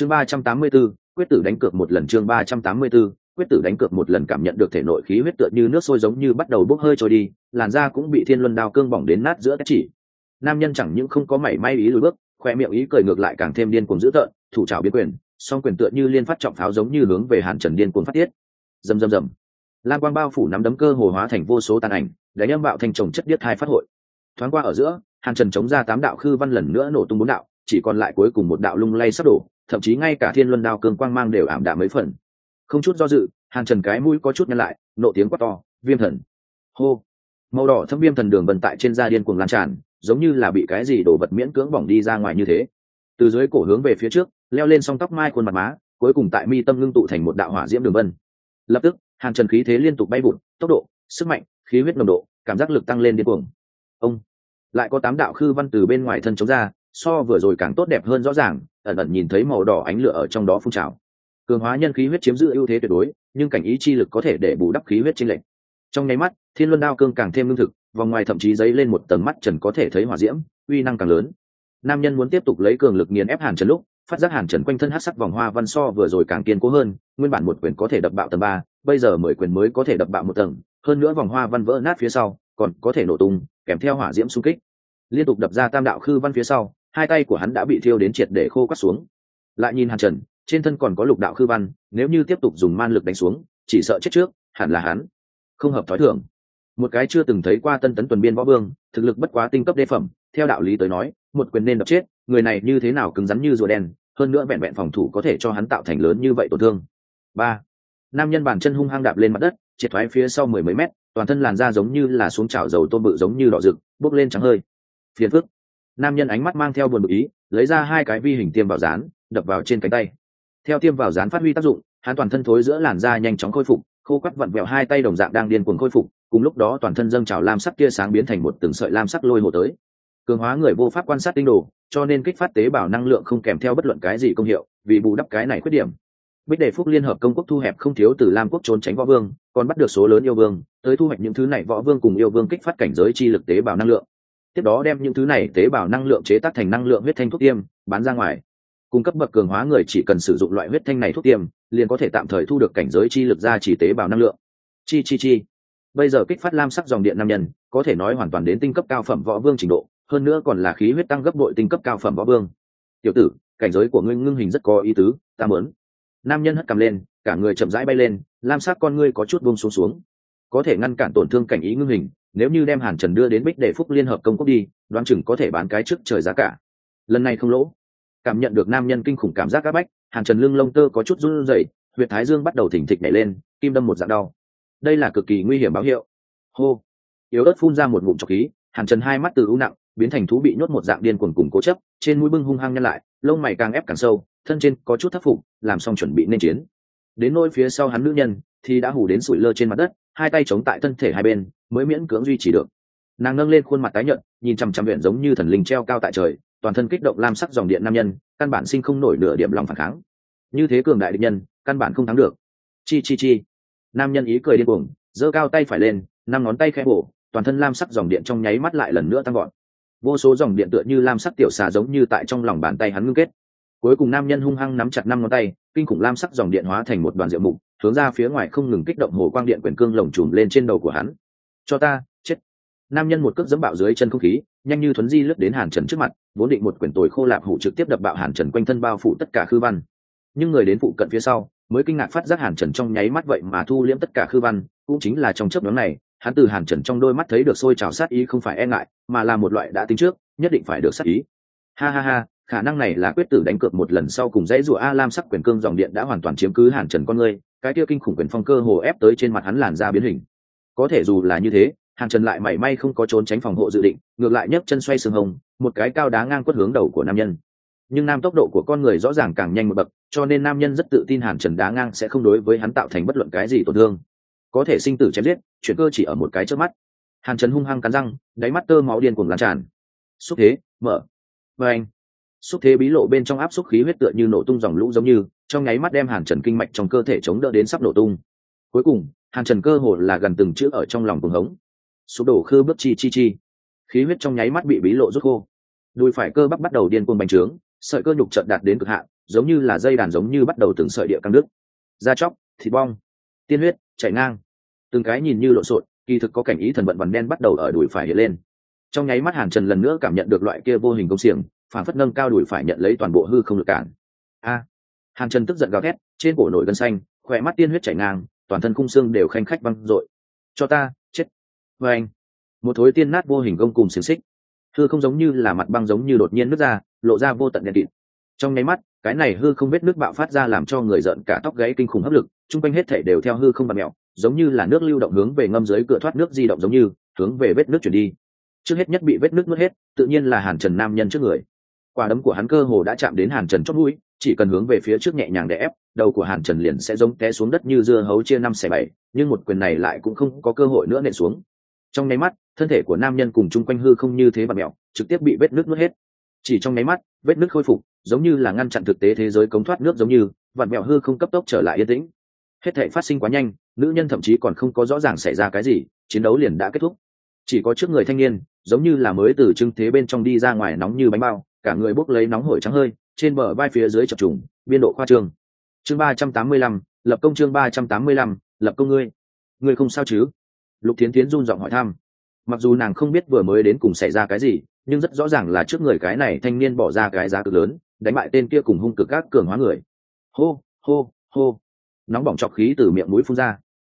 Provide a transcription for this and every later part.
chương ba trăm tám mươi 384, quyết tử đánh cược một lần chương ba trăm tám mươi 384, quyết tử đánh cược một lần cảm nhận được thể nội khí huyết tựa như nước sôi giống như bắt đầu bốc hơi trôi đi làn da cũng bị thiên luân đao cương bỏng đến nát giữa các chỉ. Nam nhân chẳng những không có mảy may ý lùi bước khoe miệng ý cười ngược lại càng thêm điên cuồng dữ tợn thủ trảo biến quyền song quyền tựa như liên phát trọng pháo giống như hướng về hàn trần điên cuồng phát tiết. Rầm rầm rầm. Lam quang bao phủ nắm đấm cơ hồ hóa thành vô số tàn ảnh đánh âm bạo thành chồng chất điết hai phát hội. Thoáng qua ở giữa hàn trần chống ra tám đạo khư văn lần nữa nổ tung bốn đạo chỉ còn lại cuối cùng một đạo lung lay sắp đổ, thậm chí ngay cả thiên luân đao cường quang mang đều ảm đạm mấy phần. Không chút do dự, hàn trần cái mũi có chút nhăn lại, nộ tiếng quát to, viêm thần! Hô! Màu đỏ thâm viêm thần đường vận tại trên da điên cuồng lan tràn, giống như là bị cái gì đổ vật miễn cưỡng bỏng đi ra ngoài như thế. Từ dưới cổ hướng về phía trước, leo lên song tóc mai khuôn mặt má, cuối cùng tại mi tâm ngưng tụ thành một đạo hỏa diễm đường vân. Lập tức, hàn trần khí thế liên tục bay vụt, tốc độ, sức mạnh, khí huyết nồng độ, cảm giác lực tăng lên điên cuồng. Ông! Lại có tám đạo khư văn từ bên ngoài thân chống ra so vừa rồi càng tốt đẹp hơn rõ ràng, ẩn ẩn nhìn thấy màu đỏ ánh lửa ở trong đó phun trào. Cường hóa nhân khí huyết chiếm giữ ưu thế tuyệt đối, nhưng cảnh ý chi lực có thể để bù đắp khí huyết trên lệnh trong nháy mắt, thiên luân đao cương càng thêm lương thực, vòng ngoài thậm chí dấy lên một tầng mắt trần có thể thấy hỏa diễm, uy năng càng lớn. Nam nhân muốn tiếp tục lấy cường lực nghiền ép hàn trần lúc, phát giác hàn trần quanh thân hát sắc vòng hoa văn so vừa rồi càng kiên cố hơn, nguyên bản một quyền có thể đập bạo tầng ba, bây giờ mười quyền mới có thể đập bạo một tầng, hơn nữa vòng hoa văn vỡ nát phía sau, còn có thể nổ tung, kèm theo hỏa diễm xung kích. Liên tục đập ra tam đạo khư văn phía sau hai tay của hắn đã bị thiêu đến triệt để khô quắt xuống. Lại nhìn hàn trần, trên thân còn có lục đạo khư văn, nếu như tiếp tục dùng man lực đánh xuống, chỉ sợ chết trước, hẳn là hắn. Không hợp thói thường. Một cái chưa từng thấy qua tân tấn tuần biên võ vương, thực lực bất quá tinh cấp đê phẩm, theo đạo lý tới nói, một quyền nên đập chết, người này như thế nào cứng rắn như rùa đen, hơn nữa vẹn vẹn phòng thủ có thể cho hắn tạo thành lớn như vậy tổn thương. Ba. Nam nhân bàn chân hung hăng đạp lên mặt đất, triệt thoái phía sau mười mấy mét, toàn thân làn da giống như là xuống chảo dầu tôm bự giống như đỏ rực, bốc lên trắng hơi. Phiền phức nam nhân ánh mắt mang theo buồn bực ý, lấy ra hai cái vi hình tiêm vào dán, đập vào trên cánh tay. Theo tiêm vào dán phát huy tác dụng, hắn toàn thân thối giữa làn da nhanh chóng khôi phục, khô quắt vặn vẹo hai tay đồng dạng đang điên cuồng khôi phục, cùng lúc đó toàn thân dâng trào lam sắc tia sáng biến thành một từng sợi lam sắc lôi hồ tới. Cường hóa người vô pháp quan sát tinh đồ, cho nên kích phát tế bào năng lượng không kèm theo bất luận cái gì công hiệu, vì bù đắp cái này khuyết điểm. Bích đề phúc liên hợp công quốc thu hẹp không thiếu từ lam quốc trốn tránh võ vương, còn bắt được số lớn yêu vương, tới thu hoạch những thứ này võ vương cùng yêu vương kích phát cảnh giới chi lực tế bào năng lượng tiếp đó đem những thứ này tế bào năng lượng chế tác thành năng lượng huyết thanh thuốc tiêm, bán ra ngoài. Cung cấp bậc cường hóa người chỉ cần sử dụng loại huyết thanh này thuốc tiêm, liền có thể tạm thời thu được cảnh giới chi lực ra chỉ tế bào năng lượng. Chi chi chi. Bây giờ kích phát lam sắc dòng điện nam nhân, có thể nói hoàn toàn đến tinh cấp cao phẩm võ vương trình độ, hơn nữa còn là khí huyết tăng gấp bội tinh cấp cao phẩm võ vương. Tiểu tử, cảnh giới của ngươi ngưng hình rất có ý tứ, ta muốn. Nam nhân hất cầm lên, cả người chậm rãi bay lên, lam sắc con ngươi có chút buông xuống xuống. Có thể ngăn cản tổn thương cảnh ý ngưng hình nếu như đem hàn trần đưa đến bích để phúc liên hợp công quốc đi, đoán chừng có thể bán cái trước trời giá cả. Lần này không lỗ. Cảm nhận được nam nhân kinh khủng cảm giác áp bách, hàn trần lưng lông tơ có chút run rẩy, huyệt thái dương bắt đầu thỉnh thịch nhảy lên, kim đâm một dạng đau. Đây là cực kỳ nguy hiểm báo hiệu. Hô. Yếu ớt phun ra một ngụm trọc khí, hàn trần hai mắt từ u nặng, biến thành thú bị nhốt một dạng điên cuồng cùng cố chấp, trên mũi bưng hung hăng nhăn lại, lông mày càng ép càng sâu, thân trên có chút thất phục, làm xong chuẩn bị nên chiến. Đến nôi phía sau hắn nữ nhân, thì đã hủ đến sủi lơ trên mặt đất hai tay chống tại thân thể hai bên, mới miễn cưỡng duy trì được. Nàng nâng lên khuôn mặt tái nhợt, nhìn chằm chằm huyện giống như thần linh treo cao tại trời, toàn thân kích động lam sắc dòng điện nam nhân, căn bản sinh không nổi nửa điểm lòng phản kháng. Như thế cường đại địch nhân, căn bản không thắng được. Chi chi chi. Nam nhân ý cười điên cuồng, giơ cao tay phải lên, năm ngón tay khẽ bổ toàn thân lam sắc dòng điện trong nháy mắt lại lần nữa tăng gọn vô số dòng điện tựa như lam sắc tiểu xà giống như tại trong lòng bàn tay hắn ngưng kết. Cuối cùng nam nhân hung hăng nắm chặt năm ngón tay, kinh khủng lam sắc dòng điện hóa thành một đoàn rượu mục hướng ra phía ngoài không ngừng kích động hồ quang điện quyền cương lồng trùm lên trên đầu của hắn. Cho ta, chết. Nam nhân một cước dẫm bạo dưới chân không khí, nhanh như thuấn di lướt đến hàn trần trước mặt, vốn định một quyển tồi khô lạp hủ trực tiếp đập bạo hàn trần quanh thân bao phủ tất cả khư văn. Nhưng người đến phụ cận phía sau, mới kinh ngạc phát giác hàn trần trong nháy mắt vậy mà thu liễm tất cả khư văn, cũng chính là trong chớp nhóm này, hắn từ hàn trần trong đôi mắt thấy được sôi trào sát ý không phải e ngại, mà là một loại đã tính trước, nhất định phải được sát ý. Ha ha ha khả năng này là quyết tử đánh cược một lần sau cùng dãy rùa a lam sắc quyền cương dòng điện đã hoàn toàn chiếm cứ hàn trần con người cái kia kinh khủng quyền phong cơ hồ ép tới trên mặt hắn làn ra biến hình. Có thể dù là như thế, hàn trần lại mảy may không có trốn tránh phòng hộ dự định, ngược lại nhấc chân xoay xương hồng, một cái cao đá ngang quất hướng đầu của nam nhân. Nhưng nam tốc độ của con người rõ ràng càng nhanh một bậc, cho nên nam nhân rất tự tin hàn trần đá ngang sẽ không đối với hắn tạo thành bất luận cái gì tổn thương. Có thể sinh tử chém giết chuyển cơ chỉ ở một cái trước mắt. Hàn trần hung hăng cắn răng, đáy mắt tơ máu điên cuồng lan tràn. Xúc thế, mở. Và anh xúc thế bí lộ bên trong áp xúc khí huyết tựa như nổ tung dòng lũ giống như, trong nháy mắt đem hàn trần kinh mạch trong cơ thể chống đỡ đến sắp nổ tung. Cuối cùng, hàn trần cơ hồ là gần từng chữ ở trong lòng cuồng hống. Sụp đổ khư bước chi chi chi. Khí huyết trong nháy mắt bị bí lộ rút khô. Đùi phải cơ bắp bắt đầu điên cuồng bành trướng, sợi cơ nhục trận đạt đến cực hạn, giống như là dây đàn giống như bắt đầu từng sợi địa căng đứt. Da chóc, thịt bong, tiên huyết, chảy ngang. Từng cái nhìn như lộn xộn, kỳ thực có cảnh ý thần vận vằn đen bắt đầu ở đùi phải hiện lên. Trong nháy mắt hàn trần lần nữa cảm nhận được loại kia vô hình công xiềng phản phất nâng cao đùi phải nhận lấy toàn bộ hư không lực cản. A! Hàn trần tức giận gào thét, trên cổ nổi gân xanh, khỏe mắt tiên huyết chảy ngang, toàn thân khung xương đều khanh khách văng r cho ta, chết! Vê anh, một thối tiên nát vô hình gông cùng xiềng xích. Hư không giống như là mặt băng giống như đột nhiên nước ra, lộ ra vô tận đèn kịt. Trong nháy mắt, cái này hư không vết nước bạo phát ra làm cho người giận cả tóc gáy kinh khủng hấp lực, chung quanh hết thể đều theo hư không bạt mẹo, giống như là nước lưu động hướng về ngâm dưới cửa thoát nước di động giống như hướng về vết nước chuyển đi. Trước hết nhất bị vết nước mất hết, tự nhiên là hàn trần nam nhân trước người quả đấm của hắn cơ hồ đã chạm đến hàn trần chót mũi, chỉ cần hướng về phía trước nhẹ nhàng để ép, đầu của hàn trần liền sẽ giống té xuống đất như dưa hấu chia năm xẻ bảy, nhưng một quyền này lại cũng không có cơ hội nữa nện xuống. Trong nháy mắt, thân thể của nam nhân cùng chung quanh hư không như thế và mẹo trực tiếp bị vết nước mất hết. Chỉ trong nháy mắt, vết nước khôi phục, giống như là ngăn chặn thực tế thế giới cống thoát nước giống như vạt mẹo hư không cấp tốc trở lại yên tĩnh. Hết thể phát sinh quá nhanh, nữ nhân thậm chí còn không có rõ ràng xảy ra cái gì, chiến đấu liền đã kết thúc chỉ có trước người thanh niên, giống như là mới từ trưng thế bên trong đi ra ngoài nóng như bánh bao, cả người bốc lấy nóng hổi trắng hơi, trên bờ vai phía dưới chập trùng, biên độ khoa trương. Chương ba trăm tám mươi lăm, lập công chương ba trăm tám mươi lăm, lập công ngươi. Ngươi không sao chứ? Lục thiến tiến run giọng hỏi thăm. Mặc dù nàng không biết vừa mới đến cùng xảy ra cái gì, nhưng rất rõ ràng là trước người cái này thanh niên bỏ ra cái giá cực lớn, đánh bại tên kia cùng hung cực các cường hóa người. Hô hô hô. Nóng bỏng chọc khí từ miệng mũi phun ra.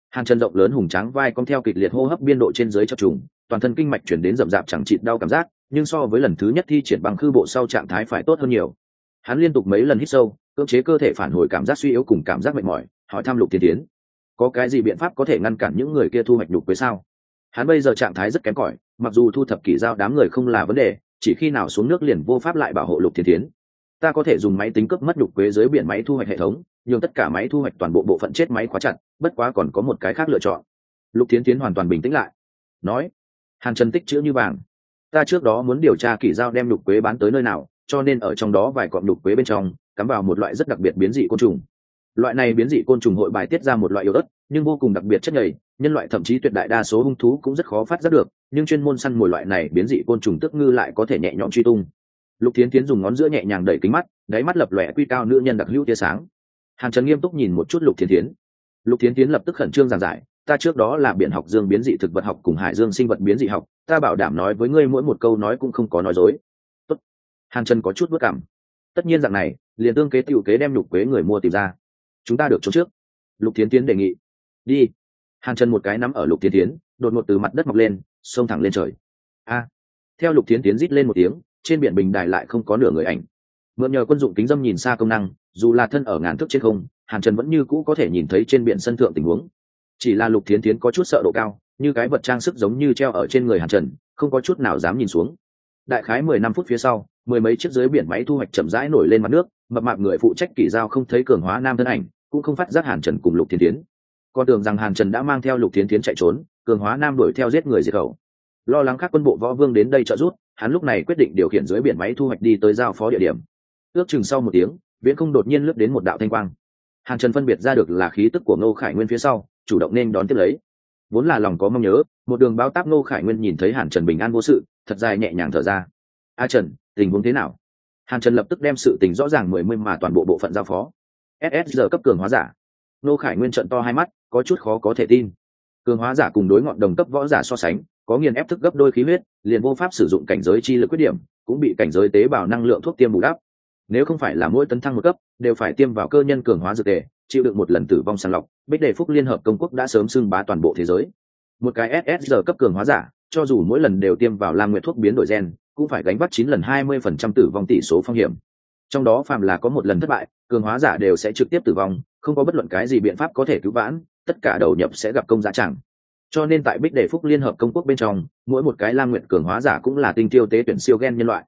Hàn chân rộng lớn hùng tráng vai cong theo kịch liệt hô hấp biên độ trên dưới chập trùng toàn thân kinh mạch chuyển đến rậm rạp chẳng chịt đau cảm giác, nhưng so với lần thứ nhất thi triển bằng khư bộ sau trạng thái phải tốt hơn nhiều. Hắn liên tục mấy lần hít sâu, cưỡng chế cơ thể phản hồi cảm giác suy yếu cùng cảm giác mệt mỏi, hỏi tham lục tiên tiến. Có cái gì biện pháp có thể ngăn cản những người kia thu hoạch lục với sao? Hắn bây giờ trạng thái rất kém cỏi, mặc dù thu thập kỷ giao đám người không là vấn đề, chỉ khi nào xuống nước liền vô pháp lại bảo hộ lục thiên tiến. Ta có thể dùng máy tính cấp mất lục quế dưới biển máy thu hoạch hệ thống nhưng tất cả máy thu hoạch toàn bộ bộ phận chết máy khóa chặt, bất quá còn có một cái khác lựa chọn. Lục thiên tiến hoàn toàn bình tĩnh lại, nói hàn trần tích chữ như vàng. Ta trước đó muốn điều tra kỷ giao đem đục quế bán tới nơi nào, cho nên ở trong đó vài cọm đục quế bên trong, cắm vào một loại rất đặc biệt biến dị côn trùng. Loại này biến dị côn trùng hội bài tiết ra một loại yếu ớt, nhưng vô cùng đặc biệt chất nhầy, nhân loại thậm chí tuyệt đại đa số hung thú cũng rất khó phát giác được, nhưng chuyên môn săn mồi loại này biến dị côn trùng tức ngư lại có thể nhẹ nhõm truy tung. Lục tiến tiến dùng ngón giữa nhẹ nhàng đẩy kính mắt, đáy mắt lập lòe quy cao nữ nhân đặc hữu tia sáng. Hàn trần nghiêm túc nhìn một chút lục tiến tiến. Lục tiến tiến lập tức khẩn trương giảng giải ta trước đó là biện học dương biến dị thực vật học cùng hải dương sinh vật biến dị học, ta bảo đảm nói với ngươi mỗi một câu nói cũng không có nói dối. Tốt. hàn trần có chút bất cảm. Tất nhiên dạng này, liền tương kế t kế đem lục quế người mua tìm ra. Chúng ta được trốn trước. Lục tiến tiến đề nghị. Đi. Hàn trần một cái nắm ở lục tiến tiến, đột ngột từ mặt đất mọc lên, xông thẳng lên trời. A. Theo lục tiến tiến rít lên một tiếng, trên biển bình đài lại không có nửa người ảnh. Mượn nhờ quân dụng kính dâm nhìn xa công năng, dù là thân ở ngàn thước trên không, hàn trần vẫn như cũ có thể nhìn thấy trên biển sân thượng tình huống chỉ là lục thiến thiến có chút sợ độ cao, như cái vật trang sức giống như treo ở trên người hàn trần, không có chút nào dám nhìn xuống. Đại khái mười năm phút phía sau, mười mấy chiếc dưới biển máy thu hoạch chậm rãi nổi lên mặt nước, mập mạp người phụ trách kỷ giao không thấy cường hóa nam thân ảnh, cũng không phát giác hàn trần cùng lục thiên tiến con tưởng rằng hàn trần đã mang theo lục thiên tiến chạy trốn, cường hóa nam đuổi theo giết người diệt khẩu. Lo lắng các quân bộ võ vương đến đây trợ giúp, hắn lúc này quyết định điều khiển dưới biển máy thu hoạch đi tới giao phó địa điểm. Ước chừng sau một tiếng, viễn không đột nhiên lướt đến một đạo thanh quang hàn trần phân biệt ra được là khí tức của ngô khải nguyên phía sau, chủ động nên đón tiếp lấy. Vốn là lòng có mong nhớ, một đường bao tác ngô khải nguyên nhìn thấy hàn trần bình an vô sự, thật dài nhẹ nhàng thở ra. A trần, tình huống thế nào? Hàn trần lập tức đem sự tình rõ ràng mười mươi mà toàn bộ bộ phận giao phó. Ss giờ cấp cường hóa giả. Ngô khải nguyên trận to hai mắt, có chút khó có thể tin. Cường hóa giả cùng đối ngọn đồng cấp võ giả so sánh, có nghiền ép thức gấp đôi khí huyết, liền vô pháp sử dụng cảnh giới chi lực quyết điểm, cũng bị cảnh giới tế bào năng lượng thuốc tiêm bù đắp nếu không phải là mỗi tấn thăng một cấp, đều phải tiêm vào cơ nhân cường hóa dược tề, chịu được một lần tử vong sàng lọc, bích đề phúc liên hợp công quốc đã sớm xưng bá toàn bộ thế giới. Một cái ssr cấp cường hóa giả, cho dù mỗi lần đều tiêm vào lam nguyệt thuốc biến đổi gen, cũng phải gánh vác chín lần hai mươi phần trăm tử vong tỷ số phong hiểm. Trong đó phàm là có một lần thất bại, cường hóa giả đều sẽ trực tiếp tử vong, không có bất luận cái gì biện pháp có thể cứu vãn, tất cả đầu nhập sẽ gặp công giá chẳng. Cho nên tại bích đề phúc liên hợp công quốc bên trong, mỗi một cái lam nguyện cường hóa giả cũng là tinh tiêu tế tuyển siêu gen nhân loại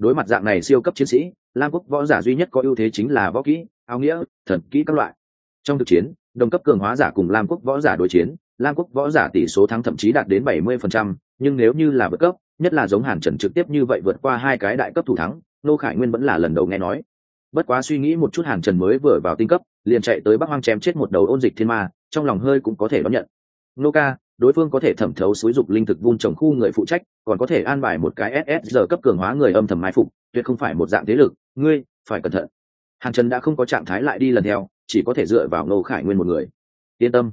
đối mặt dạng này siêu cấp chiến sĩ, lam quốc võ giả duy nhất có ưu thế chính là võ kỹ, áo nghĩa, thần kỹ các loại. Trong thực chiến, đồng cấp cường hóa giả cùng lam quốc võ giả đối chiến, lam quốc võ giả tỷ số thắng thậm chí đạt đến bảy mươi phần trăm, nhưng nếu như là vượt cấp, nhất là giống hàn trần trực tiếp như vậy vượt qua hai cái đại cấp thủ thắng, nô khải nguyên vẫn là lần đầu nghe nói. Bất quá suy nghĩ một chút hàn trần mới vừa vào tinh cấp, liền chạy tới bắc hoang chém chết một đầu ôn dịch thiên ma, trong lòng hơi cũng có thể đón nhận. Nô ca đối phương có thể thẩm thấu xúi dục linh thực vun trồng khu người phụ trách, còn có thể an bài một cái ss giờ cấp cường hóa người âm thầm mai phục, tuyệt không phải một dạng thế lực, ngươi phải cẩn thận. Hàn trần đã không có trạng thái lại đi lần theo, chỉ có thể dựa vào nô khải nguyên một người. Yên tâm.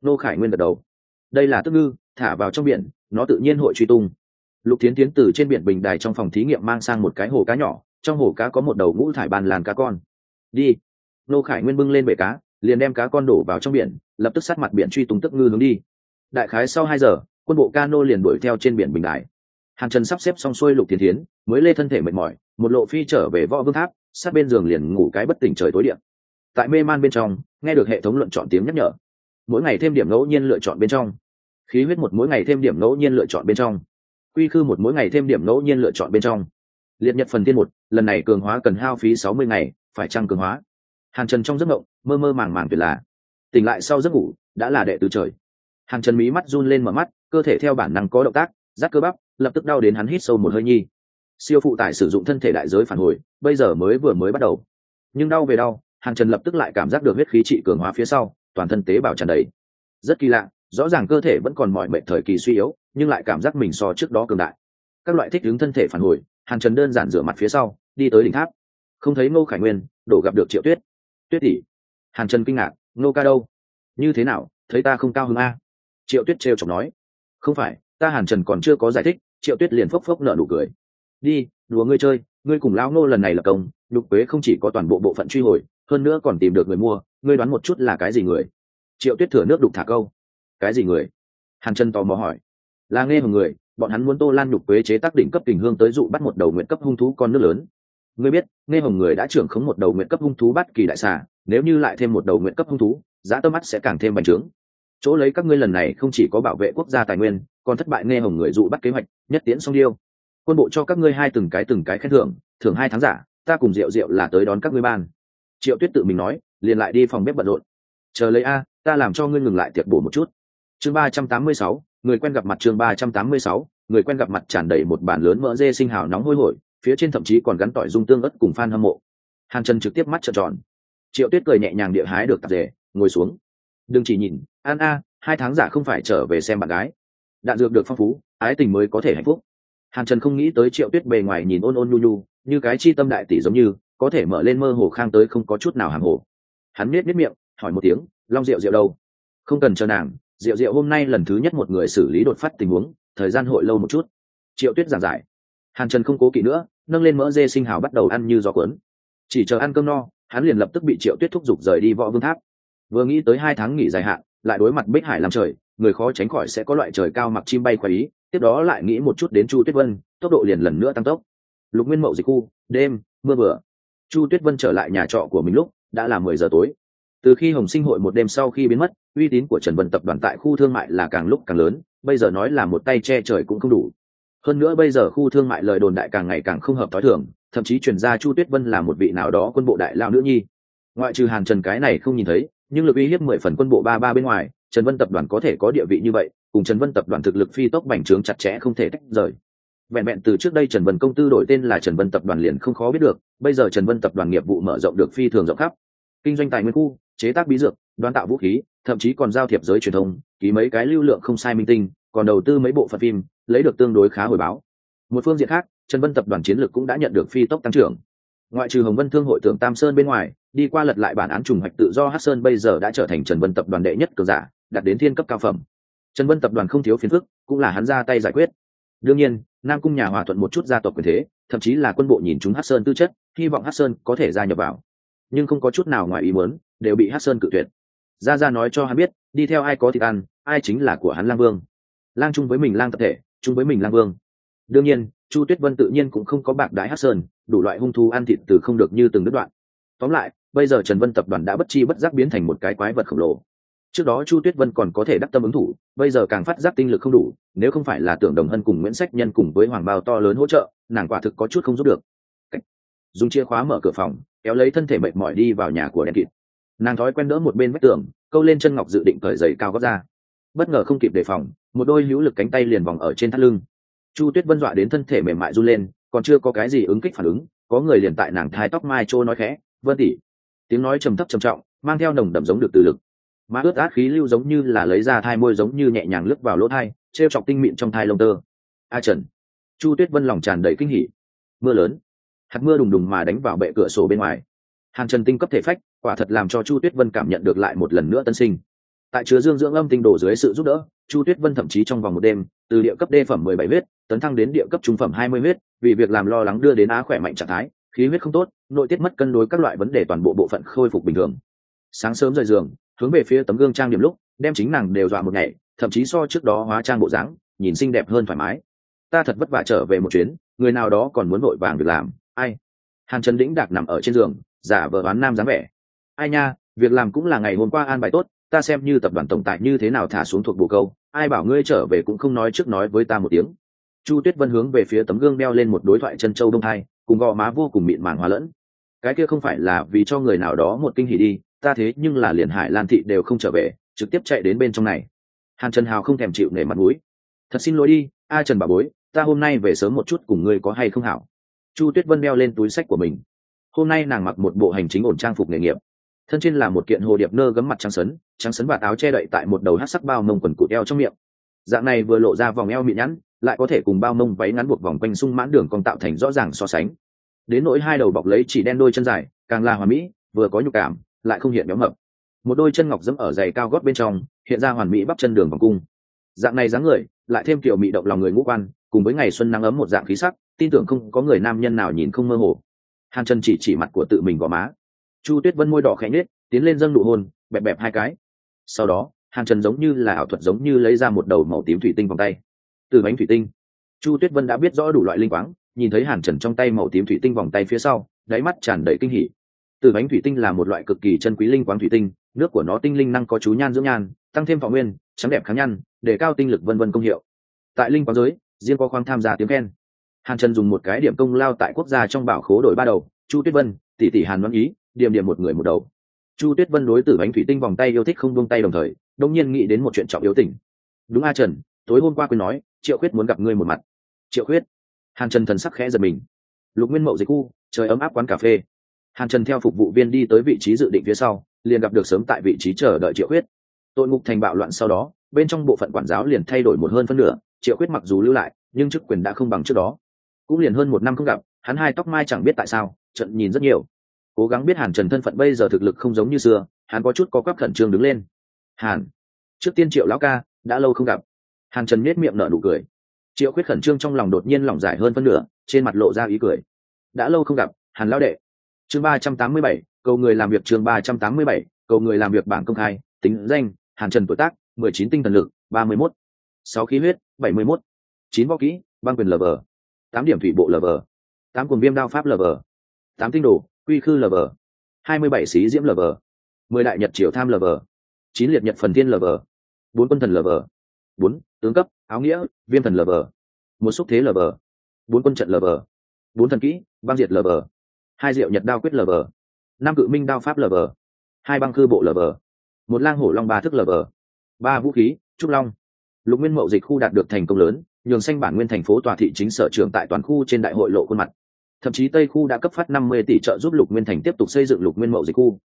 Nô khải nguyên gật đầu. Đây là tức ngư, thả vào trong biển, nó tự nhiên hội truy tung. Lục tiến tiến từ trên biển bình đài trong phòng thí nghiệm mang sang một cái hồ cá nhỏ, trong hồ cá có một đầu ngũ thải bàn làn cá con. Đi. Nô khải nguyên bưng lên bể cá, liền đem cá con đổ vào trong biển, lập tức sát mặt biển truy tung tức ngư hướng đi đại khái sau hai giờ, quân bộ cano liền đuổi theo trên biển bình đại. Hàn trần sắp xếp xong xuôi lục thiên thiến, mới lê thân thể mệt mỏi, một lộ phi trở về võ vương tháp, sát bên giường liền ngủ cái bất tỉnh trời tối điện tại mê man bên trong, nghe được hệ thống luận chọn tiếng nhắc nhở. Mỗi ngày thêm điểm ngẫu nhiên lựa chọn bên trong. Khí huyết một mỗi ngày thêm điểm ngẫu nhiên lựa chọn bên trong. Quy khư một mỗi ngày thêm điểm ngẫu nhiên lựa chọn bên trong. Liệt nhật phần tiên một, lần này cường hóa cần hao phí sáu mươi ngày, phải trăng cường hóa? Hàn trần trong giấc mộng, mơ mơ màng màng tuyệt là. Tỉnh lại sau giấc ngủ, đã là đệ từ trời. Hàng trần mí mắt run lên mở mắt, cơ thể theo bản năng có động tác, rát cơ bắp, lập tức đau đến hắn hít sâu một hơi nhi. Siêu phụ tải sử dụng thân thể đại giới phản hồi, bây giờ mới vừa mới bắt đầu. Nhưng đau về đau, hàng trần lập tức lại cảm giác được huyết khí trị cường hóa phía sau, toàn thân tế bào tràn đầy. Rất kỳ lạ, rõ ràng cơ thể vẫn còn mọi mệnh thời kỳ suy yếu, nhưng lại cảm giác mình so trước đó cường đại. Các loại thích ứng thân thể phản hồi, hàng trần đơn giản rửa mặt phía sau, đi tới đỉnh tháp. Không thấy ngô khải nguyên, đổ gặp được triệu tuyết. Tuyết tỷ. Hàng trần kinh ngạc, ngô ca đâu? Như thế nào? Thấy ta không cao hơn a? Triệu tuyết trêu chọc nói. Không phải, ta hàn trần còn chưa có giải thích, triệu tuyết liền phốc phốc nợ nụ cười. Đi, đùa ngươi chơi, ngươi cùng lão ngô lần này là công lục quế không chỉ có toàn bộ bộ phận truy hồi, hơn nữa còn tìm được người mua, ngươi đoán một chút là cái gì người? Triệu tuyết thừa nước đục thả câu. Cái gì người? Hàn trần tò mò hỏi. Là nghe một người, bọn hắn muốn tô lan nhục quế chế tác đỉnh cấp tình hương tới dụ bắt một đầu nguyện cấp hung thú con nước lớn. Ngươi biết, nghe hồng người đã trưởng khống một đầu nguyện cấp hung thú bắt kỳ đại xà, nếu như lại thêm một đầu nguyện cấp hung thú, giá tâm mắt sẽ càng thêm bành trướng chỗ lấy các ngươi lần này không chỉ có bảo vệ quốc gia tài nguyên, còn thất bại nghe hồng người dụ bắt kế hoạch, nhất tiễn song điêu. Quân bộ cho các ngươi hai từng cái từng cái khen thưởng thưởng hai tháng giả, ta cùng rượu rượu là tới đón các ngươi ban. Triệu tuyết tự mình nói, liền lại đi phòng bếp bận rộn. Chờ lấy a, ta làm cho ngươi ngừng lại tiệc bổ một chút. Chương ba trăm tám mươi sáu, người quen gặp mặt chương ba trăm tám mươi sáu, người quen gặp mặt tràn đầy một bàn lớn mỡ dê sinh hào nóng hôi hổi, phía trên thậm chí còn gắn tỏi dung tương ớt cùng f hâm mộ. Hàn trần trực tiếp mắt trợn tròn. Triệu tuyết cười nhẹ nhàng địa hái được tạp rể ngồi xuống. Đừng chỉ nhìn an a, hai tháng giả không phải trở về xem bạn gái. Đạn dược được phong phú, ái tình mới có thể hạnh phúc. Hàn trần không nghĩ tới triệu tuyết bề ngoài nhìn ôn ôn nhu nhu, như cái chi tâm đại tỷ giống như, có thể mở lên mơ hồ khang tới không có chút nào hàng hồ. Hắn biết biết miệng, hỏi một tiếng, long rượu rượu đâu? Không cần chờ nàng rượu rượu hôm nay lần thứ nhất một người xử lý đột phát tình huống, thời gian hội lâu một chút. Triệu tuyết giảng giải. Hàn trần không cố kỵ nữa, nâng lên mỡ dê sinh hào bắt đầu ăn như gió cuốn. Chỉ chờ ăn cơm no, hắn liền lập tức bị triệu tuyết thúc giục rời đi võ vương tháp. Vừa nghĩ tới hai tháng nghỉ dài hạn lại đối mặt bích hải làm trời, người khó tránh khỏi sẽ có loại trời cao mặc chim bay khoái ý, tiếp đó lại nghĩ một chút đến chu tuyết vân, tốc độ liền lần nữa tăng tốc. Lục nguyên mậu dịch khu, đêm, mưa vừa. Chu tuyết vân trở lại nhà trọ của mình lúc, đã là mười giờ tối. Từ khi hồng sinh hội một đêm sau khi biến mất, uy tín của trần vân tập đoàn tại khu thương mại là càng lúc càng lớn, bây giờ nói là một tay che trời cũng không đủ. Hơn nữa bây giờ khu thương mại lời đồn đại càng ngày càng không hợp t h o i thường, thậm chí truyền ra chu tuyết vân là một vị nào đó quân bộ đại lao nữ nhi. Ngoại trừ hàn trần cái này không nhìn thấy nhưng lực uy hiếp mười phần quân bộ ba ba bên ngoài, trần vân tập đoàn có thể có địa vị như vậy, cùng trần vân tập đoàn thực lực phi tốc bành trướng chặt chẽ không thể tách rời. Vẹn vẹn từ trước đây trần vân công tư đổi tên là trần vân tập đoàn liền không khó biết được, bây giờ trần vân tập đoàn nghiệp vụ mở rộng được phi thường rộng khắp. Kinh doanh tài nguyên khu, chế tác bí dược, đoán tạo vũ khí, thậm chí còn giao thiệp giới truyền thông, ký mấy cái lưu lượng không sai minh tinh, còn đầu tư mấy bộ phận phim, lấy được tương đối khá hồi báo. Một phương diện khác, trần vân tập đoàn chiến lược cũng đã nhận được phi tốc tăng trưởng. Ngoại trừ hồng vân thương hội tưởng tam sơn bên ngoài đi qua lật lại bản án trùng hoạch tự do hát sơn bây giờ đã trở thành trần vân tập đoàn đệ nhất cờ giả, đạt đến thiên cấp cao phẩm. Trần vân tập đoàn không thiếu phiền phức, cũng là hắn ra tay giải quyết. Đương nhiên, nam cung nhà hòa thuận một chút gia tộc quyền thế, thậm chí là quân bộ nhìn chúng hát sơn tư chất, hy vọng hát sơn có thể gia nhập vào. Nhưng không có chút nào ngoài ý muốn, đều bị hát sơn cự tuyệt. Gia gia nói cho hắn biết, đi theo ai có thịt ăn, ai chính là của hắn lang vương. Lang chung với mình lang tập thể, chung với mình lang vương. Đương nhiên, chu tuyết vân tự nhiên cũng không có bạc đái hát sơn, đủ loại hung thú ăn thịt từ không được như từng đứt đoạn. Tóm lại bây giờ trần vân tập đoàn đã bất chi bất giác biến thành một cái quái vật khổng lồ. Trước đó chu tuyết vân còn có thể đắc tâm ứng thủ, bây giờ càng phát giác tinh lực không đủ, nếu không phải là tưởng đồng hân cùng nguyễn sách nhân cùng với hoàng bao to lớn hỗ trợ, nàng quả thực có chút không giúp được. Dùng chìa khóa mở cửa phòng, kéo lấy thân thể mệt mỏi đi vào nhà của đèn kịt. Nàng thói quen đỡ một bên vách tường, câu lên chân ngọc dự định cởi giày cao gót ra. Bất ngờ không kịp đề phòng, một đôi hữu lực cánh tay liền vòng ở trên thắt lưng. Chu tuyết vân dọa đến thân thể mềm mại run lên, còn chưa có cái gì ứng kích phản ứng, có người liền tại nàng thái tóc mai trô nói khẽ, vân tỉ tiếng nói trầm thấp trầm trọng, mang theo nồng đậm giống được từ lực. Má ướt át khí lưu giống như là lấy ra thai môi giống như nhẹ nhàng lướt vào lỗ thai t r e o chọc tinh mịn trong thai lông tơ. A trần, chu tuyết vân lòng tràn đầy kinh hỉ. Mưa lớn, hạt mưa đùng đùng mà đánh vào bệ cửa sổ bên ngoài. Hàn trần tinh cấp thể phách, quả thật làm cho chu tuyết vân cảm nhận được lại một lần nữa tân sinh. Tại chứa dương dưỡng âm tinh đồ dưới sự giúp đỡ, chu tuyết vân thậm chí trong vòng một đêm, từ địa cấp đê phẩm mười bảy huyết, tấn thăng đến địa cấp trung phẩm hai mươi huyết, vì việc làm lo lắng đưa đến á khỏe mạnh trạng thái khí huyết không tốt, nội tiết mất cân đối các loại vấn đề toàn bộ bộ phận khôi phục bình thường. Sáng sớm rời giường, hướng về phía tấm gương trang điểm lúc, đem chính nàng đều dọa một ngày, thậm chí so trước đó hóa trang bộ dáng, nhìn xinh đẹp hơn thoải mái. Ta thật vất vả trở về một chuyến, người nào đó còn muốn vội vàng việc làm, ai? Hàn trần đĩnh đạc nằm ở trên giường, giả vờ đoán nam dáng vẻ. Ai nha, việc làm cũng là ngày hôm qua an bài tốt, ta xem như tập đoàn tổng tài như thế nào thả xuống thuộc bồ câu, ai bảo ngươi trở về cũng không nói trước nói với ta một tiếng. Chu tuyết vân hướng về phía tấm gương đeo lên một đối thoại chân châu đông hai cùng gò má vô cùng mịn màng hóa lẫn. Cái kia không phải là vì cho người nào đó một kinh hỉ đi, ta thế nhưng là liền hải lan thị đều không trở về, trực tiếp chạy đến bên trong này. Hàn trần hào không thèm chịu nể mặt mũi. Thật xin lỗi đi, a trần bà bối, ta hôm nay về sớm một chút cùng ngươi có hay không hảo? Chu tuyết vân đeo lên túi sách của mình. Hôm nay nàng mặc một bộ hành chính ổn trang phục nghề nghiệp. Thân trên là một kiện hồ điệp nơ gấm mặt trắng sấn trắng sấn và áo che đậy tại một đầu hát sắc bao mông quần cụt eo trong miệng. Dạng này vừa lộ ra vòng eo mịn nhẵn lại có thể cùng bao mông váy ngắn buộc vòng quanh sung mãn đường còn tạo thành rõ ràng so sánh. Đến nỗi hai đầu bọc lấy chỉ đen đôi chân dài, càng là hoàn mỹ, vừa có nhục cảm, lại không hiện béo mập. Một đôi chân ngọc dẫm ở giày cao gót bên trong, hiện ra hoàn mỹ bắp chân đường vòng cung. Dạng này dáng người, lại thêm kiểu mị động lòng người ngũ quan, cùng với ngày xuân nắng ấm một dạng khí sắc, tin tưởng không có người nam nhân nào nhìn không mơ hồ. Hàn trần chỉ chỉ mặt của tự mình gò má. Chu tuyết vân môi đỏ khẽ nhết tiến lên dâng nụ hôn, bẹp bẹp hai cái. Sau đó, hàn trần giống như là ảo thuật giống như lấy ra một đầu màu tím thủy tinh vòng tay từ bánh thủy tinh. Chu tuyết vân đã biết rõ đủ loại linh quáng, nhìn thấy hàn trần trong tay màu tím thủy tinh vòng tay phía sau, đáy mắt tràn đầy kinh hỉ. Từ bánh thủy tinh là một loại cực kỳ chân quý linh quáng thủy tinh, nước của nó tinh linh năng có chú nhan dưỡng nhan, tăng thêm vọng nguyên, trắng đẹp kháng nhăn, để cao tinh lực vân vân công hiệu. Tại linh quáng giới, riêng có khoang tham gia tiếng khen. Hàn trần dùng một cái điểm công lao tại quốc gia trong bảo khố đổi ba đầu, chu tuyết vân, tỷ tỷ hàn đoán ý, điểm điểm một người một đầu. Chu tuyết vân đối tử bánh thủy tinh vòng tay yêu thích không buông tay đồng thời, đông nhiên nghĩ đến một chuyện trọng yếu tình. Đúng a trần, tối hôm qua quên nói triệu khuyết muốn gặp ngươi một mặt. Triệu khuyết. Hàn trần thần sắc khẽ giật mình. Lục nguyên mậu dịch khu trời ấm áp quán cà phê. Hàn trần theo phục vụ viên đi tới vị trí dự định phía sau, liền gặp được sớm tại vị trí chờ đợi triệu khuyết. Tội ngục thành bạo loạn sau đó, bên trong bộ phận quản giáo liền thay đổi một hơn phân nửa, triệu khuyết mặc dù lưu lại, nhưng chức quyền đã không bằng trước đó. Cũng liền hơn một năm không gặp, hắn hai tóc mai chẳng biết tại sao, trận nhìn rất nhiều. Cố gắng biết hàn trần thân phận bây giờ thực lực không giống như xưa, hắn có chút có quắp khẩn trương đứng lên. Hàn, trước tiên triệu lão ca, đã lâu không gặp hàn trần nết miệng nở nụ cười. Triệu khuyết khẩn trương trong lòng đột nhiên lỏng giải hơn phân nửa, trên mặt lộ ra ý cười. Đã lâu không gặp, hàn lão đệ. Chương ba trăm tám mươi bảy, cầu người làm việc chương ba trăm tám mươi bảy, cầu người làm việc bảng công khai, tính danh, hàn trần tuổi tác, mười chín tinh thần lực, ba mươi mốt. Sáu khí huyết, bảy mươi mốt. Chín võ kỹ, băng quyền lờ vờ tám điểm thủy bộ lờ vờ tám cuồng viêm đao pháp lờ vờ tám tinh đồ, quy khư lờ vờ hai mươi bảy xí diễm lờ vờ mười đại nhật triều tham lờ vờ chín liệt nhật phần thiên lờ vờ bốn quân thần lờ vờ bốn, tướng cấp, áo nghĩa, viêm thần lờ vờ. Một xúc thế lờ vờ. Bốn quân trận lờ vờ. Bốn thần kỹ, băng diệt lờ vờ. Hai diệu nhật đao quyết lờ vờ. Năm cự minh đao pháp lờ vờ. Hai băng cư bộ lờ vờ. Một lang hổ long ba thức lờ vờ. Ba vũ khí, trúc long. Lục nguyên mậu dịch khu đạt được thành công lớn, nhường xanh bản nguyên thành phố tòa thị chính sở trường tại toàn khu trên đại hội lộ khuôn mặt. Thậm chí tây khu đã cấp phát năm mươi tỷ trợ giúp lục nguyên thành tiếp tục xây dựng lục nguyên mậu dịch khu.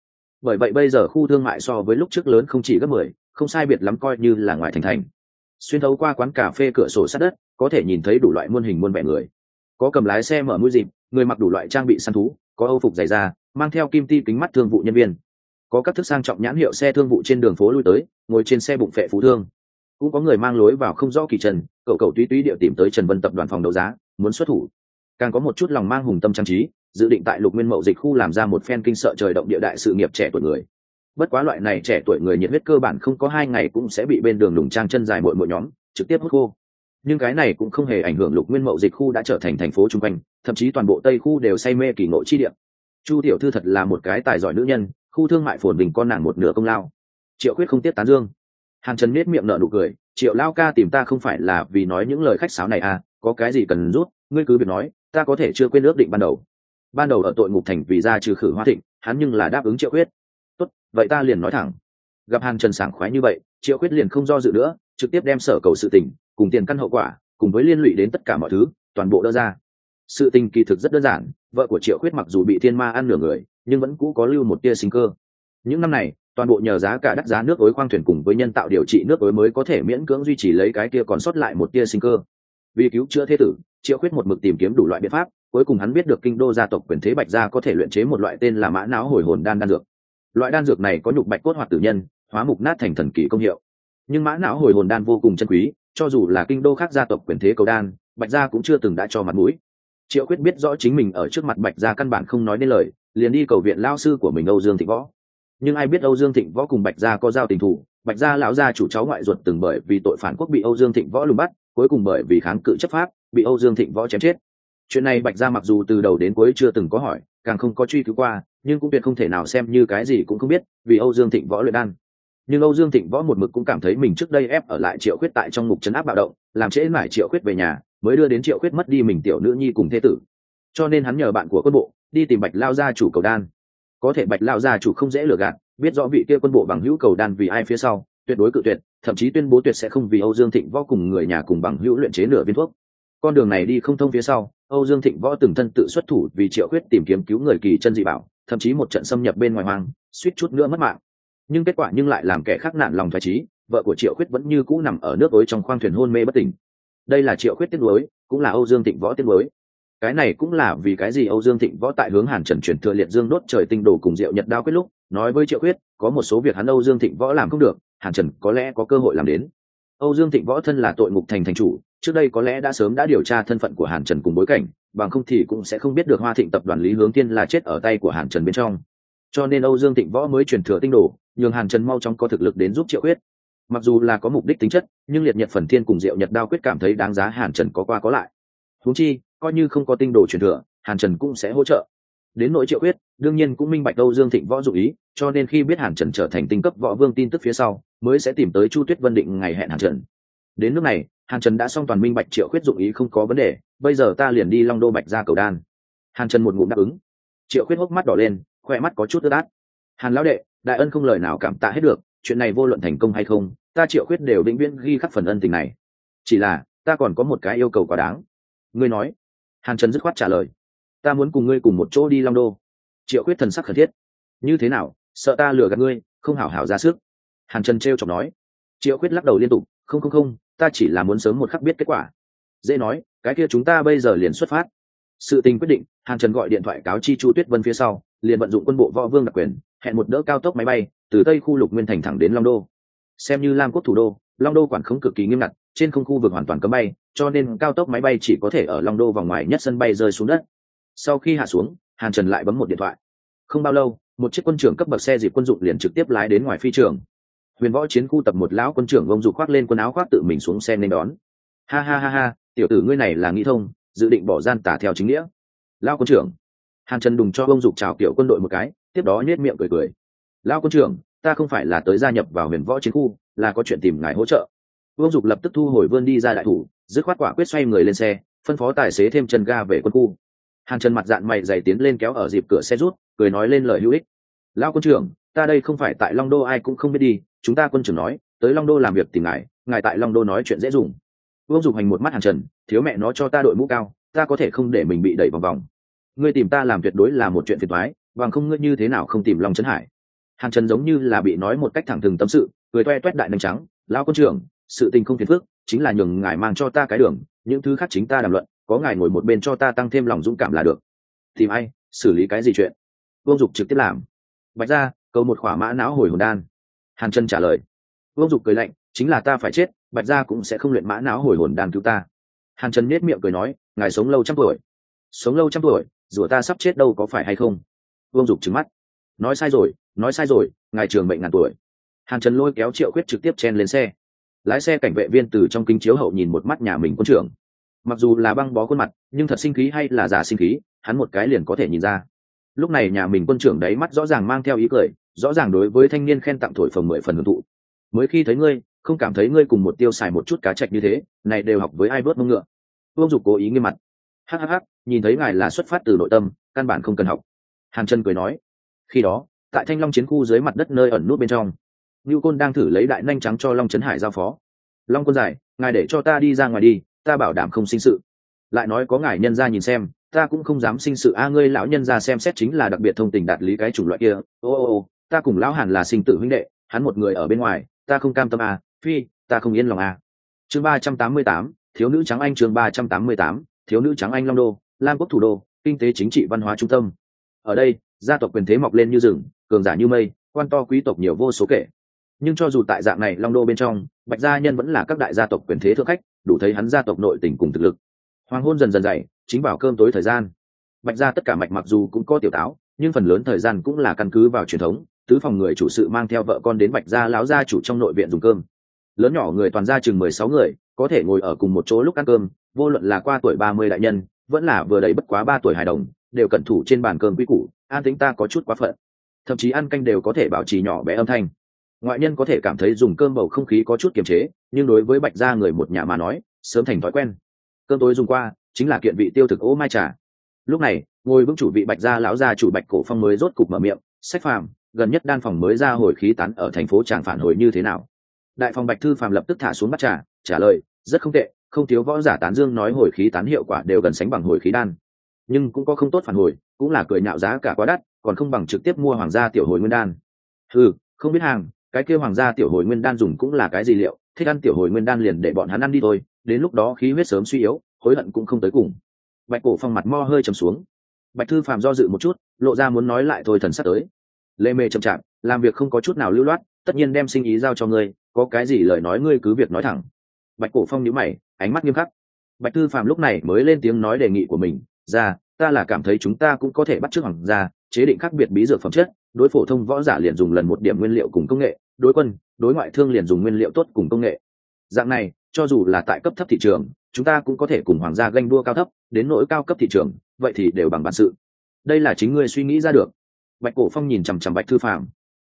Bởi vậy bây giờ khu thương mại so với lúc trước lớn không chỉ gấp mười, không sai biệt lắm coi như là ngoài thành thành xuyên thấu qua quán cà phê cửa sổ sát đất, có thể nhìn thấy đủ loại muôn hình muôn vẻ người. Có cầm lái xe mở mũi dịp, người mặc đủ loại trang bị săn thú, có âu phục dày da, mang theo kim ti kính mắt thương vụ nhân viên. Có các thức sang trọng nhãn hiệu xe thương vụ trên đường phố lui tới, ngồi trên xe bụng phệ phú thương. Cũng có người mang lối vào không rõ kỳ trần, cậu cậu tuy tuy địa tìm tới trần vân tập đoàn phòng đấu giá, muốn xuất thủ. Càng có một chút lòng mang hùng tâm trang trí, dự định tại lục nguyên mậu dịch khu làm ra một phen kinh sợ trời động địa đại sự nghiệp trẻ tuổi người bất quá loại này trẻ tuổi người nhiệt huyết cơ bản không có hai ngày cũng sẽ bị bên đường lùng trang chân dài mội mội nhóm trực tiếp hút khô. Nhưng cái này cũng không hề ảnh hưởng lục nguyên mậu dịch khu đã trở thành thành phố chung quanh, thậm chí toàn bộ tây khu đều say mê kỳ ngộ chi điểm chu tiểu thư thật là một cái tài giỏi nữ nhân, khu thương mại phồn bình con nàng một nửa công lao. Triệu quyết không tiếp tán dương. Hàn trần nết miệng nợ nụ cười, triệu lao ca tìm ta không phải là vì nói những lời khách sáo này à có cái gì cần rút, ngươi cứ việc nói, ta có thể chưa quên ước định ban đầu. Ban đầu ở tội ngục thành vì ra trừ khử hoa thịnh, hắn nhưng là đáp ứng triệu quyết vậy ta liền nói thẳng. Gặp hàn trần sảng khoái như vậy, triệu quyết liền không do dự nữa, trực tiếp đem sở cầu sự tình, cùng tiền căn hậu quả, cùng với liên lụy đến tất cả mọi thứ, toàn bộ đỡ ra. Sự tình kỳ thực rất đơn giản, vợ của triệu quyết mặc dù bị thiên ma ăn nửa người, nhưng vẫn cũ có lưu một tia sinh cơ. Những năm này, toàn bộ nhờ giá cả đắt giá nước ối khoang thuyền cùng với nhân tạo điều trị nước ối mới có thể miễn cưỡng duy trì lấy cái kia còn sót lại một tia sinh cơ. Vì cứu chữa thế tử, triệu khuyết một mực tìm kiếm đủ loại biện pháp, cuối cùng hắn biết được kinh đô gia tộc quyền thế bạch gia có thể luyện chế một loại tên là mã não hồi hồn đan đan dược loại đan dược này có nhục bạch cốt hoạt tử nhân, hóa mục nát thành thần kỳ công hiệu. Nhưng mã não hồi hồn đan vô cùng chân quý, cho dù là kinh đô khác gia tộc quyền thế cầu đan, bạch gia cũng chưa từng đã cho mặt mũi. Triệu quyết biết rõ chính mình ở trước mặt bạch gia căn bản không nói nên lời, liền đi cầu viện lao sư của mình âu dương thịnh võ. Nhưng ai biết âu dương thịnh võ cùng bạch gia có giao tình thủ bạch gia lão gia chủ cháu ngoại ruột từng bởi vì tội phản quốc bị âu dương thịnh võ lùng bắt, cuối cùng bởi vì kháng cự chấp pháp, bị âu dương thịnh võ chém chết. Chuyện này bạch gia mặc dù từ đầu đến cuối chưa từng có hỏi càng không có truy cứu qua, nhưng cũng tuyệt không thể nào xem như cái gì cũng không biết, vì âu dương thịnh võ luyện đan. Nhưng âu dương thịnh võ một mực cũng cảm thấy mình trước đây ép ở lại triệu khuyết tại trong ngục trấn áp bạo động, làm trễ mải triệu khuyết về nhà, mới đưa đến triệu khuyết mất đi mình tiểu nữ nhi cùng thế tử. Cho nên hắn nhờ bạn của quân bộ, đi tìm bạch lao gia chủ cầu đan. Có thể bạch lao gia chủ không dễ lừa gạt, biết rõ vị kia quân bộ bằng hữu cầu đan vì ai phía sau, tuyệt đối cự tuyệt, thậm chí tuyên bố tuyệt sẽ không vì âu dương thịnh võ cùng người nhà cùng bằng hữu luyện chế nửa viên thuốc. Con đường này đi không thông phía sau âu dương thịnh võ từng thân tự xuất thủ vì triệu khuyết tìm kiếm cứu người kỳ chân dị bảo thậm chí một trận xâm nhập bên ngoài hoang suýt chút nữa mất mạng. Nhưng kết quả nhưng lại làm kẻ khác nạn lòng phách trí vợ của triệu khuyết vẫn như cũ nằm ở nước ối trong khoang thuyền hôn mê bất tỉnh. Đây là triệu khuyết tiếng đuối, cũng là âu dương thịnh võ tiếng đuối. cái này cũng là vì cái gì âu dương thịnh võ tại hướng hàn trần chuyển thừa liệt dương đốt trời tinh đồ cùng diệu nhật đao quyết lúc nói với triệu khuyết có một số việc hắn âu dương thịnh võ làm không được hàn trần có lẽ có cơ hội làm đến âu dương thịnh võ thân là tội ngục thành thành chủ, trước đây có lẽ đã sớm đã điều tra thân phận của hàn trần cùng bối cảnh, bằng không thì cũng sẽ không biết được hoa thịnh tập đoàn lý hướng tiên là chết ở tay của hàn trần bên trong. Cho nên âu dương thịnh võ mới truyền thừa tinh đồ, nhường hàn trần mau chóng có thực lực đến giúp triệu quyết. Mặc dù là có mục đích tính chất, nhưng liệt nhật phần thiên cùng diệu nhật đao quyết cảm thấy đáng giá hàn trần có qua có lại. Huống chi, coi như không có tinh đồ truyền thừa, hàn trần cũng sẽ hỗ trợ đến nỗi triệu quyết, đương nhiên cũng minh bạch âu dương thịnh võ dụ ý, cho nên khi biết hàn trần trở thành tinh cấp võ vương tin tức phía sau, mới sẽ tìm tới chu tuyết vân định ngày hẹn hàn trần. Đến lúc này, hàn trần đã xong toàn minh bạch triệu khuyết dụng ý không có vấn đề, bây giờ ta liền đi long đô bạch ra cầu đan. Hàn trần một ngụm đáp ứng. Triệu khuyết hốc mắt đỏ lên khoe mắt có chút ướt át. Hàn lão đệ, đại ân không lời nào cảm tạ hết được, chuyện này vô luận thành công hay không, ta triệu khuyết đều vĩnh viễn ghi khắc phần ân tình này. Chỉ là, ta còn có một cái yêu cầu quá đáng. Ngươi nói. Hàn trần dứt khoát trả lời ta muốn cùng ngươi cùng một chỗ đi long đô. Triệu khuyết thần sắc khẩn thiết. Như thế nào, sợ ta lừa gạt ngươi, không hảo hảo ra sức. Hàn trần t r chọc nói. Triệu khuyết lắc đầu liên tục, không không không, ta chỉ là muốn sớm một khắc biết kết quả. Dễ nói, cái kia chúng ta bây giờ liền xuất phát. Sự tình quyết định, hàn trần gọi điện thoại cáo chi chu tuyết vân phía sau, liền vận dụng quân bộ võ vương đặc quyền, hẹn một đỡ cao tốc máy bay, từ tây khu lục nguyên thành thẳng đến long đô. Xem như lam quốc thủ đô, long đô quản khống cực kỳ nghiêm ngặt, trên không khu vực hoàn toàn cấm bay, cho nên cao tốc máy bay chỉ có thể ở long đô vòng ngoài nhất sân bay rơi xuống đất sau khi hạ xuống, hàn trần lại bấm một điện thoại. Không bao lâu, một chiếc quân trưởng cấp bậc xe dịp quân dụng liền trực tiếp lái đến ngoài phi trường. Huyền võ chiến khu tập một lão quân trưởng ông dục khoác lên quần áo khoác tự mình xuống xe nên đón. Ha ha ha ha, tiểu tử ngươi này là nghĩ thông, dự định bỏ gian tả theo chính nghĩa. Lao quân trưởng. Hàn trần đùng cho ông dục chào kiểu quân đội một cái, tiếp đó nhét miệng cười cười. Lao quân trưởng, ta không phải là tới gia nhập vào huyền võ chiến khu, là có chuyện tìm ngài hỗ trợ. Vương dục lập tức thu hồi vươn đi ra đại thủ, dứt khoát quả quyết xoay người lên xe, phân phó tài xế thêm chân ga về quân khu hàn trần mặt dạng mày dày tiến lên kéo ở dịp cửa xe rút, cười nói lên lời hữu ích. Lao quân trưởng, ta đây không phải tại long đô ai cũng không biết đi, chúng ta quân trưởng nói, tới long đô làm việc tìm ngài ngài tại long đô nói chuyện dễ dùng. Vương dục hành một mắt hàn trần, thiếu mẹ nó cho ta đội mũ cao, ta có thể không để mình bị đẩy vòng vòng. Ngươi tìm ta làm tuyệt đối là một chuyện phiền thoái bằng không ngươi như thế nào không tìm long trấn hải? Hàn trần giống như là bị nói một cách thẳng thừng tâm sự, cười toe toét đại nành trắng lao quân trưởng, sự tình không phiền phức, chính là nhường ngài mang cho ta cái đường, những thứ khác chính ta đàm luận có ngài ngồi một bên cho ta tăng thêm lòng dũng cảm là được. Tìm ai? Xử lý cái gì chuyện? Vương dục trực tiếp làm. Bạch ra câu một khỏa mã não hồi hồn đan. Hàn trần trả lời. Vương dục cười lạnh, chính là ta phải chết, bạch gia cũng sẽ không luyện mã não hồi hồn đan cứu ta. Hàn trần nết miệng cười nói, ngài sống lâu trăm tuổi. Sống lâu trăm tuổi rủa ta sắp chết đâu có phải hay không? Vương dục trứng mắt. Nói sai rồi, nói sai rồi, ngài trường mệnh ngàn tuổi. Hàn trần lôi kéo triệu khuyết trực tiếp chen lên xe. Lái xe cảnh vệ viên từ trong kinh chiếu hậu nhìn một mắt nhà mình quân trưởng mặc dù là băng bó khuôn mặt, nhưng thật sinh khí hay là giả sinh khí, hắn một cái liền có thể nhìn ra. Lúc này nhà mình quân trưởng đấy mắt rõ ràng mang theo ý cười, rõ ràng đối với thanh niên khen tặng thổi phồng mười phần hưởng thụ. Mới khi thấy ngươi, không cảm thấy ngươi cùng một tiêu xài một chút cá chạch như thế, này đều học với ai bớt mông ngựa. Vương dục cố ý nghiêm mặt. Hhh nhìn thấy ngài là xuất phát từ nội tâm, căn bản không cần học. Hàn chân cười nói. Khi đó, tại thanh long chiến khu dưới mặt đất nơi ẩn nút bên trong ngưu côn đang thử lấy đại nhanh trắng cho long trấn hải giao phó. Long quân giải, ngài để cho ta đi ra ngoài đi ta bảo đảm không sinh sự. Lại nói có ngài nhân ra nhìn xem, ta cũng không dám sinh sự. A, ngươi lão nhân ra xem xét chính là đặc biệt thông tình đạt lý cái chủng loại kia. Ô ô ô, ta cùng lão hàn là sinh tử huynh đệ, hắn một người ở bên ngoài, ta không cam tâm a. Phi, ta không yên lòng a. Chương ba trăm tám mươi tám, thiếu nữ trắng anh chương ba trăm tám mươi tám, thiếu nữ trắng anh long đô, lam quốc thủ đô, kinh tế chính trị văn hóa trung tâm. Ở đây, gia tộc quyền thế mọc lên như rừng, cường giả như mây, quan to quý tộc nhiều vô số kể nhưng cho dù tại dạng này long đô bên trong, bạch gia nhân vẫn là các đại gia tộc quyền thế thượng khách, đủ thấy hắn gia tộc nội tình cùng thực lực. Hoàng hôn dần dần dày, chính vào cơm tối thời gian. Bạch gia tất cả mạch mặc dù cũng có tiểu táo, nhưng phần lớn thời gian cũng là căn cứ vào truyền thống, tứ phòng người chủ sự mang theo vợ con đến bạch gia lão gia chủ trong nội viện dùng cơm. Lớn nhỏ người toàn gia chừng mười sáu người, có thể ngồi ở cùng một chỗ lúc ăn cơm, vô luận là qua tuổi ba mươi đại nhân, vẫn là vừa đầy bất quá ba tuổi hài đồng, đều cẩn thủ trên bàn cơm quý củ, an tính ta có chút quá phận. Thậm chí ăn canh đều có thể bảo trì nhỏ bé âm thanh ngoại nhân có thể cảm thấy dùng cơm bầu không khí có chút kiềm chế, nhưng đối với bạch gia người một nhà mà nói, sớm thành thói quen. Cơm tối dùng qua, chính là kiện vị tiêu thực ô mai trà. Lúc này, ngồi vững chủ vị bạch gia lão gia chủ bạch cổ phong mới rốt cục mở miệng, sách phàm, gần nhất đan phòng mới ra hồi khí tán ở thành phố tràng phản hồi như thế nào? Đại phòng bạch thư phàm lập tức thả xuống bắt trà, trả lời, rất không tệ, không thiếu võ giả tán dương nói hồi khí tán hiệu quả đều gần sánh bằng hồi khí đan. Nhưng cũng có không tốt phản hồi, cũng là cười nhạo giá cả quá đắt, còn không bằng trực tiếp mua hoàng gia tiểu hồi nguyên đan. Ừ không biết hàng cái kêu hoàng gia tiểu hồi nguyên đan dùng cũng là cái gì liệu, thích ăn tiểu hồi nguyên đan liền để bọn hắn ăn đi thôi, đến lúc đó khí huyết sớm suy yếu, hối hận cũng không tới cùng. Bạch cổ phong mặt mo hơi trầm xuống. Bạch thư phàm do dự một chút, lộ ra muốn nói lại thôi thần sắp tới. Lê mê chậm chạp, làm việc không có chút nào lưu loát, tất nhiên đem sinh ý giao cho ngươi, có cái gì lời nói ngươi cứ việc nói thẳng. Bạch cổ phong nhíu mày, ánh mắt nghiêm khắc. Bạch thư phàm lúc này mới lên tiếng nói đề nghị của mình, ra, ta là cảm thấy chúng ta cũng có thể bắt chước hoàng gia, chế định khác biệt bí dược phẩm chất đối phổ thông võ giả liền dùng lần một điểm nguyên liệu cùng công nghệ đối quân đối ngoại thương liền dùng nguyên liệu tốt cùng công nghệ. Dạng này cho dù là tại cấp thấp thị trường chúng ta cũng có thể cùng hoàng gia ganh đua cao thấp đến nỗi cao cấp thị trường vậy thì đều bằng bản sự. Đây là chính ngươi suy nghĩ ra được. Bạch cổ phong nhìn chằm chằm bạch thư phàm,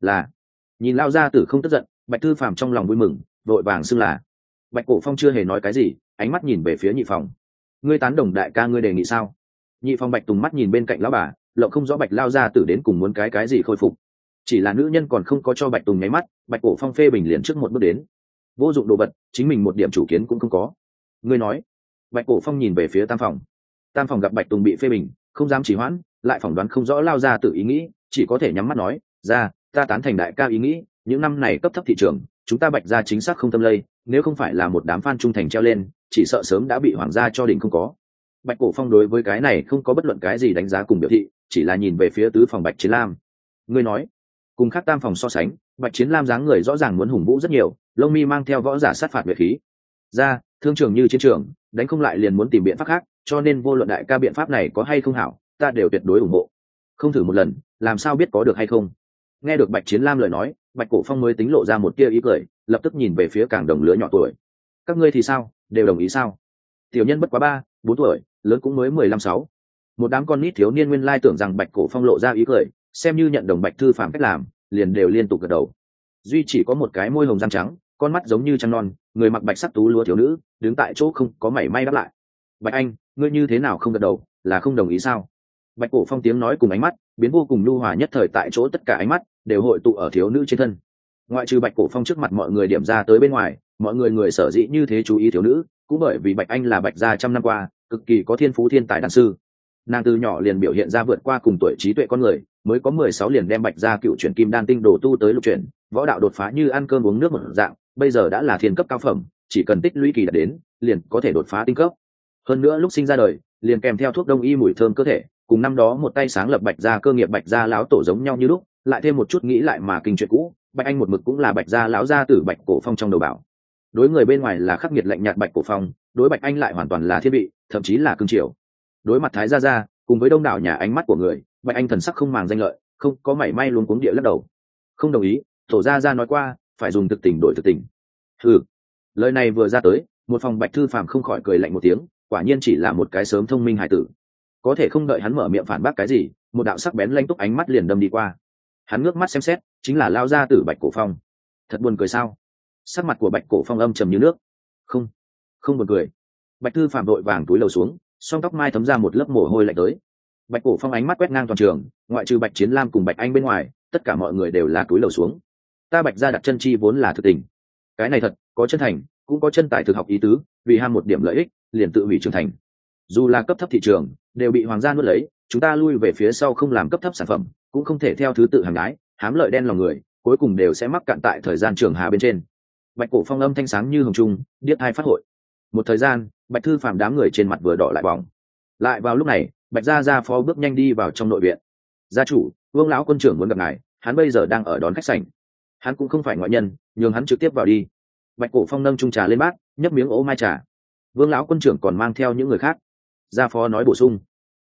là nhìn lao ra tử không tức giận bạch thư phàm trong lòng vui mừng vội vàng xưng là bạch cổ phong chưa hề nói cái gì ánh mắt nhìn về phía nhị phòng. Ngươi tán đồng đại ca ngươi đề nghị sao? Nhị phong bạch tùng mắt nhìn bên cạnh lão bà lộng không rõ bạch lao ra tử đến cùng muốn cái cái gì khôi phục. Chỉ là nữ nhân còn không có cho bạch tùng nháy mắt, bạch cổ phong phê bình liền trước một bước đến. Vô dụng đồ vật, chính mình một điểm chủ kiến cũng không có. Ngươi nói. Bạch cổ phong nhìn về phía tam phòng. Tam phòng gặp bạch tùng bị phê bình, không dám chỉ hoãn, lại phỏng đoán không rõ lao ra tự ý nghĩ, chỉ có thể nhắm mắt nói ra ta tán thành đại ca ý nghĩ, những năm này cấp thấp thị trường, chúng ta bạch ra chính xác không tâm lây, nếu không phải là một đám fan trung thành treo lên, chỉ sợ sớm đã bị hoàng gia cho đỉnh không có. Bạch cổ phong đối với cái này không có bất luận cái gì đánh giá cùng biểu thị chỉ là nhìn về phía tứ phòng bạch chiến lam. Ngươi nói, cùng khác tam phòng so sánh, bạch chiến lam dáng người rõ ràng muốn hùng vũ rất nhiều, lông mi mang theo võ giả sát phạt về khí. Ra, thương trường như chiến trường, đánh không lại liền muốn tìm biện pháp khác, cho nên vô luận đại ca biện pháp này có hay không hảo, ta đều tuyệt đối ủng hộ. Không thử một lần, làm sao biết có được hay không? Nghe được bạch chiến lam lời nói, bạch cổ phong mới tính lộ ra một tia ý cười, lập tức nhìn về phía càng đồng lứa nhỏ tuổi. Các ngươi thì sao, đều đồng ý sao? Tiểu nhân bất quá ba, bốn tuổi, lớn cũng mới mười lăm sáu một đám con nít thiếu niên nguyên lai tưởng rằng bạch cổ phong lộ ra ý cười, xem như nhận đồng bạch thư phạm cách làm, liền đều liên tục gật đầu. Duy chỉ có một cái môi hồng răng trắng, con mắt giống như trăng non, người mặc bạch sắc tú lúa thiếu nữ, đứng tại chỗ không có mảy may đáp lại. Bạch anh, ngươi như thế nào không gật đầu, là không đồng ý sao? Bạch cổ phong tiếng nói cùng ánh mắt, biến vô cùng lưu hòa nhất thời tại chỗ tất cả ánh mắt đều hội tụ ở thiếu nữ trên thân. Ngoại trừ bạch cổ phong trước mặt mọi người điểm ra tới bên ngoài, mọi người người sở dĩ như thế chú ý thiếu nữ, cũng bởi vì bạch anh là bạch gia trăm năm qua, cực kỳ có thiên phú thiên tài đàn sư nàng từ nhỏ liền biểu hiện ra vượt qua cùng tuổi trí tuệ con người, mới có mười sáu liền đem bạch gia cựu chuyển kim đan tinh đồ tu tới lục chuyển, võ đạo đột phá như ăn cơm uống nước một dạng, bây giờ đã là thiên cấp cao phẩm, chỉ cần tích lũy kỳ đạt đến, liền có thể đột phá tinh cấp. Hơn nữa lúc sinh ra đời, liền kèm theo thuốc đông y mùi thơm cơ thể, cùng năm đó một tay sáng lập bạch gia cơ nghiệp bạch gia láo tổ giống nhau như lúc, lại thêm một chút nghĩ lại mà kinh chuyện cũ, bạch anh một mực cũng là bạch gia láo gia tử bạch cổ phong trong đầu bảo. Đối người bên ngoài là khắc nghiệt lạnh nhạt bạch cổ phong, đối bạch anh lại hoàn toàn là thiết bị thậm chí là cương triều đối mặt thái gia gia, cùng với đông đảo nhà ánh mắt của người, bạch anh thần sắc không màng danh lợi, không có mảy may luôn cuống địa lắc đầu. Không đồng ý tổ gia gia nói qua, phải dùng thực tình đổi thực tình. Ừ lời này vừa ra tới, một phòng bạch thư phàm không khỏi cười lạnh một tiếng, quả nhiên chỉ là một cái sớm thông minh hải tử. Có thể không đợi hắn mở miệng phản bác cái gì, một đạo sắc bén lanh túc ánh mắt liền đâm đi qua. Hắn ngước mắt xem xét, chính là lao ra từ bạch cổ phong. Thật buồn cười sao? Sắc mặt của bạch cổ phong âm trầm như nước. Không. Không buồn cười. Bạch thư phạm đội vàng túi lầu xuống song tóc mai thấm ra một lớp mồ hôi lạnh tới. Bạch cổ phong ánh mắt quét ngang toàn trường, ngoại trừ bạch chiến lam cùng bạch anh bên ngoài, tất cả mọi người đều là túi lầu xuống. Ta bạch ra đặt chân chi vốn là thực tình. Cái này thật, có chân thành, cũng có chân tài thực học ý tứ, vì ham một điểm lợi ích, liền tự hủy trưởng thành. Dù là cấp thấp thị trường, đều bị hoàng gia nuốt lấy, chúng ta lui về phía sau không làm cấp thấp sản phẩm, cũng không thể theo thứ tự hàng gái hám lợi đen lòng người, cuối cùng đều sẽ mắc cạn tại thời gian trường hà bên trên. Bạch cổ phong âm thanh sáng như hồng trung, điếc hai phát hội. Một thời gian bạch thư phàm đám người trên mặt vừa đỏ lại bóng. lại vào lúc này, bạch gia gia phó bước nhanh đi vào trong nội viện. Gia chủ, vương lão quân trưởng muốn gặp ngài, hắn bây giờ đang ở đón khách sảnh. Hắn cũng không phải ngoại nhân, nhường hắn trực tiếp vào đi. Bạch cổ phong nâng trung trà lên bát, nhấp miếng ố mai trà. Vương lão quân trưởng còn mang theo những người khác. Gia phó nói bổ sung.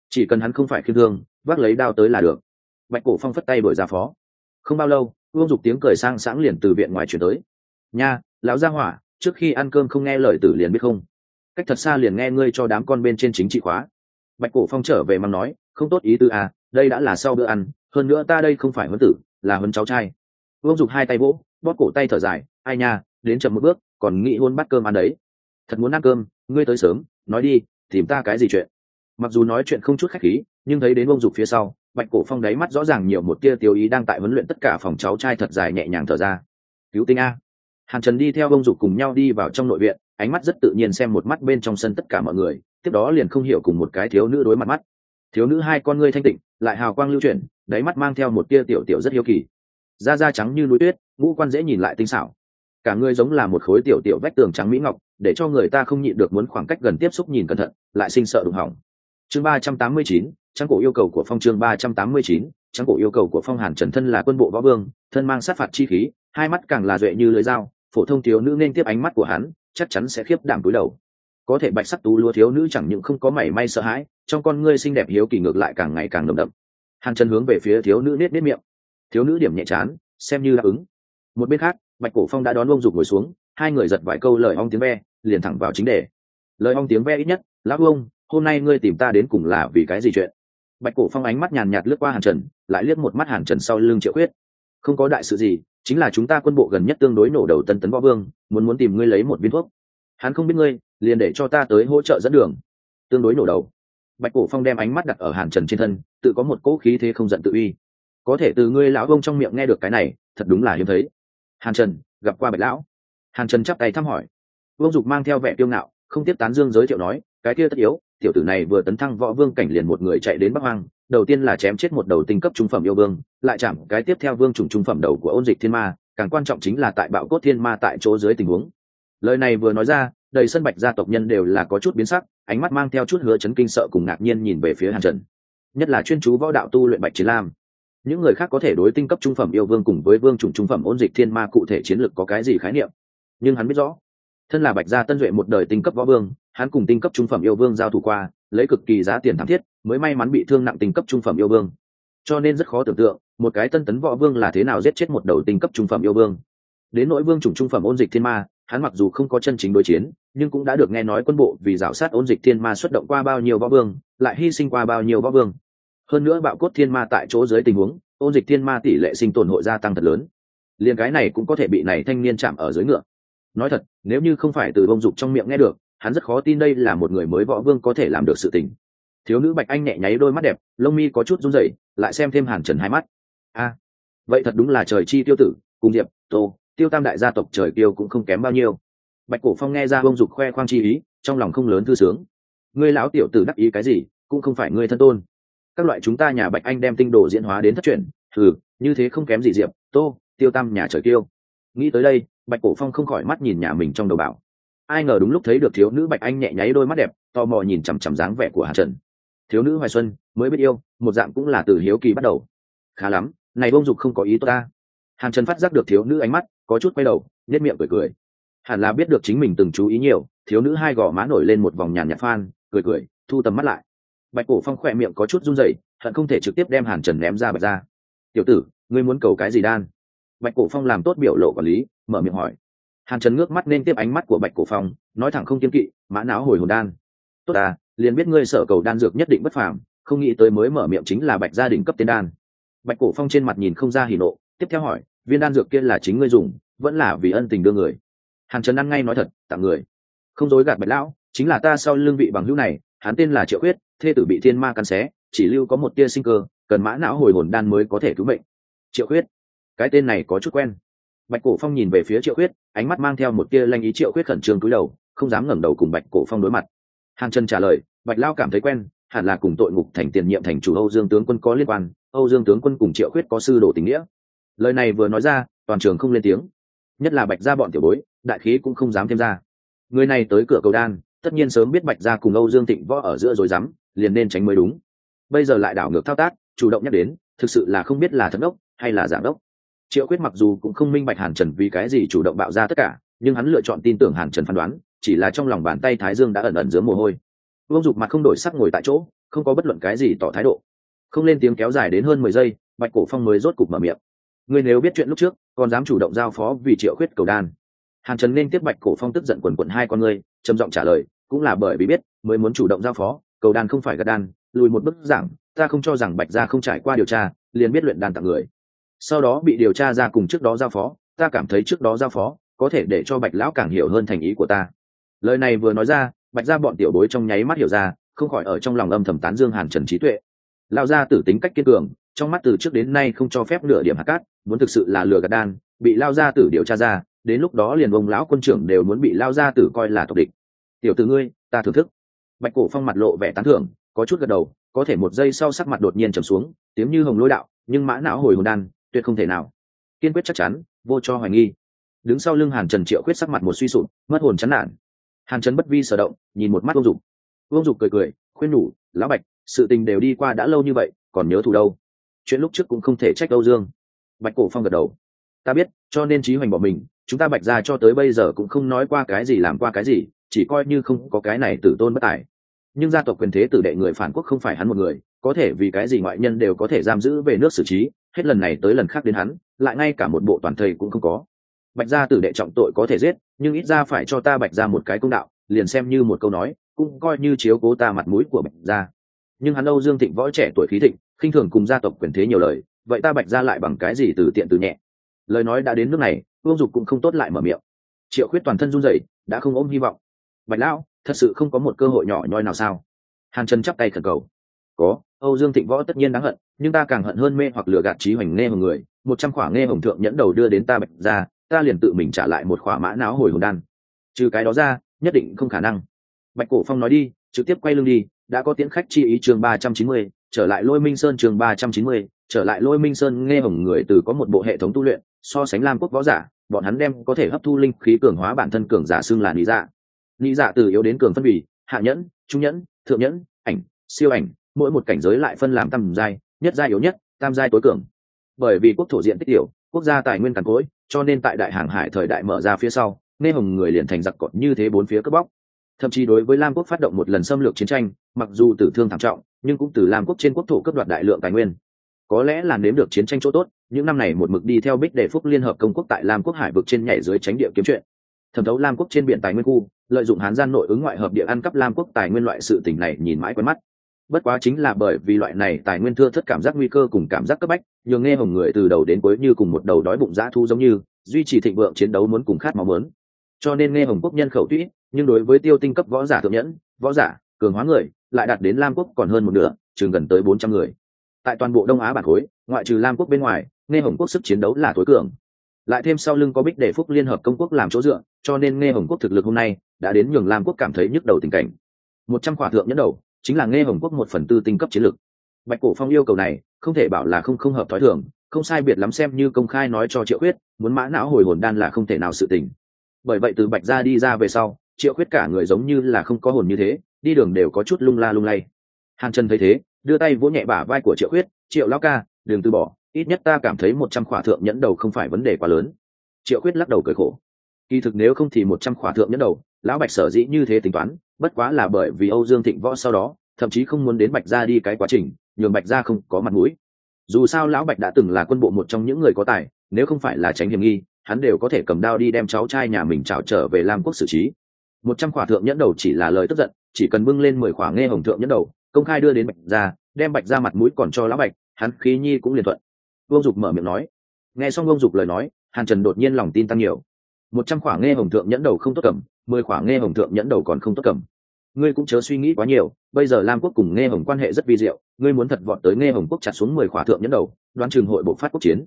Chỉ cần hắn không phải khiêm thương, vác lấy đao tới là được. Bạch cổ phong phất tay bởi gia phó. Không bao lâu, vương dục tiếng cười sang sáng liền từ viện ngoài chuyển tới. Nha, lão gia hỏa, trước khi ăn cơm không nghe lời tử liền biết không? Cách thật xa liền nghe ngươi cho đám con bên trên chính trị khóa. Bạch cổ phong trở về mắng nói, không tốt ý tư à đây đã là sau bữa ăn, hơn nữa ta đây không phải huấn tử, là huấn cháu trai. Vương dục hai tay vỗ, bóp cổ tay thở dài, ai nha, đến chậm một bước, còn nghĩ hôn bắt cơm ăn đấy. Thật muốn ăn cơm, ngươi tới sớm, nói đi, tìm ta cái gì chuyện. Mặc dù nói chuyện không chút khách khí, nhưng thấy đến vương dục phía sau, bạch cổ phong đáy mắt rõ ràng nhiều một tia tiêu ý đang tại huấn luyện tất cả phòng cháu trai thật dài nhẹ nhàng thở ra. Cứu tinh a hàn trần đi theo bông dục cùng nhau đi vào trong nội viện, ánh mắt rất tự nhiên xem một mắt bên trong sân tất cả mọi người, tiếp đó liền không hiểu cùng một cái thiếu nữ đối mặt mắt. Thiếu nữ hai con ngươi thanh tịnh, lại hào quang lưu chuyển, đáy mắt mang theo một tia tiểu tiểu rất hiếu kỳ. Da da trắng như núi tuyết, ngũ quan dễ nhìn lại tinh xảo. Cả ngươi giống là một khối tiểu tiểu vách tường trắng mỹ ngọc, để cho người ta không nhịn được muốn khoảng cách gần tiếp xúc nhìn cẩn thận, lại sinh sợ đụng hỏng. Chương ba trăm tám mươi chín, trắng cổ yêu cầu của phong chương ba trăm tám mươi chín, trắng cổ yêu cầu của phong hàn trần thân là quân bộ võ vương, thân mang sát phạt chi khí, hai mắt càng là duệ như lưới dao phổ thông thiếu nữ nên tiếp ánh mắt của hắn, chắc chắn sẽ khiếp đảm cúi đầu. Có thể bạch sắc tú lúa thiếu nữ chẳng những không có mảy may sợ hãi, trong con ngươi xinh đẹp hiếu kỳ ngược lại càng ngày càng nồng đậm. Hàn chân hướng về phía thiếu nữ nết nết miệng. Thiếu nữ điểm nhẹ chán, xem như đáp ứng. Một bên khác, bạch cổ phong đã đón ông dục ngồi xuống, hai người giật vài câu lời ong tiếng ve, liền thẳng vào chính đề. Lời ong tiếng ve ít nhất, lão ông hôm nay ngươi tìm ta đến cùng là vì cái gì chuyện? Bạch cổ phong ánh mắt nhàn nhạt lướt qua hàn trần, lại liếc một mắt hàn trần sau lưng triệu quyết không có đại sự gì chính là chúng ta quân bộ gần nhất tương đối nổ đầu tân tấn võ vương, muốn muốn tìm ngươi lấy một viên thuốc. Hắn không biết ngươi, liền để cho ta tới hỗ trợ dẫn đường. Tương đối nổ đầu. Bạch cổ phong đem ánh mắt đặt ở hàn trần trên thân, tự có một cỗ khí thế không giận tự uy. Có thể từ ngươi lão bông trong miệng nghe được cái này, thật đúng là hiếm thấy. Hàn trần, gặp qua bạch lão. Hàn trần chắp tay thăm hỏi. Vương dục mang theo vẻ tiêu ngạo, không tiếp tán dương giới thiệu nói, cái kia tất yếu, tiểu tử này vừa tấn thăng võ vương cảnh liền một người chạy đến bắc hoang đầu tiên là chém chết một đầu tinh cấp trung phẩm yêu vương, lại chạm cái tiếp theo vương trùng trung phẩm đầu của ôn dịch thiên ma, càng quan trọng chính là tại bạo cốt thiên ma tại chỗ dưới tình huống. Lời này vừa nói ra, đầy sân bạch gia tộc nhân đều là có chút biến sắc, ánh mắt mang theo chút hứa chấn kinh sợ cùng ngạc nhiên nhìn về phía hàn trần. Nhất là chuyên chú võ đạo tu luyện bạch chiến lam. Những người khác có thể đối tinh cấp trung phẩm yêu vương cùng với vương trùng trung phẩm ôn dịch thiên ma cụ thể chiến lược có cái gì khái niệm? Nhưng hắn biết rõ, thân là bạch gia tân duệ một đời tinh cấp võ vương, hắn cùng tinh cấp trung phẩm yêu vương giao thủ qua lấy cực kỳ giá tiền thảm thiết, mới may mắn bị thương nặng tình cấp trung phẩm yêu vương. Cho nên rất khó tưởng tượng, một cái tân tấn võ vương là thế nào giết chết một đầu tình cấp trung phẩm yêu vương. Đến nỗi vương chủng trung phẩm ôn dịch thiên ma, hắn mặc dù không có chân chính đối chiến, nhưng cũng đã được nghe nói quân bộ vì rào sát ôn dịch thiên ma xuất động qua bao nhiêu võ vương, lại hy sinh qua bao nhiêu võ vương. Hơn nữa bạo cốt thiên ma tại chỗ dưới tình huống, ôn dịch thiên ma tỷ lệ sinh tồn hội gia tăng thật lớn. Liền cái này cũng có thể bị này thanh niên chạm ở dưới ngựa. Nói thật, nếu như không phải từ bông dục trong miệng nghe được hắn rất khó tin đây là một người mới võ vương có thể làm được sự tình. Thiếu nữ bạch anh nhẹ nháy đôi mắt đẹp, lông mi có chút run rẩy, lại xem thêm hàn trần hai mắt. A, vậy thật đúng là trời chi tiêu tử, cùng diệp, tô, tiêu tam đại gia tộc trời tiêu cũng không kém bao nhiêu. Bạch cổ phong nghe ra bông dục khoe khoang chi ý, trong lòng không lớn thư sướng. Ngươi lão tiểu tử đắc ý cái gì, cũng không phải ngươi thân tôn. Các loại chúng ta nhà bạch anh đem tinh đồ diễn hóa đến thất truyền, thử, như thế không kém gì diệp, tô, tiêu tam nhà trời tiêu nghĩ tới đây, bạch cổ phong không khỏi mắt nhìn nhà mình trong đầu bảo ai ngờ đúng lúc thấy được thiếu nữ bạch anh nhẹ nháy đôi mắt đẹp, tò mò nhìn chằm chằm dáng vẻ của hàn trần. Thiếu nữ hoài xuân, mới biết yêu, một dạng cũng là từ hiếu kỳ bắt đầu. Khá lắm, này bông dục không có ý tốt ta. Hàn trần phát giác được thiếu nữ ánh mắt, có chút quay đầu nếp miệng cười cười. Hẳn là biết được chính mình từng chú ý nhiều, thiếu nữ hai gò má nổi lên một vòng nhàn nhạt phan, cười cười, thu tầm mắt lại. Bạch cổ phong khỏe miệng có chút run rẩy, hận không thể trực tiếp đem hàn trần ném ra bạch ra. Tiểu tử, ngươi muốn cầu cái gì đan? Bạch cổ phong làm tốt biểu lộ quản lý, mở miệng hỏi hàn trần ngước mắt nên tiếp ánh mắt của bạch cổ phong, nói thẳng không kiên kỵ, mã não hồi hồn đan. Tốt à liền biết ngươi sở cầu đan dược nhất định bất phàm, không nghĩ tới mới mở miệng chính là bạch gia đình cấp tiên đan. Bạch cổ phong trên mặt nhìn không ra hỉ nộ, tiếp theo hỏi, viên đan dược kia là chính ngươi dùng, vẫn là vì ân tình đưa người? Hàn trần ăn ngay nói thật tặng người. Không dối gạt bạch lão, chính là ta sau lương vị bằng hữu này, hắn tên là triệu quyết thê tử bị thiên ma căn xé, chỉ lưu có một tia sinh cơ, cần mã não hồi hồn đan mới có thể cứu mệnh. Triệu quyết cái tên này có chút quen bạch cổ phong nhìn về phía triệu Khuyết, ánh mắt mang theo một tia lanh ý triệu Khuyết khẩn trương cúi đầu không dám ngẩng đầu cùng bạch cổ phong đối mặt. Hàn trần trả lời bạch lao cảm thấy quen hẳn là cùng tội ngục thành tiền nhiệm thành chủ âu dương tướng quân có liên quan âu dương tướng quân cùng triệu Khuyết có sư đồ tình nghĩa. Lời này vừa nói ra toàn trường không lên tiếng. Nhất là bạch gia bọn tiểu bối đại khí cũng không dám thêm ra. Người này tới cửa cầu đan tất nhiên sớm biết bạch gia cùng âu dương tịnh võ ở giữa rồi dám liền nên tránh mới đúng. Bây giờ lại đảo ngược thao tác chủ động nhắc đến thực sự là không biết là thất ốc hay là giảng đốc triệu quyết mặc dù cũng không minh bạch hàn trần vì cái gì chủ động bạo ra tất cả, nhưng hắn lựa chọn tin tưởng hàn trần phán đoán, chỉ là trong lòng bàn tay thái dương đã ẩn ẩn dưới mồ hôi. Vương dục mặt không đổi sắc ngồi tại chỗ, không có bất luận cái gì tỏ thái độ. Không lên tiếng kéo dài đến hơn mười giây, bạch cổ phong mới rốt cục mở miệng. Ngươi nếu biết chuyện lúc trước, còn dám chủ động giao phó vì triệu khuyết cầu đan. Hàn trần nên tiếp bạch cổ phong tức giận quần quận hai con ngươi, trầm giọng trả lời, cũng là bởi vì biết, mới muốn chủ động giao phó, cầu đan không phải gạt đan, lùi một bức giảng, ta không cho rằng bạch gia không trải qua điều tra, liền biết luyện đan tặng người sau đó bị điều tra ra cùng trước đó giao phó, ta cảm thấy trước đó giao phó có thể để cho bạch lão càng hiểu hơn thành ý của ta. Lời này vừa nói ra, bạch gia bọn tiểu bối trong nháy mắt hiểu ra, không khỏi ở trong lòng âm thầm tán dương hàn trần trí tuệ. Lao ra tử tính cách kiên cường, trong mắt từ trước đến nay không cho phép nửa điểm hạt cát, muốn thực sự là lừa gạt đan, bị lao ra tử điều tra ra, đến lúc đó liền ông lão quân trưởng đều muốn bị lao ra tử coi là tộc địch. Tiểu tử ngươi, ta thưởng thức. Bạch cổ phong mặt lộ vẻ tán thưởng, có chút gật đầu, có thể một giây sau sắc mặt đột nhiên trầm xuống, tiếng như hồng lôi đạo, nhưng mã não hồi hồn đan tuyệt không thể nào. Kiên quyết chắc chắn, vô cho hoài nghi. Đứng sau lưng hàn trần triệu quyết sắc mặt một suy sụp, mất hồn chán nản. Hàn trần bất vi sở động, nhìn một mắt ông dục. Ông dục cười cười, khuyên nhủ, lão bạch, sự tình đều đi qua đã lâu như vậy, còn nhớ thủ đâu? Chuyện lúc trước cũng không thể trách âu dương. Bạch cổ phong gật đầu. Ta biết, cho nên trí hoành bỏ mình, chúng ta bạch ra cho tới bây giờ cũng không nói qua cái gì làm qua cái gì, chỉ coi như không có cái này tử tôn bất tài. Nhưng gia tộc quyền thế tử đệ người phản quốc không phải hắn một người, có thể vì cái gì ngoại nhân đều có thể giam giữ về nước xử trí hết lần này tới lần khác đến hắn, lại ngay cả một bộ toàn thầy cũng không có. Bạch gia tử đệ trọng tội có thể giết, nhưng ít ra phải cho ta bạch ra một cái công đạo, liền xem như một câu nói, cũng coi như chiếu cố ta mặt mũi của bạch gia. Nhưng hắn âu dương thịnh võ trẻ tuổi khí thịnh, khinh thường cùng gia tộc quyền thế nhiều lời, vậy ta bạch ra lại bằng cái gì từ tiện từ nhẹ? Lời nói đã đến nước này, vương dục cũng không tốt lại mở miệng. Triệu khuyết toàn thân run rẩy, đã không ôm hy vọng. Bạch lão, thật sự không có một cơ hội nhỏ nhoi nào sao? Hàn trần chắp tay khẩn cầu. Có âu dương thịnh võ tất nhiên đáng hận, nhưng ta càng hận hơn mê hoặc lừa gạt trí hoành nghe hồng người. Một trăm khỏa nghe hồng thượng nhẫn đầu đưa đến ta bạch ra, ta liền tự mình trả lại một khỏa mã não hồi hồn đan. Trừ cái đó ra, nhất định không khả năng. Bạch cổ phong nói đi, trực tiếp quay lưng đi, đã có tiễn khách chi ý chương ba trăm chín mươi, trở lại lôi minh sơn chương ba trăm chín mươi, trở lại lôi minh sơn nghe hồng người từ có một bộ hệ thống tu luyện, so sánh lam quốc võ giả, bọn hắn đem có thể hấp thu linh khí cường hóa bản thân cường giả xương là lý dạ. Lý dạ từ yếu đến cường phân bì, hạ nhẫn, trung nhẫn, thượng nhẫn, ảnh, siêu ảnh mỗi một cảnh giới lại phân làm tam giai, nhất giai yếu nhất, tam giai tối cường. Bởi vì quốc thổ diện tích tiểu, quốc gia tài nguyên càn cỗi, cho nên tại đại hàng hải thời đại mở ra phía sau nghe hồng người liền thành giặc cọt như thế bốn phía cướp bóc. Thậm chí đối với lam quốc phát động một lần xâm lược chiến tranh, mặc dù tử thương thảm trọng, nhưng cũng từ lam quốc trên quốc thổ cướp đoạt đại lượng tài nguyên. Có lẽ là nếm được chiến tranh chỗ tốt, những năm này một mực đi theo bích đề phúc liên hợp công quốc tại lam quốc hải vực trên nhảy dưới tránh địa kiếm chuyện. Thẩm thấu lam quốc trên biển tài nguyên khu, lợi dụng hán gian nội ứng ngoại hợp địa ăn cắp lam quốc tài nguyên loại sự tình này nhìn mãi quen mắt bất quá chính là bởi vì loại này tài nguyên thưa thất cảm giác nguy cơ cùng cảm giác cấp bách, nhường nghe hồng người từ đầu đến cuối như cùng một đầu đói bụng dã thu giống như, duy trì thịnh vượng chiến đấu muốn cùng khát máu mớn cho nên nghe hồng quốc nhân khẩu tũy nhưng đối với tiêu tinh cấp võ giả thượng nhẫn, võ giả, cường hóa người, lại đạt đến lam quốc còn hơn một nửa, chừng gần tới bốn trăm người. Tại toàn bộ đông á bản khối, ngoại trừ lam quốc bên ngoài, nghe hồng quốc sức chiến đấu là tối cường. Lại thêm sau lưng có bích để phúc liên hợp công quốc làm chỗ dựa, cho nên nghe hồng quốc thực lực hôm nay đã đến nhường lam quốc cảm thấy nhức đầu tình cảnh. Một trăm khỏa thượng nhẫn đầu chính là nghe hồng quốc một phần tư tinh cấp chiến lược. Bạch cổ phong yêu cầu này, không thể bảo là không không hợp thói thường, không sai biệt lắm xem như công khai nói cho triệu khuyết, muốn mã não hồi hồn đan là không thể nào sự tình. Bởi vậy từ bạch ra đi ra về sau, triệu khuyết cả người giống như là không có hồn như thế, đi đường đều có chút lung la lung lay. Hàn trần thấy thế, đưa tay vỗ nhẹ bả vai của triệu khuyết, triệu lao ca, đừng từ bỏ, ít nhất ta cảm thấy một trăm khỏa thượng nhẫn đầu không phải vấn đề quá lớn. Triệu khuyết lắc đầu cười khổ. Kỳ thực nếu không thì một trăm khỏa thượng nhẫn đầu, lão bạch sở dĩ như thế tính toán bất quá là bởi vì âu dương thịnh võ sau đó, thậm chí không muốn đến bạch ra đi cái quá trình, nhường bạch ra không có mặt mũi. Dù sao lão bạch đã từng là quân bộ một trong những người có tài, nếu không phải là tránh hiểm nghi, hắn đều có thể cầm đao đi đem cháu trai nhà mình trào trở về lam quốc xử trí. Một trăm khỏa thượng nhẫn đầu chỉ là lời tức giận, chỉ cần bưng lên mười khỏa nghe hồng thượng nhẫn đầu, công khai đưa đến bạch ra đem bạch ra mặt mũi còn cho lão bạch, hắn khí nhi cũng liền thuận. Vương dục mở miệng nói. Nghe xong vương dục lời nói, hàn trần đột nhiên lòng tin tăng nhiều. Một trăm khỏa nghe hồng thượng nhẫn đầu không tốt cầm mười khỏa nghe hồng thượng nhẫn đầu còn không tốt cầm. Ngươi cũng chớ suy nghĩ quá nhiều, bây giờ lam quốc cùng nghe hồng quan hệ rất vi diệu, ngươi muốn thật vọt tới nghe hồng quốc chặt xuống mười khỏa thượng nhẫn đầu, đoán trường hội bộ phát quốc chiến.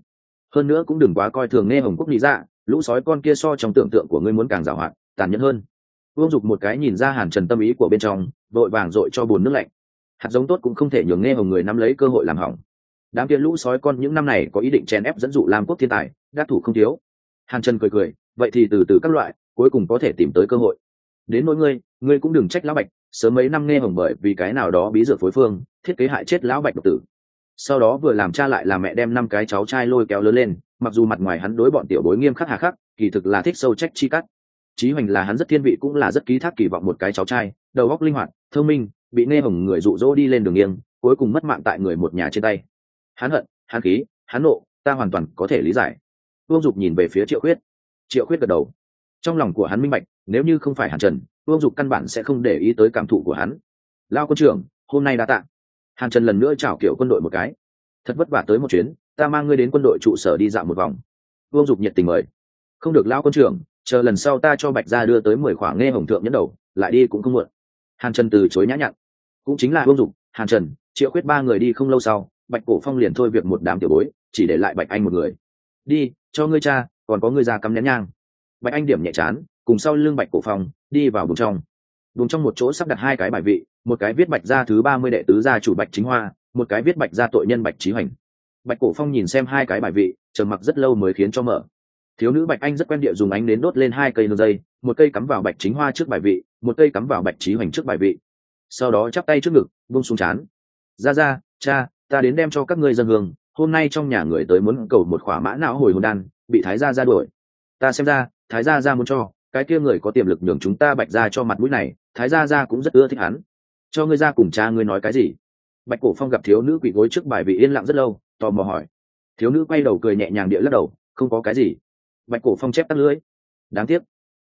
Hơn nữa cũng đừng quá coi thường nghe hồng quốc lý ra lũ sói con kia so trong tưởng tượng của ngươi muốn càng giảo hạn, tàn nhẫn hơn. Vương dục một cái nhìn ra hàn trần tâm ý của bên trong, vội vàng dội cho bùn nước lạnh. Hạt giống tốt cũng không thể nhường nghe hồng người nắm lấy cơ hội làm hỏng. Đám kia lũ sói con những năm này có ý định chèn ép dẫn dụ lam quốc thiên tài, đắc thủ không thiếu. Hàn trần cười cười, vậy thì từ từ các loại cuối cùng có thể tìm tới cơ hội. Đến nỗi ngươi ngươi cũng đừng trách lão bạch, sớm mấy năm nghe hồng bởi vì cái nào đó bí dược phối phương, thiết kế hại chết lão bạch độc tử. Sau đó vừa làm cha lại là mẹ đem năm cái cháu trai lôi kéo lớn lên, mặc dù mặt ngoài hắn đối bọn tiểu bối nghiêm khắc hà khắc, kỳ thực là thích sâu trách chi cắt. Chí hoành là hắn rất thiên vị cũng là rất ký thác kỳ vọng một cái cháu trai, đầu óc linh hoạt, thông minh, bị nghe hồng người dụ dỗ đi lên đường nghiêng, cuối cùng mất mạng tại người một nhà trên tay. Hắn hận, hắn khí, hắn nộ, ta hoàn toàn có thể lý giải. Vương dục nhìn về phía triệu khuyết. Triệu khuyết gật đầu trong lòng của hắn minh bạch, nếu như không phải hàn trần, vương dục căn bản sẽ không để ý tới cảm thụ của hắn. Lao quân trưởng, hôm nay đã tạ. Hàn trần lần nữa chào kiểu quân đội một cái. Thật vất vả tới một chuyến, ta mang ngươi đến quân đội trụ sở đi dạo một vòng. Vương dục nhiệt tình mời. Không được lao quân trưởng, chờ lần sau ta cho bạch ra đưa tới mười khoảng nghe hồng thượng nhẫn đầu, lại đi cũng không muộn. Hàn trần từ chối nhã nhặn. Cũng chính là vương dục, hàn trần, triệu khuyết ba người đi không lâu sau, bạch cổ phong liền thôi việc một đám tiểu bối, chỉ để lại bạch anh một người. Đi, cho ngươi cha, còn có ngươi già cắm nén nhang bạch anh điểm nhẹ chán, cùng sau lưng bạch cổ phong, đi vào vùng trong. Vùng trong một chỗ sắp đặt hai cái bài vị, một cái viết bạch gia thứ ba mươi đệ tứ gia chủ bạch chính hoa, một cái viết bạch gia tội nhân bạch trí hoành. Bạch cổ phong nhìn xem hai cái bài vị, trầm mặc rất lâu mới khiến cho mở. Thiếu nữ bạch anh rất quen địa dùng ánh đến đốt lên hai cây nương dây, một cây cắm vào bạch chính hoa trước bài vị, một cây cắm vào bạch trí hoành trước bài vị. Sau đó chắp tay trước ngực vung xuống chán. Ra ra cha, ta đến đem cho các ngươi dân hương, hôm nay trong nhà người tới muốn cầu một khỏa mã não hồi hồn đan, bị thái gia ra đuổi. Ta xem ra thái gia ra muốn cho, cái kia người có tiềm lực nhường chúng ta bạch ra cho mặt mũi này, thái gia ra cũng rất ưa thích hắn. Cho ngươi ra cùng cha ngươi nói cái gì? Bạch cổ phong gặp thiếu nữ quỳ gối trước bài vị yên lặng rất lâu, tò mò hỏi. Thiếu nữ quay đầu cười nhẹ nhàng địa lắc đầu, không có cái gì. Bạch cổ phong chép tắt lưỡi. Đáng tiếc.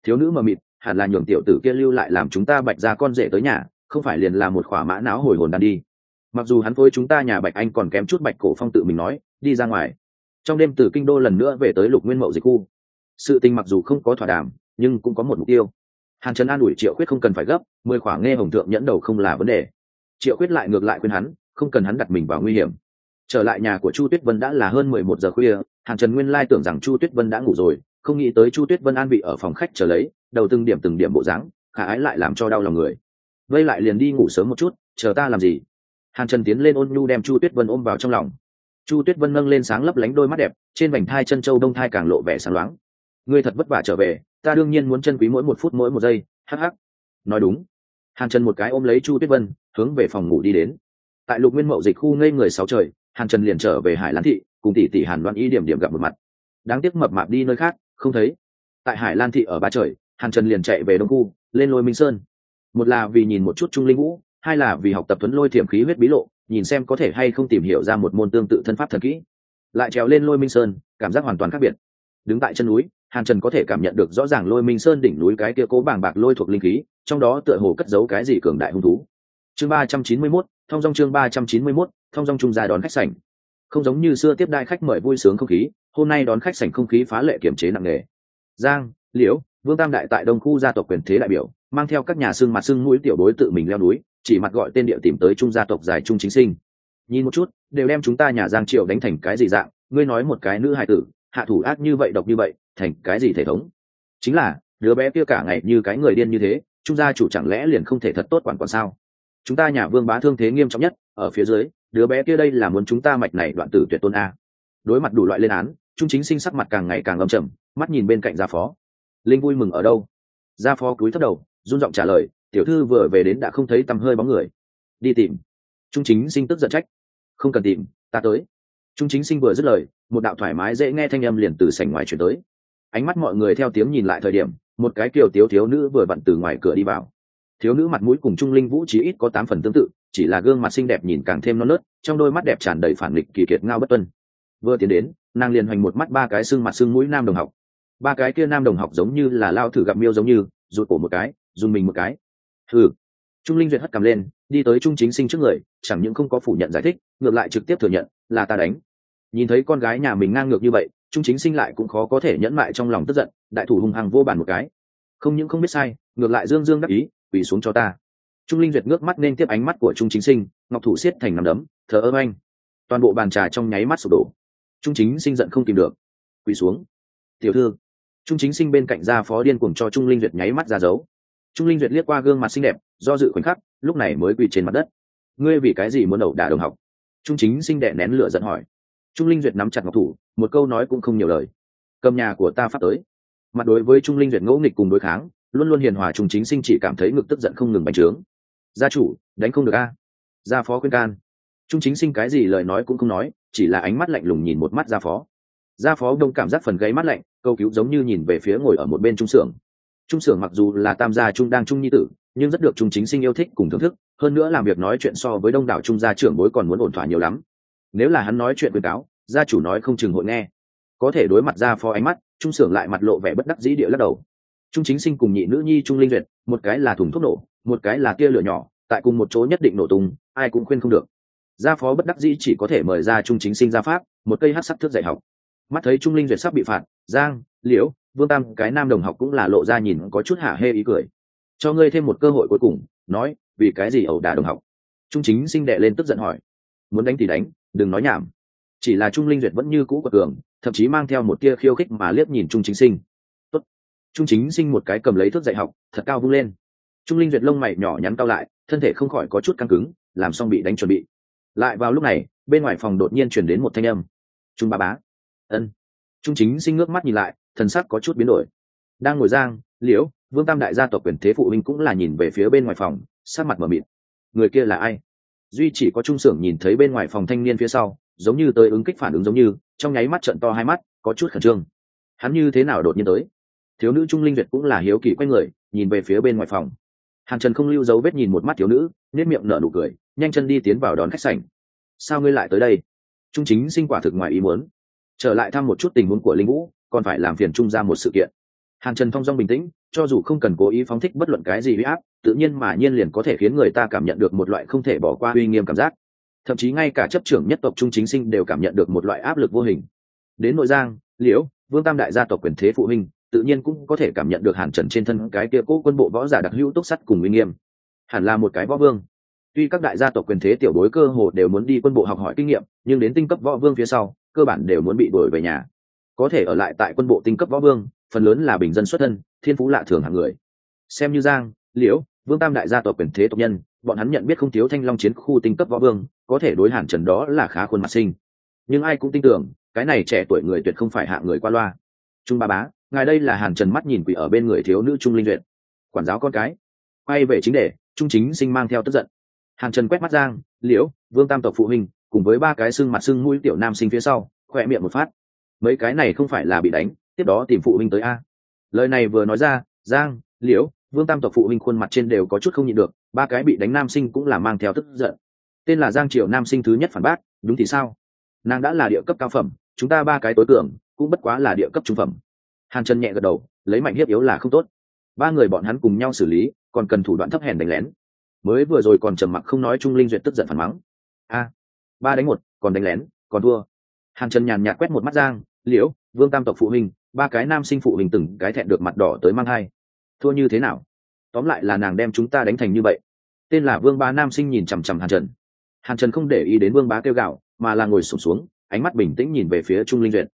Thiếu nữ mờ mịt, hẳn là nhường tiểu tử kia lưu lại làm chúng ta bạch ra con rể tới nhà, không phải liền là một khỏa mã não hồi hồn đàn đi. Mặc dù hắn phối chúng ta nhà bạch anh còn kém chút bạch cổ phong tự mình nói, đi ra ngoài. Trong đêm từ kinh đô lần nữa về tới lục nguyên mậu dịch khu sự tình mặc dù không có thỏa đàm, nhưng cũng có một mục tiêu. Hàn trần an ủi triệu khuyết không cần phải gấp, mười khoảng nghe hồng thượng nhẫn đầu không là vấn đề. Triệu khuyết lại ngược lại khuyên hắn, không cần hắn đặt mình vào nguy hiểm. Trở lại nhà của chu tuyết vân đã là hơn mười một giờ khuya, hàn trần nguyên lai tưởng rằng chu tuyết vân đã ngủ rồi, không nghĩ tới chu tuyết vân an vị ở phòng khách chờ lấy, đầu từng điểm từng điểm bộ dáng, khả ái lại làm cho đau lòng người. Vây lại liền đi ngủ sớm một chút, chờ ta làm gì? Hàn trần tiến lên ôn nhu đem chu tuyết vân ôm vào trong lòng. Chu tuyết vân nâng lên sáng lấp lánh đôi mắt đẹp, trên vành thai chân châu đông thai càng lộ vẻ sáng loáng ngươi thật vất vả trở về, ta đương nhiên muốn chân quý mỗi một phút mỗi một giây, hắc hắc. Nói đúng. Hàn trần một cái ôm lấy chu tuyết vân, hướng về phòng ngủ đi đến. Tại lục nguyên mậu dịch khu ngây người sáu trời, hàn trần liền trở về hải lan thị, cùng tỷ tỷ hàn đoan y điểm điểm gặp một mặt. Đáng tiếc mập mạp đi nơi khác, không thấy. Tại hải lan thị ở ba trời, hàn trần liền chạy về đông khu, lên lôi minh sơn. Một là vì nhìn một chút trung linh vũ, hai là vì học tập tuấn lôi thiểm khí huyết bí lộ, nhìn xem có thể hay không tìm hiểu ra một môn tương tự thân pháp thần kỹ. Lại trèo lên lôi minh sơn, cảm giác hoàn toàn khác biệt. Đứng tại chân núi hàn trần có thể cảm nhận được rõ ràng lôi minh sơn đỉnh núi cái kia cố bàng bạc lôi thuộc linh khí, trong đó tựa hồ cất giấu cái gì cường đại hung thú. Chương ba trăm chín mươi mốt, thông dong chương ba trăm chín mươi mốt, thông dong trung gia đón khách sảnh. Không giống như xưa tiếp đai khách mời vui sướng không khí, hôm nay đón khách sảnh không khí phá lệ kiểm chế nặng nề. Giang, liễu, vương tam đại tại đông khu gia tộc quyền thế đại biểu, mang theo các nhà xương mặt xương mũi tiểu đối tự mình leo núi, chỉ mặt gọi tên địa tìm tới trung gia tộc dài trung chính sinh. Nhìn một chút, đều đem chúng ta nhà giang triệu đánh thành cái gì dạng, ngươi nói một cái nữ hài tử hạ thủ ác như vậy độc như vậy, thành cái gì thể thống? Chính là, đứa bé kia cả ngày như cái người điên như thế, trung gia chủ chẳng lẽ liền không thể thật tốt quản quản sao? Chúng ta nhà vương bá thương thế nghiêm trọng nhất, ở phía dưới, đứa bé kia đây là muốn chúng ta mạch này đoạn tử tuyệt tôn a. Đối mặt đủ loại lên án, trung chính sinh sắc mặt càng ngày càng âm trầm, mắt nhìn bên cạnh gia phó. Linh vui mừng ở đâu? Gia phó cúi thấp đầu, run giọng trả lời, tiểu thư vừa về đến đã không thấy tầm hơi bóng người. Đi tìm. Trung chính sinh tức giận trách, không cần tìm, ta tới trung chính sinh vừa dứt lời, một đạo thoải mái dễ nghe thanh âm liền từ sảnh ngoài truyền tới. Ánh mắt mọi người theo tiếng nhìn lại thời điểm, một cái kiều thiếu thiếu nữ vừa vặn từ ngoài cửa đi vào. Thiếu nữ mặt mũi cùng trung linh vũ chí ít có tám phần tương tự, chỉ là gương mặt xinh đẹp nhìn càng thêm non nớt, trong đôi mắt đẹp tràn đầy phản nghịch kỳ kiệt ngao bất tuân. Vừa tiến đến, nàng liền hoành một mắt ba cái xương mặt xương mũi nam đồng học. Ba cái kia nam đồng học giống như là lao thử gặp miêu giống như, rụt cổ một cái dùng mình một cái. Thử. Trung linh duyệt hất cầm lên, đi tới trung chính sinh trước người, chẳng những không có phủ nhận giải thích, ngược lại trực tiếp thừa nhận là ta đánh. Nhìn thấy con gái nhà mình ngang ngược như vậy, trung chính sinh lại cũng khó có thể nhẫn mại trong lòng tức giận, đại thủ hung hăng vô bàn một cái. Không những không biết sai, ngược lại dương dương đắc ý, quỳ xuống cho ta. Trung linh duyệt ngước mắt nên tiếp ánh mắt của trung chính sinh, ngọc thủ siết thành nằm đấm thờ ơ anh toàn bộ bàn trà trong nháy mắt sụp đổ. Trung chính sinh giận không tìm được. Quỳ xuống. Tiểu thư. Trung chính sinh bên cạnh gia phó điên cùng cho trung linh duyệt nháy mắt ra dấu. Trung linh duyệt liếc qua gương mặt xinh đẹp, do dự khoảnh khắc, lúc này mới quỳ trên mặt đất. Ngươi vì cái gì muốn ẩu đả đồng học? Trung chính sinh đệ nén lửa giận hỏi. Trung linh duyệt nắm chặt ngọc thủ, một câu nói cũng không nhiều lời. Cầm nhà của ta phát tới. Mặt đối với trung linh duyệt ngẫu nghịch cùng đối kháng, luôn luôn hiền hòa trung chính sinh chỉ cảm thấy ngực tức giận không ngừng bành trướng. Gia chủ, đánh không được a. Gia phó khuyên can. Trung chính sinh cái gì lời nói cũng không nói, chỉ là ánh mắt lạnh lùng nhìn một mắt gia phó. Gia phó đông cảm giác phần gáy mắt lạnh, câu cứu giống như nhìn về phía ngồi ở một bên trung xưởng trung xưởng mặc dù là tam gia trung đang trung nhi tử nhưng rất được trung chính sinh yêu thích cùng thưởng thức, hơn nữa làm việc nói chuyện so với đông đảo trung gia trưởng bối còn muốn ổn thỏa nhiều lắm. Nếu là hắn nói chuyện khuyên cáo, gia chủ nói không chừng hội nghe. Có thể đối mặt gia phó ánh mắt, trung xưởng lại mặt lộ vẻ bất đắc dĩ địa lắc đầu. Trung chính sinh cùng nhị nữ nhi trung linh duyệt, một cái là thùng thuốc nổ, một cái là tia lửa nhỏ, tại cùng một chỗ nhất định nổ tung, ai cũng khuyên không được. Gia phó bất đắc dĩ chỉ có thể mời ra trung chính sinh ra pháp, một cây hát sắc thước dạy học. Mắt thấy trung linh duyệt sắp bị phạt, giang, liễu, vương tam, cái nam đồng học cũng là lộ ra nhìn có chút hạ hê ý cười cho ngươi thêm một cơ hội cuối cùng, nói, vì cái gì ẩu đả đồng học? Trung chính sinh đệ lên tức giận hỏi. Muốn đánh thì đánh, đừng nói nhảm. Chỉ là trung linh duyệt vẫn như cũ quật cường, thậm chí mang theo một tia khiêu khích mà liếc nhìn trung chính sinh Tốt. trung chính sinh một cái cầm lấy thước dạy học, thật cao vung lên. Trung linh duyệt lông mày nhỏ nhắn cao lại, thân thể không khỏi có chút căng cứng, làm xong bị đánh chuẩn bị. Lại vào lúc này, bên ngoài phòng đột nhiên chuyển đến một thanh âm. Trung ba bá. Ân. Trung chính sinh ngước mắt nhìn lại, thần sắc có chút biến đổi. Đang ngồi giang liễu, vương tam đại gia tộc quyền thế phụ huynh cũng là nhìn về phía bên ngoài phòng sát mặt mờ mịt. Người kia là ai? Duy chỉ có trung s ư ở n g nhìn thấy bên ngoài phòng thanh niên phía sau, giống như tới ứng kích phản ứng giống như, trong nháy mắt trận to hai mắt, có chút khẩn trương. Hắn như thế nào đột nhiên tới? Thiếu nữ trung linh việt cũng là hiếu kỳ quay người, nhìn về phía bên ngoài phòng. Hàn trần không lưu dấu vết nhìn một mắt thiếu nữ nếp miệng nở nụ cười, nhanh chân đi tiến vào đón khách sảnh. Sao ngươi lại tới đây? Trung chính sinh quả thực ngoài ý muốn. Trở lại thăm một chút tình huống của linh vũ, còn phải làm phiền trung ra một sự kiện hàn trần thong dong bình tĩnh, cho dù không cần cố ý phóng thích bất luận cái gì huy áp, tự nhiên mà nhiên liền có thể khiến người ta cảm nhận được một loại không thể bỏ qua uy nghiêm cảm giác. Thậm chí ngay cả chấp trưởng nhất tộc trung chính sinh đều cảm nhận được một loại áp lực vô hình. Đến nội giang, liễu, vương tam đại gia tộc quyền thế phụ huynh, tự nhiên cũng có thể cảm nhận được hàn trần trên thân cái kia cố quân bộ võ giả đặc hữu túc sắt cùng uy nghiêm. Hẳn là một cái võ vương. Tuy các đại gia tộc quyền thế tiểu đối cơ hồ đều muốn đi quân bộ học hỏi kinh nghiệm, nhưng đến tinh cấp võ vương phía sau, cơ bản đều muốn bị đuổi về nhà. Có thể ở lại tại quân bộ tinh cấp võ vương phần lớn là bình dân xuất thân, thiên phú lạ thường hạng người. Xem như giang, liễu, vương tam đại gia tộc quyền thế tộc nhân, bọn hắn nhận biết không thiếu thanh long chiến khu tinh cấp võ vương, có thể đối hàn trần đó là khá khuôn mặt sinh nhưng ai cũng tin tưởng, cái này trẻ tuổi người tuyệt không phải hạ người qua loa. Trung ba bá, ngài đây là hàn trần mắt nhìn quỷ ở bên người thiếu nữ trung linh duyệt. Quản giáo con cái. Quay về chính đề, trung chính sinh mang theo tức giận. Hàn trần quét mắt giang, liễu, vương tam tộc phụ huynh, cùng với ba cái xương mặt xương mũi tiểu nam sinh phía sau, khỏe miệng một phát. Mấy cái này không phải là bị đánh tiếp đó tìm phụ huynh tới a. Lời này vừa nói ra, giang, liễu, vương tam tộc phụ huynh khuôn mặt trên đều có chút không nhịn được, ba cái bị đánh nam sinh cũng là mang theo tức giận. Tên là giang triều nam sinh thứ nhất phản bác, đúng thì sao? Nàng đã là địa cấp cao phẩm, chúng ta ba cái tối cường cũng bất quá là địa cấp trung phẩm. Hàn trần nhẹ gật đầu, lấy mạnh hiếp yếu là không tốt. Ba người bọn hắn cùng nhau xử lý, còn cần thủ đoạn thấp hèn đánh lén. Mới vừa rồi còn trầm mặc không nói trung linh duyệt tức giận phản mắng. A, ba đánh một, còn đánh lén, còn thua. Hàn trần nhàn nhạt quét một mắt giang, liễu, vương tam tộc phụ huynh ba cái nam sinh phụ huynh từng cái thẹn được mặt đỏ tới mang hai thua như thế nào? Tóm lại là nàng đem chúng ta đánh thành như vậy. Tên là vương ba nam sinh nhìn chằm chằm hàn trần. Hàn trần không để ý đến vương bá kêu gạo mà là ngồi sụp xuống, xuống ánh mắt bình tĩnh nhìn về phía trung linh duyệt.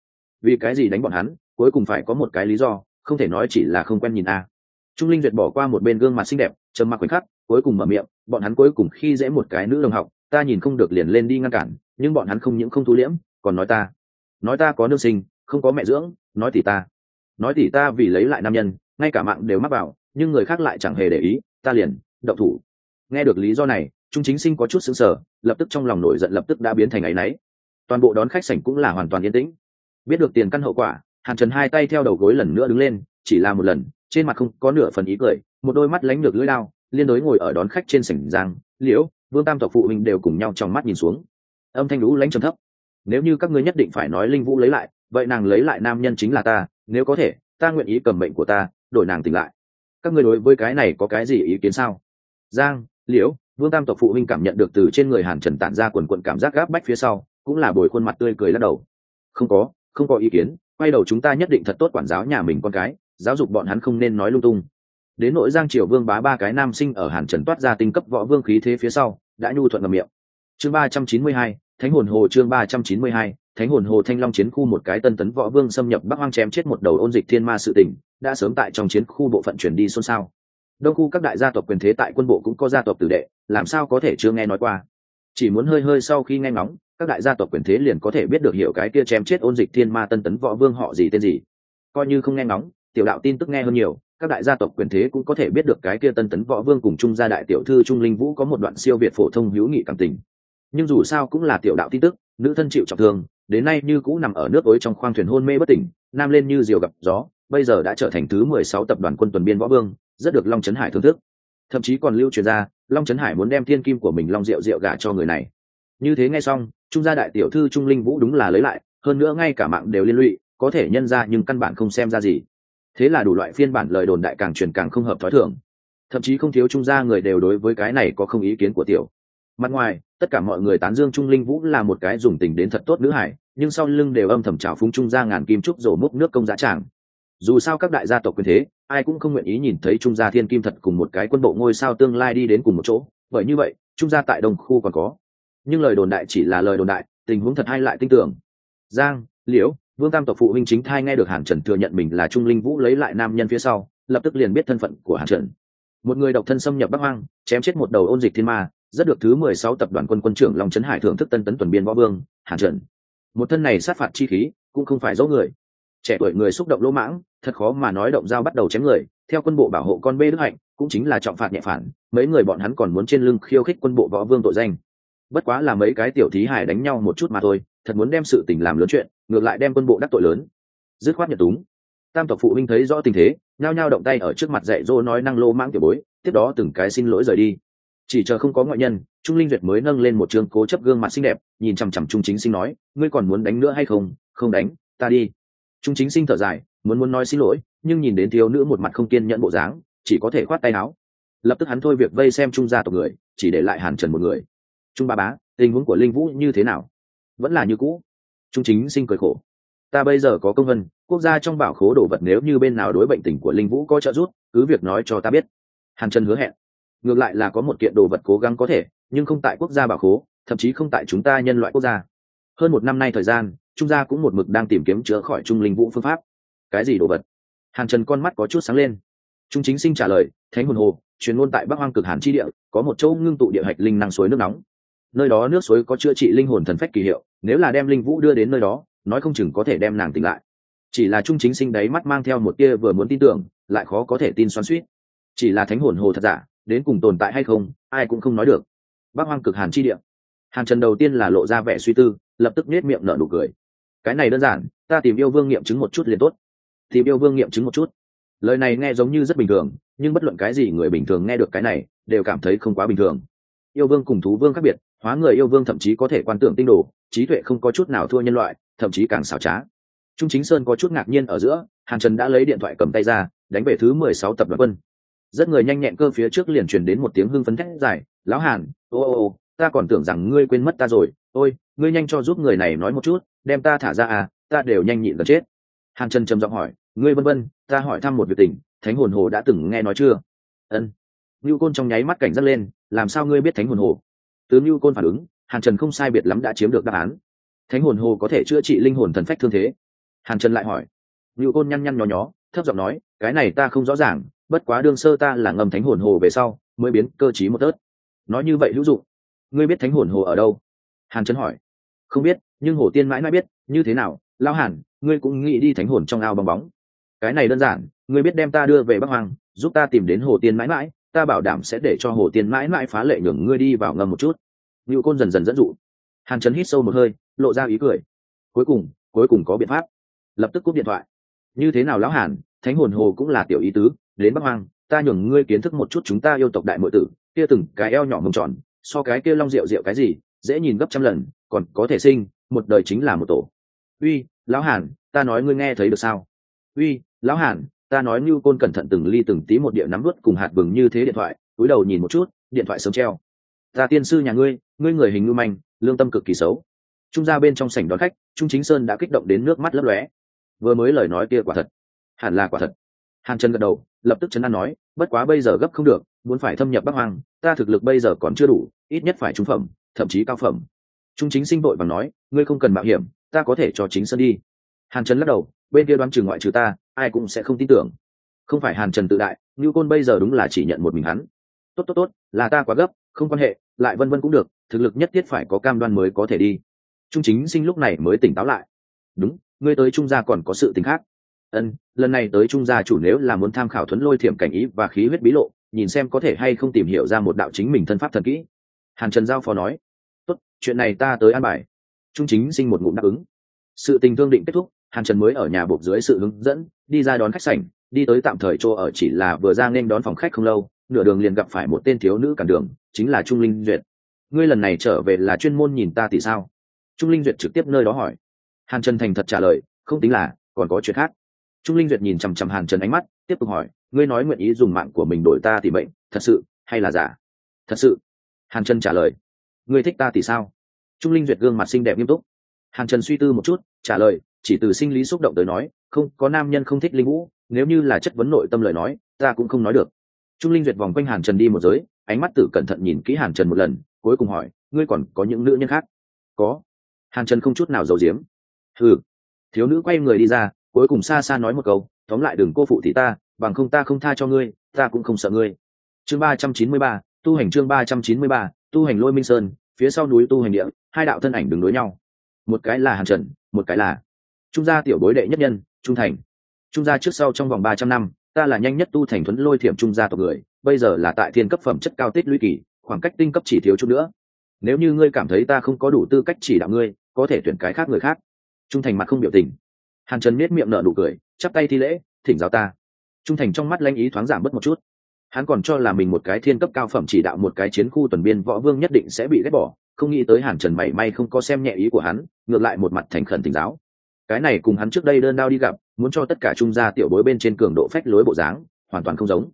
Vì cái gì đánh bọn hắn cuối cùng phải có một cái lý do không thể nói chỉ là không quen nhìn a. Trung linh duyệt bỏ qua một bên gương mặt xinh đẹp trầm mặc khoảnh khắc cuối cùng mở miệng bọn hắn cuối cùng khi dễ một cái nữ đồng học ta nhìn không được liền lên đi ngăn cản nhưng bọn hắn không những không thu liễm còn nói ta. Nói ta có nương sinh không có mẹ dưỡng, nói tỷ ta. Nói tỷ ta vì lấy lại nam nhân, ngay cả mạng đều mắc vào, nhưng người khác lại chẳng hề để ý, ta liền, động thủ. Nghe được lý do này, trung chính sinh có chút xứng sở lập tức trong lòng nổi giận lập tức đã biến thành áy náy. Toàn bộ đón khách sảnh cũng là hoàn toàn yên tĩnh. Biết được tiền căn hậu quả, hàn trần hai tay theo đầu gối lần nữa đứng lên, chỉ là một lần, trên mặt không có nửa phần ý cười, một đôi mắt lánh được lưỡi lao liên đối ngồi ở đón khách trên sảnh giang, liễu, vương tam tộc phụ huynh đều cùng nhau trong mắt nhìn xuống. Âm thanh lũ lánh trầm thấp. Nếu như các ngươi nhất định phải nói linh vũ lấy lại vậy nàng lấy lại nam nhân chính là ta, nếu có thể, ta nguyện ý cầm bệnh của ta, đổi nàng tỉnh lại. Các ngươi đối với cái này có cái gì ý kiến sao? Giang, liễu, vương tam tộc phụ huynh cảm nhận được từ trên người hàn trần tản ra quần quận cảm giác gáp bách phía sau, cũng là bồi khuôn mặt tươi cười lắc đầu. Không có không có ý kiến, quay đầu chúng ta nhất định thật tốt quản giáo nhà mình con cái, giáo dục bọn hắn không nên nói lung tung. Đến nội giang triều vương bá ba cái nam sinh ở hàn trần toát ra tinh cấp võ vương khí thế phía sau, đã nhu thuận ngầm miệng. Chương ba trăm chín mươi hai, thánh hồn hồ chương ba trăm chín mươi hai thánh hồn hồ thanh long chiến khu một cái tân tấn võ vương xâm nhập bắc hoang chém chết một đầu ôn dịch thiên ma sự tỉnh đã sớm tại trong chiến khu bộ phận chuyển đi xôn xao. Đông khu các đại gia tộc quyền thế tại quân bộ cũng có gia tộc tử đệ, làm sao có thể chưa nghe nói qua? Chỉ muốn hơi hơi sau khi nghe ngóng, các đại gia tộc quyền thế liền có thể biết được hiểu cái kia chém chết ôn dịch thiên ma tân tấn võ vương họ gì tên gì. Coi như không nghe ngóng, tiểu đạo tin tức nghe hơn nhiều, các đại gia tộc quyền thế cũng có thể biết được cái kia tân tấn võ vương cùng trung gia đại tiểu thư trung linh vũ có một đoạn siêu việt phổ thông hữu nghị cảm tình. Nhưng dù sao cũng là tiểu đạo tin tức, nữ thân chịu trọng thương đến nay như cũ nằm ở nước ối trong khoang thuyền hôn mê bất tỉnh, nam lên như diều gặp gió, bây giờ đã trở thành thứ mười sáu tập đoàn quân tuần biên võ vương, rất được long trấn hải thưởng thức. Thậm chí còn lưu truyền ra, long trấn hải muốn đem thiên kim của mình long rượu rượu gả cho người này. Như thế ngay xong, trung gia đại tiểu thư trung linh vũ đúng là lấy lại, hơn nữa ngay cả mạng đều liên lụy, có thể nhân ra nhưng căn bản không xem ra gì. Thế là đủ loại phiên bản lời đồn đại càng truyền càng không hợp thói thường. Thậm chí không thiếu trung gia người đều đối với cái này có không ý kiến của tiểu mặt ngoài, tất cả mọi người tán dương trung linh vũ là một cái dùng tình đến thật tốt nữ hải, nhưng sau lưng đều âm thầm trào phúng trung gia ngàn kim trúc rổ múc nước công giá tràng. Dù sao các đại gia tộc quyền thế, ai cũng không nguyện ý nhìn thấy trung gia thiên kim thật cùng một cái quân bộ ngôi sao tương lai đi đến cùng một chỗ, bởi như vậy, trung gia tại đông khu còn có. Nhưng lời đồn đại chỉ là lời đồn đại, tình huống thật hay lại tin tưởng. Giang, liễu, vương tam tộc phụ huynh chính thai nghe được hàn trần thừa nhận mình là trung linh vũ lấy lại nam nhân phía sau, lập tức liền biết thân phận của hàn trần. Một người độc thân xâm nhập bắc hoang, chém chết một đầu ôn dịch thiên ma rất được thứ mười sáu tập đoàn quân quân trưởng long trấn hải thưởng thức tân tấn tuần biên võ vương, hàn trần. Một thân này sát phạt chi khí, cũng không phải dấu người. Trẻ tuổi người xúc động lỗ mãng, thật khó mà nói động dao bắt đầu chém người. Theo quân bộ bảo hộ con bê đức hạnh, cũng chính là trọng phạt nhẹ phản, mấy người bọn hắn còn muốn trên lưng khiêu khích quân bộ võ vương tội danh. Bất quá là mấy cái tiểu thí hải đánh nhau một chút mà thôi, thật muốn đem sự tình làm lớn chuyện, ngược lại đem quân bộ đắc tội lớn. Dứt khoát nhật túng. Tam tộc phụ huynh thấy rõ tình thế, nhao nhao động tay ở trước mặt dạy dỗ nói năng lô mãng tiểu bối, tiếp đó từng cái xin lỗi rời đi chỉ chờ không có ngoại nhân, trung linh duyệt mới nâng lên một chương cố chấp gương mặt xinh đẹp, nhìn chằm chằm trung chính sinh nói, ngươi còn muốn đánh nữa hay không? Không đánh, ta đi. Trung chính sinh thở dài, muốn muốn nói xin lỗi, nhưng nhìn đến thiếu nữ một mặt không kiên nhẫn bộ dáng, chỉ có thể khoát tay áo. Lập tức hắn thôi việc vây xem trung gia tộc người, chỉ để lại hàn trần một người. Trung ba bá, tình huống của linh vũ như thế nào? Vẫn là như cũ. Trung chính sinh cười khổ. Ta bây giờ có công vân, quốc gia trong bảo khố đồ vật nếu như bên nào đối bệnh tình của linh vũ có trợ giúp, cứ việc nói cho ta biết. Hàn trần hứa hẹn ngược lại là có một kiện đồ vật cố gắng có thể, nhưng không tại quốc gia bảo khố, thậm chí không tại chúng ta nhân loại quốc gia. Hơn một năm nay thời gian, trung gia cũng một mực đang tìm kiếm chữa khỏi trung linh vũ phương pháp. Cái gì đồ vật? Hàn trần con mắt có chút sáng lên. Trung chính sinh trả lời, thánh hồn hồ chuyên môn tại bắc hoang cực hàn chi địa, có một chỗ ngưng tụ địa hạch linh năng suối nước nóng. Nơi đó nước suối có chữa trị linh hồn thần phách kỳ hiệu, nếu là đem linh vũ đưa đến nơi đó, nói không chừng có thể đem nàng tỉnh lại. Chỉ là trung chính sinh đấy mắt mang theo một tia vừa muốn tin tưởng, lại khó có thể tin xoắn suýt chỉ là thánh hồn hồ thật giả đến cùng tồn tại hay không, ai cũng không nói được. Bác hoang cực hàn chi địa. Hàn trần đầu tiên là lộ ra vẻ suy tư, lập tức nết miệng nở nụ cười. Cái này đơn giản, ta tìm yêu vương nghiệm chứng một chút liền tốt. Tìm yêu vương nghiệm chứng một chút. Lời này nghe giống như rất bình thường, nhưng bất luận cái gì người bình thường nghe được cái này, đều cảm thấy không quá bình thường. Yêu vương cùng thú vương khác biệt, hóa người yêu vương thậm chí có thể quan tưởng tinh đồ, trí tuệ không có chút nào thua nhân loại, thậm chí càng xảo trá. Trung chính sơn có chút ngạc nhiên ở giữa, hàn trần đã lấy điện thoại cầm tay ra, đánh về thứ mười sáu tập đoàn quân rất người nhanh nhẹn cơ phía trước liền truyền đến một tiếng hưng phấn thét dài, lão hàn, ô ô ô, ta còn tưởng rằng ngươi quên mất ta rồi. Ôi, ngươi nhanh cho giúp người này nói một chút, đem ta thả ra à ta đều nhanh nhịn gần chết. Hàn trần trầm giọng hỏi, ngươi vân vân, ta hỏi thăm một việc tình, thánh hồn hồ đã từng nghe nói chưa? Ân. Ngưu côn trong nháy mắt cảnh giác lên, làm sao ngươi biết thánh hồn hồ? Tướng ngưu côn phản ứng, hàn trần không sai biệt lắm đã chiếm được đáp án. Thánh hồn hồ có thể chữa trị linh hồn thần phách thương thế? Hàn trần lại hỏi. Ngưu côn nhăn nhăn nhó nhó, thấp giọng nói, cái này ta không rõ ràng bất quá đương sơ ta là ngầm thánh hồn hồ về sau, mới biến cơ t một tớt. Nói như vậy hữu dụng. Ngươi biết thánh hồn hồ ở đâu? Hàn trấn hỏi. Không biết, nhưng hồ tiên mãi mãi biết, như thế nào? Lao hàn, ngươi cũng nghĩ đi thánh hồn trong ao bong bóng. Cái này đơn giản, ngươi biết đem ta đưa về bắc hoàng giúp ta tìm đến hồ tiên mãi mãi, ta bảo đảm sẽ để cho hồ tiên mãi mãi phá lệ nhường ngươi đi vào ngầm một chút. Ngự côn dần dần dẫn dụ. Hàn trấn hít sâu một hơi, lộ ra ý cười. Cuối cùng cuối cùng có biện pháp. Lập tức cúp điện thoại. Như thế nào lão hàn, thánh hồn hồ cũng là tiểu ý tứ đến bắc hoang, ta nhường ngươi kiến thức một chút chúng ta yêu tộc đại mọi tử, kia từng cái eo nhỏ mông tròn, so cái kia long rượu rượu cái gì, dễ nhìn gấp trăm lần, còn có thể sinh, một đời chính là một tổ. Uy, lão hàn, ta nói ngươi nghe thấy được sao? Uy, lão hàn, ta nói như côn cẩn thận từng ly từng tí một địa nắm vớt cùng hạt vừng như thế điện thoại cúi đầu nhìn một chút, điện thoại sớm treo. Ta tiên sư nhà ngươi ngươi người hình ngư manh, lương tâm cực kỳ xấu. Trung ra bên trong sảnh đón khách, trung chính sơn đã kích động đến nước mắt lấp lóe. Vừa mới lời nói kia quả thật. Hẳn là quả thật hàn trần gật đầu lập tức chấn an nói bất quá bây giờ gấp không được muốn phải thâm nhập bắc Hoang, ta thực lực bây giờ còn chưa đủ ít nhất phải trung phẩm thậm chí cao phẩm. Trung chính sinh vội bằng nói ngươi không cần mạo hiểm ta có thể cho chính sân đi. Hàn trần lắc đầu bên kia đoán trừ ngoại trừ ta ai cũng sẽ không tin tưởng. Không phải hàn trần tự đại như côn bây giờ đúng là chỉ nhận một mình hắn. Tốt tốt tốt là ta quá gấp không quan hệ lại vân vân cũng được thực lực nhất thiết phải có cam đoan mới có thể đi. Trung chính sinh lúc này mới tỉnh táo lại. Đúng ngươi tới trung gia còn có sự t khác ân, lần này tới trung gia chủ nếu là muốn tham khảo thuấn lôi thiểm cảnh ý và khí huyết bí lộ, nhìn xem có thể hay không tìm hiểu ra một đạo chính mình thân pháp thần kỹ. Hàn trần giao phó nói, tốt, chuyện này ta tới an bài. Trung chính sinh một ngụm đáp ứng. Sự tình thương định kết thúc, hàn trần mới ở nhà buộc dưới sự hướng dẫn, đi ra đón khách sảnh, đi tới tạm thời chỗ ở chỉ là vừa ra nên đón phòng khách không lâu, nửa đường liền gặp phải một tên thiếu nữ cản đường, chính là trung linh duyệt. Ngươi lần này trở về là chuyên môn nhìn ta thì sao? Trung linh duyệt trực tiếp nơi đó hỏi. Hàn trần thành thật trả lời, không tính là, còn có chuyện khác trung linh duyệt nhìn chằm chằm hàn trần ánh mắt, tiếp tục hỏi, ngươi nói nguyện ý dùng mạng của mình đổi ta thì bệnh, thật sự hay là giả? Thật sự. Hàn trần trả lời, ngươi thích ta thì sao? Trung linh duyệt gương mặt xinh đẹp nghiêm túc. Hàn trần suy tư một chút, trả lời, chỉ từ sinh lý xúc động tới nói, không, có nam nhân không thích linh vũ, nếu như là chất vấn nội tâm lời nói, ta cũng không nói được. Trung linh duyệt vòng quanh hàn trần đi một giới, ánh mắt tử cẩn thận nhìn kỹ hàn trần một lần, cuối cùng hỏi, ngươi còn có những nữ nhân khác? Có. Hàn trần không chút nào giấu giếm. Ừ thiếu nữ quay người đi ra cuối cùng xa xa nói một câu, tóm lại đừng cô phụ thì ta, bằng không ta không tha cho ngươi, ta cũng không sợ ngươi. Chương ba trăm chín mươi ba, tu hành chương ba trăm chín mươi ba, tu hành lôi minh sơn, phía sau núi tu hành địa, hai đạo thân ảnh đứng đối nhau. Một cái là hàn trần, một cái là trung gia tiểu bối đệ nhất nhân, trung thành. Trung gia trước sau trong vòng ba trăm năm, ta là nhanh nhất tu thành thuấn lôi thiểm trung gia tộc người, bây giờ là tại thiên cấp phẩm chất cao tích lũy kỳ, khoảng cách tinh cấp chỉ thiếu chút nữa. Nếu như ngươi cảm thấy ta không có đủ tư cách chỉ đạo ngươi, có thể tuyển cái khác người khác. Trung thành mặt không biểu tình hàn trần biết miệng nợ nụ cười, chắp tay thi lễ, thỉnh giáo ta. Trung thành trong mắt lanh ý thoáng giảm bớt một chút. Hắn còn cho là mình một cái thiên cấp cao phẩm chỉ đạo một cái chiến khu tuần biên võ vương nhất định sẽ bị ghét bỏ, không nghĩ tới hàn trần mảy may không có xem nhẹ ý của hắn, ngược lại một mặt thành khẩn tỉnh giáo. Cái này cùng hắn trước đây đơn đao đi gặp, muốn cho tất cả trung gia tiểu bối bên trên cường độ phách lối bộ dáng, hoàn toàn không giống.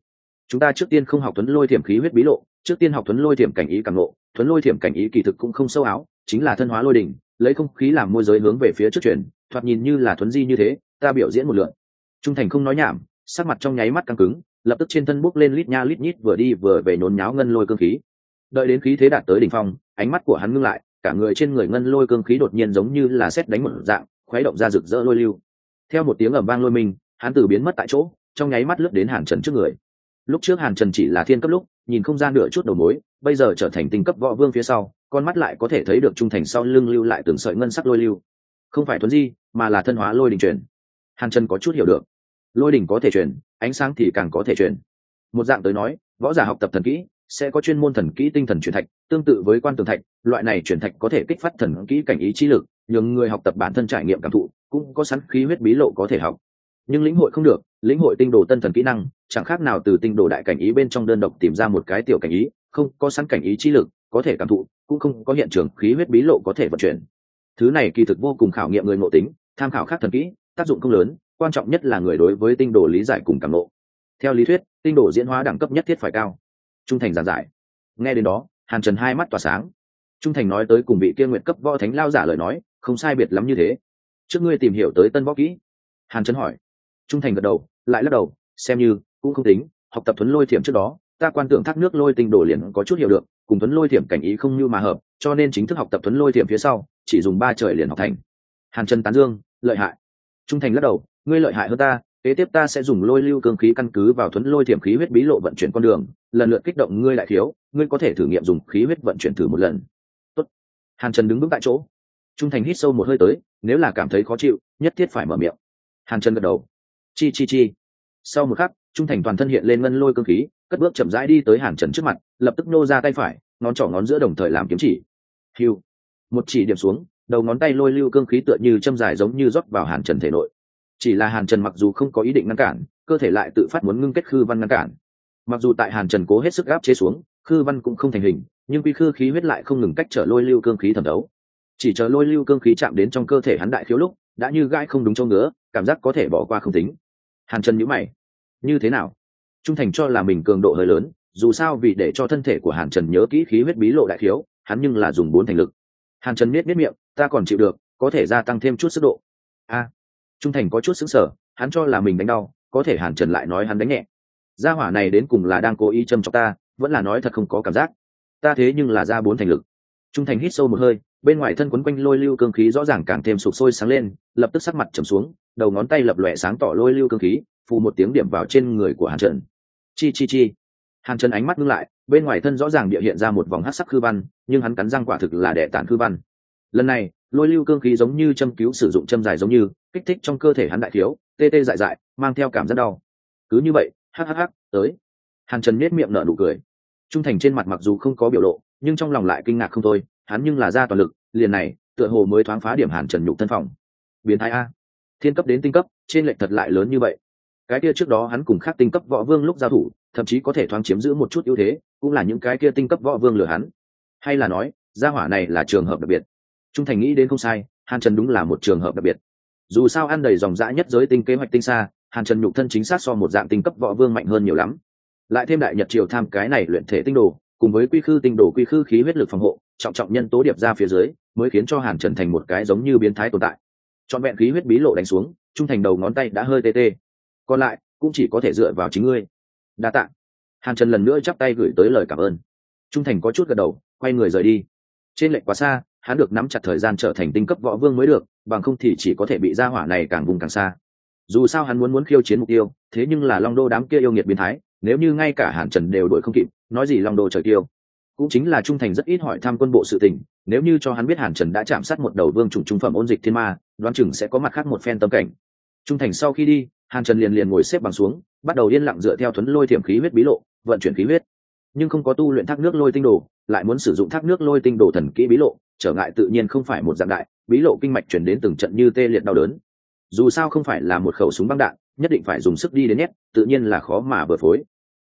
Chúng ta trước tiên không học tuấn lôi thiểm khí huyết bí lộ, trước tiên học tuấn lôi thiểm cảnh ý càng lộ, tuấn lôi thiểm cảnh ý kỳ thực cũng không sâu áo, chính là thân hóa lôi đỉnh, lấy không khí làm môi giới hướng về phía trước chuyển thoạt nhìn như là thuấn di như thế, ta biểu diễn một lượn. Trung thành không nói nhảm, sắc mặt trong nháy mắt căng cứng, lập tức trên thân bốc lên lít nha lít nhít vừa đi vừa về nhốn nháo ngân lôi cương khí. Đợi đến khí thế đạt tới đỉnh phong, ánh mắt của hắn ngưng lại, cả người trên người ngân lôi cương khí đột nhiên giống như là xét đánh một dạng, khuấy động ra rực rỡ lôi lưu. Theo một tiếng ầm vang lôi mình hắn từ biến mất tại chỗ, trong nháy mắt lướt đến hàn trần trước người. Lúc trước hàn trần chỉ là thiên cấp lúc, nhìn không ra nửa chút đầu mối, bây giờ trở thành tinh cấp võ vương phía sau, con mắt lại có thể thấy được trung thành sau lưng lưu lại từng sợi ngân sắc lôi lưu không phải thuấn di, mà là thân hóa lôi đình truyền hàn trần có chút hiểu được. Lôi đình có thể truyền ánh sáng thì càng có thể truyền một dạng tới nói, võ giả học tập thần kỹ sẽ có chuyên môn thần kỹ tinh thần truyền thạch, tương tự với quan tường thạch, loại này truyền thạch có thể kích phát thần kỹ cảnh ý trí lực, nhường người học tập bản thân trải nghiệm cảm thụ, cũng có sẵn khí huyết bí lộ có thể học. Nhưng lĩnh hội không được, lĩnh hội tinh đồ tân thần kỹ năng, chẳng khác nào từ tinh đồ đại cảnh ý bên trong đơn độc tìm ra một cái tiểu cảnh ý, không có sẵn cảnh ý trí lực, có thể cảm thụ, cũng không có hiện trường khí huyết bí lộ có thể vận chuyển thứ này kỳ thực vô cùng khảo nghiệm người ngộ tính, tham khảo khác thần kỹ, tác dụng không lớn, quan trọng nhất là người đối với tinh đồ lý giải cùng cảm ngộ. Theo lý thuyết, tinh đồ diễn hóa đẳng cấp nhất thiết phải cao. Trung thành giản giải. Nghe đến đó, hàn trần hai mắt tỏa sáng. Trung thành nói tới cùng vị kia nguyện cấp võ thánh lao giả lời nói, không sai biệt lắm như thế. Trước ngươi tìm hiểu tới tân võ kỹ. Hàn trần hỏi. Trung thành gật đầu, lại lắc đầu, xem như, cũng không tính, học tập thuấn lôi thiểm trước đó, ta quan tưởng thác nước lôi tinh đổ liền có chút hiểu được, cùng thuấn lôi thiểm cảnh ý không như mà hợp cho nên chính thức học tập thuấn lôi thiểm phía sau, chỉ dùng ba trời liền học thành. Hàn trần tán dương, lợi hại. Trung thành lắc đầu, ngươi lợi hại hơn ta, kế tiếp ta sẽ dùng lôi lưu cương khí căn cứ vào thuấn lôi thiểm khí huyết bí lộ vận chuyển con đường, lần lượt kích động ngươi lại thiếu, ngươi có thể thử nghiệm dùng khí huyết vận chuyển thử một lần. Tốt. hàn trần đứng bước tại chỗ. Trung thành hít sâu một hơi tới, nếu là cảm thấy khó chịu, nhất thiết phải mở miệng. Hàn trần gật đầu. Chi chi chi. Sau một khắc, trung thành toàn thân hiện lên ngân lôi cương khí, cất bước chậm rãi đi tới hàn trần trước mặt, lập tức nô ra tay phải, ngón trỏ ngón giữa đồng thời làm kiếm chỉ hiu một chỉ điểm xuống, đầu ngón tay lôi lưu cương khí tựa như châm dài giống như rót vào hàn trần thể nội. Chỉ là hàn trần mặc dù không có ý định ngăn cản, cơ thể lại tự phát muốn ngưng kết khư văn ngăn cản. Mặc dù tại hàn trần cố hết sức gáp chế xuống, khư văn cũng không thành hình, nhưng quy khư khí huyết lại không ngừng cách trở lôi lưu cương khí thẩm đấu chỉ chờ lôi lưu cương khí chạm đến trong cơ thể hắn đại khiếu lúc, đã như gai không đúng chỗ ngứa, cảm giác có thể bỏ qua không tính. Hàn trần nhữ mày. Như thế nào? Trung thành cho là mình cường độ hơi lớn, dù sao vì để cho thân thể của hàn trần nhớ kỹ khí huyết bí lộ đại khiếu hắn nhưng là dùng bốn thành lực. Hàn trần miết miết miệng, ta còn chịu được, có thể gia tăng thêm chút sức độ. A. Trung thành có chút xứng sở hắn cho là mình đánh đau, có thể hàn trần lại nói hắn đánh nhẹ. Gia hỏa này đến cùng là đang cố ý châm chọc ta, vẫn là nói thật không có cảm giác. Ta thế nhưng là ra bốn thành lực. Trung thành hít sâu một hơi, bên ngoài thân quấn quanh lôi lưu cương khí rõ ràng càng thêm sụp sôi sáng lên, lập tức sắc mặt trầm xuống, đầu ngón tay lập lòe sáng tỏ lôi lưu cương khí, phù một tiếng điểm vào trên người của hàn trần. Chi chi chi. Hàn trần ánh mắt ngưng lại bên ngoài thân rõ ràng địa hiện ra một vòng hát sắc khư văn, nhưng hắn cắn răng quả thực là đệ tản khư văn. Lần này, lôi lưu cương khí giống như châm cứu sử dụng châm dài giống như, kích thích trong cơ thể hắn đại thiếu, tê tê dại dại, mang theo cảm giác đau. Cứ như vậy, hắc hắc hắc, tới. Hàn trần nết miệng nở nụ cười. Trung thành trên mặt mặc dù không có biểu lộ, nhưng trong lòng lại kinh ngạc không thôi, hắn nhưng là ra toàn lực, liền này, tựa hồ mới thoáng phá điểm hàn trần nhục thân phòng. Biến thái a. Thiên cấp đến tinh cấp, trên lệch thật lại lớn như vậy. Cái kia trước đó hắn cùng khác tinh cấp võ vương lúc giao thủ thậm chí có thể thoáng chiếm giữ một chút ưu thế, cũng là những cái kia tinh cấp võ vương lừa hắn. Hay là nói, gia hỏa này là trường hợp đặc biệt. Trung thành nghĩ đến không sai, hàn trần đúng là một trường hợp đặc biệt. Dù sao ăn đầy dòng dã nhất giới tinh kế hoạch tinh xa, hàn trần nhục thân chính xác so một dạng tinh cấp võ vương mạnh hơn nhiều lắm. Lại thêm đại nhật triều tham cái này luyện thể tinh đồ, cùng với quy khư tinh đồ quy khư khí huyết lực phòng hộ, trọng trọng nhân tố điệp ra phía dưới, mới khiến cho hàn trần thành một cái giống như biến thái tồn tại. Trọn vẹn khí huyết bí lộ đánh xuống, trung thành đầu ngón tay đã hơi tê tê. Còn lại, cũng chỉ có thể dựa vào chính ngươi đa t ạ hàn trần lần nữa chắp tay gửi tới lời cảm ơn. Trung thành có chút gật đầu, quay người rời đi. Trên lệnh quá xa, hắn được nắm chặt thời gian trở thành tinh cấp võ vương mới được, bằng không thì chỉ có thể bị gia hỏa này càng vùng càng xa. Dù sao hắn muốn muốn khiêu chiến mục tiêu, thế nhưng là long đô đám kia yêu nghiệt biến thái, nếu như ngay cả hàn trần đều đổi không kịp, nói gì long đô trời tiêu cũng chính là trung thành rất ít hỏi thăm quân bộ sự tình, nếu như cho hắn biết hàn trần đã chạm sát một đầu vương chủng trung phẩm ôn dịch thiên ma, đoán chừng sẽ có mặt khác một phen tâm cảnh. Trung thành sau khi đi hàn trần liền liền ngồi xếp bằng xuống, bắt đầu yên lặng dựa theo thuấn lôi thiểm khí huyết bí lộ, vận chuyển khí huyết. Nhưng không có tu luyện thác nước lôi tinh đồ, lại muốn sử dụng thác nước lôi tinh đồ thần kỹ bí lộ, trở ngại tự nhiên không phải một dạng đại, bí lộ kinh mạch chuyển đến từng trận như tê liệt đau đớn. Dù sao không phải là một khẩu súng băng đạn, nhất định phải dùng sức đi đến nét tự nhiên là khó mà vừa phối.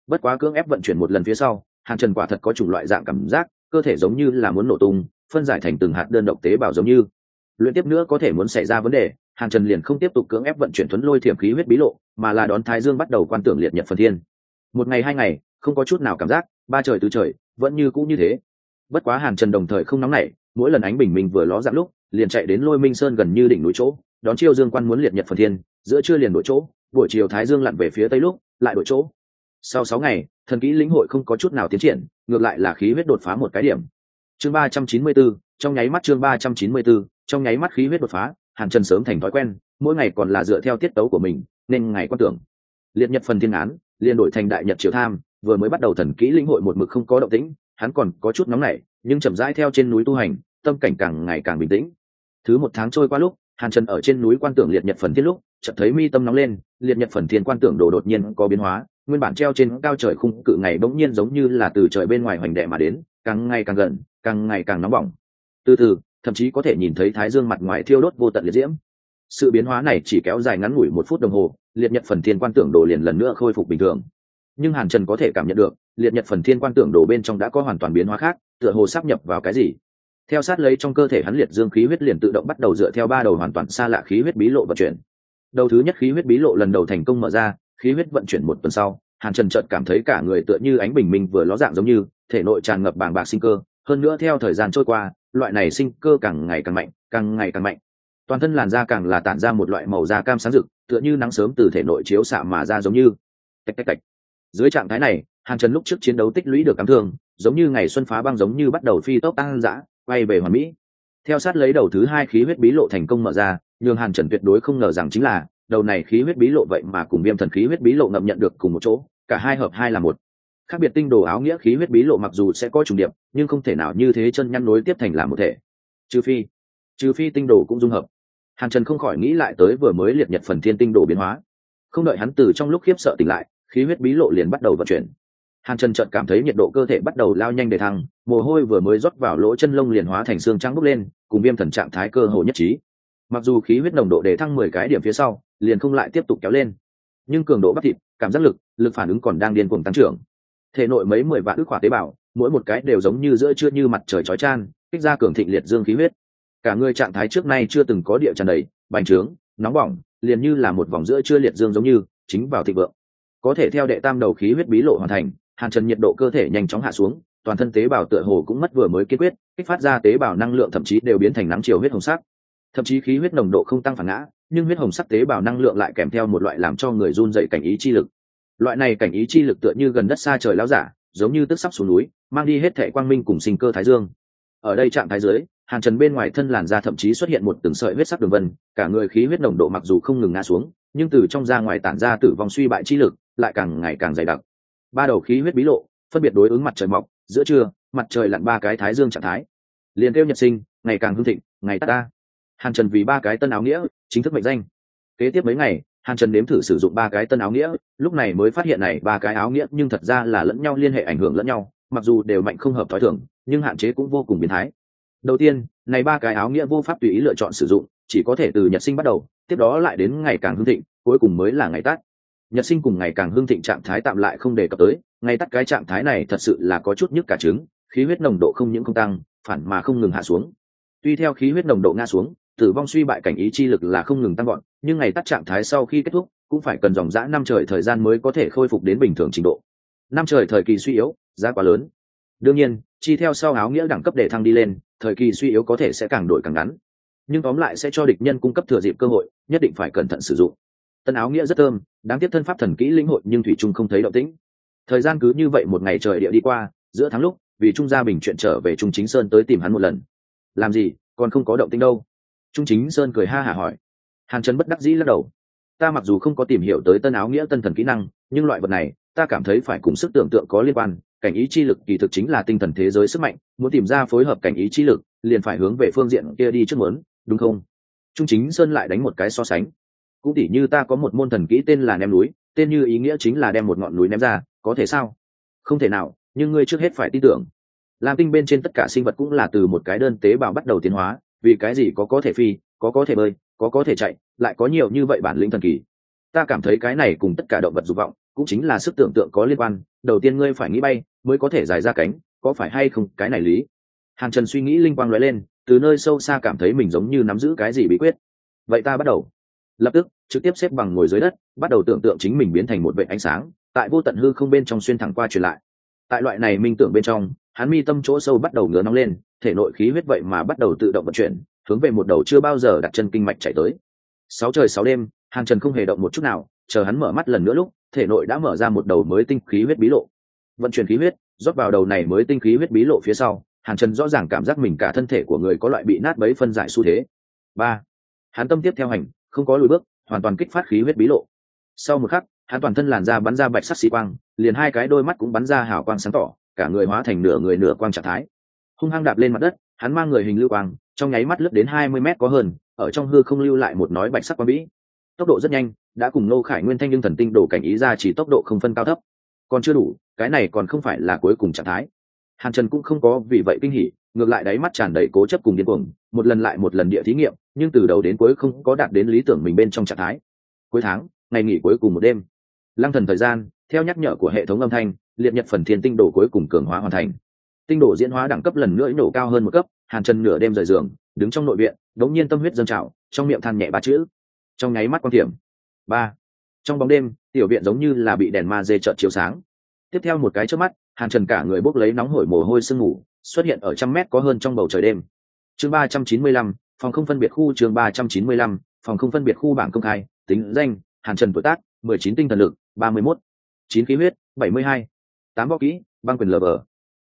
Bất quá cưỡng ép vận chuyển một lần phía sau, hàn trần quả thật có chủng loại dạng cảm giác, cơ thể giống như là muốn nổ tung, phân giải thành từng hạt đơn độc tế bào giống như. Luyện tiếp nữa có thể muốn xảy ra vấn đề hàn trần liền không tiếp tục cưỡng ép vận chuyển thuấn lôi thiểm khí huyết bí lộ mà là đón thái dương bắt đầu quan tưởng liệt nhật phần thiên. Một ngày hai ngày không có chút nào cảm giác ba trời tứ trời vẫn như cũ như thế. Bất quá hàn trần đồng thời không nóng nảy mỗi lần ánh bình minh vừa ló dạng lúc liền chạy đến lôi minh sơn gần như đỉnh núi chỗ đón chiêu dương quan muốn liệt nhật phần thiên giữa trưa liền đổi chỗ buổi chiều thái dương lặn về phía tây lúc lại đổi chỗ. Sau sáu ngày thần kỹ lĩnh hội không có chút nào tiến triển ngược lại là khí huyết đột phá một cái điểm. Chương ba trăm chín mươi bốn, trong nháy mắt chương ba trăm chín mươi bốn, trong nháy mắt khí huyết đột phá hàn trần sớm thành thói quen, mỗi ngày còn là dựa theo tiết tấu của mình, nên ngày quan tưởng. Liệt nhật phần thiên án liên đổi thành đại nhật triều tham, vừa mới bắt đầu thần kỹ linh hội một mực không có động tĩnh, hắn còn có chút nóng nảy, nhưng chậm rãi theo trên núi tu hành, tâm cảnh càng ngày càng bình tĩnh. Thứ một tháng trôi qua lúc, hàn trần ở trên núi quan tưởng liệt nhật phần thiên lúc, chợt thấy mi tâm nóng lên, liệt nhật phần thiên quan tưởng đồ đột nhiên có biến hóa, nguyên bản treo trên cao trời khung cự ngày bỗng nhiên giống như là từ trời bên ngoài hoành đệ mà đến, càng ngày càng gần, càng ngày càng nóng bỏng. Từ từ thậm chí có thể nhìn thấy thái dương mặt ngoài thiêu đốt vô tận liệt diễm. Sự biến hóa này chỉ kéo dài ngắn ngủi một phút đồng hồ, liệt nhật phần thiên quan tưởng đồ liền lần nữa khôi phục bình thường. Nhưng hàn trần có thể cảm nhận được, liệt nhật phần thiên quan tưởng đồ bên trong đã có hoàn toàn biến hóa khác, tựa hồ sắp nhập vào cái gì. Theo sát lấy trong cơ thể hắn liệt dương khí huyết liền tự động bắt đầu dựa theo ba đầu hoàn toàn xa lạ khí huyết bí lộ vận chuyển. Đầu thứ nhất khí huyết bí lộ lần đầu thành công mở ra, khí huyết vận chuyển một tuần sau, hàn trần chợt cảm thấy cả người tựa như ánh bình minh vừa ló dạng giống như, thể nội tràn ngập bàng bạc sinh cơ. Hơn nữa theo thời gian trôi qua loại này sinh cơ càng ngày càng mạnh, càng ngày càng mạnh. Toàn thân làn da càng là tản ra một loại màu da cam sáng rực, tựa như nắng sớm từ thể nội chiếu xạ mà ra giống như. Tạch tạch tạch. Dưới trạng thái này, hàn trần lúc trước chiến đấu tích lũy được cám thương, giống như ngày xuân phá băng giống như bắt đầu phi tốc tăng dã, quay về hoàn mỹ. Theo sát lấy đầu thứ hai khí huyết bí lộ thành công mở ra nhưng hàn trần tuyệt đối không ngờ rằng chính là, đầu này khí huyết bí lộ vậy mà cùng viêm thần khí huyết bí lộ ngậm nhận được cùng một chỗ, cả hai hợp hai là một khác biệt tinh đồ áo nghĩa khí huyết bí lộ mặc dù sẽ có trùng điệp, nhưng không thể nào như thế chân nhăn nối tiếp thành làm một thể. Trừ phi trừ phi tinh đồ cũng dung hợp. Hàn trần không khỏi nghĩ lại tới vừa mới liệt nhật phần thiên tinh đồ biến hóa. Không đợi hắn từ trong lúc khiếp sợ tỉnh lại, khí huyết bí lộ liền bắt đầu vận chuyển. Hàn trần chợt cảm thấy nhiệt độ cơ thể bắt đầu lao nhanh để thăng, mồ hôi vừa mới rót vào lỗ chân lông liền hóa thành xương trắng bốc lên, cùng viêm thần trạng thái cơ hồ nhất trí. Mặc dù khí huyết nồng độ để thăng mười cái điểm phía sau, liền không lại tiếp tục kéo lên. Nhưng cường độ bắt thịt, cảm giác lực lực phản ứng còn đang điên cuồng tăng trưởng thể nội mấy mười vạn ức khỏa tế bào, mỗi một cái đều giống như giữa trưa như mặt trời chói chan kích ra cường thịnh liệt dương khí huyết. Cả người trạng thái trước nay chưa từng có địa tràn đầy, bành trướng, nóng bỏng, liền như là một vòng giữa chưa liệt dương giống như, chính vào thịnh vượng. Có thể theo đệ tam đầu khí huyết bí lộ hoàn thành, hàn trần nhiệt độ cơ thể nhanh chóng hạ xuống, toàn thân tế bào tựa hồ cũng mất vừa mới kiên quyết, kích phát ra tế bào năng lượng thậm chí đều biến thành nắng chiều huyết hồng sắc. Thậm chí khí huyết nồng độ không tăng phản ngã, nhưng huyết hồng sắc tế bào năng lượng lại kèm theo một loại làm cho người run dậy cảnh ý chi lực loại này cảnh ý chi lực tựa như gần đất xa trời lao giả, giống như tức sắp xuống núi, mang đi hết thệ quang minh cùng sinh cơ thái dương. Ở đây trạng thái dưới, hàn trần bên ngoài thân làn da thậm chí xuất hiện một từng sợi huyết sắc đường vân, cả người khí huyết nồng độ mặc dù không ngừng ngã xuống, nhưng từ trong da ngoài tản ra tử vong suy bại chi lực, lại càng ngày càng dày đặc. Ba đầu khí huyết bí lộ, phân biệt đối ứng mặt trời mọc, giữa trưa, mặt trời lặn ba cái thái dương trạng thái. Liền kêu nhật sinh, ngày càng hưng thịnh, ngày ta. Hàn trần vì ba cái tân áo nghĩa, chính thức mệnh danh. Kế tiếp mấy ngày hàn trần nếm thử sử dụng ba cái tân áo nghĩa, lúc này mới phát hiện này, ba cái áo nghĩa nhưng thật ra là lẫn nhau liên hệ ảnh hưởng lẫn nhau, mặc dù đều mạnh không hợp thói thường, nhưng hạn chế cũng vô cùng biến thái. Đầu tiên, này ba cái áo nghĩa vô pháp tùy ý lựa chọn sử dụng, chỉ có thể từ nhật sinh bắt đầu, tiếp đó lại đến ngày càng hưng thịnh, cuối cùng mới là ngày tắt. Nhật sinh cùng ngày càng hưng thịnh trạng thái tạm lại không đề cập tới, ngày tắt cái trạng thái này thật sự là có chút nhức cả trứng, khí huyết nồng độ không những không tăng, phản mà không ngừng hạ xuống. Tuy theo khí huyết nồng độ nga xuống, tử vong suy bại cảnh ý chi lực là không ngừng tăng gọn nhưng ngày tắt trạng thái sau khi kết thúc, cũng phải cần dòng dã năm trời thời gian mới có thể khôi phục đến bình thường trình độ. Năm trời thời kỳ suy yếu, giá quá lớn. Đương nhiên, chi theo sau áo nghĩa đẳng cấp để thăng đi lên, thời kỳ suy yếu có thể sẽ càng đổi càng ngắn. Nhưng tóm lại sẽ cho địch nhân cung cấp thừa dịp cơ hội, nhất định phải cẩn thận sử dụng. Tân áo nghĩa rất thơm, đáng tiếc thân pháp thần kỹ linh hội nhưng thủy trung không thấy động tĩnh. Thời gian cứ như vậy một ngày trời địa đi qua, giữa tháng lúc, vì trung gia bình chuyện trở về trung chính sơn tới tìm hắn một lần. Làm gì, còn không có động tĩnh đâu. Trung chính sơn cười ha hả hỏi hàn trần bất đắc dĩ lắc đầu. Ta mặc dù không có tìm hiểu tới tân áo nghĩa tân thần kỹ năng, nhưng loại vật này, ta cảm thấy phải cùng sức tưởng tượng có liên quan. Cảnh ý chi lực kỳ thực chính là tinh thần thế giới sức mạnh, muốn tìm ra phối hợp cảnh ý chi lực, liền phải hướng về phương diện kia đi trước muốn, đúng không? Trung chính sơn lại đánh một cái so sánh. Cũng tỉ như ta có một môn thần kỹ tên là ném núi, tên như ý nghĩa chính là đem một ngọn núi ném ra, có thể sao? Không thể nào, nhưng ngươi trước hết phải tin tưởng. Lam tinh bên trên tất cả sinh vật cũng là từ một cái đơn tế bào bắt đầu tiến hóa, vì cái gì có có thể phi, có có thể bơi, có có thể chạy lại có nhiều như vậy bản lĩnh thần kỳ. Ta cảm thấy cái này cùng tất cả động vật dục vọng cũng chính là sức tưởng tượng có liên quan, đầu tiên ngươi phải nghĩ bay, mới có thể dài ra cánh, có phải hay không, cái này lý. Hàn trần suy nghĩ linh quang nói lên, từ nơi sâu xa cảm thấy mình giống như nắm giữ cái gì bí quyết. Vậy ta bắt đầu. Lập tức, trực tiếp xếp bằng ngồi dưới đất, bắt đầu tưởng tượng chính mình biến thành một vệ ánh sáng, tại vô tận hư không bên trong xuyên thẳng qua truyền lại. Tại loại này minh tưởng bên trong, hắn mi tâm chỗ sâu bắt đầu ngứa nóng lên, thể nội khí huyết vậy mà bắt đầu tự động vận chuyển, hướng về một đầu chưa bao giờ đặt chân kinh mạch chạy tới sáu trời sáu đêm hàn trần không hề động một chút nào, chờ hắn mở mắt lần nữa lúc, thể nội đã mở ra một đầu mới tinh khí huyết bí lộ. Vận chuyển khí huyết, rót vào đầu này mới tinh khí huyết bí lộ phía sau hàn trần rõ ràng cảm giác mình cả thân thể của người có loại bị nát bấy phân giải xu thế. Ba, hắn tâm tiếp theo hành, không có lùi bước, hoàn toàn kích phát khí huyết bí lộ. Sau một khắc, hắn toàn thân làn da bắn ra bạch sắc xị quang, liền hai cái đôi mắt cũng bắn ra hào quang sáng tỏ, cả người hóa thành nửa người nửa quang trạng thái. Hung hăng đạp lên mặt đất, hắn mang người hình lưu quang, trong nháy mắt lướt đến hai mươi mét có hơn ở trong hư không lưu lại một nói bạch sắc quang vĩ tốc độ rất nhanh, đã cùng nô khải nguyên thanh nhưng thần tinh đổ cảnh ý ra chỉ tốc độ không phân cao thấp. Còn chưa đủ, cái này còn không phải là cuối cùng trạng thái. Hàn trần cũng không có vì vậy kinh hỉ, ngược lại đáy mắt tràn đầy cố chấp cùng điên cuồng, một lần lại một lần địa thí nghiệm, nhưng từ đầu đến cuối không có đạt đến lý tưởng mình bên trong trạng thái. Cuối tháng, ngày nghỉ cuối cùng một đêm. Lăng thần thời gian, theo nhắc nhở của hệ thống âm thanh, liệt nhật phần thiên tinh đồ cuối cùng cường hóa hoàn thành. Tinh đồ diễn hóa đẳng cấp lần nữa nổ cao hơn một cấp, hàn trần nửa đêm rời giường, đứng trong nội viện đống nhiên tâm huyết dâng trào, trong miệng than nhẹ ba chữ. Trong nháy mắt quan điểm ba. Trong bóng đêm, tiểu viện giống như là bị đèn ma dê trợn chiếu sáng. Tiếp theo một cái trước mắt, hàn trần cả người bốc lấy nóng hổi mồ hôi sương ngủ xuất hiện ở trăm mét có hơn trong bầu trời đêm. Chương ba trăm chín mươi lăm, phòng không phân biệt khu chương ba trăm chín mươi lăm, phòng không phân biệt khu bảng công khai, tính danh, hàn trần tuổi tác, mười chín tinh thần lực, ba mươi mốt. Chín khí huyết, bảy mươi hai. Tám võ kỹ, băng quyền lv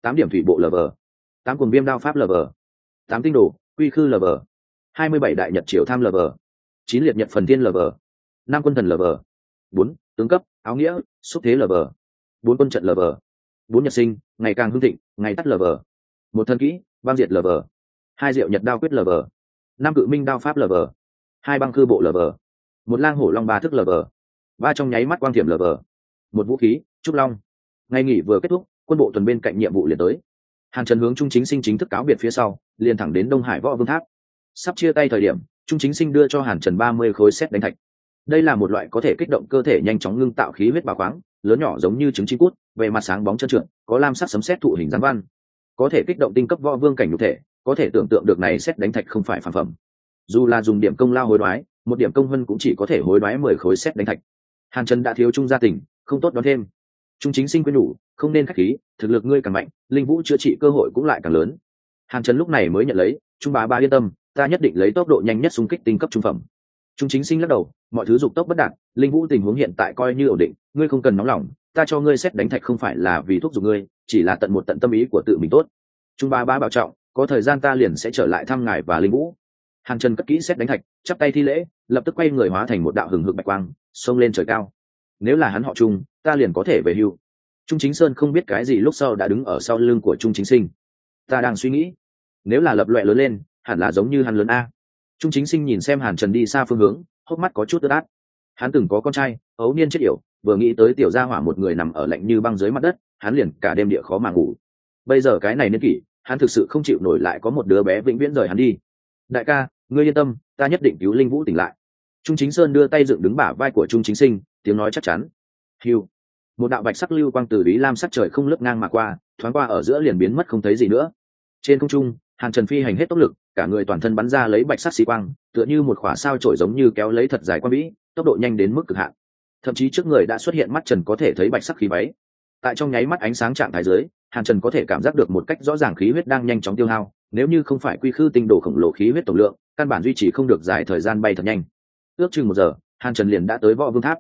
tám điểm thủy bộ lv tám cuồng viêm đao pháp lv tám tinh đồ, quy khư lv hai mươi bảy đại nhật triều tham lv chín liệt nhật phần tiên lv năm quân thần lv bốn tướng cấp áo nghĩa xúc thế lv bốn quân trận lv bốn nhật sinh ngày càng hưng thịnh ngày tắt lv một thân kỹ băng diệt lv hai diệu nhật đao quyết lv năm cự minh đao pháp lv hai băng cư bộ lv một lang hổ long ba thức lv ba trong nháy mắt quang thiểm lv một vũ khí trúc long ngày nghỉ vừa kết thúc quân bộ tuần bên cạnh nhiệm vụ liền tới hàn trần hướng trung chính sinh chính thức cáo biệt phía sau liền thẳng đến đông hải võ vương tháp sắp chia tay thời điểm, trung chính sinh đưa cho hàn trần ba mươi khối xét đánh thạch. Đây là một loại có thể kích động cơ thể nhanh chóng ngưng tạo khí huyết bà khoáng, lớn nhỏ giống như trứng chi cút về mặt sáng bóng chân trượt, có lam sắc sấm xét thụ hình giám văn. Có thể kích động tinh cấp võ vương cảnh nhục thể, có thể tưởng tượng được này xét đánh thạch không phải phản phẩm. Dù là dùng điểm công lao hối đoái, một điểm công vân cũng chỉ có thể hối đoái mười khối xét đánh thạch. Hàn trần đã thiếu trung gia tình, không tốt đón thêm. Trung chính sinh quyên nhủ, không nên k h á c h khí, thực lực ngươi càng mạnh, linh vũ chữa trị cơ hội cũng lại càng lớn. Hàn trần lúc này mới nhận lấy, trung bá ba yên tâm ta nhất định lấy tốc độ nhanh nhất xung kích tinh cấp trung phẩm. Trung chính sinh lắc đầu, mọi thứ dục tốc bất đạt, linh vũ tình huống hiện tại coi như ổn định, ngươi không cần nóng lòng, ta cho ngươi xét đánh thạch không phải là vì thuốc dùng ngươi, chỉ là tận một tận tâm ý của tự mình tốt. Trung ba ba bảo trọng, có thời gian ta liền sẽ trở lại thăm ngài và linh vũ. Hàng trần cất kỹ xét đánh thạch, chắp tay thi lễ, lập tức quay người hóa thành một đạo hừng hực bạch quang, xông lên trời cao. Nếu là hắn họ trung, ta liền có thể về hưu. Trung chính sơn không biết cái gì lúc sau đã đứng ở sau lưng của trung chính sinh. Ta đang suy nghĩ, nếu là lập loẹ lớn lên hẳn là giống như hắn lớn a. Trung chính sinh nhìn xem hàn trần đi xa phương hướng, hốc mắt có chút ướt át. Hắn từng có con trai, ấu niên chết yểu, vừa nghĩ tới tiểu gia hỏa một người nằm ở lạnh như băng dưới mặt đất, hắn liền cả đêm địa khó mà ngủ. Bây giờ cái này niên kỷ, hắn thực sự không chịu nổi lại có một đứa bé vĩnh viễn rời hắn đi. Đại ca, ngươi yên tâm, ta nhất định cứu linh vũ tỉnh lại. Trung chính sơn đưa tay dựng đứng bả vai của trung chính sinh, tiếng nói chắc chắn. Hiu một đạo bạch sắc lưu quang từ lý lam sắc trời không lướt ngang mà qua, thoáng qua ở giữa liền biến mất không thấy gì nữa. Trên không trung, hàn trần phi hành hết tốc lực cả người toàn thân bắn ra lấy bạch sắc xi quang, tựa như một khỏa sao trổi giống như kéo lấy thật dài quan vĩ, tốc độ nhanh đến mức cực hạn. Thậm chí trước người đã xuất hiện mắt trần có thể thấy bạch sắc khí váy tại trong nháy mắt ánh sáng trạng thái dưới, hàn trần có thể cảm giác được một cách rõ ràng khí huyết đang nhanh chóng tiêu hao, nếu như không phải quy khư tinh đồ khổng lồ khí huyết tổng lượng, căn bản duy trì không được dài thời gian bay thật nhanh. Ước chừng một giờ, hàn trần liền đã tới võ vương tháp.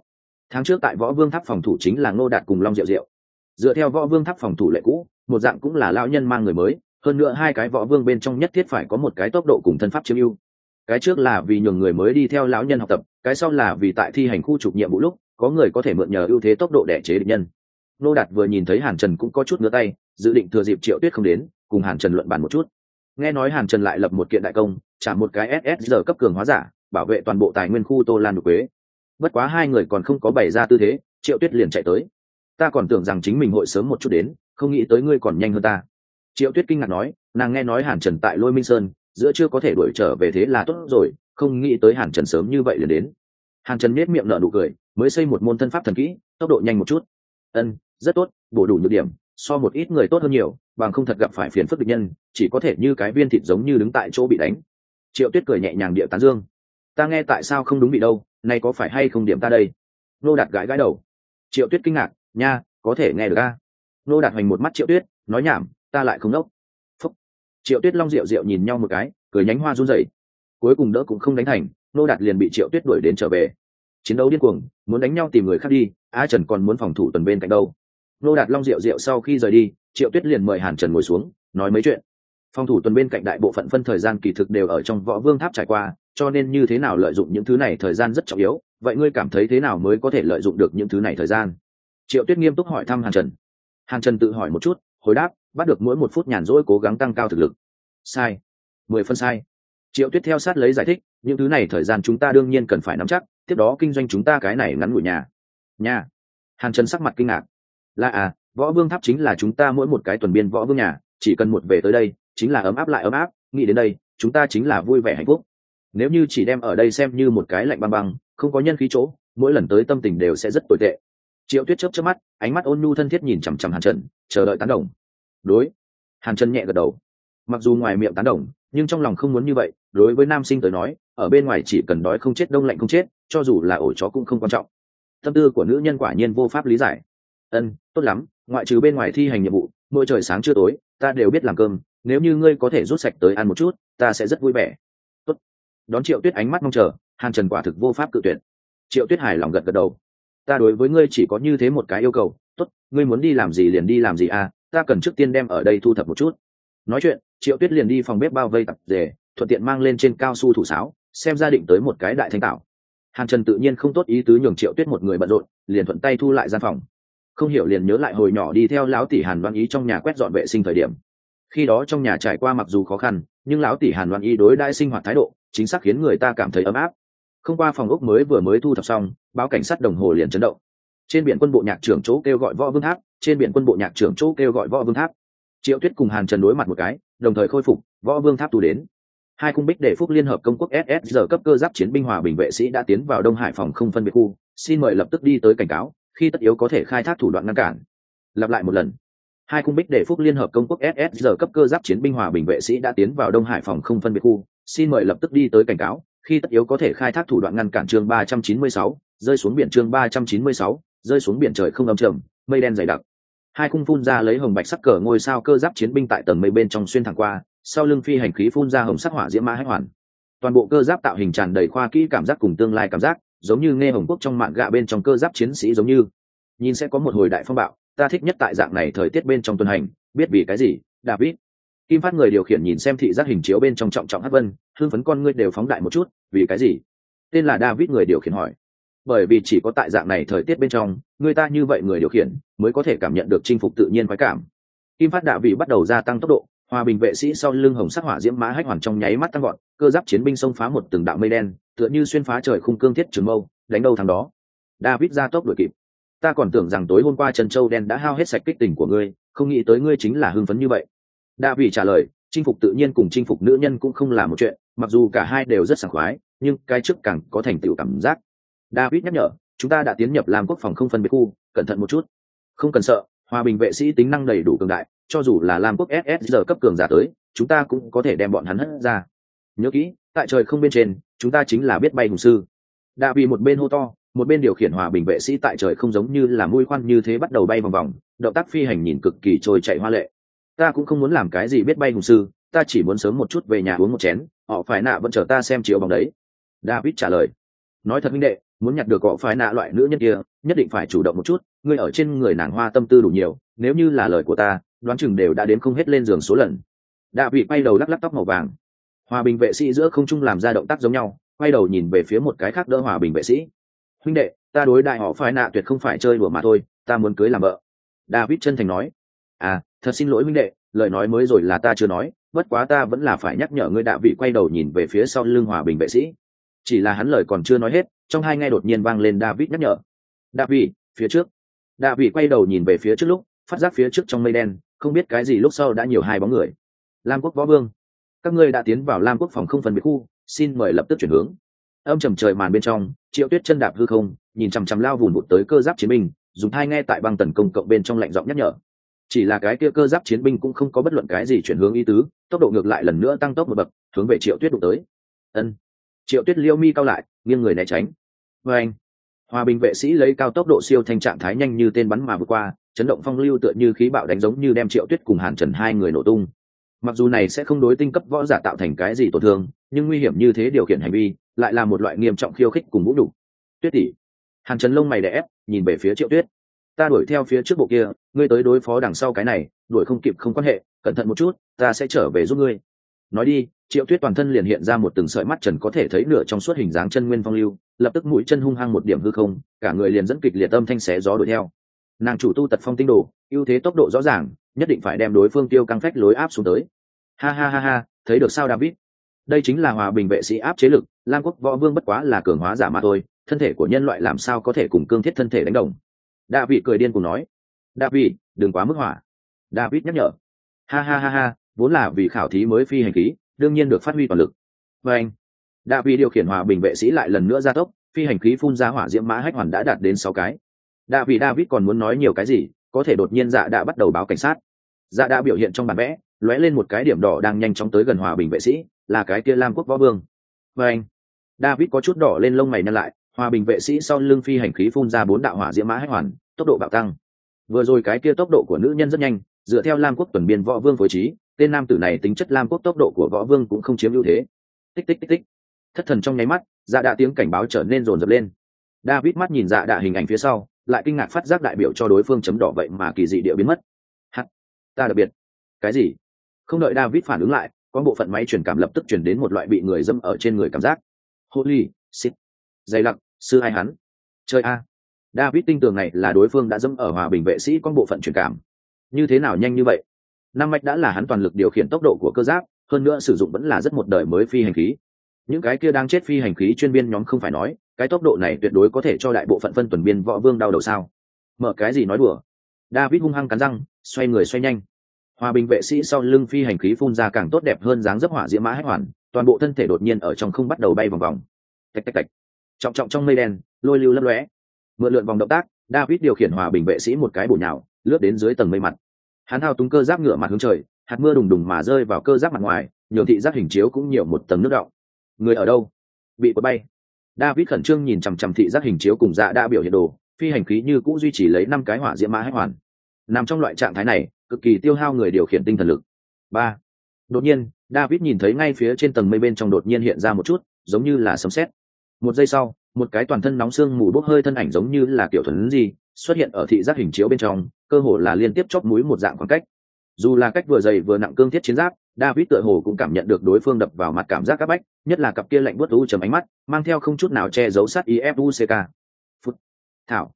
Tháng trước tại võ vương tháp phòng thủ chính là ngô đạt cùng long diệu diệu. Dựa theo võ vương tháp phòng thủ lệ cũ, một dạng cũng là lão nhân mang người mới hơn nữa hai cái võ vương bên trong nhất thiết phải có một cái tốc độ cùng thân pháp chiếm ưu. Cái trước là vì nhường người mới đi theo lão nhân học tập, cái sau là vì tại thi hành khu trục nhiệm vụ lúc, có người có thể mượn nhờ ưu thế tốc độ để chế địch nhân. Nô đạt vừa nhìn thấy hàn trần cũng có chút ngứa tay, dự định thừa dịp triệu tuyết không đến, cùng hàn trần luận bàn một chút. Nghe nói hàn trần lại lập một kiện đại công, trả một cái ssr cấp cường hóa giả, bảo vệ toàn bộ tài nguyên khu tô lan đục quế. Bất quá hai người còn không có bày ra tư thế, triệu tuyết liền chạy tới. Ta còn tưởng rằng chính mình hội sớm một chút đến, không nghĩ tới ngươi còn nhanh hơn ta triệu tuyết kinh ngạc nói, nàng nghe nói hàn trần tại lôi minh sơn, giữa chưa có thể đuổi trở về thế là tốt rồi, không nghĩ tới hàn trần sớm như vậy liền đến. Hàn trần nết miệng nở nụ cười, mới xây một môn thân pháp thần kỹ, tốc độ nhanh một chút. Ân, rất tốt, bổ đủ nhược điểm, so một ít người tốt hơn nhiều, bằng không thật gặp phải phiền phức địch nhân, chỉ có thể như cái viên thịt giống như đứng tại chỗ bị đánh. Triệu tuyết cười nhẹ nhàng địa tán dương. Ta nghe tại sao không đúng bị đâu, nay có phải hay không điểm ta đây? Nô đạt gãi gãi đầu. Triệu tuyết kinh ngạc, nha, có thể nghe được ca nô đạt hoành một mắt triệu tuyết, nói nhảm ta lại không nốc. Phúc. Triệu tuyết long rượu rượu nhìn nhau một cái, cười nhánh hoa run rẩy. Cuối cùng đỡ cũng không đánh thành, nô đạt liền bị triệu tuyết đuổi đến trở về. Chiến đấu điên cuồng, muốn đánh nhau tìm người khác đi, a trần còn muốn phòng thủ tuần bên cạnh đâu. Nô đạt long rượu rượu sau khi rời đi, triệu tuyết liền mời hàn trần ngồi xuống, nói mấy chuyện. Phòng thủ tuần bên cạnh đại bộ phận phân thời gian kỳ thực đều ở trong võ vương tháp trải qua, cho nên như thế nào lợi dụng những thứ này thời gian rất trọng yếu, vậy ngươi cảm thấy thế nào mới có thể lợi dụng được những thứ này thời gian? Triệu tuyết nghiêm túc hỏi thăm hàn trần. Hàn trần tự hỏi một chút, hồi đáp bắt được mỗi một phút nhàn rỗi cố gắng tăng cao thực lực. Sai. Mười phân sai. Triệu tuyết theo sát lấy giải thích, những thứ này thời gian chúng ta đương nhiên cần phải nắm chắc, tiếp đó kinh doanh chúng ta cái này ngắn ngủi nhà. Nhà. Hàn trần sắc mặt kinh ngạc. Là à võ vương tháp chính là chúng ta mỗi một cái tuần biên võ vương nhà, chỉ cần một về tới đây, chính là ấm áp lại ấm áp, nghĩ đến đây, chúng ta chính là vui vẻ hạnh phúc. Nếu như chỉ đem ở đây xem như một cái lạnh băng băng, không có nhân khí chỗ, mỗi lần tới tâm tình đều sẽ rất tồi tệ. Triệu tuyết chớp chớp mắt, ánh mắt ôn nhu thân thiết nhìn chằm chằm hàn trần, chờ đợi tán đồng đối. Hàn trần nhẹ gật đầu. Mặc dù ngoài miệng tán đồng, nhưng trong lòng không muốn như vậy, đối với nam sinh tới nói, ở bên ngoài chỉ cần đói không chết, đông lạnh không chết, cho dù là ổ chó cũng không quan trọng. Tâm tư của nữ nhân quả nhiên vô pháp lý giải. Ân, tốt lắm, ngoại trừ bên ngoài thi hành nhiệm vụ, mỗi trời sáng chưa tối, ta đều biết làm cơm, nếu như ngươi có thể rút sạch tới ăn một chút, ta sẽ rất vui vẻ. Tốt. Đón triệu tuyết ánh mắt mong chờ, hàn trần quả thực vô pháp cự tuyệt. Triệu tuyết hài lòng gật gật đầu. Ta đối với ngươi chỉ có như thế một cái yêu cầu, tốt, ngươi muốn đi làm gì liền đi làm gì à ta cần trước tiên đem ở đây thu thập một chút. Nói chuyện, triệu tuyết liền đi phòng bếp bao vây tập rể, thuận tiện mang lên trên cao su thủ sáo, xem ra định tới một cái đại thanh tạo hàn trần tự nhiên không tốt ý tứ nhường triệu tuyết một người bận rộn, liền thuận tay thu lại gian phòng. Không hiểu liền nhớ lại hồi nhỏ đi theo lão tỷ hàn đoan ý trong nhà quét dọn vệ sinh thời điểm. Khi đó trong nhà trải qua mặc dù khó khăn, nhưng lão tỷ hàn đoan ý đối đãi sinh hoạt thái độ, chính xác khiến người ta cảm thấy ấm áp. Không qua phòng ốc mới vừa mới thu thập xong, báo cảnh sát đồng hồ liền chấn động trên biển quân bộ nhạc trưởng chỗ kêu gọi võ vương tháp, trên biển quân bộ nhạc trưởng chỗ kêu gọi võ vương tháp. Triệu tuyết cùng hàn trần đối mặt một cái, đồng thời khôi phục, võ vương tháp tù đến. Hai cung bích để phúc liên hợp công quốc ss cấp cơ giáp chiến binh hòa bình vệ sĩ đã tiến vào đông hải phòng không phân biệt khu, xin mời lập tức đi tới cảnh cáo, khi tất yếu có thể khai thác thủ đoạn ngăn cản. Lặp lại một lần. Hai cung bích để phúc liên hợp công quốc ss cấp cơ giáp chiến binh hòa bình vệ sĩ đã tiến vào đông hải phòng không phân biệt khu, xin mời lập tức đi tới cảnh cáo, khi tất yếu có thể khai thác thủ đoạn ngăn cản chương ba trăm chín mươi sáu, rơi xuống biển chương ba trăm chín mươi sáu rơi xuống biển trời không âm trầm, mây đen dày đặc. Hai cung phun ra lấy hồng bạch sắc cờ ngôi sao cơ giáp chiến binh tại tầng mây bên trong xuyên thẳng qua, sau lưng phi hành khí phun ra hồng sắc hỏa diễm mã hách hoàn. Toàn bộ cơ giáp tạo hình tràn đầy khoa kỹ cảm giác cùng tương lai cảm giác, giống như nghe hồng quốc trong mạng gạ bên trong cơ giáp chiến sĩ giống như. Nhìn sẽ có một hồi đại phong bạo, ta thích nhất tại dạng này thời tiết bên trong tuần hành, biết vì cái gì, david? Kim phát người điều khiển nhìn xem thị giác hình chiếu bên trong trọng trọng hát vân hương phấn con ngươi đều phóng đại một chút, vì cái gì? Tên là david người điều khiển hỏi bởi vì chỉ có tại dạng này thời tiết bên trong, người ta như vậy người điều khiển, mới có thể cảm nhận được chinh phục tự nhiên khoái cảm. Kim phát đạ vị bắt đầu gia tăng tốc độ, hòa bình vệ sĩ sau lưng hồng sắc hỏa diễm mã hách hoàn trong nháy mắt tăng gọn cơ giáp chiến binh xông phá một từng đạo mây đen, tựa như xuyên phá trời khung cương thiết trường mâu, đánh đâu thằng đó. David ra tốc đuổi kịp. Ta còn tưởng rằng tối hôm qua trần châu đen đã hao hết sạch kích tình của ngươi, không nghĩ tới ngươi chính là hưng phấn như vậy. Đa vị trả lời, chinh phục tự nhiên cùng chinh phục nữ nhân cũng không là một chuyện, mặc dù cả hai đều rất sảng khoái, nhưng cái trước càng có thành tựu cảm giác david nhắc nhở, chúng ta đã tiến nhập làm quốc phòng không phân biệt khu, cẩn thận một chút. Không cần sợ, hòa bình vệ sĩ tính năng đầy đủ cường đại, cho dù là lam quốc ss giờ cấp cường giả tới, chúng ta cũng có thể đem bọn hắn hất ra. Nhớ kỹ, tại trời không bên trên, chúng ta chính là biết bay hùng sư. Đạ vì một bên hô to, một bên điều khiển hòa bình vệ sĩ tại trời không giống như là mũi khoan như thế bắt đầu bay vòng vòng, động tác phi hành nhìn cực kỳ trôi chạy hoa lệ. Ta cũng không muốn làm cái gì biết bay hùng sư, ta chỉ muốn sớm một chút về nhà uống một chén, họ phải nạ vẫn chờ ta xem chiếu bóng đấy. David trả lời. Nói thật minh đệ muốn nhặt được họ phái nạ loại nữ nhân kia, nhất định phải chủ động một chút, ngươi ở trên người nàng hoa tâm tư đủ nhiều, nếu như là lời của ta, đoán chừng đều đã đến không hết lên giường số lần. Đạ vị quay đầu lắc lắc tóc màu vàng. Hòa bình vệ sĩ giữa không trung làm ra động tác giống nhau, quay đầu nhìn về phía một cái khác đỡ hòa bình vệ sĩ. Huynh đệ, ta đối đại họ phái nạ tuyệt không phải chơi đùa mà thôi, ta muốn cưới làm vợ. David chân thành nói. À thật xin lỗi huynh đệ, lời nói mới rồi là ta chưa nói, bất quá ta vẫn là phải nhắc nhở ngươi. Đạ vị quay đầu nhìn về phía sau lưng hòa bình vệ sĩ. Chỉ là hắn lời còn chưa nói hết trong hai ngay đột nhiên vang lên david nhắc nhở. Đạ vị phía trước. Đạ vị quay đầu nhìn về phía trước lúc, phát giác phía trước trong mây đen, không biết cái gì lúc sau đã nhiều hai bóng người. Lam quốc võ vương, các ngươi đã tiến vào lam quốc phòng không phân biệt khu, xin mời lập tức chuyển hướng. Âm trầm trời màn bên trong, triệu tuyết chân đạp hư không, nhìn chằm chằm lao vùn vụt tới cơ giáp chiến binh, dùng hai nghe tại băng tần công cộng bên trong lạnh giọng nhắc nhở. Chỉ là cái kia cơ giáp chiến binh cũng không có bất luận cái gì chuyển hướng ý tứ, tốc độ ngược lại lần nữa tăng tốc một bậc, hướng về triệu tuyết đụng tới. Ân. Triệu tuyết liêu mi cao lại, nghiêng người né tránh vê anh, hòa bình vệ sĩ lấy cao tốc độ siêu thanh trạng thái nhanh như tên bắn mà vượt qua, chấn động phong lưu tựa như khí bạo đánh giống như đem triệu tuyết cùng hàn trần hai người nổ tung. Mặc dù này sẽ không đối tinh cấp võ giả tạo thành cái gì tổn thương, nhưng nguy hiểm như thế điều khiển hành vi lại là một loại nghiêm trọng khiêu khích cùng vũ đủ tuyết tỷ, hàn trần lông mày đè ép, nhìn về phía triệu tuyết. Ta đuổi theo phía trước bộ kia, ngươi tới đối phó đằng sau cái này, đuổi không kịp không quan hệ, cẩn thận một chút, ta sẽ trở về giúp ngươi nói đi, triệu tuyết toàn thân liền hiện ra một từng sợi mắt trần có thể thấy nửa trong suốt hình dáng chân nguyên phong lưu, lập tức mũi chân hung hăng một điểm hư không, cả người liền dẫn kịch liệt âm thanh xé gió đuổi theo. Nàng chủ tu tật phong tinh đồ, ưu thế tốc độ rõ ràng, nhất định phải đem đối phương tiêu căng phách lối áp xuống tới. Ha ha ha ha, thấy được sao david? Đây chính là hòa bình vệ sĩ áp chế lực, lam quốc võ vương bất quá là cường hóa giả mà thôi, thân thể của nhân loại làm sao có thể cùng cương thiết thân thể đánh đồng? Đa vị cười điên cùng nói. Đa vị đừng quá mức hỏa. David nhắc nhở. Ha ha ha ha vốn là vì khảo thí mới phi hành khí, đương nhiên được phát huy toàn lực. Và anh đạ vị điều khiển hòa bình vệ sĩ lại lần nữa ra tốc, phi hành khí phun ra hỏa diễm mã hách hoàn đã đạt đến sáu cái. Đạ vị david còn muốn nói nhiều cái gì, có thể đột nhiên dạ đã bắt đầu báo cảnh sát. Dạ đã biểu hiện trong bản vẽ, lóe lên một cái điểm đỏ đang nhanh chóng tới gần hòa bình vệ sĩ, là cái kia lam quốc võ vương. Và anh, david có chút đỏ lên lông mày nhăn lại, hòa bình vệ sĩ sau lưng phi hành khí phun ra bốn đạo hỏa diễm mã hách hoàn, tốc độ bạo tăng. Vừa rồi cái kia tốc độ của nữ nhân rất nhanh, dựa theo lam quốc tuần biên võ vương phối trí tên nam tử này tính chất lam quốc tốc độ của võ vương cũng không chiếm ưu thế. Tích tích tích tích. Thất thần trong nháy mắt dạ đạ tiếng cảnh báo trở nên rồn rập lên. David mắt nhìn dạ đạ hình ảnh phía sau, lại kinh ngạc phát giác đại biểu cho đối phương chấm đỏ vậy mà kỳ dị địa biến mất. Hắt ta đặc biệt. Cái gì? Không đợi david phản ứng lại, có bộ phận máy truyền cảm lập tức chuyển đến một loại bị người dâm ở trên người cảm giác. Holy shit. Dày lặng sư hai hắn? Chơi a. David tin tưởng này là đối phương đã dâm ở hòa bình vệ sĩ con bộ phận truyền cảm. Như thế nào nhanh như vậy? Năm mạch đã là hắn toàn lực điều khiển tốc độ của cơ giáp, hơn nữa sử dụng vẫn là rất một đời mới phi hành khí. Những cái kia đang chết phi hành khí chuyên biên nhóm không phải nói, cái tốc độ này tuyệt đối có thể cho đại bộ phận phân tuần biên võ vương đau đầu sao? Mở cái gì nói đùa? David hung hăng cắn răng, xoay người xoay nhanh. Hòa bình vệ sĩ sau lưng phi hành khí phun ra càng tốt đẹp hơn dáng dấp hỏa diễm mã hết hoàn, toàn bộ thân thể đột nhiên ở trong không bắt đầu bay vòng vòng. Tạch tạch tạch. Trọng trọng trong mây đen, lôi lưu lấp lóe. Mượn lượn vòng động tác, david điều khiển hòa bình vệ sĩ một cái bổ nhào, lướt đến dưới tầng mây mặt hắn thao túng cơ giáp ngựa mặt hướng trời, hạt mưa đùng đùng mà rơi vào cơ giáp mặt ngoài, nhường thị giác hình chiếu cũng nhiều một tầng nước đọng. Người ở đâu? Bị quật bay. David khẩn trương nhìn chằm chằm thị giác hình chiếu cùng dạ đã biểu hiện đồ, phi hành khí như cũng duy trì lấy năm cái hỏa diễm mã hách hoàn. Nằm trong loại trạng thái này, cực kỳ tiêu hao người điều khiển tinh thần lực. Ba. Đột nhiên, david nhìn thấy ngay phía trên tầng mây bên trong đột nhiên hiện ra một chút, giống như là sấm sét. Một giây sau, một cái toàn thân nóng xương mù bốc hơi thân ảnh giống như là kiểu thuần gì, xuất hiện ở thị giác hình chiếu bên trong cơ hồ là liên tiếp chóp mũi một dạng khoảng cách. Dù là cách vừa dày vừa nặng cương thiết chiến giáp, david tựa hồ cũng cảm nhận được đối phương đập vào mặt cảm giác áp bách, nhất là cặp kia lạnh buốt u trầm ánh mắt, mang theo không chút nào che giấu sát ifuck phút. Thảo.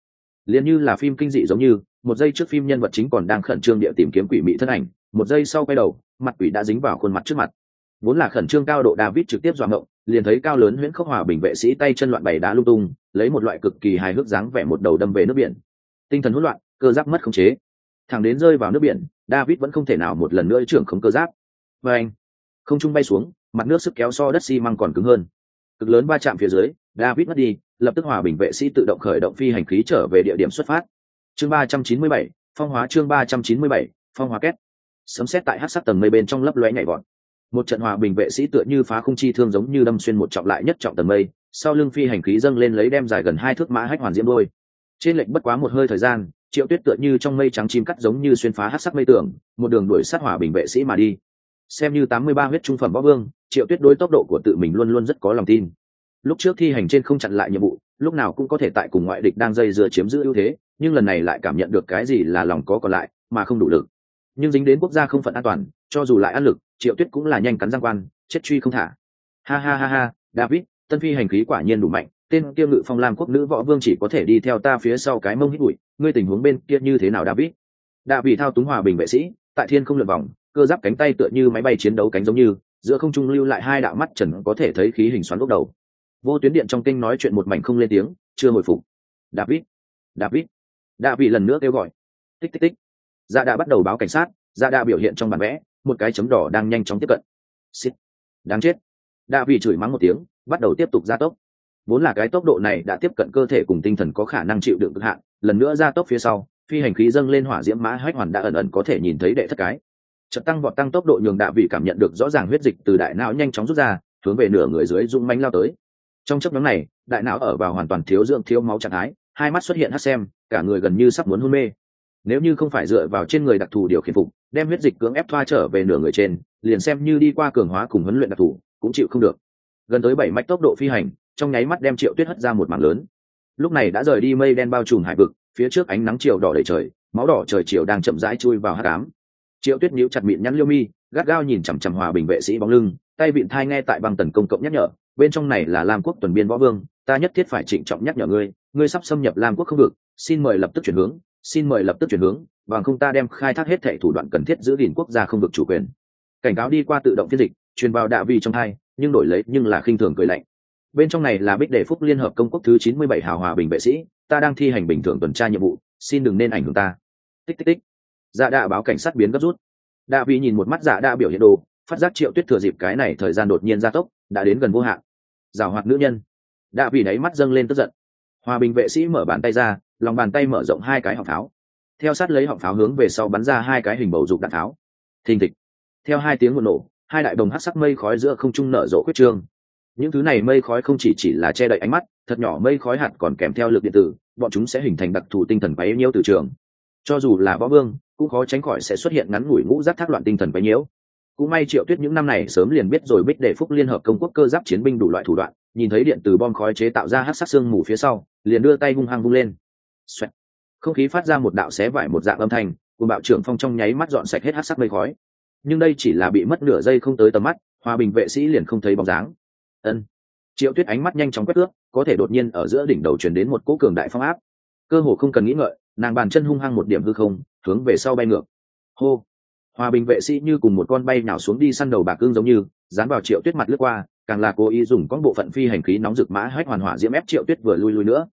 Liền như là phim kinh dị giống như, một giây trước phim nhân vật chính còn đang khẩn trương địa tìm kiếm quỷ mị thân ảnh, một giây sau quay đầu, mặt quỷ đã dính vào khuôn mặt trước mặt. Vốn là khẩn trương cao độ david trực tiếp dọa ngộng, liền thấy cao lớn huyễn khốc hòa bình vệ sĩ tay chân loạn bày đá lung tung, lấy một loại cực kỳ hài hước dáng vẻ một đầu đâm về nước biển. Tinh thần hỗn loạn cơ giáp mất khống chế. Thẳng đến rơi vào nước biển, david vẫn không thể nào một lần nữa trưởng khống cơ giáp. Và anh, không trung bay xuống, mặt nước sức kéo so đất xi măng còn cứng hơn. Cực lớn va chạm phía dưới, david mất đi, lập tức hòa bình vệ sĩ tự động khởi động phi hành khí trở về địa điểm xuất phát. Chương ba trăm chín mươi bảy, phong hóa chương ba trăm chín mươi bảy, phong hóa két. Sấm xét tại hát sắc tầng mây bên trong lấp lóe nhảy vọt. Một trận hòa bình vệ sĩ tựa như phá không chi thương giống như đâm xuyên một trọng lại nhất trọng tầng mây, sau lưng phi hành khí dâng lên lấy đem dài gần hai thước mã hách hoàn diễm đôi. Trên lệnh bất quá một hơi thời gian triệu tuyết tựa như trong mây trắng chim cắt giống như xuyên phá hát sắc mây tường, một đường đuổi sát hỏa bình vệ sĩ mà đi. Xem như tám mươi ba huyết trung phẩm võ vương, triệu tuyết đối tốc độ của tự mình luôn luôn rất có lòng tin. Lúc trước thi hành trên không chặn lại nhiệm vụ, lúc nào cũng có thể tại cùng ngoại địch đang dây dưa chiếm giữ ưu thế, nhưng lần này lại cảm nhận được cái gì là lòng có còn lại, mà không đủ lực. Nhưng dính đến quốc gia không phận an toàn, cho dù lại áp lực, triệu tuyết cũng là nhanh cắn giang quan, chết truy không thả. Ha ha ha ha, david, tân phi hành khí quả nhiên đủ mạnh tên kia ngự phong lam quốc nữ võ vương chỉ có thể đi theo ta phía sau cái mông hít bụi, ngươi tình huống bên kia như thế nào david? Đạ vị thao túng hòa bình vệ sĩ, tại thiên không lượt vòng, cơ giáp cánh tay tựa như máy bay chiến đấu cánh giống như, giữa không trung lưu lại hai đạo mắt trần có thể thấy khí hình xoắn lúc đầu. Vô tuyến điện trong kinh nói chuyện một mảnh không lên tiếng, chưa hồi phục. David david. Đạ vị lần nữa kêu gọi. Tích tích tích. Dạ đã bắt đầu báo cảnh sát dạ đã biểu hiện trong bản vẽ, một cái chấm đỏ đang nhanh chóng tiếp cận. Xít đáng chết. Đạ vị chửi mắng một tiếng, bắt đầu tiếp tục gia tốc vốn là cái tốc độ này đã tiếp cận cơ thể cùng tinh thần có khả năng chịu đựng cực hạn, lần nữa ra tốc phía sau, phi hành khí dâng lên hỏa diễm mã hách hoàn đã ẩn ẩn có thể nhìn thấy đệ thất cái. Trận tăng vọt tăng tốc độ nhường đạ vị cảm nhận được rõ ràng huyết dịch từ đại não nhanh chóng rút ra, hướng về nửa người dưới rung manh lao tới. Trong chấp nhóm này, đại não ở vào hoàn toàn thiếu dưỡng, thiếu máu trạng thái, hai mắt xuất hiện hắt xem, cả người gần như sắp muốn hôn mê. Nếu như không phải dựa vào trên người đặc thù điều khiển phục, đem huyết dịch cưỡng ép thoa trở về nửa người trên, liền xem như đi qua cường hóa cùng huấn luyện đặc thù, cũng chịu không được. Gần tới bảy mạch tốc độ phi hành trong nháy mắt đem triệu tuyết hất ra một mảng lớn. Lúc này đã rời đi mây đen bao trùm hải vực, phía trước ánh nắng chiều đỏ đầy trời, máu đỏ trời chiều đang chậm rãi chui vào hát cám triệu tuyết nhíu chặt miệng nhắn liêu mi, gắt gao nhìn chằm chằm hòa bình vệ sĩ bóng lưng, tay vịn thai nghe tại băng tần công cộng nhắc nhở, bên trong này là lam quốc tuần biên võ vương, ta nhất thiết phải trịnh trọng nhắc nhở ngươi ngươi sắp xâm nhập lam quốc không vực xin mời lập tức chuyển hướng, xin mời lập tức chuyển hướng, bằng không ta đem khai thác hết thệ thủ đoạn cần thiết giữ gìn quốc gia không vực chủ quyền. Cảnh cáo đi qua tự động phiên dịch, truyền vào đạ vi trong hai, nhưng đổi lấy nhưng là khinh thường cười lạnh bên trong này là bích đề phúc liên hợp công quốc thứ chín mươi bảy hào hòa bình vệ sĩ, ta đang thi hành bình thường tuần tra nhiệm vụ, xin đừng nên ảnh hưởng ta. Tích tích tích. Dạ đạ báo cảnh sát biến gấp rút. Đạ vi nhìn một mắt dạ đạ biểu hiện đồ, phát giác triệu tuyết thừa dịp cái này thời gian đột nhiên gia tốc, đã đến gần vô hạn. Rào hoạt nữ nhân. Đạ vi đáy mắt dâng lên tức giận. Hòa bình vệ sĩ mở bàn tay ra, lòng bàn tay mở rộng hai cái họng pháo theo sát lấy họng pháo hướng về sau bắn ra hai cái hình bầu dục đạn pháo thình thịch. Theo hai tiếng một nổ, hai đại đồng hát sắc mây khói giữa không trung nở rộ khuyết trương những thứ này mây khói không chỉ chỉ là che đậy ánh mắt, thật nhỏ mây khói hạt còn kèm theo lực điện tử, bọn chúng sẽ hình thành đặc thù tinh thần quấy nhiễu từ trường. Cho dù là võ vương, cũng khó tránh khỏi sẽ xuất hiện ngắn ngủi ngũ giác thác loạn tinh thần quấy nhiễu cũng may triệu tuyết những năm này sớm liền biết rồi bích để phúc liên hợp công quốc cơ giáp chiến binh đủ loại thủ đoạn, nhìn thấy điện từ bom khói chế tạo ra hát sắc xương mù phía sau, liền đưa tay hung hăng vung lên、Xoẹt. Không khí phát ra một đạo xé vải một dạng âm thanh, cùng bạo trưởng phong trong nháy mắt dọn sạch hết hát sắc mây khói. Nhưng đây chỉ là bị mất nửa giây không tới tầm mắt, hòa bình vệ sĩ liền không thấy bóng dáng ân. Triệu tuyết ánh mắt nhanh chóng quét ước, có thể đột nhiên ở giữa đỉnh đầu truyền đến một cỗ cường đại phong áp. Cơ hồ không cần nghĩ ngợi, nàng bàn chân hung hăng một điểm hư không, hướng về sau bay ngược. Hô! Hòa bình vệ sĩ như cùng một con bay nào xuống đi săn đầu bạc cương giống như, dán vào triệu tuyết mặt lướt qua, càng là cố ý dùng con bộ phận phi hành khí nóng rực mã hách hoàn hỏa diễm ép triệu tuyết vừa lui lui nữa.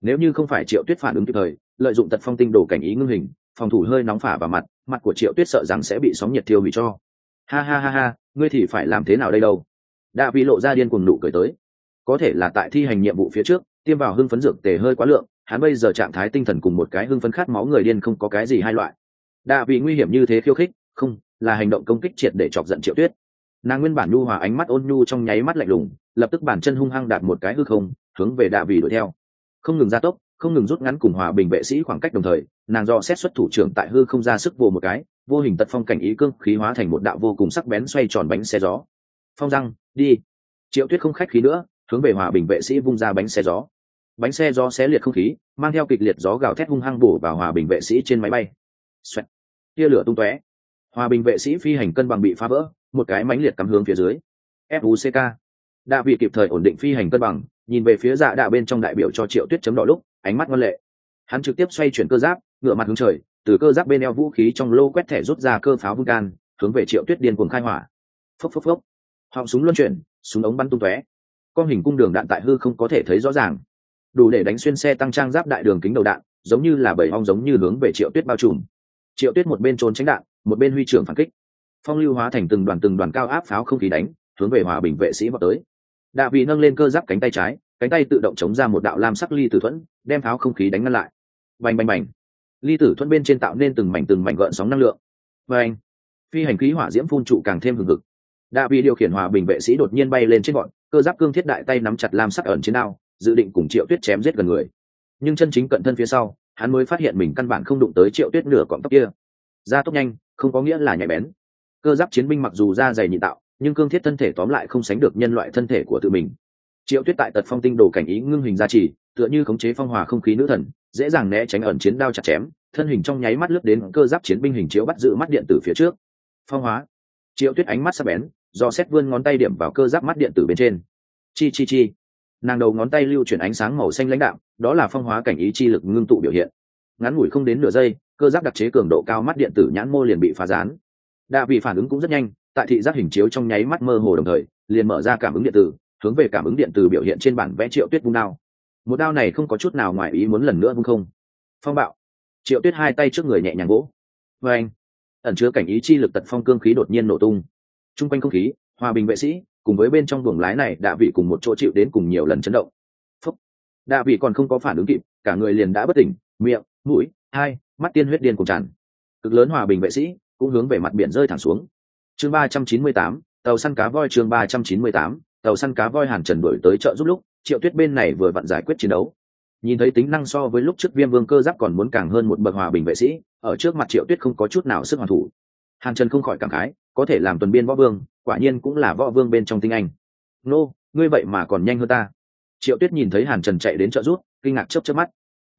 Nếu như không phải triệu tuyết phản ứng kịp thời, lợi dụng tật phong tinh đồ cảnh ý ngưng hình, phòng thủ hơi nóng phả vào mặt mặt của triệu tuyết sợ rằng sẽ bị sóng nhiệt thiêu hủy cho. Ha ha ha ha, ngươi thì phải làm thế nào đây đâu? Đã vị lộ ra điên cuồng nụ cười tới. Có thể là tại thi hành nhiệm vụ phía trước, tiêm vào hưng phấn dược tề hơi quá lượng, hắn bây giờ trạng thái tinh thần cùng một cái hưng phấn khát máu người điên không có cái gì hai loại. Đã vị nguy hiểm như thế khiêu khích, không, là hành động công kích triệt để chọc giận triệu tuyết. Nàng nguyên bản nhu hòa ánh mắt ôn nhu trong nháy mắt lạnh lùng, lập tức bản chân hung hăng đạt một cái hư không, hướng về đạ vị đuổi theo. Không ngừng gia tốc, không ngừng rút ngắn cùng hòa bình vệ sĩ khoảng cách đồng thời, nàng do xét xuất thủ trưởng tại hư không ra sức vô một cái, vô hình tật phong cảnh ý cương khí hóa thành một đạo vô cùng sắc bén xoay tròn bánh xe gió. Phong răng đi. Triệu tuyết không khách khí nữa, hướng về hòa bình vệ sĩ vung ra bánh xe gió. Bánh xe gió xé liệt không khí, mang theo kịch liệt gió gào thét hung hăng bổ vào hòa bình vệ sĩ trên máy bay. Xoẹt. tia lửa tung tóe. Hòa bình vệ sĩ phi hành cân bằng bị phá vỡ, một cái mánh liệt cắm hướng phía dưới. Fuck đạ vị kịp thời ổn định phi hành cân bằng, nhìn về phía dạ đạ bên trong đại biểu cho triệu tuyết chấm đỏ lúc, ánh mắt ngoan lệ. Hắn trực tiếp xoay chuyển cơ giáp ngựa mặt hướng trời, từ cơ giáp bên eo vũ khí trong lô quét thẻ rút ra cơ pháo vung can, hướng về triệu tuyết điên cuồng khai hỏa. Phốc phốc phốc họng súng luân chuyển, súng ống bắn tung tóe. Con hình cung đường đạn tại hư không có thể thấy rõ ràng. Đủ để đánh xuyên xe tăng trang giáp đại đường kính đầu đạn, giống như là bảy hong giống như hướng về triệu tuyết bao trùm. Triệu tuyết một bên trốn tránh đạn, một bên huy trưởng phản kích. Phong lưu hóa thành từng đoàn từng đoàn cao áp pháo không khí đánh, hướng về hòa bình vệ sĩ vào tới. Đạ vị nâng lên cơ giáp cánh tay trái, cánh tay tự động chống ra một đạo lam sắc ly tử thuẫn, đem pháo không khí đánh ngăn lại. Bành bành bành. Ly tử thuẫn bên trên tạo nên từng mảnh từng mảnh gợn sóng năng lượng. Bành. Phi hành khí hỏa diễm phun trụ càng thêm hừng hực đạ vị điều khiển hòa bình vệ sĩ đột nhiên bay lên trên bọn cơ giáp cương thiết đại tay nắm chặt lam sắc ẩn trên đao, dự định cùng triệu tuyết chém giết gần người. Nhưng chân chính cận thân phía sau hắn mới phát hiện mình căn bản không đụng tới triệu tuyết nửa cọng tóc kia. Ra tốc nhanh không có nghĩa là nhạy bén. Cơ giáp chiến binh mặc dù da dày nhị tạo nhưng cương thiết thân thể tóm lại không sánh được nhân loại thân thể của tự mình. Triệu tuyết tại tật phong tinh đồ cảnh ý ngưng hình gia trì tựa như khống chế phong hòa không khí nữ thần dễ dàng né tránh ẩn chiến đao chặt chém thân hình trong nháy mắt lướt đến cơ giáp chiến binh hình chiếu bắt giữ mắt điện tử phía trước. Phong hóa. Triệu tuyết ánh mắt sắc bén do xét vươn ngón tay điểm vào cơ giáp mắt điện tử bên trên. Chi chi chi. Nàng đầu ngón tay lưu chuyển ánh sáng màu xanh lãnh đạo đó là phong hóa cảnh ý chi lực ngưng tụ biểu hiện. Ngắn ngủi không đến nửa giây, cơ giáp đặc chế cường độ cao mắt điện tử nhãn mô liền bị phá rán đạ vị phản ứng cũng rất nhanh, tại thị giác hình chiếu trong nháy mắt mơ hồ đồng thời, liền mở ra cảm ứng điện tử, hướng về cảm ứng điện tử biểu hiện trên bản vẽ triệu tuyết vung đao. Một đao này không có chút nào ngoài ý muốn lần nữa vung không. Phong bạo. Triệu tuyết hai tay trước người nhẹ nhàng gỗ vê anh ẩn chứa cảnh ý chi lực tật phong cương khí đột nhiên nổ tung chung quanh không khí, hòa bình vệ sĩ, cùng với bên trong buồng lái này đã vị cùng một chỗ chịu đến cùng nhiều lần chấn động. Phúc. đã vị còn không có phản ứng kịp, cả người liền đã bất tỉnh, miệng, mũi, hai, mắt tiên huyết điên cùng tràn. Cực lớn hòa bình vệ sĩ cũng hướng về mặt biển rơi thẳng xuống. Chương ba trăm chín mươi tám, tàu săn cá voi chương ba trăm chín mươi tám, tàu săn cá voi hàn trần đổi tới chợ giúp lúc, triệu tuyết bên này vừa vặn giải quyết chiến đấu. Nhìn thấy tính năng so với lúc trước viêm vương cơ giáp còn muốn càng hơn một bậc hòa bình vệ sĩ, ở trước mặt triệu tuyết không có chút nào sức hoàn thủ. Hàn trần không khỏi cảm khái có thể làm tuần biên võ vương, quả nhiên cũng là võ vương bên trong tinh anh. Nô, ngươi vậy mà còn nhanh hơn ta. Triệu tuyết nhìn thấy hàn trần chạy đến trợ rút kinh ngạc chớp chớp mắt.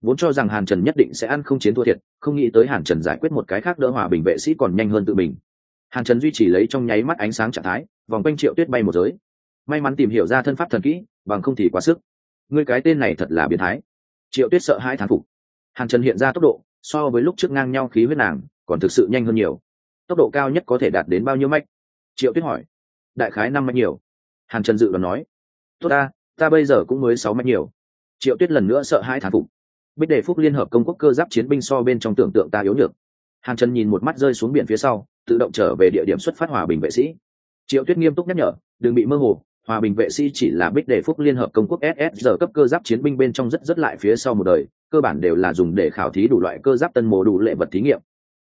Vốn cho rằng hàn trần nhất định sẽ ăn không chiến thua thiệt, không nghĩ tới hàn trần giải quyết một cái khác đỡ hòa bình vệ sĩ còn nhanh hơn tự mình. Hàn trần duy trì lấy trong nháy mắt ánh sáng trạng thái, vòng quanh triệu tuyết bay một giới. May mắn tìm hiểu ra thân pháp thần kỹ, bằng không thì quá sức. Ngươi cái tên này thật là biến thái. Triệu tuyết sợ hai thán phục. Hàn trần hiện ra tốc độ, so với lúc trước ngang nhau khí huyết nàng, còn thực sự nhanh hơn nhiều tốc độ cao nhất có thể đạt đến bao nhiêu mạch? Triệu tuyết hỏi. Đại khái năm mạch nhiều. Hàn trần dự đoán nói. Tốt ta ta bây giờ cũng mới sáu mạch nhiều. Triệu tuyết lần nữa sợ hai thán phục. Bích đề phúc liên hợp công quốc cơ giáp chiến binh so bên trong tưởng tượng ta yếu nhược. Hàn trần nhìn một mắt rơi xuống biển phía sau, tự động trở về địa điểm xuất phát hòa bình vệ sĩ. Triệu tuyết nghiêm túc nhắc nhở, đừng bị mơ hồ, hòa bình vệ sĩ chỉ là bích đề phúc liên hợp công quốc ss giờ cấp cơ giáp chiến binh bên trong rất rất lại phía sau một đời, cơ bản đều là dùng để khảo thí đủ loại cơ giáp tân mồ đủ lệ vật thí nghiệm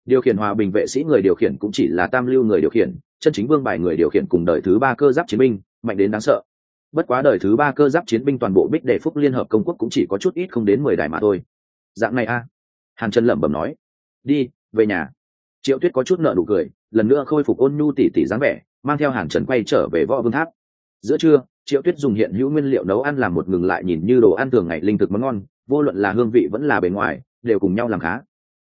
điều khiển hòa bình vệ sĩ người điều khiển cũng chỉ là tam lưu người điều khiển, chân chính vương bài người điều khiển cùng đời thứ ba cơ giáp chiến binh, mạnh đến đáng sợ. Bất quá đời thứ ba cơ giáp chiến binh toàn bộ bích đề phúc liên hợp công quốc cũng chỉ có chút ít không đến mười đài mà thôi. Dạng này a? Hàn trần lẩm bẩm nói. Đi, về nhà. Triệu tuyết có chút nợ nụ cười, lần nữa khôi phục ôn nhu tỉ tỉ dáng vẻ, mang theo hàn trần quay trở về võ vương tháp. Giữa trưa, triệu tuyết dùng hiện hữu nguyên liệu nấu ăn làm một ngừng lại nhìn như đồ ăn thường ngày linh thực món ngon, vô luận là hương vị vẫn là bề ngoài, đều cùng nhau làm khá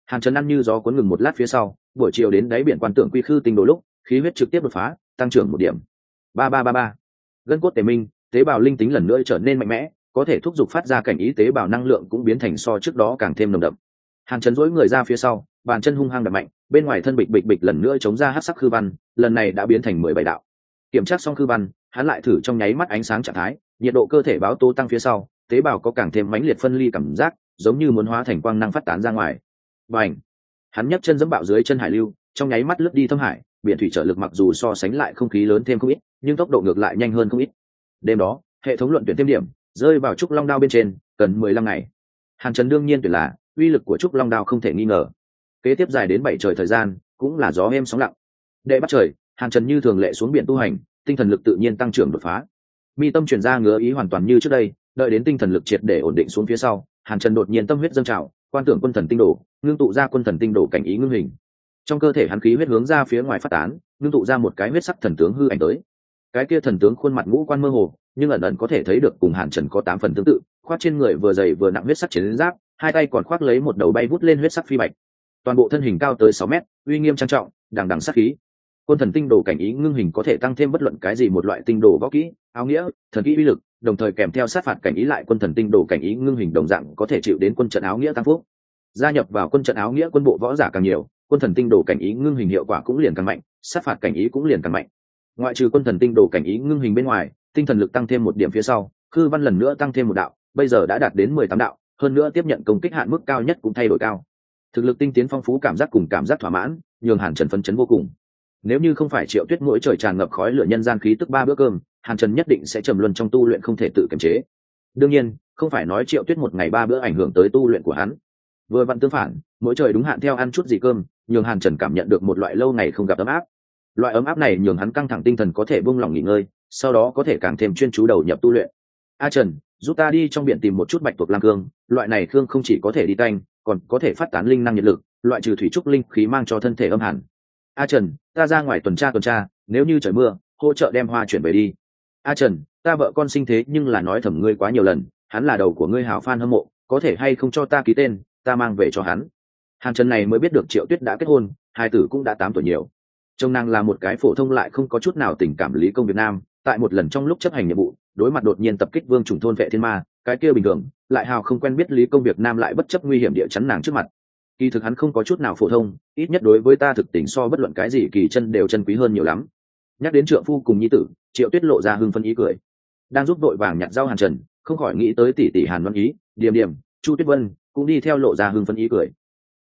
hàn trần ăn như gió cuốn ngừng một lát phía sau, buổi chiều đến đáy biển quan tưởng quy khư tinh đồ lúc, khí huyết trực tiếp đột phá, tăng trưởng một điểm. Ba ba ba ba. Gân cốt tề minh, tế bào linh tính lần nữa trở nên mạnh mẽ, có thể thúc giục phát ra cảnh ý tế bào năng lượng cũng biến thành so trước đó càng thêm nồng đậm. Hàn trần dỗi người ra phía sau, bàn chân hung hăng đập mạnh, bên ngoài thân bịch bịch bịch lần nữa chống ra hát sắc khư văn, lần này đã biến thành mười bảy đạo. Kiểm tra xong khư văn, hắn lại thử trong nháy mắt ánh sáng trạng thái, nhiệt độ cơ thể báo tố tăng phía sau, tế bào có càng thêm mãnh liệt phân ly cảm giác, giống như muốn hóa thành quang năng phát tán ra ngoài và ảnh. Hắn nhấc chân dẫm bạo dưới chân hải lưu, trong nháy mắt lướt đi thâm hải, biển thủy trợ lực mặc dù so sánh lại không khí lớn thêm không ít, nhưng tốc độ ngược lại nhanh hơn không ít. Đêm đó, hệ thống luận tuyển thêm điểm, rơi vào trúc long đao bên trên cần mười lăm ngày. Hàn trần đương nhiên tuyển là, uy lực của trúc long đao không thể nghi ngờ. Kế tiếp dài đến bảy trời thời gian, cũng là gió êm sóng lặng. Đệ bắt trời, hàn trần như thường lệ xuống biển tu hành, tinh thần lực tự nhiên tăng trưởng đột phá. Mi tâm chuyển ra ngứa ý hoàn toàn như trước đây, đợi đến tinh thần lực triệt để ổn định xuống phía sau, hàn trần đột nhiên tâm huyết dâng trào quan tưởng quân thần tinh đồ, ngưng tụ ra quân thần tinh đồ cảnh ý ngưng hình. Trong cơ thể hắn khí huyết hướng ra phía ngoài phát tán, ngưng tụ ra một cái huyết sắc thần tướng hư ảnh tới. Cái kia thần tướng khuôn mặt ngũ quan mơ hồ, nhưng ẩn ẩn có thể thấy được cùng hàn trần có tám phần tương tự, khoác trên người vừa dày vừa nặng huyết sắc chiến giáp, hai tay còn khoác lấy một đầu bay vút lên huyết sắc phi bạch. Toàn bộ thân hình cao tới sáu mét, uy nghiêm trang trọng, đằng đằng sắc khí. Quân thần tinh đồ cảnh ý ngưng hình có thể tăng thêm bất luận cái gì một loại tinh đồ võ kỹ, áo nghĩa, thần kỹ uy lực đồng thời kèm theo sát phạt cảnh ý lại quân thần tinh đồ cảnh ý ngưng hình đồng dạng có thể chịu đến quân trận áo nghĩa tăng phúc. Gia nhập vào quân trận áo nghĩa quân bộ võ giả càng nhiều, quân thần tinh đồ cảnh ý ngưng hình hiệu quả cũng liền càng mạnh, sát phạt cảnh ý cũng liền càng mạnh. Ngoại trừ quân thần tinh đồ cảnh ý ngưng hình bên ngoài, tinh thần lực tăng thêm một điểm phía sau, khư văn lần nữa tăng thêm một đạo, bây giờ đã đạt đến mười tám đạo, hơn nữa tiếp nhận công kích hạn mức cao nhất cũng thay đổi cao. Thực lực tinh tiến phong phú, cảm giác cùng cảm giác thỏa mãn, nhường hàn trần phấn chấn vô cùng. Nếu như không phải triệu tuyết mỗi trời tràn ngập khói lửa nhân gian khí tức ba bữa cơm hàn trần nhất định sẽ trầm luân trong tu luyện không thể tự kiềm chế. Đương nhiên, không phải nói triệu tuyết một ngày ba bữa ảnh hưởng tới tu luyện của hắn. Vừa vặn tương phản, mỗi trời đúng hạn theo ăn chút gì cơm, nhường hàn trần cảm nhận được một loại lâu ngày không gặp ấm áp. Loại ấm áp này nhường hắn căng thẳng tinh thần có thể buông lỏng nghỉ ngơi, sau đó có thể càng thêm chuyên chú đầu nhập tu luyện. A trần, giúp ta đi trong biển tìm một chút bạch tuộc lam cương, loại này cương không chỉ có thể đi tanh còn có thể phát tán linh năng nhiệt lực, loại trừ thủy trúc linh khí mang cho thân thể âm hẳn. A trần, ta ra ngoài tuần tra tuần tra, nếu như trời mưa, hỗ trợ đem hoa chuyển về đi a trần, ta vợ con sinh thế nhưng là nói thầm ngươi quá nhiều lần, hắn là đầu của ngươi hảo phan hâm mộ, có thể hay không cho ta ký tên, ta mang về cho hắn. Hàn trần này mới biết được triệu tuyết đã kết hôn, hai tử cũng đã tám tuổi nhiều. Trông nàng là một cái phổ thông lại không có chút nào tình cảm lý công việt nam, tại một lần trong lúc chấp hành nhiệm vụ, đối mặt đột nhiên tập kích vương chủng thôn vệ thiên ma, cái kia bình thường, lại hào không quen biết lý công việt nam lại bất chấp nguy hiểm địa chắn nàng trước mặt. Kỳ thực hắn không có chút nào phổ thông, ít nhất đối với ta thực tình so bất luận cái gì kỳ chân đều chân quý hơn nhiều lắm. Nhắc đến trượng phu cùng nhi tử triệu tuyết lộ ra hưng phân ý cười. Đang giúp đội vàng nhặt rau hàn trần, không khỏi nghĩ tới tỷ tỷ hàn văn ý điểm điểm chu tuyết vân, cũng đi theo lộ ra hưng phân ý cười.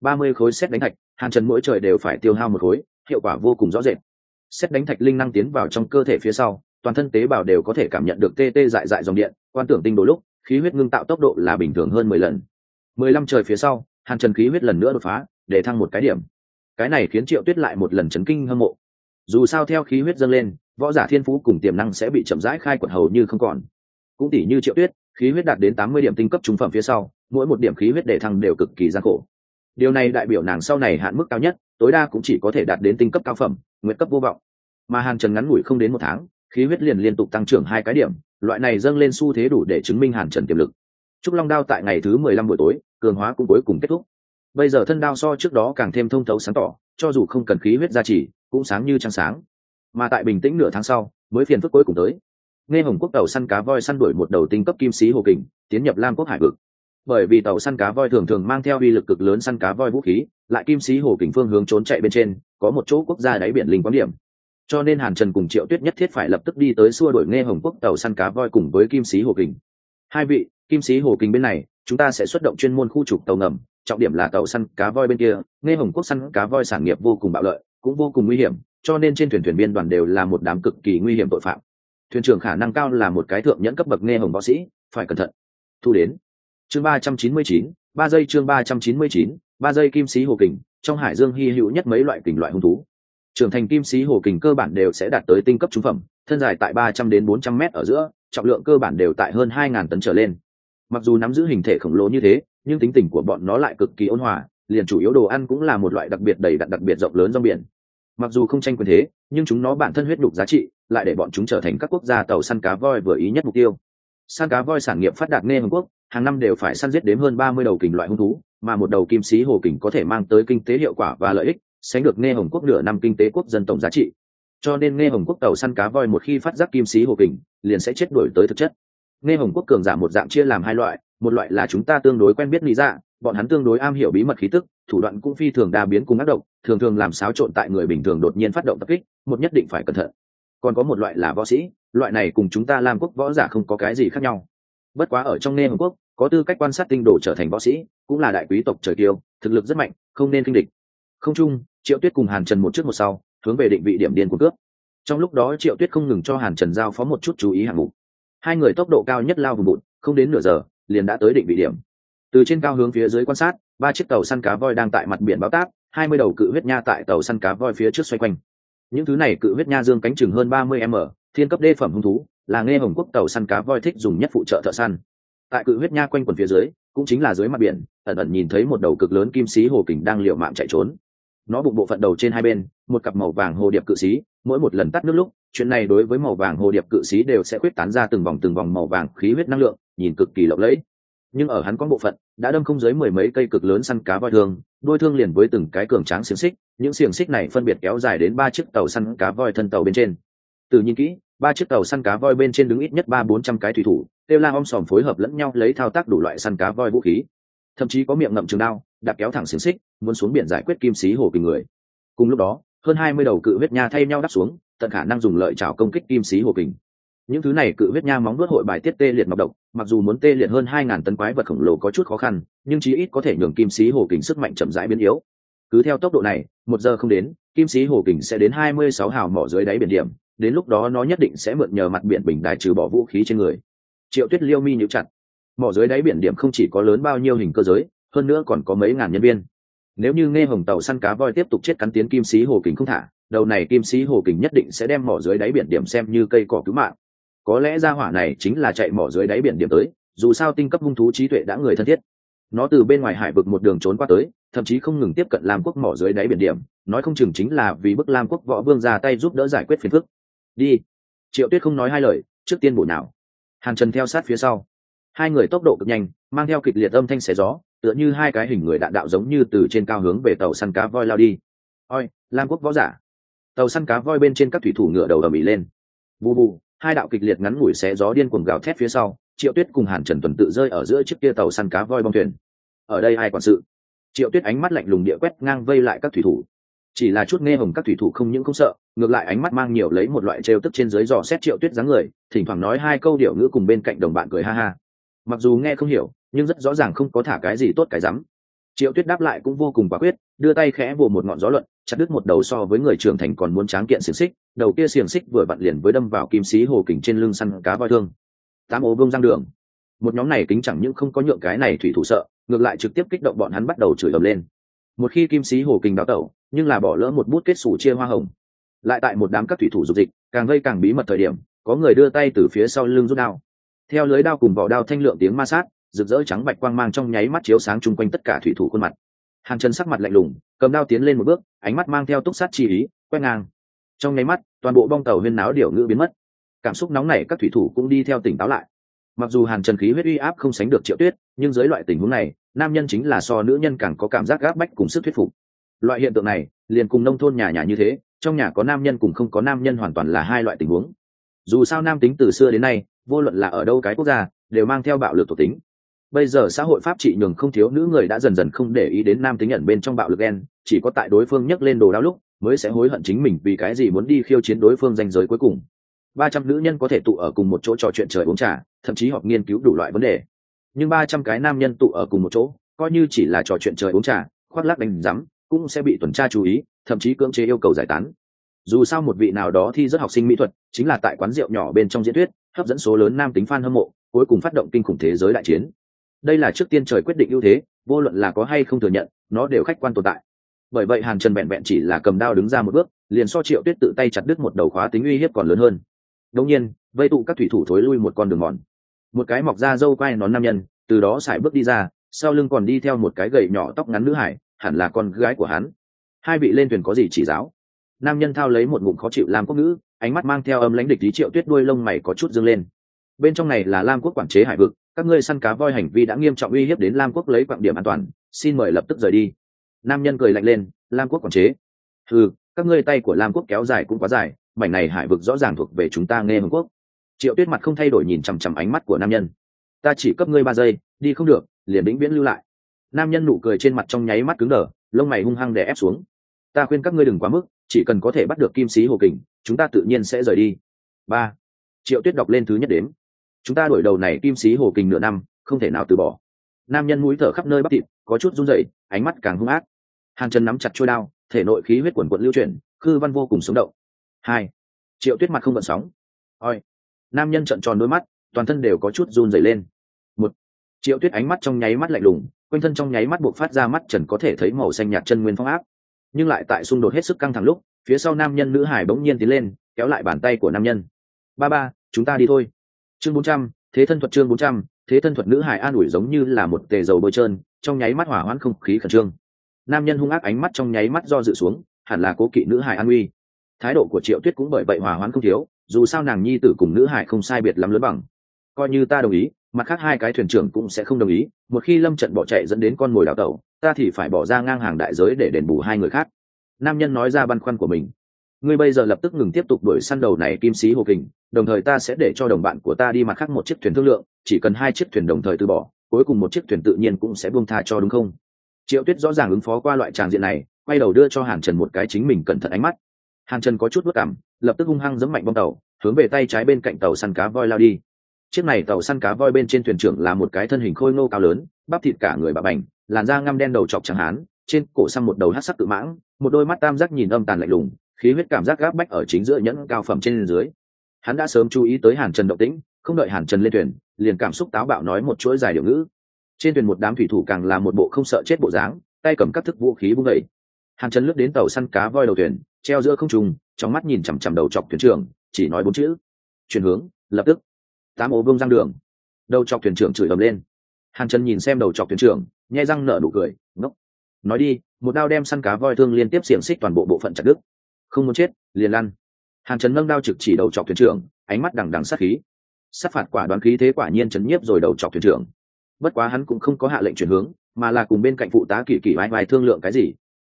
Ba mươi khối xét đánh thạch, hàn trần mỗi trời đều phải tiêu hao một khối, hiệu quả vô cùng rõ rệt. Xét đánh thạch linh năng tiến vào trong cơ thể phía sau, toàn thân tế bào đều có thể cảm nhận được tê tê dại dại dòng điện, quan tưởng tinh đôi lúc, khí huyết ngưng tạo tốc độ là bình thường hơn mười lần. mười lăm trời phía sau, hàn trần khí huyết lần nữa đột phá, để thăng một cái điểm. Cái này khiến triệu tuyết lại một lần chấn kinh hâm mộ. Dù sao theo khí huyết dâng lên võ giả thiên phú cùng tiềm năng sẽ bị chậm rãi khai quật hầu như không còn. Cũng tỷ như triệu tuyết, khí huyết đạt đến tám mươi điểm tinh cấp trung phẩm phía sau, mỗi một điểm khí huyết để thăng đều cực kỳ gian khổ. Điều này đại biểu nàng sau này hạn mức cao nhất, tối đa cũng chỉ có thể đạt đến tinh cấp cao phẩm, nguyện cấp vô vọng. Mà hàn trần ngắn ngủi không đến một tháng, khí huyết liền liên tục tăng trưởng hai cái điểm, loại này dâng lên xu thế đủ để chứng minh hàn trần tiềm lực. Trúc long đao tại ngày thứ mười lăm buổi tối, cường hóa cũng cuối cùng kết thúc. Bây giờ thân đao so trước đó càng thêm thông thấu sáng tỏ, cho dù không cần khí huyết gia trì, cũng sáng như trăng sáng mà tại bình tĩnh nửa tháng sau, mới phiền phức cuối cùng tới. Nghe hồng quốc tàu săn cá voi săn đuổi một đầu tinh cấp kim sĩ hồ kình, tiến nhập lam quốc hải vực. Bởi vì tàu săn cá voi thường thường mang theo uy lực cực lớn săn cá voi vũ khí, lại kim sĩ hồ kình phương hướng trốn chạy bên trên, có một chỗ quốc gia đáy biển linh quán điểm. Cho nên hàn trần cùng triệu tuyết nhất thiết phải lập tức đi tới xua đổi nghe hồng quốc tàu săn cá voi cùng với kim sĩ hồ kình. Hai vị, kim sĩ hồ kình bên này, chúng ta sẽ xuất động chuyên môn khu trục tàu ngầm, trọng điểm là tàu săn cá voi bên kia. Nghe hồng quốc săn cá voi sản nghiệp vô cùng bạo lợi, cũng vô cùng nguy hiểm cho nên trên thuyền thuyền biên đoàn đều là một đám cực kỳ nguy hiểm tội phạm. Thuyền trưởng khả năng cao là một cái thượng nhẫn cấp bậc nghe hồng võ sĩ, phải cẩn thận. Thu đến. Chương ba trăm chín mươi chín, ba giây chương ba trăm chín mươi chín, ba giây kim sĩ hồ kình, trong hải dương hy hữu nhất mấy loại kình loại hung thú. Trưởng thành kim sĩ hồ kình cơ bản đều sẽ đạt tới tinh cấp trung phẩm, thân dài tại ba trăm đến bốn trăm m ở giữa, trọng lượng cơ bản đều tại hơn hai ngàn tấn trở lên. Mặc dù nắm giữ hình thể khổng lồ như thế, nhưng tính tình của bọn nó lại cực kỳ ôn hòa, liền chủ yếu đồ ăn cũng là một loại đặc biệt đầy đặn đặc biệt rộng lớn do biển mặc dù không tranh quyền thế, nhưng chúng nó bản thân huyết đục giá trị, lại để bọn chúng trở thành các quốc gia tàu săn cá voi vừa ý nhất mục tiêu. Săn cá voi sản nghiệp phát đạt nghe hồng quốc, hàng năm đều phải săn giết đến hơn ba mươi đầu kình loại hung thú, mà một đầu kim sĩ hồ kình có thể mang tới kinh tế hiệu quả và lợi ích, sánh được nghe hồng quốc nửa năm kinh tế quốc dân tổng giá trị. Cho nên nghe hồng quốc tàu săn cá voi một khi phát giác kim sĩ hồ kình, liền sẽ chết đuổi tới thực chất. Nghe hồng quốc cường giả một dạng chia làm hai loại một loại là chúng ta tương đối quen biết lý dạ bọn hắn tương đối am hiểu bí mật khí tức, thủ đoạn cũng phi thường đa biến cùng ác động thường thường làm xáo trộn tại người bình thường đột nhiên phát động tập kích, một nhất định phải cẩn thận. Còn có một loại là võ sĩ, loại này cùng chúng ta làm quốc võ giả không có cái gì khác nhau. Bất quá ở trong nê hồng quốc, có tư cách quan sát tinh đồ trở thành võ sĩ, cũng là đại quý tộc trời tiêu thực lực rất mạnh, không nên kinh địch. Không chung, triệu tuyết cùng hàn trần một trước một sau, hướng về định vị điểm điên của cướp. Trong lúc đó triệu tuyết không ngừng cho hàn trần giao phó một chút chú ý hạng mục. Hai người tốc độ cao nhất lao vùng bụt, không đến nửa giờ liền đã tới định vị điểm. Từ trên cao hướng phía dưới quan sát, ba chiếc tàu săn cá voi đang tại mặt biển báo táp, hai mươi đầu cự huyết nha tại tàu săn cá voi phía trước xoay quanh. Những thứ này cự huyết nha dương cánh chừng hơn ba mươi m, thiên cấp đê phẩm hung thú, là nghe hồng quốc tàu săn cá voi thích dùng nhất phụ trợ thợ săn. Tại cự huyết nha quanh quần phía dưới, cũng chính là dưới mặt biển, ẩn ẩn nhìn thấy một đầu cực lớn kim sĩ hồ kình đang liệu mạng chạy trốn. Nó bụng bộ phận đầu trên hai bên, một cặp màu vàng hồ điệp cự sĩ, mỗi một lần tắt nước lúc, chuyện này đối với màu vàng hồ điệp cự sĩ đều sẽ khuyết tán ra từng vòng từng vòng màu vàng khí huyết năng lượng nhìn cực kỳ lộng lẫy. Nhưng ở hắn có bộ phận, đã đâm không dưới mười mấy cây cực lớn săn cá voi thương, đôi thương liền với từng cái cường tráng xiềng xích, những xiềng xích này phân biệt kéo dài đến ba chiếc tàu săn cá voi thân tàu bên trên. Từ nhìn kỹ, ba chiếc tàu săn cá voi bên trên đứng ít nhất ba bốn trăm cái thủy thủ têu la om sòm phối hợp lẫn nhau lấy thao tác đủ loại săn cá voi vũ khí. Thậm chí có miệng ngậm trường đao đạp kéo thẳng xiềng xích, muốn xuống biển giải quyết kim sĩ hồ kỳ người. Cùng lúc đó, hơn hai mươi đầu cự huyết nha thay nhau đắp xuống, tận khả năng dùng lợi trào công kích kim sĩ hồ kình những thứ này cự huyết nha móng đuốt hội bài tiết tê liệt ngọc độc, mặc dù muốn tê liệt hơn hai ngàn tấn quái vật khổng lồ có chút khó khăn, nhưng chí ít có thể nhường kim sĩ hồ kình sức mạnh chậm rãi biến yếu. Cứ theo tốc độ này, một giờ không đến, kim sĩ hồ kình sẽ đến hai mươi sáu hào mỏ dưới đáy biển điểm, đến lúc đó nó nhất định sẽ mượn nhờ mặt biển bình đài trừ bỏ vũ khí trên người. Triệu tuyết liêu mi nhíu chặt. Mỏ dưới đáy biển điểm không chỉ có lớn bao nhiêu hình cơ giới, hơn nữa còn có mấy ngàn nhân viên. Nếu như nghe hồng tàu săn cá voi tiếp tục chết cắn tiến kim sĩ hồ kình không thả, đầu này kim sĩ hồ kình nhất định sẽ đem mỏ dưới đáy biển điểm xem như cây cỏ cứu mạng có lẽ ra hỏa này chính là chạy mỏ dưới đáy biển điểm tới, dù sao tinh cấp hung thú trí tuệ đã người thân thiết. Nó từ bên ngoài hải vực một đường trốn qua tới, thậm chí không ngừng tiếp cận lam quốc mỏ dưới đáy biển điểm, nói không chừng chính là vì bức lam quốc võ vương ra tay giúp đỡ giải quyết phiền phức. Đi. Triệu tuyết không nói hai lời, trước tiên bổ nào hàn trần theo sát phía sau. Hai người tốc độ cực nhanh, mang theo kịch liệt âm thanh xẻ gió, tựa như hai cái hình người đạn đạo giống như từ trên cao hướng về tàu săn cá voi lao đi. Oi lam quốc võ giả. Tàu săn cá voi bên trên các thủy thủ ngựa đầu ầm ĩ lên. Bù bù hai đạo kịch liệt ngắn ngủi xé gió điên cuồng gào thét phía sau, triệu tuyết cùng hàn trần tuần tự rơi ở giữa chiếc kia tàu săn cá voi bong thuyền. Ở đây ai quản sự? Triệu tuyết ánh mắt lạnh lùng địa quét ngang vây lại các thủy thủ. Chỉ là chút nghe hồng các thủy thủ không những không sợ, ngược lại ánh mắt mang nhiều lấy một loại trêu tức trên dưới dò xét triệu tuyết dáng người, thỉnh thoảng nói hai câu điệu ngữ cùng bên cạnh đồng bạn cười ha ha. Mặc dù nghe không hiểu, nhưng rất rõ ràng không có thả cái gì tốt cái rắm triệu tuyết đáp lại cũng vô cùng quả quyết, đưa tay khẽ vồ một ngọn gió luận, chặt đứt một đầu so với người trưởng thành còn muốn tráng kiện xiềng xích, đầu kia xiềng xích vừa vặn liền với đâm vào kim sĩ hồ kình trên lưng săn cá voi thương. Tám ô vương răng đường. Một nhóm này kính chẳng những không có nhượng cái này thủy thủ sợ, ngược lại trực tiếp kích động bọn hắn bắt đầu chửi ầm lên. Một khi kim sĩ hồ kình đào tẩu, nhưng là bỏ lỡ một bút kết xù chia hoa hồng. Lại tại một đám các thủy thủ dục dịch, càng gây càng bí mật thời điểm, có người đưa tay từ phía sau lưng rút đao. Theo lưới đao cùng vỏ đao thanh lượng tiếng ma sát rực rỡ trắng bạch quang mang trong nháy mắt chiếu sáng chung quanh tất cả thủy thủ khuôn mặt. Hàng chân sắc mặt lạnh lùng, cầm đao tiến lên một bước, ánh mắt mang theo túc sát chi ý, quét ngang. Trong nháy mắt, toàn bộ bong tàu huyên náo điệu ngữ biến mất. Cảm xúc nóng nảy các thủy thủ cũng đi theo tỉnh táo lại. Mặc dù hàn trần khí huyết uy áp không sánh được triệu tuyết, nhưng dưới loại tình huống này, nam nhân chính là so nữ nhân càng có cảm giác gác bách cùng sức thuyết phục. Loại hiện tượng này, liền cùng nông thôn nhà nhà như thế, trong nhà có nam nhân cùng không có nam nhân hoàn toàn là hai loại tình huống. Dù sao nam tính từ xưa đến nay, vô luận là ở đâu cái quốc gia, đều mang theo bạo lực thuộc tính bây giờ xã hội pháp trị nhường không thiếu nữ người đã dần dần không để ý đến nam tính nhận bên trong bạo lực đen chỉ có tại đối phương nhấc lên đồ đao lúc mới sẽ hối hận chính mình vì cái gì muốn đi khiêu chiến đối phương danh giới cuối cùng. Ba trăm nữ nhân có thể tụ ở cùng một chỗ trò chuyện trời uống trà, thậm chí họp nghiên cứu đủ loại vấn đề. Nhưng ba trăm cái nam nhân tụ ở cùng một chỗ, coi như chỉ là trò chuyện trời uống trà, khoác lắc đánh rắm cũng sẽ bị tuần tra chú ý, thậm chí cưỡng chế yêu cầu giải tán. Dù sao một vị nào đó thi rất học sinh mỹ thuật, chính là tại quán rượu nhỏ bên trong diễn thuyết, hấp dẫn số lớn nam tính fan hâm mộ, cuối cùng phát động kinh khủng thế giới đại chiến đây là trước tiên trời quyết định ưu thế, vô luận là có hay không thừa nhận, nó đều khách quan tồn tại. Bởi vậy hàn trần vẹn vẹn chỉ là cầm đao đứng ra một bước, liền so triệu tuyết tự tay chặt đứt một đầu khóa tính uy hiếp còn lớn hơn. Đông nhiên, vây tụ các thủy thủ thối lui một con đường mòn. Một cái mọc ra dâu quai nón nam nhân, từ đó sải bước đi ra, sau lưng còn đi theo một cái gậy nhỏ tóc ngắn nữ hải, hẳn là con gái của hắn. Hai vị lên thuyền có gì chỉ giáo? Nam nhân thao lấy một ngụm khó chịu làm quốc ngữ, ánh mắt mang theo âm lãnh địch lý triệu tuyết đuôi lông mày có chút dâng lên. Bên trong này là lam quốc quản chế hải vực các ngươi săn cá voi hành vi đã nghiêm trọng uy hiếp đến lam quốc lấy quặng điểm an toàn, xin mời lập tức rời đi. Nam nhân cười lạnh lên, lam quốc quản chế. Ừ các ngươi tay của lam quốc kéo dài cũng quá dài, mảnh này hải vực rõ ràng thuộc về chúng ta nghe hồng quốc. Triệu tuyết mặt không thay đổi nhìn chằm chằm ánh mắt của nam nhân. Ta chỉ cấp ngươi ba giây, đi không được, liền vĩnh viễn lưu lại. Nam nhân nụ cười trên mặt trong nháy mắt cứng đờ, lông mày hung hăng đè ép xuống. Ta khuyên các ngươi đừng quá mức, chỉ cần có thể bắt được kim sĩ hồ kình, chúng ta tự nhiên sẽ rời đi. Ba. Triệu tuyết đọc lên thứ nhất đến chúng ta đổi đầu này kim sĩ hồ kình nửa năm, không thể nào từ bỏ. Nam nhân mũi thở khắp nơi bắp thịt, có chút run rẩy, ánh mắt càng hung ác. Hàn chân nắm chặt trôi đao, thể nội khí huyết quần quận lưu chuyển, khư văn vô cùng sống động. Hai. Triệu tuyết mặt không vận sóng. Oi. Nam nhân trận tròn đôi mắt, toàn thân đều có chút run rẩy lên. Một. Triệu tuyết ánh mắt trong nháy mắt lạnh lùng, quanh thân trong nháy mắt buộc phát ra mắt trần có thể thấy màu xanh nhạt chân nguyên phong áp. Nhưng lại tại xung đột hết sức căng thẳng lúc, phía sau nam nhân nữ hải bỗng nhiên tiến lên, kéo lại bàn tay của nam nhân. Ba ba, chúng ta đi thôi chương bốn trăm, thế thân thuật chương bốn trăm, thế thân thuật nữ hải an ủi giống như là một tề dầu bôi trơn, trong nháy mắt hỏa hoãn không khí khẩn trương. Nam nhân hung ác ánh mắt trong nháy mắt do dự xuống, hẳn là cố kỵ nữ hải an uy. Thái độ của triệu tuyết cũng bởi vậy hòa hoãn không thiếu, dù sao nàng nhi tử cùng nữ hải không sai biệt lắm lớn bằng. Coi như ta đồng ý, mặt khác hai cái thuyền trưởng cũng sẽ không đồng ý, một khi lâm trận bỏ chạy dẫn đến con mồi đào tẩu, ta thì phải bỏ ra ngang hàng đại giới để đền bù hai người khác. Nam nhân nói ra băn khoăn của mình ngươi bây giờ lập tức ngừng tiếp tục đuổi săn đầu này kim sĩ hồ kình, đồng thời ta sẽ để cho đồng bạn của ta đi mặt khác một chiếc thuyền thương lượng, chỉ cần hai chiếc thuyền đồng thời từ bỏ, cuối cùng một chiếc thuyền tự nhiên cũng sẽ buông tha cho đúng không? Triệu tuyết rõ ràng ứng phó qua loại tràng diện này, quay đầu đưa cho hàn trần một cái chính mình cẩn thận ánh mắt. Hàn trần có chút bất cảm, lập tức hung hăng giẫm mạnh bong tàu, hướng về tay trái bên cạnh tàu săn cá voi lao đi. Chiếc này tàu săn cá voi bên trên thuyền trưởng là một cái thân hình khôi ngô cao lớn, bắp thịt cả người bà bành, làn da ngăm đen đầu chọc chẳng hán, trên cổ xăm một đầu hát sắc tự mãng, một đôi mắt tam giác nhìn âm tàn lạnh lùng khí huyết cảm giác gáp bách ở chính giữa nhẫn cao phẩm trên dưới. Hắn đã sớm chú ý tới hàn trần động tĩnh, không đợi hàn trần lên thuyền, liền cảm xúc táo bạo nói một chuỗi dài điệu ngữ. Trên thuyền một đám thủy thủ càng là một bộ không sợ chết bộ dáng, tay cầm các thức vũ khí bung đẩy hàn trần lướt đến tàu săn cá voi đầu thuyền, treo giữa không trùng trong mắt nhìn chằm chằm đầu chọc thuyền trưởng, chỉ nói bốn chữ. Chuyển hướng, lập tức. Tám ô vương giang đường. Đầu chọc thuyền trưởng chửi ầm lên. Hàn trần nhìn xem đầu chọc thuyền trưởng, nhai răng nở nụ cười, ngốc. Nói đi, một đao đem săn cá voi thương liên tiếp xiềng xích toàn bộ bộ phận chặt đứt không muốn chết, liền lăn. Hàn trần nâng đao trực chỉ đầu chọc thuyền trưởng, ánh mắt đằng đằng sát khí. Sát phạt quả đoán khí thế quả nhiên chấn nhiếp rồi đầu chọc thuyền trưởng. Bất quá hắn cũng không có hạ lệnh chuyển hướng, mà là cùng bên cạnh phụ tá kỳ kỳ vai vai thương lượng cái gì.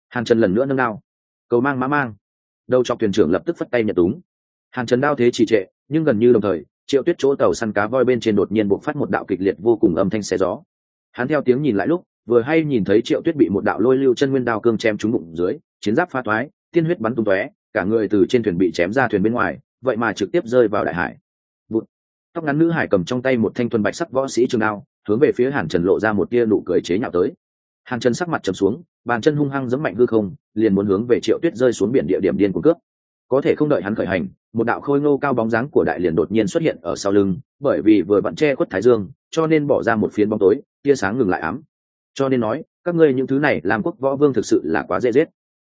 Hàn trần lần nữa nâng đao. Cầu mang mã mang. Đầu chọc thuyền trưởng lập tức phất tay nhận túng. Hàn trần đao thế trì trệ, nhưng gần như đồng thời, triệu tuyết chỗ tàu săn cá voi bên trên đột nhiên buộc phát một đạo kịch liệt vô cùng âm thanh xe gió. Hắn theo tiếng nhìn lại lúc, vừa hay nhìn thấy triệu tuyết bị một đạo lôi lưu chân nguyên đao cương chém trúng bụng dưới, chiến giáp pha toái tiên huyết bắn tung tóe, cả người từ trên thuyền bị chém ra thuyền bên ngoài, vậy mà trực tiếp rơi vào đại hải. Vụt. tóc ngắn nữ hải cầm trong tay một thanh thuần bạch sắc võ sĩ trường đao, hướng về phía hàn trần lộ ra một tia nụ cười chế nhạo tới. Hàn trần sắc mặt trầm xuống, bàn chân hung hăng giẫm mạnh hư không, liền muốn hướng về triệu tuyết rơi xuống biển địa điểm điên cuồng cướp. Có thể không đợi hắn khởi hành, một đạo khôi ngô cao bóng dáng của đại liền đột nhiên xuất hiện ở sau lưng, bởi vì vừa vặn che khuất thái dương, cho nên bỏ ra một phiến bóng tối, tia sáng ngừng lại ám. Cho nên nói, các ngươi những thứ này làm quốc võ vương thực sự là quá dễ giết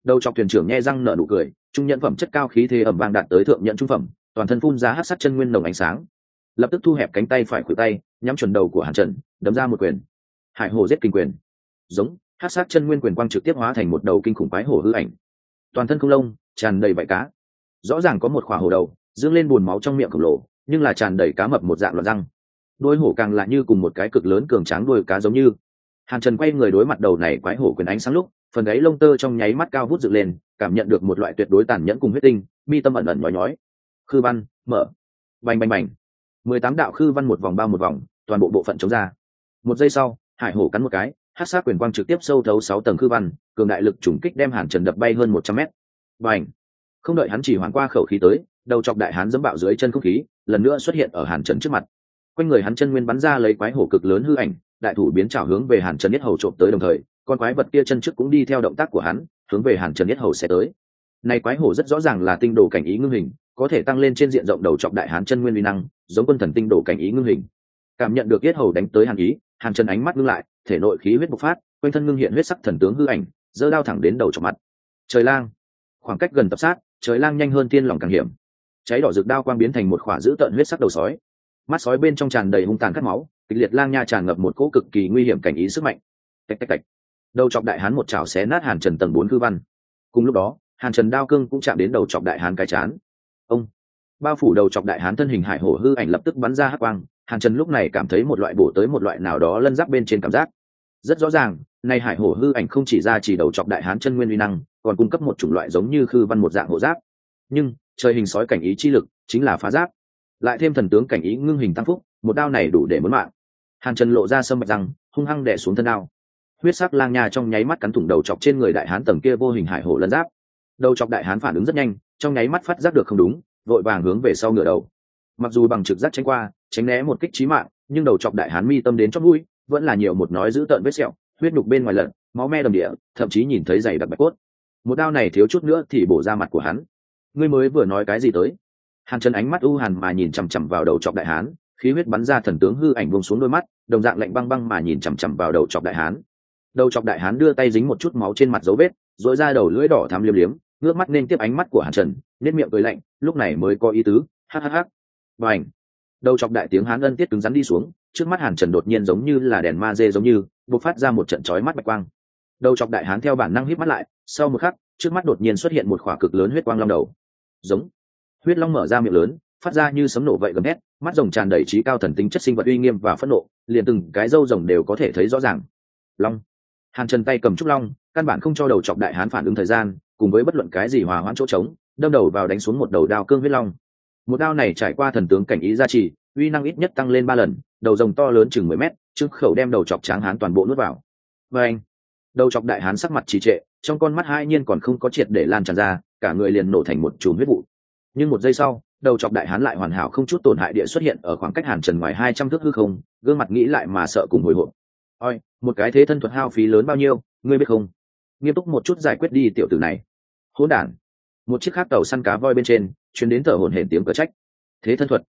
đầu chọc thuyền trưởng nghe răng nở nụ cười, trung nhận phẩm chất cao khí thế ẩm vang đạt tới thượng nhận trung phẩm, toàn thân phun ra hát sát chân nguyên nồng ánh sáng. Lập tức thu hẹp cánh tay phải khuỷu tay, nhắm chuẩn đầu của hàn trần, đấm ra một quyền. Hải hồ giết kinh quyền. Giống hát sát chân nguyên quyền quang trực tiếp hóa thành một đầu kinh khủng quái hổ hư ảnh. Toàn thân không lông, tràn đầy vải cá. Rõ ràng có một khỏa hổ đầu, dương lên bùn máu trong miệng khổng lồ, nhưng là tràn đầy cá mập một dạng loạt răng. Đôi hổ càng lại như cùng một cái cực lớn cường tráng đuôi cá giống như hàn trần quay người đối mặt đầu này quái hổ quyền ánh sáng lúc, phần gáy lông tơ trong nháy mắt cao vút dựng lên, cảm nhận được một loại tuyệt đối tàn nhẫn cùng huyết tinh, mi tâm ẩn ẩn nhói nhói. Khư văn, mở. Bành bành bành. Mười tám đạo khư văn một vòng bao một vòng, toàn bộ bộ phận chống ra. Một giây sau, hải hổ cắn một cái hát sát quyền quang trực tiếp sâu thấu sáu tầng khư văn, cường đại lực trùng kích đem hàn trần đập bay hơn một trăm mét. Và ảnh không đợi hắn chỉ hoàn qua khẩu khí tới, đầu chọc đại hán dẫm bạo dưới chân không khí, lần nữa xuất hiện ở hàn trần trước mặt. Quanh người hắn chân nguyên bắn ra lấy quái hổ cực lớn hư ảnh đại thủ biến trảo hướng về hàn trần nhất hầu trộm tới đồng thời, con quái vật kia chân trước cũng đi theo động tác của hắn, hướng về hàn trần nhất hầu sẽ tới. Này quái hổ rất rõ ràng là tinh đồ cảnh ý ngưng hình, có thể tăng lên trên diện rộng đầu chọc đại hán chân nguyên uy năng, giống quân thần tinh đồ cảnh ý ngưng hình. Cảm nhận được yết hầu đánh tới hàn ý, hàn trần ánh mắt ngưng lại, thể nội khí huyết bộc phát, quanh thân ngưng hiện huyết sắc thần tướng hư ảnh, giơ đao thẳng đến đầu chọc mặt. Trời lang! Khoảng cách gần tập sát, trời lang nhanh hơn tiên lòng càng hiểm. Cháy đỏ rực đao quang biến thành một khỏa dữ tợn huyết sắc đầu sói. Mắt sói bên trong tràn đầy hung tàn cắt máu kịch liệt lang nha tràn ngập một cỗ cực kỳ nguy hiểm cảnh ý sức mạnh. Tạch tạch tạch. Đầu chọc đại hán một chảo xé nát hàn trần tầng bốn cư văn. Cùng lúc đó, hàn trần đao cương cũng chạm đến đầu chọc đại hán cái chán. Ông. Bao phủ đầu chọc đại hán thân hình hải hổ hư ảnh lập tức bắn ra hắc quang. Hàn trần lúc này cảm thấy một loại bổ tới một loại nào đó lân giáp bên trên cảm giác. Rất rõ ràng, nay hải hổ hư ảnh không chỉ ra chỉ đầu chọc đại hán chân nguyên uy năng, còn cung cấp một chủng loại giống như khư văn một dạng hộ giáp. Nhưng, trời hình sói cảnh ý chi lực chính là phá giáp. Lại thêm thần tướng cảnh ý ngưng hình tăng phúc một đao này đủ để muốn mạng. Hàn trần lộ ra sâm bạch răng, hung hăng đẻ xuống thân đao. Huyết sắc lang nha trong nháy mắt cắn thủng đầu chọc trên người đại hán tầng kia vô hình hải hổ lân giáp. Đầu chọc đại hán phản ứng rất nhanh, trong nháy mắt phát giác được không đúng, vội vàng hướng về sau ngửa đầu. Mặc dù bằng trực giác tránh qua, tránh né một kích trí mạng, nhưng đầu chọc đại hán mi tâm đến chót mũi, vẫn là nhiều một nói giữ tợn vết sẹo, huyết nhục bên ngoài lợn, máu me đầm địa, thậm chí nhìn thấy giày đặc bạch cốt. Một đao này thiếu chút nữa thì bổ ra mặt của hắn. Ngươi mới vừa nói cái gì tới? Hàn chân ánh mắt u hàn mà nhìn chằm chằm vào đầu chọc đại hán khí huyết bắn ra thần tướng hư ảnh vùng xuống đôi mắt, đồng dạng lạnh băng băng mà nhìn chằm chằm vào đầu chọc đại hán. Đầu chọc đại hán đưa tay dính một chút máu trên mặt dấu vết dội ra đầu lưỡi đỏ thắm liếm liếm, ngước mắt nên tiếp ánh mắt của hàn trần nết miệng cười lạnh, lúc này mới có ý tứ hhh và ảnh đầu chọc đại tiếng hán ân tiết cứng rắn đi xuống, trước mắt hàn trần đột nhiên giống như là đèn ma dê giống như, bộc phát ra một trận chói mắt bạch quang. Đầu chọc đại hán theo bản năng hít mắt lại, sau một khắc, trước mắt đột nhiên xuất hiện một khỏa cực lớn huyết quang long đầu. Giống! Huyết long mở ra miệng lớn phát ra như sấm nổ vậy gầm hét mắt rồng tràn đầy trí cao thần tính chất sinh vật uy nghiêm và phẫn nộ, liền từng cái râu rồng đều có thể thấy rõ ràng. Long. Hàn trần tay cầm trúc long, căn bản không cho đầu chọc đại hán phản ứng thời gian, cùng với bất luận cái gì hòa hoãn chỗ trống, đâm đầu vào đánh xuống một đầu đao cương huyết long. Một đao này trải qua thần tướng cảnh ý gia trì, uy năng ít nhất tăng lên ba lần, đầu rồng to lớn chừng mười mét trước khẩu đem đầu chọc tráng hán toàn bộ nuốt vào. Và anh đầu chọc đại hán sắc mặt trì trệ, trong con mắt hai nhiên còn không có triệt để lan tràn ra, cả người liền nổ thành một chùm huyết vụ. Nhưng một giây sau đầu chọc đại hán lại hoàn hảo không chút tổn hại địa xuất hiện ở khoảng cách hàn trần ngoài hai trăm thước hư không, gương mặt nghĩ lại mà sợ cùng hồi hộp. Oi một cái thế thân thuật hao phí lớn bao nhiêu, ngươi biết không? Nghiêm túc một chút giải quyết đi tiểu tử này. Hỗn đản. Một chiếc khác tàu săn cá voi bên trên chuyến đến thở hổn hển tiếng cờ trách. Thế thân thuật.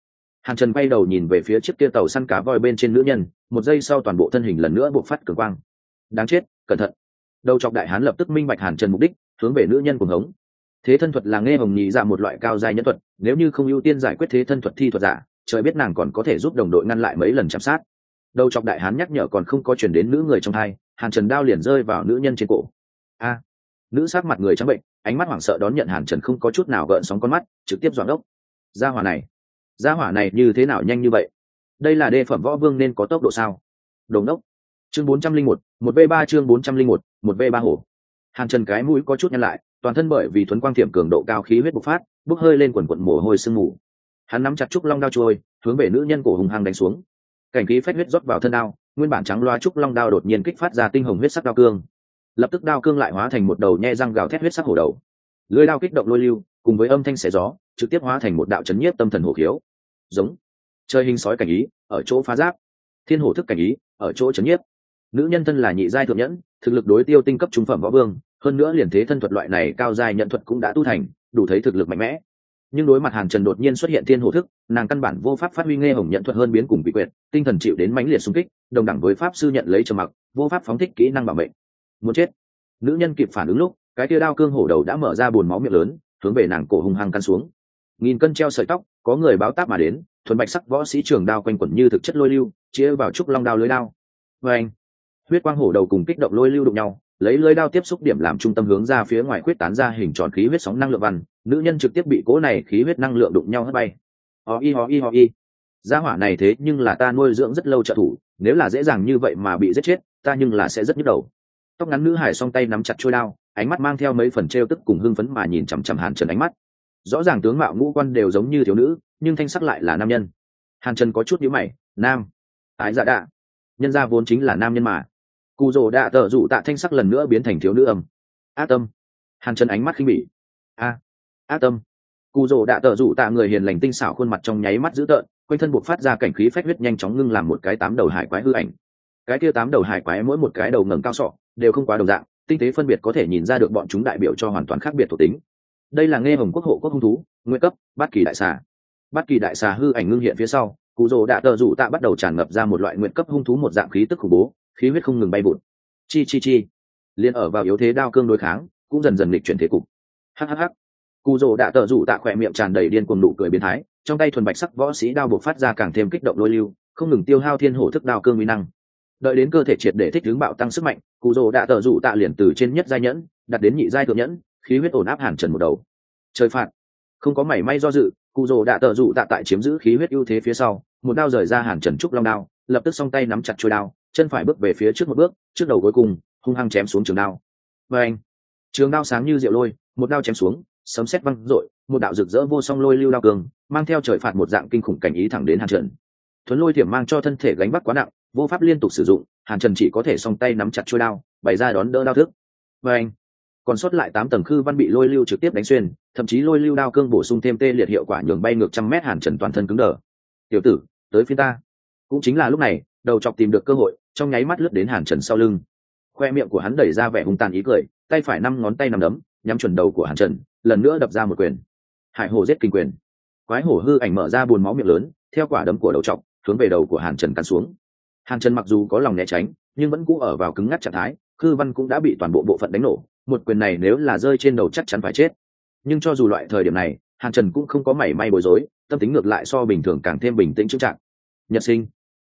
Hàn trần bay đầu nhìn về phía chiếc kia tàu săn cá voi bên trên nữ nhân, một giây sau toàn bộ thân hình lần nữa buộc phát cường quang. Đáng chết, cẩn thận. Đầu chọc đại hán lập tức minh bạch hàn trần mục đích, hướng về nữ nhân cùng hống thế thân thuật là nghe hồng nhị ra một loại cao dài nhân thuật, nếu như không ưu tiên giải quyết thế thân thuật thi thuật giả, trời biết nàng còn có thể giúp đồng đội ngăn lại mấy lần chạm sát. Đầu chọc đại hán nhắc nhở còn không có chuyển đến nữ người trong hai hàn trần đao liền rơi vào nữ nhân trên cổ. A! Nữ sát mặt người trắng bệnh, ánh mắt hoảng sợ đón nhận hàn trần không có chút nào gợn sóng con mắt, trực tiếp dọn đốc gia hỏa này! Gia hỏa này như thế nào nhanh như vậy? Đây là đề phẩm võ vương nên có tốc độ sao? Đồn đốc! Chương bốn trăm linh một một v ba chương bốn trăm linh một một v ba hổ. Hàn trần cái mũi có chút nhăn lại toàn thân bởi vì thuấn quang thiểm cường độ cao khí huyết bộc phát, bốc hơi lên quần quận mồ hôi sương mù. Hắn nắm chặt trúc long đao trôi, hướng về nữ nhân cổ hùng hăng đánh xuống. Cảnh khí phách huyết rót vào thân đao, nguyên bản trắng loa trúc long đao đột nhiên kích phát ra tinh hồng huyết sắc đao cương. Lập tức đao cương lại hóa thành một đầu nhe răng gào thét huyết sắc hổ đầu. Lưới đao kích động lôi lưu, cùng với âm thanh xẻ gió, trực tiếp hóa thành một đạo chấn nhiếp tâm thần hổ khiếu. Giống. Chơi hình sói cảnh ý, ở chỗ phá giáp. Thiên hổ thức cảnh ý, ở chỗ chấn nhiếp. Nữ nhân thân là nhị giai thượng nhẫn, thực lực đối tiêu tinh cấp trung phẩm võ vương hơn nữa liền thế thân thuật loại này cao giai nhận thuật cũng đã tu thành, đủ thấy thực lực mạnh mẽ. Nhưng đối mặt hàn trần đột nhiên xuất hiện thiên hổ thức, nàng căn bản vô pháp phát huy nghe hồng nhận thuật hơn biến cùng bị quyệt, tinh thần chịu đến mãnh liệt xung kích, đồng đẳng với pháp sư nhận lấy trầm mặc, vô pháp phóng thích kỹ năng bảo mệnh. Muốn chết. Nữ nhân kịp phản ứng lúc, cái tia đao cương hổ đầu đã mở ra buồn máu miệng lớn, hướng về nàng cổ hung hăng căn xuống. Nghìn cân treo sợi tóc, có người báo táp mà đến, thuần bạch sắc võ sĩ trường đao quanh quẩn như thực chất lôi lưu chia vào trúc long đao lưới đao. Vê anh, huyết quang hổ đầu cùng kích động lôi lưu đụng nhau lấy lưới đao tiếp xúc điểm làm trung tâm hướng ra phía ngoài khuyết tán ra hình tròn khí huyết sóng năng lượng văn, nữ nhân trực tiếp bị cố này khí huyết năng lượng đụng nhau hất bay. Ho y ho y ho y. Gia hỏa này thế nhưng là ta nuôi dưỡng rất lâu trợ thủ, nếu là dễ dàng như vậy mà bị giết chết, ta nhưng là sẽ rất nhức đầu. Tóc ngắn nữ hải song tay nắm chặt trôi đao, ánh mắt mang theo mấy phần t r e o tức cùng hưng phấn mà nhìn chằm chằm hàn trần ánh mắt. Rõ ràng tướng mạo ngũ quan đều giống như thiếu nữ, nhưng thanh sắc lại là nam nhân. Hàn trần có chút nhữ mày, nam. Ái dạ đạ. Nhân gia vốn chính là nam nhân mà cụ rồ đạ tờ dụ tạ thanh sắc lần nữa biến thành thiếu nữ âm. A tâm. Hàn chân ánh mắt khinh bỉ. A. A tâm. Cụ rồ đạ tờ dụ tạ người hiền lành tinh xảo khuôn mặt trong nháy mắt dữ tợn, quanh thân buộc phát ra cảnh khí phách huyết nhanh chóng ngưng làm một cái tám đầu hải quái hư ảnh. Cái kia tám đầu hải quái mỗi một cái đầu ngẩng cao sọ, đều không quá đồng dạng, tinh tế phân biệt có thể nhìn ra được bọn chúng đại biểu cho hoàn toàn khác biệt thuộc tính. Đây là nghe hồng quốc hộ quốc hung thú nguyên cấp, bát kỳ đại xà. Bát kỳ đại xà hư ảnh ngưng hiện phía sau, cụ rồ đạ tờ rủ tạ bắt đầu tràn ngập ra một loại nguyện cấp hung thú một dạng khí tức khủng bố khí huyết không ngừng bay bụt chi chi chi. Liên ở vào yếu thế đao cương đối kháng, cũng dần dần lịch chuyển thế cục. Hhh cụ rồ đã tợ rủ tạ khỏe miệng tràn đầy điên cuồng nụ cười biến thái, trong tay thuần bạch sắc võ sĩ đao buộc phát ra càng thêm kích động lôi lưu, không ngừng tiêu hao thiên hổ thức đao cương uy năng. Đợi đến cơ thể triệt để thích ứng bạo tăng sức mạnh cụ rồ đã tợ rủ tạ liền từ trên nhất giai nhẫn, đặt đến nhị giai thượng nhẫn, khí huyết ổn áp hàn trần một đầu. Trời phạt. Không có mảy may do dự cụ rồ đã tợ rủ tạ tại chiếm giữ khí huyết ưu thế phía sau, một đao rời ra hàn trần trúc long đao, lập tức song tay nắm chặt chuôi đao chân phải bước về phía trước một bước, trước đầu cuối cùng, hung hăng chém xuống trường đao. Và anh, trường đao sáng như rượu lôi, một đao chém xuống, sấm sét văng rội một đạo rực rỡ vô song lôi lưu đao cường, mang theo trời phạt một dạng kinh khủng cảnh ý thẳng đến hàn trần. Thuấn lôi thiểm mang cho thân thể gánh vác quá nặng, vô pháp liên tục sử dụng, hàn trần chỉ có thể song tay nắm chặt chuôi đao, bày ra đón đỡ đao thức. Và anh, còn sót lại tám tầng khư văn bị lôi lưu trực tiếp đánh xuyên, thậm chí lôi lưu đao cương bổ sung thêm tê liệt hiệu quả nhường bay ngược trăm mét hàn trần toàn thân cứng đờ. Tiểu tử, tới phía ta. Cũng chính là lúc này, đầu chọc tìm được cơ hội trong nháy mắt lướt đến hàn trần sau lưng. Khoe miệng của hắn đẩy ra vẻ hung tàn ý cười, tay phải năm ngón tay nằm đấm, nhắm chuẩn đầu của hàn trần, lần nữa đập ra một quyền. Hải hồ giết kinh quyền. Quái hổ hư ảnh mở ra buồn máu miệng lớn, theo quả đấm của đầu chọc hướng về đầu của hàn trần cắn xuống. Hàn trần mặc dù có lòng né tránh, nhưng vẫn cũ ở vào cứng ngắc trạng thái, khư văn cũng đã bị toàn bộ bộ phận đánh nổ, một quyền này nếu là rơi trên đầu chắc chắn phải chết. Nhưng cho dù loại thời điểm này, hàn trần cũng không có mảy may bối rối, tâm tính ngược lại so bình thường càng thêm bình tĩnh trước trạng nhật sinh.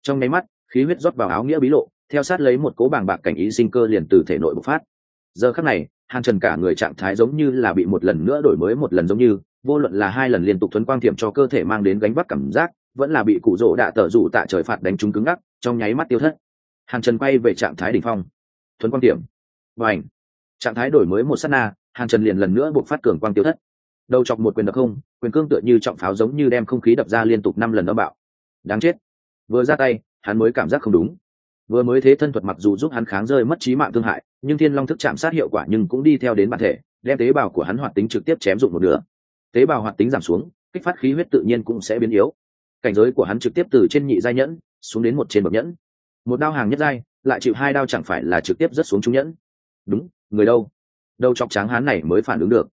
Trong nháy mắt khí huyết rót vào áo nghĩa bí lộ, theo sát lấy một cố bàng bạc cảnh ý sinh cơ liền từ thể nội bộc phát. Giờ khắc này, hàn trần cả người trạng thái giống như là bị một lần nữa đổi mới một lần giống như, vô luận là hai lần liên tục thuấn quang thiệm cho cơ thể mang đến gánh vác cảm giác, vẫn là bị cụ rỗ đạ tở rủ tạ trời phạt đánh trúng cứng ngắc, trong nháy mắt tiêu thất. Hàn trần quay về trạng thái đ ỉ n h phong. Thuấn quang điểm và ảnh trạng thái đổi mới một s á t na, hàn trần liền lần nữa buộc phát cường quang tiêu thất. Đầu chọc một quyền đập không, quyền cương tựa như trọng pháo giống như đem không khí đập ra liên tục năm lần âm bạo. Đáng chết. Vừa ra tay hắn mới cảm giác không đúng. Vừa mới thế thân thuật mặc dù giúp hắn kháng rơi mất trí mạng thương hại, nhưng thiên long thức chạm sát hiệu quả nhưng cũng đi theo đến bản thể, đem tế bào của hắn hoạt tính trực tiếp chém dụng một nửa. Tế bào hoạt tính giảm xuống, kích phát khí huyết tự nhiên cũng sẽ biến yếu. Cảnh giới của hắn trực tiếp từ trên nhị giai nhẫn xuống đến một trên bậc nhẫn. Một đao hàng nhất giai, lại chịu hai đao chẳng phải là trực tiếp rất xuống trung nhẫn. Đúng, người đâu? Đâu chọc tráng hắn này mới phản ứng được.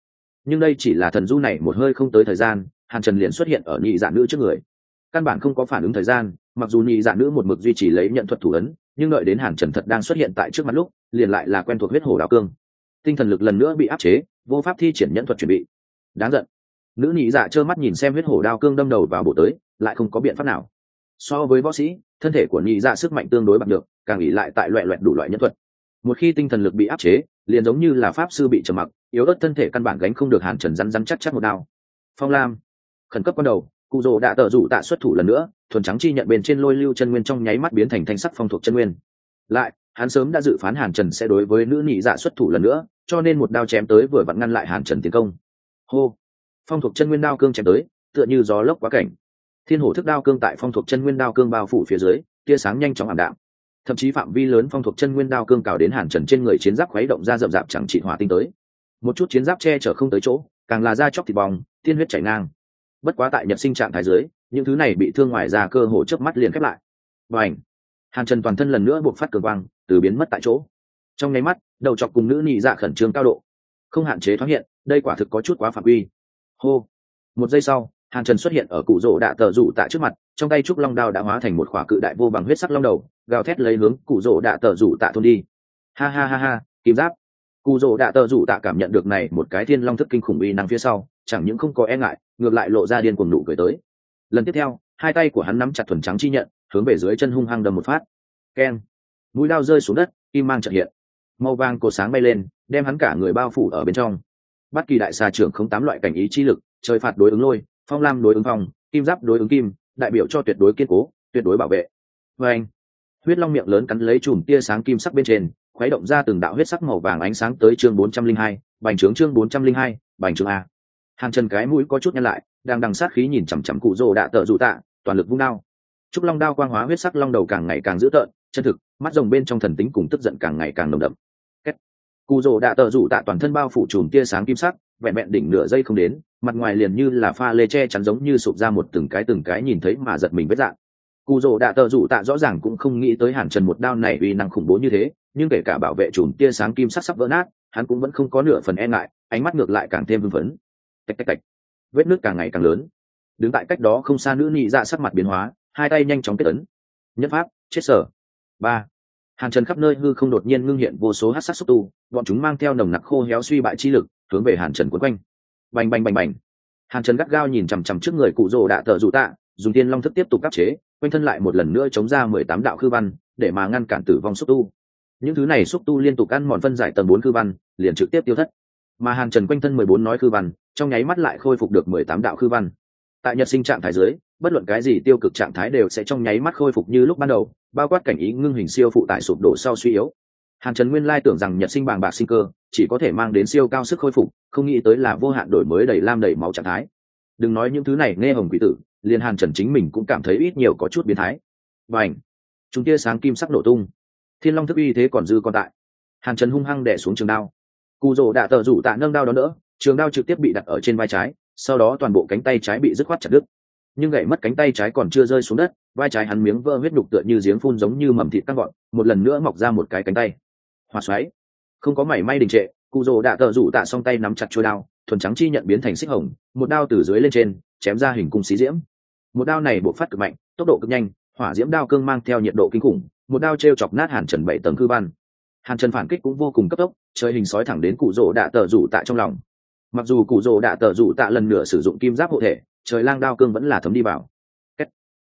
Nhưng đây chỉ là thần du này một hơi không tới thời gian, hàn trần liền xuất hiện ở nhị dạng nữ trước người. Căn bản không có phản ứng thời gian mặc dù nhị dạ nữ một mực duy trì lấy nhận thuật thủ ấn, nhưng đợi đến hàn trần thật đang xuất hiện tại trước mặt lúc, liền lại là quen thuộc huyết hổ đào cương. Tinh thần lực lần nữa bị áp chế, vô pháp thi triển nhận thuật chuẩn bị. Đáng giận. Nữ nhị dạ trơ mắt nhìn xem huyết hổ đao cương đâm đầu vào bộ tới, lại không có biện pháp nào. So với võ sĩ, thân thể của nhị dạ sức mạnh tương đối bằng được càng ỉ lại tại loại loại đủ loại nhân thuật. Một khi tinh thần lực bị áp chế, liền giống như là pháp sư bị trầm mặc, yếu ớt thân thể căn bản gánh không được hàn trần rắn rắn chắc chắc một đao. Phong lam. Khẩn cấp ban đầu, cụ rồ đã tờ rủ tạ xuất thủ lần nữa thuần trắng chi nhận bên trên lôi lưu chân nguyên trong nháy mắt biến thành thanh sắc phong thuộc chân nguyên. Lại, hắn sớm đã dự phán hàn trần sẽ đối với nữ nhị dạ xuất thủ lần nữa, cho nên một đao chém tới vừa vặn ngăn lại hàn trần tiến công. Hô! Phong thuộc chân nguyên đao cương chém tới, tựa như gió lốc quá cảnh. Thiên hổ thức đao cương tại phong thuộc chân nguyên đao cương bao phủ phía dưới, tia sáng nhanh chóng ảm đạm. Thậm chí phạm vi lớn phong thuộc chân nguyên đao cương cào đến hàn trần trên người chiến giáp khuấy động ra rậm rạp chẳng trị hỏa tinh tới. Một chút chiến giáp che chở không tới chỗ, càng là da chóc thịt bong, tiên huyết chảy ngang. Bất quá tại nhật sinh trạng thái dưới những thứ này bị thương ngoài ra cơ hồ chớp mắt liền khép lại. Và ảnh hàn trần toàn thân lần nữa buộc phát cường quang, từ biến mất tại chỗ. Trong nháy mắt, đầu chọc cùng nữ nhị dạ khẩn trương cao độ. Không hạn chế thoáng hiện, đây quả thực có chút quá phạm vi. hô! Một giây sau, hàn trần xuất hiện ở cụ rỗ đạ tờ rủ tạ trước mặt, trong tay trúc long đao đã hóa thành một khỏa cự đại vô bằng huyết sắc long đầu, gào thét lấy hướng cụ rỗ đạ tờ rủ tạ thôn đi. Ha ha ha ha, kim giáp! Cụ rỗ đạ tờ rủ tạ cảm nhận được này một cái thiên long thức kinh khủng uy năng phía sau, chẳng những không có e ngại, ngược lại lộ ra điên cuồng nụ cười tới lần tiếp theo, hai tay của hắn nắm chặt thuần trắng chi nhận, hướng về dưới chân hung hăng đâm một phát. Keng. Mũi lao rơi xuống đất, kim mang trợt hiện. Màu vàng cột sáng bay lên, đem hắn cả người bao phủ ở bên trong. Bất kỳ đại xà trưởng không tám loại cảnh ý chi lực, trời phạt đối ứng lôi, phong lam đối ứng phong, kim giáp đối ứng kim, đại biểu cho tuyệt đối kiên cố, tuyệt đối bảo vệ. Và anh, huyết long miệng lớn cắn lấy chùm tia sáng kim sắc bên trên, khuấy động ra từng đạo huyết sắc màu vàng ánh sáng tới chương bốn trăm linh hai, bành trướng chương bốn trăm linh hai, bành trướng a. Hàng chân cái mũi có chút nhăn lại đang đằng sát khí nhìn chằm chằm cụ rồ đạ tợ dù tạ, toàn lực vung đao. Trúc long đao quang hóa huyết sắc long đầu càng ngày càng dữ tợn, chân thực, mắt rồng bên trong thần tính cùng tức giận càng ngày càng nồng đậm. Cụ rồ đạ tợ Dụ tạ toàn thân bao phủ chùm tia sáng kim sắc, vẹn vẹn đỉnh nửa giây không đến, mặt ngoài liền như là pha lê che chắn giống như sụp ra một từng cái từng cái nhìn thấy mà giật mình vết dạng. Cụ rồ đạ tợ Dụ tạ rõ ràng cũng không nghĩ tới hàn trần một đao này uy năng khủng bố như thế, nhưng kể cả bảo vệ chùm tia sáng kim sắc sắp vỡ nát, hắn cũng vẫn không có nửa phần e ngại, ánh mắt ngược lại càng thêm hưng phấn. Tạch tạch tạch vết nước càng ngày càng lớn. Đứng tại cách đó không xa nữ nhị dạ sắc mặt biến hóa, hai tay nhanh chóng kết ấn. Nhất pháp, chết sở. Ba. Hàn trần khắp nơi hư không đột nhiên ngưng hiện vô số hát sắc xúc tu, bọn chúng mang theo nồng nặc khô héo suy bại chi lực, hướng về hàn trần quấn quanh. Bành bành bành bành. Hàn trần gắt gao nhìn chằm chằm trước người cụ rồ đạ thợ dù tạ, dùng tiên long thức tiếp tục áp chế, quanh thân lại một lần nữa chống ra mười tám đạo khư văn, để mà ngăn cản tử vong xúc tu. Những thứ này xúc tu liên tục ăn mòn phân giải tầng bốn khư văn, liền trực tiếp tiêu thất. Mà hàn trần quanh thân mười bốn nói khư văn trong nháy mắt lại khôi phục được mười tám đạo khư văn. Tại nhật sinh trạng thái dưới, bất luận cái gì tiêu cực trạng thái đều sẽ trong nháy mắt khôi phục như lúc ban đầu, bao quát cảnh ý ngưng hình siêu phụ tải sụp đổ sau suy yếu. Hàn trần nguyên lai tưởng rằng nhật sinh bàng bạc sinh cơ, chỉ có thể mang đến siêu cao sức khôi phục, không nghĩ tới là vô hạn đổi mới đầy lam đầy máu trạng thái. Đừng nói những thứ này, nghe hồng quỷ tử, liền hàn trần chính mình cũng cảm thấy ít nhiều có chút biến thái. Và ảnh chúng tia sáng kim sắc nổ tung. Thiên long thức uy thế còn dư còn tại. Hàn trần hung hăng đẻ xuống trường đao. Cụ rỗ đã tờ rủ tạ nâng đao đó nữa trường đao trực tiếp bị đặt ở trên vai trái, sau đó toàn bộ cánh tay trái bị dứt khoát chặt đứt. Nhưng gậy mất cánh tay trái còn chưa rơi xuống đất, vai trái hắn miếng vỡ huyết nhục tựa như giếng phun giống như mầm thịt tăng gọn, một lần nữa mọc ra một cái cánh tay. Hòa xoáy. Không có mảy may đình trệ cụ rồ đã tờ rủ tạ song tay nắm chặt trôi đao, thuần trắng chi nhận biến thành xích hồng, một đao từ dưới lên trên, chém ra hình cung xí diễm. Một đao này bộ phát cực mạnh, tốc độ cực nhanh, hỏa diễm đao cương mang theo nhiệt độ kinh khủng, một đao t r e o chọc nát hàn trần bảy tầng cư văn. Hàn trần phản kích cũng vô cùng cấp tốc chơi hình sói thẳng đến cụ rỗ đạ tờ rủ tạ trong lòng mặc dù cụ rồ đã tờ rủ tạ lần nữa sử dụng kim giáp hộ thể, trời lang đao cương vẫn là thấm đi vào.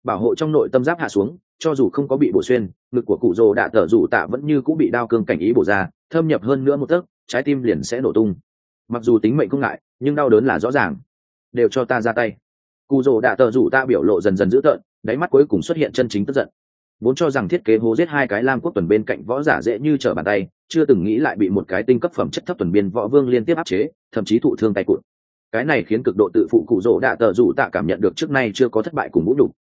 Bảo hộ trong nội tâm giáp hạ xuống, cho dù không có bị bổ xuyên, ngực của cụ rồ đã tờ rủ tạ vẫn như cũng bị đao cương cảnh ý bổ ra, thâm nhập hơn nữa một tấc, trái tim liền sẽ nổ tung. Mặc dù tính mệnh không ngại, nhưng đau đớn là rõ ràng. Đều cho ta ra tay. Cụ rồ đã tờ rủ tạ biểu lộ dần dần dữ tợn, đáy mắt cuối cùng xuất hiện chân chính tức giận vốn cho rằng thiết kế hố giết hai cái lam quốc tuần bên cạnh võ giả dễ như trở bàn tay, chưa từng nghĩ lại bị một cái tinh cấp phẩm chất thấp tuần biên võ vương liên tiếp áp chế, thậm chí thụ thương tay cụt. Cái này khiến cực độ tự phụ cụ rỗ đạ tờ rủ tạ cảm nhận được trước nay chưa có thất bại cùng vũ đục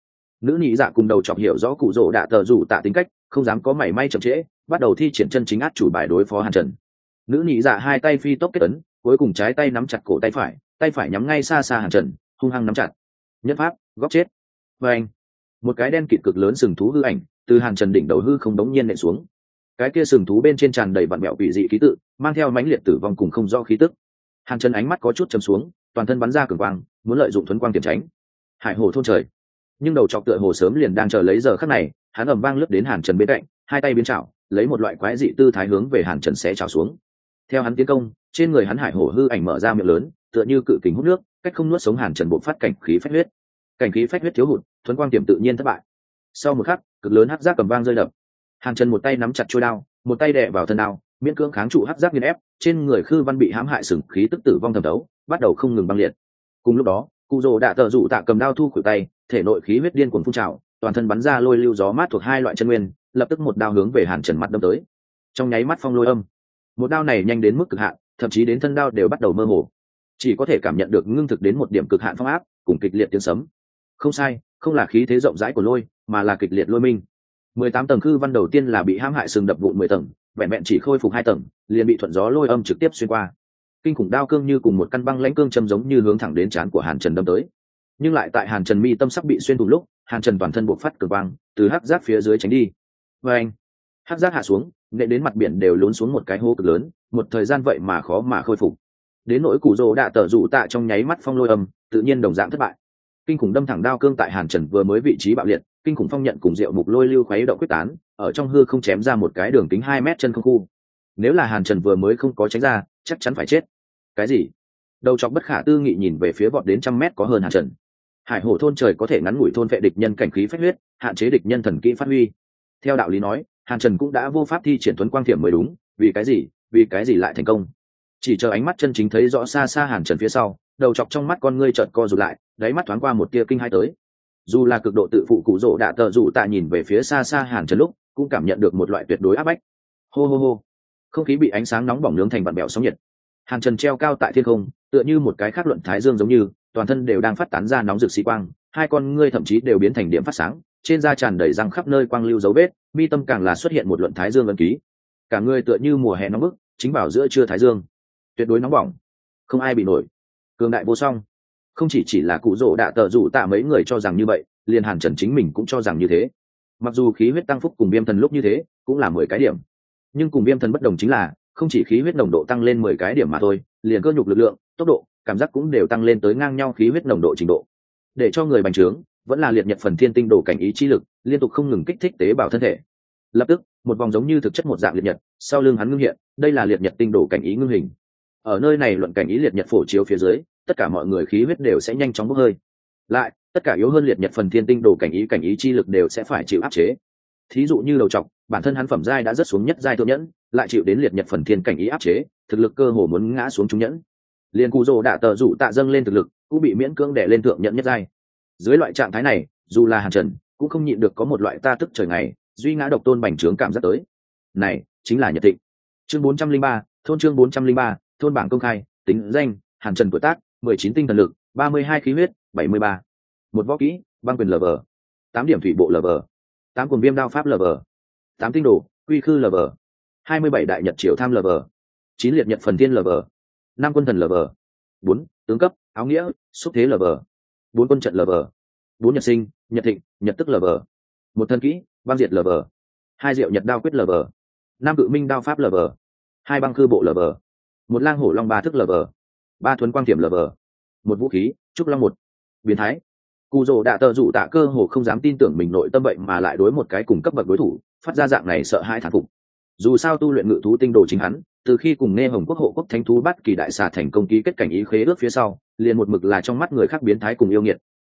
nữ nhị dạ cùng đầu chọc hiểu rõ cụ rỗ đạ tờ rủ tạ tính cách, không dám có mảy may chậm trễ, bắt đầu thi triển chân chính át chủ bài đối phó hàn trần. Nữ nhị dạ hai tay phi tốc kết ấn, cuối cùng trái tay nắm chặt cổ tay phải tay phải nhắm ngay xa xa hàn trần, hung hăng nắm chặt. Nhất pháp, góc chết. Và anh một cái đen kịt cực lớn sừng thú hư ảnh, từ hàn trần đỉnh đầu hư không đống nhiên nện xuống. Cái kia sừng thú bên trên tràn đầy vạn mẹo quỷ dị ký tự, mang theo mãnh liệt tử vong cùng không do khí tức. Hàn trần ánh mắt có chút chầm xuống, toàn thân bắn ra cường quang, muốn lợi dụng thuấn quang kiểm tránh. Hải hồ thôn trời. Nhưng đầu chọc tựa hồ sớm liền đang chờ lấy giờ khắc này, hắn ầm vang lướt đến hàn trần bên cạnh, hai tay biến chảo, lấy một loại quái dị tư thái hướng về hàn trần sẽ trào xuống. Theo hắn tiến công, trên người hắn hải hổ hư ảnh mở ra miệng lớn, tựa như cự kính hút nước, cách không nuốt sống hàn trần bộ phát cảnh khí phách huyết cảnh khí phách huyết thiếu hụt, thuấn quang tiềm tự nhiên thất bại. Sau một khắc, cực lớn hát giác cầm vang rơi đập. Hàn trần một tay nắm chặt trôi đao, một tay đè vào thân đao, miễn cưỡng kháng trụ hát giác nghiên ép, trên người khư văn bị hãm hại sừng khí tức tử vong thầm đấu bắt đầu không ngừng băng liệt. Cùng lúc đó, cụ rồ đã tờ dụ tạ cầm đao thu khuỷu tay, thể nội khí huyết điên cuồng phun trào, toàn thân bắn ra lôi lưu gió mát thuộc hai loại chân nguyên, lập tức một đao hướng về hàn trần mặt đâm tới. Trong nháy mắt phong lôi âm, một đao này nhanh đến mức cực hạn, thậm chí đến thân đao đều bắt đầu mơ hồ. Chỉ có thể cảm nhận được ngưng thực đến một điểm cực hạn phong áp, cùng kịch liệt tiếng sấm không sai, không là khí thế rộng rãi của lôi, mà là kịch liệt lôi minh. Mười tám tầng khư văn đầu tiên là bị hãm hại sừng đập vụn mười tầng, vẹn vẹn chỉ khôi phục hai tầng, liền bị thuận gió lôi âm trực tiếp xuyên qua. Kinh khủng đao cương như cùng một căn băng lãnh cương châm giống như hướng thẳng đến trán của hàn trần đâm tới. Nhưng lại tại hàn trần mi tâm sắc bị xuyên thủng lúc, hàn trần toàn thân buộc phát cực băng từ hắc giác phía dưới tránh đi. Vê anh, hắc giác hạ xuống nệ đến mặt biển đều lún xuống một cái hô cực lớn, một thời gian vậy mà khó mà khôi phục. Đến nỗi củ rỗ đạ tở rụ tạ trong nháy mắt phong lôi âm, tự nhiên đồng dạng thất bại kinh khủng đâm thẳng đao cương tại hàn trần vừa mới vị trí bạo liệt, kinh khủng phong nhận cùng rượu mục lôi lưu khuấy động quyết tán, ở trong hư không chém ra một cái đường kính hai mét chân không khu. Nếu là hàn trần vừa mới không có tránh ra, chắc chắn phải chết. Cái gì? Đầu chọc bất khả tư nghị nhìn về phía vọt đến trăm mét có hơn hàn trần. Hải hổ thôn trời có thể ngắn ngủi thôn vệ địch nhân cảnh khí phách huyết, hạn chế địch nhân thần kỹ phát huy. Theo đạo lý nói, hàn trần cũng đã vô pháp thi triển tuấn quang thiểm mới đúng, vì cái gì? Vì cái gì lại thành công? Chỉ chờ ánh mắt chân chính thấy rõ xa xa hàn trần phía sau đầu chọc trong mắt con ngươi trợt co rụt lại, đáy mắt thoáng qua một tia kinh hai tới. Dù là cực độ tự phụ cụ rỗ đã tờ rủ tạ nhìn về phía xa xa hàn trần lúc, cũng cảm nhận được một loại tuyệt đối áp bách. Hô hô hô. Không khí bị ánh sáng nóng bỏng nướng thành vặn bèo sóng nhiệt. Hàn trần treo cao tại thiên không, tựa như một cái khác luận thái dương giống như, toàn thân đều đang phát tán ra nóng rực xí quang, hai con ngươi thậm chí đều biến thành điểm phát sáng, trên da tràn đầy răng khắp nơi quang lưu dấu vết, mi tâm càng là xuất hiện một luận thái dương ân ký. Cả người tựa như mùa hè nóng bức, chính vào giữa trưa thái dương. Tuyệt đối nóng bỏng. Không ai bị nổi cường đại vô song. Không chỉ chỉ là cụ rỗ đạ tờ rủ tạ mấy người cho rằng như vậy, liền hàn trần chính mình cũng cho rằng như thế. Mặc dù khí huyết tăng phúc cùng viêm thần lúc như thế cũng là mười cái điểm, nhưng cùng viêm thần bất đồng chính là, không chỉ khí huyết nồng độ tăng lên mười cái điểm mà thôi, liền cơ nhục lực lượng, tốc độ, cảm giác cũng đều tăng lên tới ngang nhau khí huyết nồng độ trình độ. Để cho người bành trướng, vẫn là liệt nhật phần thiên tinh đồ cảnh ý chi lực, liên tục không ngừng kích thích tế bào thân thể. Lập tức, một vòng giống như thực chất một dạng liệt nhật, sau lưng hắn ngưng hiện, đây là liệt nhật tinh đồ cảnh ý ngưng hình ở nơi này luận cảnh ý liệt nhật phổ chiếu phía dưới, tất cả mọi người khí huyết đều sẽ nhanh chóng bốc hơi. Lại, tất cả yếu hơn liệt nhật phần thiên tinh đồ cảnh ý cảnh ý chi lực đều sẽ phải chịu áp chế. Thí dụ như đầu trọc, bản thân hắn phẩm giai đã rất xuống nhất giai thượng nhẫn, lại chịu đến liệt nhật phần thiên cảnh ý áp chế, thực lực cơ hồ muốn ngã xuống trung nhẫn. Liền cụ rồ đã tờ rủ tạ dâng lên thực lực, cũng bị miễn cưỡng đẻ lên thượng nhẫn nhất giai. Dưới loại trạng thái này, dù là hàn trần, cũng không nhịn được có một loại ta tức trời ngày, duy ngã độc tôn bành trướng cảm giác tới. Này, chính là nhật thịnh. Chương bốn trăm linh ba, thôn chương bốn trăm linh ba thôn bảng công khai tính danh hàn trần tuổi tác mười chín tinh thần lực ba mươi hai khí huyết bảy mươi ba một võ kỹ băng quyền lờ vờ tám điểm thủy bộ lờ vờ tám cuồng viêm đao pháp lờ vờ tám tinh đồ quy khư lờ vờ hai mươi bảy đại nhật triều tham lờ vờ chín liệt nhật phần tiên lờ vờ năm quân thần lờ vờ bốn tướng cấp áo nghĩa xúc thế lờ vờ bốn quân trận lờ vờ bốn nhật sinh nhật thịnh nhật tức lờ vờ một thân kỹ băng diệt lờ vờ hai diệu nhật đao quyết lờ vờ năm cự minh đao pháp lờ vờ hai băng cư bộ lờ vờ một lang hổ long ba thức lờ vờ, ba thuấn quang tiềm lờ vờ, một vũ khí, trúc long một, biến thái. Cụ rồ đạ tờ dụ tạ cơ hồ không dám tin tưởng mình nội tâm bệnh mà lại đối một cái cùng cấp bậc đối thủ, phát ra dạng này sợ hai thản phục. Dù sao tu luyện ngự thú tinh đồ chính hắn, từ khi cùng nghe hồng quốc hộ quốc thánh thú bắt kỳ đại xà thành công ký kết cảnh ý khế ước phía sau, liền một mực là trong mắt người khác biến thái cùng yêu nghiệt.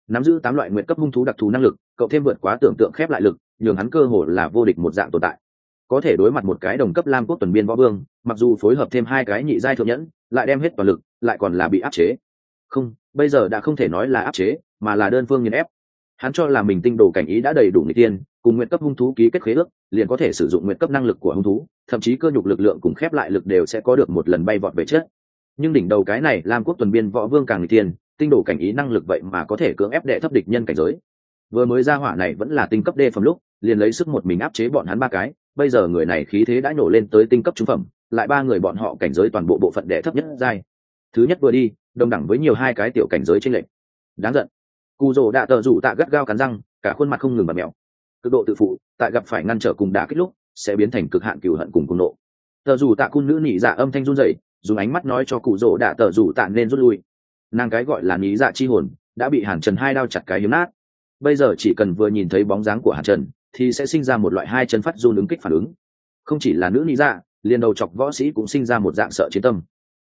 Nắm giữ tám loại nguyện cấp hung thú đặc thù năng lực, cậu thêm vượt quá tưởng tượng khép lại lực, nhường hắn cơ hồ là vô địch một dạng tồn tại có thể đối mặt một cái đồng cấp lam quốc tuần biên võ vương, mặc dù phối hợp thêm hai cái nhị giai thượng nhẫn, lại đem hết toàn lực, lại còn là bị áp chế. Không, bây giờ đã không thể nói là áp chế, mà là đơn phương nghiền ép. Hắn cho là mình tinh đồ cảnh ý đã đầy đủ người tiên, cùng nguyện cấp hung thú ký kết khế ước, liền có thể sử dụng nguyện cấp năng lực của hung thú, thậm chí cơ nhục lực lượng cùng khép lại lực đều sẽ có được một lần bay vọt về chết nhưng đỉnh đầu cái này, lam quốc tuần biên võ vương càng người tiên, tinh đồ cảnh ý năng lực vậy mà có thể cưỡng ép đệ thấp địch nhân cảnh giới. Vừa mới ra hỏa này vẫn là tinh cấp đê phẩm lúc, liền lấy sức một mình áp chế bọn hắn ba cái bây giờ người này khí thế đã nổ lên tới tinh cấp trung phẩm, lại ba người bọn họ cảnh giới toàn bộ bộ phận đệ thấp nhất giai. Thứ nhất vừa đi đồng đẳng với nhiều hai cái tiểu cảnh giới trên lệnh đáng giận. Cụ rồ đã tờ rủ tạ gắt gao cắn răng, cả khuôn mặt không ngừng bật mèo. Cực độ tự phụ, tại gặp phải ngăn trở cùng đả kích lúc, sẽ biến thành cực hạn cừu hận cùng cùng nộ. Tờ rủ tạ cung nữ nỉ dạ âm thanh run rẩy, dùng ánh mắt nói cho cụ rồ đã tờ rủ tạ nên rút lui. Nàng cái gọi là nỉ dạ chi hồn, đã bị hàn trần hai đao chặt cái hiếm nát. Bây giờ chỉ cần vừa nhìn thấy bóng dáng của hàn trần thì sẽ sinh ra một loại hai chân phát run ứng kích phản ứng. Không chỉ là nữ lý dạ liền đầu chọc võ sĩ cũng sinh ra một dạng sợ chiến tâm.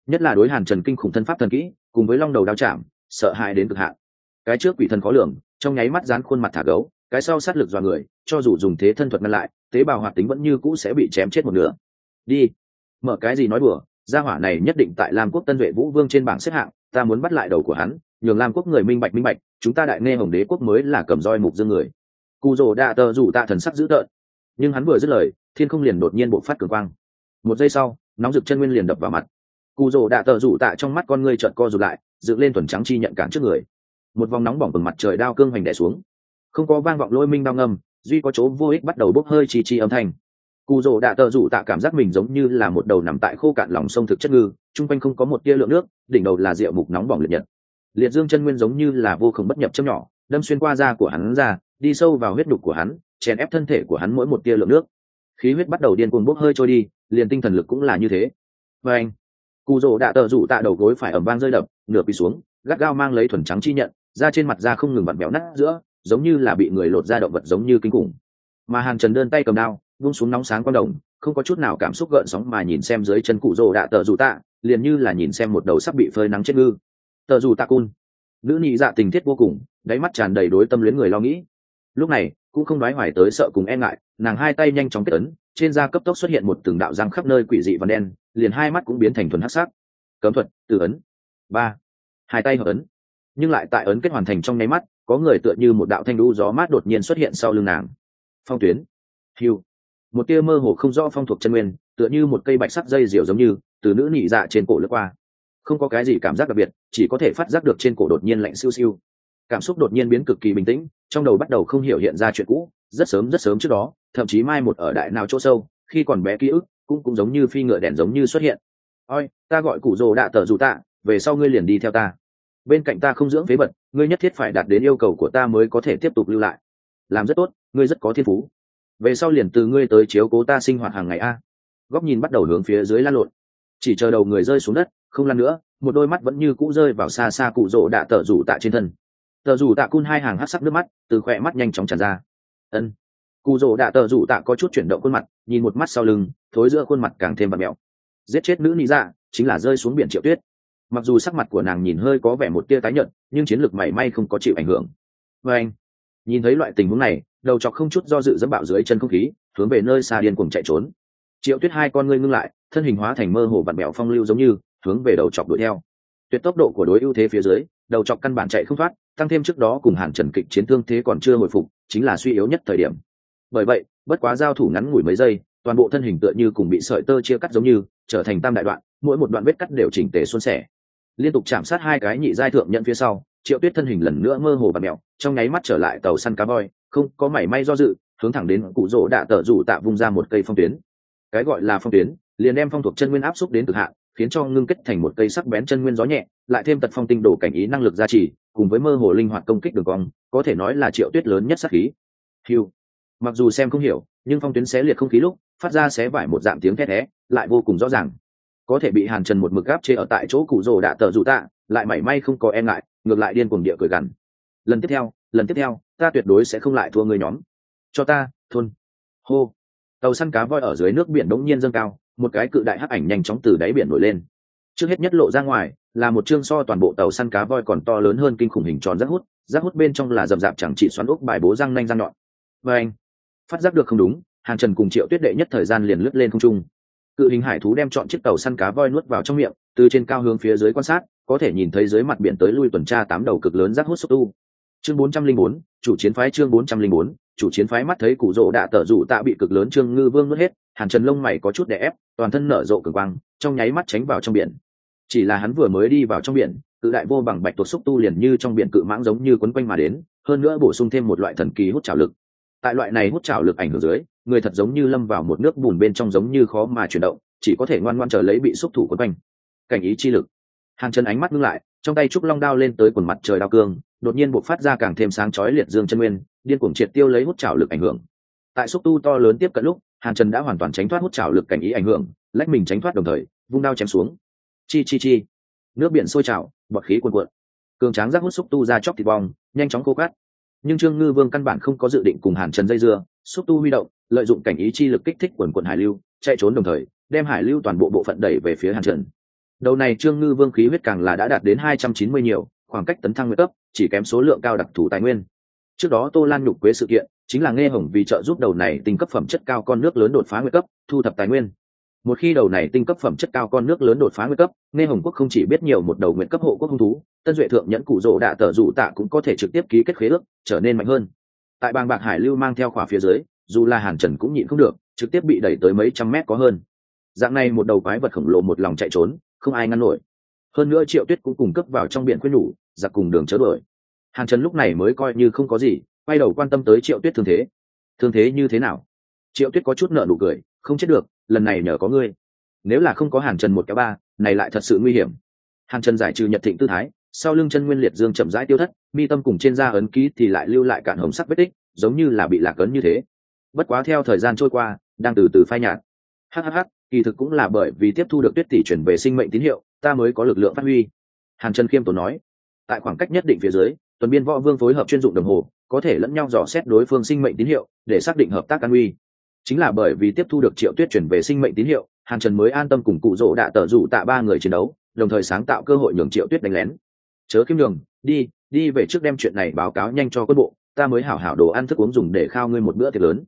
Nhất là đối hàn trần kinh khủng thân pháp thần kỹ, cùng với long đầu đao chạm, sợ hãi đến cực hạn. Cái trước quỷ thần khó lường, trong nháy mắt dán khuôn mặt thả gấu, cái sau sát lực dọa người, cho dù dùng thế thân thuật ngăn lại, tế bào hoạt tính vẫn như cũ sẽ bị chém chết một nửa. Đi. Mở cái gì nói bừa gia hỏa này nhất định tại lam quốc tân vệ vũ vương trên bảng xếp hạng, ta muốn bắt lại đầu của hắn, nhường lam quốc người minh bạch minh bạch, chúng ta đại nghe hồng đế quốc mới là cầm roi mục dương người cụ rồ đạ tờ rủ tạ thần sắc dữ tợn. Nhưng hắn vừa dứt lời, thiên không liền đột nhiên bộc phát cường quang. Một giây sau, nóng rực chân nguyên liền đập vào mặt. Cụ rồ đạ tờ rủ tạ trong mắt con ngươi trợn co rụt lại, dựng lên thuần trắng chi nhận cản trước người. Một vòng nóng bỏng bừng mặt trời đao cương hoành đẻ xuống. Không có vang vọng lôi minh đao ngâm, duy có chỗ vô ích bắt đầu bốc hơi chi chi âm thanh. Cụ rồ đạ tờ rủ tạ cảm giác mình giống như là một đầu nằm tại khô cạn lòng sông thực chất ngư, chung quanh không có một tia lượng nước, đỉnh đầu là rượu mục nóng bỏng liệt nhật. Liệt dương chân nguyên giống như là vô khổng bất nhập châm nhỏ đâm xuyên qua da của hắn ra, đi sâu vào huyết đục của hắn, chèn ép thân thể của hắn mỗi một tia lượng nước. Khí huyết bắt đầu điên cuồng bốc hơi trôi đi, liền tinh thần lực cũng là như thế. Và anh cụ rồ đã tờ rủ tạ đầu gối phải ẩm vang rơi đập, nửa quỳ xuống, gắt gao mang lấy thuần trắng chi nhận, da trên mặt da không ngừng vặn béo nát giữa, giống như là bị người lột ra động vật giống như kinh khủng. Mà hàn trần đơn tay cầm đao, vung xuống nóng sáng quang đồng, không có chút nào cảm xúc gợn sóng mà nhìn xem dưới chân cụ rồ đã tờ rủ tạ, liền như là nhìn xem một đầu sắp bị phơi nắng chết ngư. Tờ rủ tạ cun, nữ nhị dạ tình thiết vô cùng đáy mắt tràn đầy đối tâm luyến người lo nghĩ. Lúc này, cũng không nói hoài tới sợ cùng e ngại, nàng hai tay nhanh chóng kết ấn, trên da cấp tốc xuất hiện một từng đạo răng khắp nơi quỷ dị và đen, liền hai mắt cũng biến thành thuần hắc sắc. Cấm thuật từ ấn. Ba. Hai tay hợp ấn. Nhưng lại tại ấn kết hoàn thành trong nháy mắt, có người tựa như một đạo thanh đu gió mát đột nhiên xuất hiện sau lưng nàng. Phong tuyến. Hiu một tia mơ hồ không rõ phong thuộc chân nguyên, tựa như một cây bạch sắc dây diều giống như, từ nữ nhị dạ trên cổ lướt qua. Không có cái gì cảm giác đặc biệt, chỉ có thể phát giác được trên cổ đột nhiên lạnh siêu siêu cảm xúc đột nhiên biến cực kỳ bình tĩnh, trong đầu bắt đầu không hiểu hiện ra chuyện cũ, rất sớm rất sớm trước đó, thậm chí mai một ở đại nào chỗ sâu, khi còn bé ký ức cũng cũng giống như phi ngựa đèn giống như xuất hiện. Oi ta gọi cụ rồ đạ tờ dù tạ, về sau ngươi liền đi theo ta. Bên cạnh ta không dưỡng phế vật, ngươi nhất thiết phải đạt đến yêu cầu của ta mới có thể tiếp tục lưu lại. Làm rất tốt, ngươi rất có thiên phú. Về sau liền từ ngươi tới chiếu cố ta sinh hoạt hàng ngày a. Góc nhìn bắt đầu hướng phía dưới lan lộn. Chỉ chờ đầu người rơi xuống đất, không lăn nữa, một đôi mắt vẫn như cũ rơi vào xa xa cụ rỗ đạ tờ rủ tạ trên thân tờ rủ tạ cun hai hàng hát sắc nước mắt, từ khỏe mắt nhanh chóng tràn ra. Ân. Cụ rỗ đạ tờ rủ tạ có chút chuyển động khuôn mặt, nhìn một mắt sau lưng, thối giữa khuôn mặt càng thêm bật mẹo. Giết chết nữ nị dạ chính là rơi xuống biển triệu tuyết. Mặc dù sắc mặt của nàng nhìn hơi có vẻ một tia tái nhợt, nhưng chiến lược mảy may không có chịu ảnh hưởng. Vê anh, nhìn thấy loại tình huống này, đầu chọc không chút do dự dẫm bạo dưới chân không khí, hướng về nơi xa điên cuồng chạy trốn. Triệu tuyết hai con ngươi ngưng lại, thân hình hóa thành mơ hồ vặn mẹo phong lưu giống như, hướng về đầu chọc đuổi theo. Tuyệt tốc độ của đối ưu thế phía dưới, đầu chọc căn bản chạy không thoát tăng thêm trước đó cùng hàn trần kịch chiến thương thế còn chưa hồi phục, chính là suy yếu nhất thời điểm. Bởi vậy, bất quá giao thủ ngắn ngủi mấy giây, toàn bộ thân hình tựa như cùng bị sợi tơ chia cắt giống như, trở thành tam đại đoạn, mỗi một đoạn vết cắt đều chỉnh tề xuân sẻ. Liên tục chạm sát hai cái nhị giai thượng nhận phía sau, triệu tuyết thân hình lần nữa mơ hồ và mẹo, trong nháy mắt trở lại tàu săn cá voi, không có mảy may do dự, hướng thẳng đến cụ rỗ đạ tờ rủ tạ vung ra một cây phong tuyến. Cái gọi là phong tuyến, liền đem phong thuộc chân nguyên áp xúc đến cực hạn khiến cho ngưng kết thành một cây sắc bén chân nguyên gió nhẹ, lại thêm tật phong tinh đổ cảnh ý năng lực gia trì, cùng với mơ hồ linh hoạt công kích đường cong, có thể nói là triệu tuyết lớn nhất sắc khí. Hiu mặc dù xem không hiểu, nhưng phong tuyến xé liệt không khí lúc, phát ra xé vải một dạng tiếng thét thé, lại vô cùng rõ ràng. Có thể bị hàn trần một mực gáp chế ở tại chỗ cụ rồ đã tờ dù tạ, lại mảy may không có e ngại, ngược lại điên cuồng địa cười gằn. Lần tiếp theo, lần tiếp theo, ta tuyệt đối sẽ không lại thua người nhóm. Cho ta, thôn. Hô. Tàu săn cá voi ở dưới nước biển đống nhiên dâng cao một cái cự đại hắc ảnh nhanh chóng từ đáy biển nổi lên. Trước hết nhất lộ ra ngoài là một chương so toàn bộ tàu săn cá voi còn to lớn hơn kinh khủng hình tròn rác hút rác hút bên trong là rậm rạp chẳng chỉ xoắn ốc bài bố răng nanh răng nhọn. Và anh, phát giác được không đúng hàn trần cùng triệu tuyết đệ nhất thời gian liền lướt lên không trung. Cự hình hải thú đem chọn chiếc tàu săn cá voi nuốt vào trong miệng, từ trên cao hướng phía dưới quan sát, có thể nhìn thấy dưới mặt biển tới lui tuần tra tám đầu cực lớn rác hút xúc tu. Chương bốn trăm linh bốn, chủ chiến phái chương bốn trăm linh bốn, chủ chiến phái mắt thấy cụ rỗ đạ tở rủ tạ bị cực lớn trương ngư vương nuốt hết hàn trần lông mày có chút đè ép, toàn thân nở rộ cường quang, trong nháy mắt tránh vào trong biển. Chỉ là hắn vừa mới đi vào trong biển, cự đại vô bằng bạch tuột xúc tu liền như trong biển cự mãng giống như quấn quanh mà đến, hơn nữa bổ sung thêm một loại thần kỳ hút trào lực. Tại loại này hút trào lực ảnh hưởng dưới, người thật giống như lâm vào một nước bùn bên trong giống như khó mà chuyển động, chỉ có thể ngoan ngoan chờ lấy bị xúc thủ quấn quanh. Cảnh ý chi lực. Hàng chân ánh mắt ngưng lại, trong tay trúc long đao lên tới quần mặt trời đao cương, đột nhiên buộc phát ra càng thêm sáng chói liệt dương chân nguyên, điên cuồng triệt tiêu lấy hút trào lực ảnh hưởng. Tại xúc tu to lớn tiếp cận lúc hàn trần đã hoàn toàn tránh thoát hút trào lực cảnh ý ảnh hưởng, lách mình tránh thoát đồng thời, vung đao chém xuống. Chi chi chi. Nước biển sôi trào, bọt khí cuồn cuộn. Cường tráng rác hút xúc tu ra chóc thịt bong, nhanh chóng khô cát. Nhưng trương ngư vương căn bản không có dự định cùng hàn trần dây dưa, xúc tu huy động, lợi dụng cảnh ý chi lực kích thích quần quận hải lưu, chạy trốn đồng thời, đem hải lưu toàn bộ bộ phận đẩy về phía hàn trần. Đầu này trương ngư vương khí huyết càng là đã đạt đến hai trăm chín mươi nhiều, khoảng cách tấn thăng nguyện cấp, chỉ kém số lượng cao đặc thù tài nguyên trước đó tô lan nhục quế sự kiện, chính là nghe hồng vì trợ giúp đầu này tinh cấp phẩm chất cao con nước lớn đột phá nguyện cấp, thu thập tài nguyên. Một khi đầu này tinh cấp phẩm chất cao con nước lớn đột phá nguyện cấp nghe hồng quốc không chỉ biết nhiều một đầu nguyện cấp hộ quốc hung thú, tân duệ thượng nhẫn cụ rỗ đạ tờ dụ tạ cũng có thể trực tiếp ký kết khế ước, trở nên mạnh hơn. Tại bang bạc hải lưu mang theo khỏa phía dưới, dù là hàn trần cũng nhịn không được, trực tiếp bị đẩy tới mấy trăm mét có hơn. Dạng này một đầu quái vật khổng lồ một lòng chạy trốn, không ai ngăn nổi. Hơn nữa triệu tuyết cũng cùng cấp vào trong biển quyết nhủ, giặc cùng đường chớ đuổi hàn trần lúc này mới coi như không có gì, quay đầu quan tâm tới triệu tuyết thương thế. Thương thế như thế nào? Triệu tuyết có chút nợ nụ cười, không chết được, lần này nhờ có ngươi. Nếu là không có hàn trần một cái ba, này lại thật sự nguy hiểm. Hàn trần giải trừ nhật thịnh tư thái, sau lưng chân nguyên liệt dương chậm rãi tiêu thất, mi tâm cùng trên da ấn ký thì lại lưu lại cạn hồng sắc vết tích, giống như là bị lạc ấn như thế. Bất quá theo thời gian trôi qua, đang từ từ phai nhạt. Hhh kỳ thực cũng là bởi vì tiếp thu được tuyết tỷ chuyển về sinh mệnh tín hiệu, ta mới có lực lượng phát huy. Hàn trần khiêm tốn nói. Tại khoảng cách nhất định phía dưới tuần biên võ vương phối hợp chuyên dụng đồng hồ, có thể lẫn nhau dò xét đối phương sinh mệnh tín hiệu, để xác định hợp tác an uy. Chính là bởi vì tiếp thu được triệu tuyết chuyển về sinh mệnh tín hiệu, hàn trần mới an tâm cùng cụ rỗ đạ tờ rủ tạ ba người chiến đấu, đồng thời sáng tạo cơ hội nhường triệu tuyết đánh lén. Chớ kiếm đường đi đi về trước đem chuyện này báo cáo nhanh cho quân bộ, ta mới hảo hảo đồ ăn thức uống dùng để khao ngươi một bữa tiệc lớn.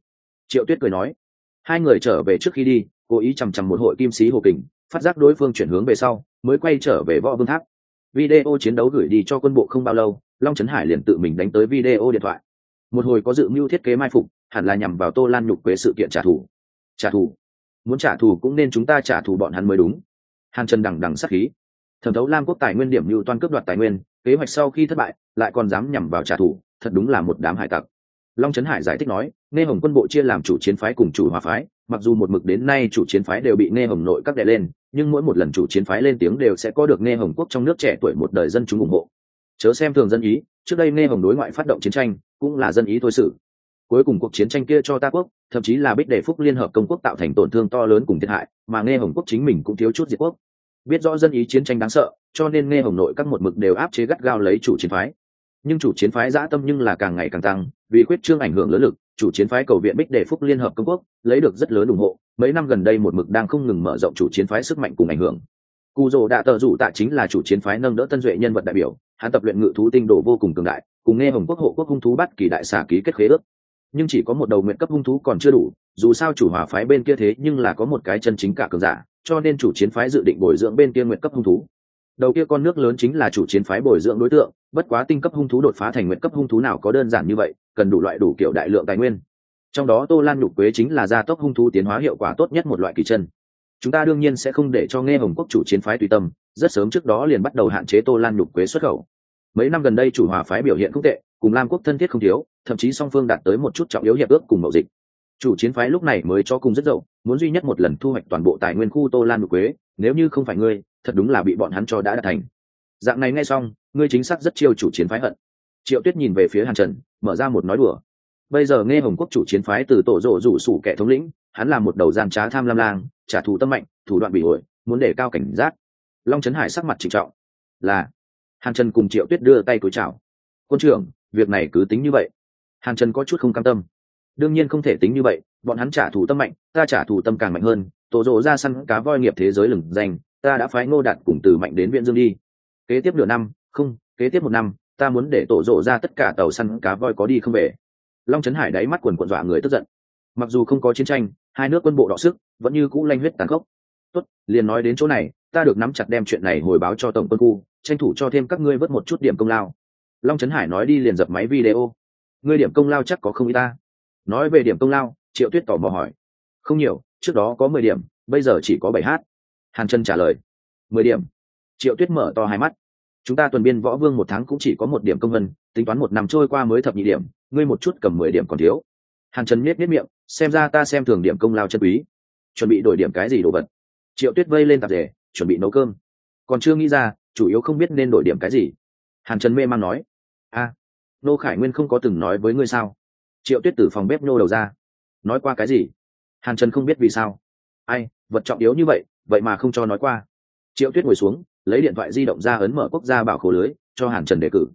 Triệu tuyết cười nói. Hai người trở về trước khi đi, cố ý chằm chằm một hội kim sĩ hồ kình, phát giác đối phương chuyển hướng về sau, mới quay trở về võ vương tháp. Video chiến đấu gửi đi cho quân bộ không bao lâu long trấn hải liền tự mình đánh tới video điện thoại. Một hồi có dự mưu thiết kế mai phục, hẳn là nhằm vào tô lan nhục quế sự kiện trả thù. Trả thù? Muốn trả thù cũng nên chúng ta trả thù bọn hắn mới đúng. Hàn trần đằng đằng sắc khí. Thẩm thấu lam quốc tài nguyên điểm mưu toan cướp đoạt tài nguyên, kế hoạch sau khi thất bại, lại còn dám nhằm vào trả thù, thật đúng là một đám hải tặc. Long trấn hải giải thích nói, nghe hồng quân bộ chia làm chủ chiến phái cùng chủ hòa phái, mặc dù một mực đến nay chủ chiến phái đều bị nghe hồng nội các đệ lên, nhưng mỗi một lần chủ chiến phái lên tiếng đều sẽ có được nghe hồng quốc trong nước trẻ tuổi một đời dân chúng ủng hộ chớ xem thường dân ý, trước đây nghe hồng đối ngoại phát động chiến tranh, cũng là dân ý thôi sự. Cuối cùng cuộc chiến tranh kia cho ta quốc, thậm chí là bích đề phúc liên hợp công quốc tạo thành tổn thương to lớn cùng thiệt hại, mà nghe hồng quốc chính mình cũng thiếu chút diệt quốc. Biết rõ dân ý chiến tranh đáng sợ, cho nên nghe hồng nội các một mực đều áp chế gắt gao lấy chủ chiến phái. Nhưng chủ chiến phái dã tâm nhưng là càng ngày càng tăng, vì quyết trương ảnh hưởng lớn lực, chủ chiến phái cầu viện bích đề phúc liên hợp công quốc, lấy được rất lớn ủng hộ, mấy năm gần đây một mực đang không ngừng mở rộng chủ chiến phái sức mạnh cùng ảnh hưởng cụ rồ đạ tờ rủ tạ chính là chủ chiến phái nâng đỡ tân duệ nhân vật đại biểu, hắn tập luyện ngự thú tinh đồ vô cùng cường đại, cùng nghe hồng quốc hộ quốc hung thú bắt kỳ đại xà ký kết khế ước. Nhưng chỉ có một đầu nguyện cấp hung thú còn chưa đủ, dù sao chủ hòa phái bên kia thế nhưng là có một cái chân chính cả cường giả, cho nên chủ chiến phái dự định bồi dưỡng bên kia nguyện cấp hung thú. Đầu kia con nước lớn chính là chủ chiến phái bồi dưỡng đối tượng, bất quá tinh cấp hung thú đột phá thành nguyện cấp hung thú nào có đơn giản như vậy, cần đủ loại đủ kiểu đại lượng tài nguyên. Trong đó tô lan nhục quế chính là gia tốc hung thú tiến hóa hiệu quả tốt nhất một loại kỳ chân chúng ta đương nhiên sẽ không để cho nghe hồng quốc chủ chiến phái tùy tâm, rất sớm trước đó liền bắt đầu hạn chế tô lan nhục quế xuất khẩu. Mấy năm gần đây chủ hòa phái biểu hiện không tệ, cùng lam quốc thân thiết không thiếu, thậm chí song phương đạt tới một chút trọng yếu hiệp ước cùng mậu dịch. Chủ chiến phái lúc này mới cho cùng rất dậu muốn duy nhất một lần thu hoạch toàn bộ tài nguyên khu tô lan nhục quế, nếu như không phải ngươi, thật đúng là bị bọn hắn cho đã đạt thành. Dạng này ngay xong, ngươi chính xác rất chiêu chủ chiến phái hận. Triệu tuyết nhìn về phía hàn trần, mở ra một nói đùa bây giờ nghe hồng quốc chủ chiến phái từ tổ rộ rủ sủ kẻ thống lĩnh, hắn là một đầu gian trá tham lam lang, trả thù tâm mạnh, thủ đoạn bị ổi muốn để cao cảnh giác. Long trấn hải sắc mặt trịnh trọng. Là. Hàn trần cùng triệu tuyết đưa tay cúi chào. Quân trưởng, việc này cứ tính như vậy. Hàn trần có chút không cam tâm. Đương nhiên không thể tính như vậy, bọn hắn trả thù tâm mạnh, ta trả thù tâm càng mạnh hơn, tổ rộ ra săn cá voi nghiệp thế giới lừng danh, ta đã phái ngô đạt cùng từ mạnh đến viện dương đi. Kế tiếp nửa năm, không, kế tiếp một năm, ta muốn để tổ rộ ra tất cả tàu săn cá voi có đi không về long trấn hải đáy mắt quần quần dọa người tức giận. Mặc dù không có chiến tranh, hai nước quân bộ đọ sức, vẫn như cũ lanh huyết tàn khốc. Tốt, liền nói đến chỗ này, ta được nắm chặt đem chuyện này hồi báo cho tổng quân khu, tranh thủ cho thêm các ngươi vớt một chút điểm công lao. Long trấn hải nói đi liền dập máy video. Ngươi điểm công lao chắc có không y ta? Nói về điểm công lao, triệu tuyết tỏ mò hỏi. Không nhiều, trước đó có mười điểm, bây giờ chỉ có bảy h hàn trân trả lời. Mười điểm. Triệu tuyết mở to hai mắt chúng ta tuần biên võ vương một tháng cũng chỉ có một điểm công vân, tính toán một năm trôi qua mới thập nhị điểm, ngươi một chút cầm mười điểm còn thiếu. Hàn trần miết miết miệng, xem ra ta xem thường điểm công lao chân quý. Chuẩn bị đổi điểm cái gì đồ vật? Triệu tuyết vây lên tạp rể chuẩn bị nấu cơm. Còn chưa nghĩ ra, chủ yếu không biết nên đổi điểm cái gì. Hàn trần mê man nói, a, nô khải nguyên không có từng nói với ngươi sao? Triệu tuyết từ phòng bếp nô đầu ra, nói qua cái gì? Hàn trần không biết vì sao. Ai, vật trọng yếu như vậy vậy mà không cho nói qua. Triệu tuyết ngồi xuống lấy điện thoại di động ra ấn mở quốc gia bảo khổ lưới, cho hàn trần đề cử.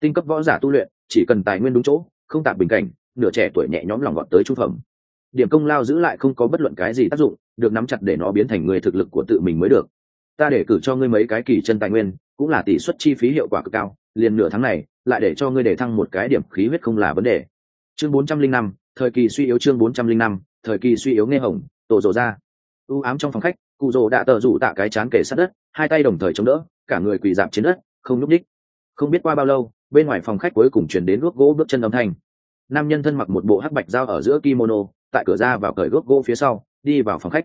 Tinh cấp võ giả tu luyện, chỉ cần tài nguyên đúng chỗ, không tạp bình cảnh, nửa trẻ tuổi nhẹ nhõm lòng gọn tới trung phẩm. Điểm công lao giữ lại không có bất luận cái gì tác dụng, được nắm chặt để nó biến thành người thực lực của tự mình mới được. Ta để cử cho ngươi mấy cái kỳ chân tài nguyên, cũng là tỷ suất chi phí hiệu quả cực cao, liền nửa tháng này, lại để cho ngươi để thăng một cái điểm khí huyết không là vấn đề. Chương bốn trăm linh năm, thời kỳ suy yếu chương bốn trăm linh năm, thời kỳ suy yếu nghe hồng, tổ rồ ra. Ưu ám trong phòng khách cụ rồ đã tờ rủ tạ cái chán kể sát đất, hai tay đồng thời chống đỡ, cả người quỳ dạp trên đất, không nhúc ních không biết qua bao lâu, bên ngoài phòng khách cuối cùng chuyển đến gốc gỗ bước chân âm thanh. Nam nhân thân mặc một bộ hắc bạch dao ở giữa kimono, tại cửa ra vào cởi gốc gỗ phía sau, đi vào phòng khách.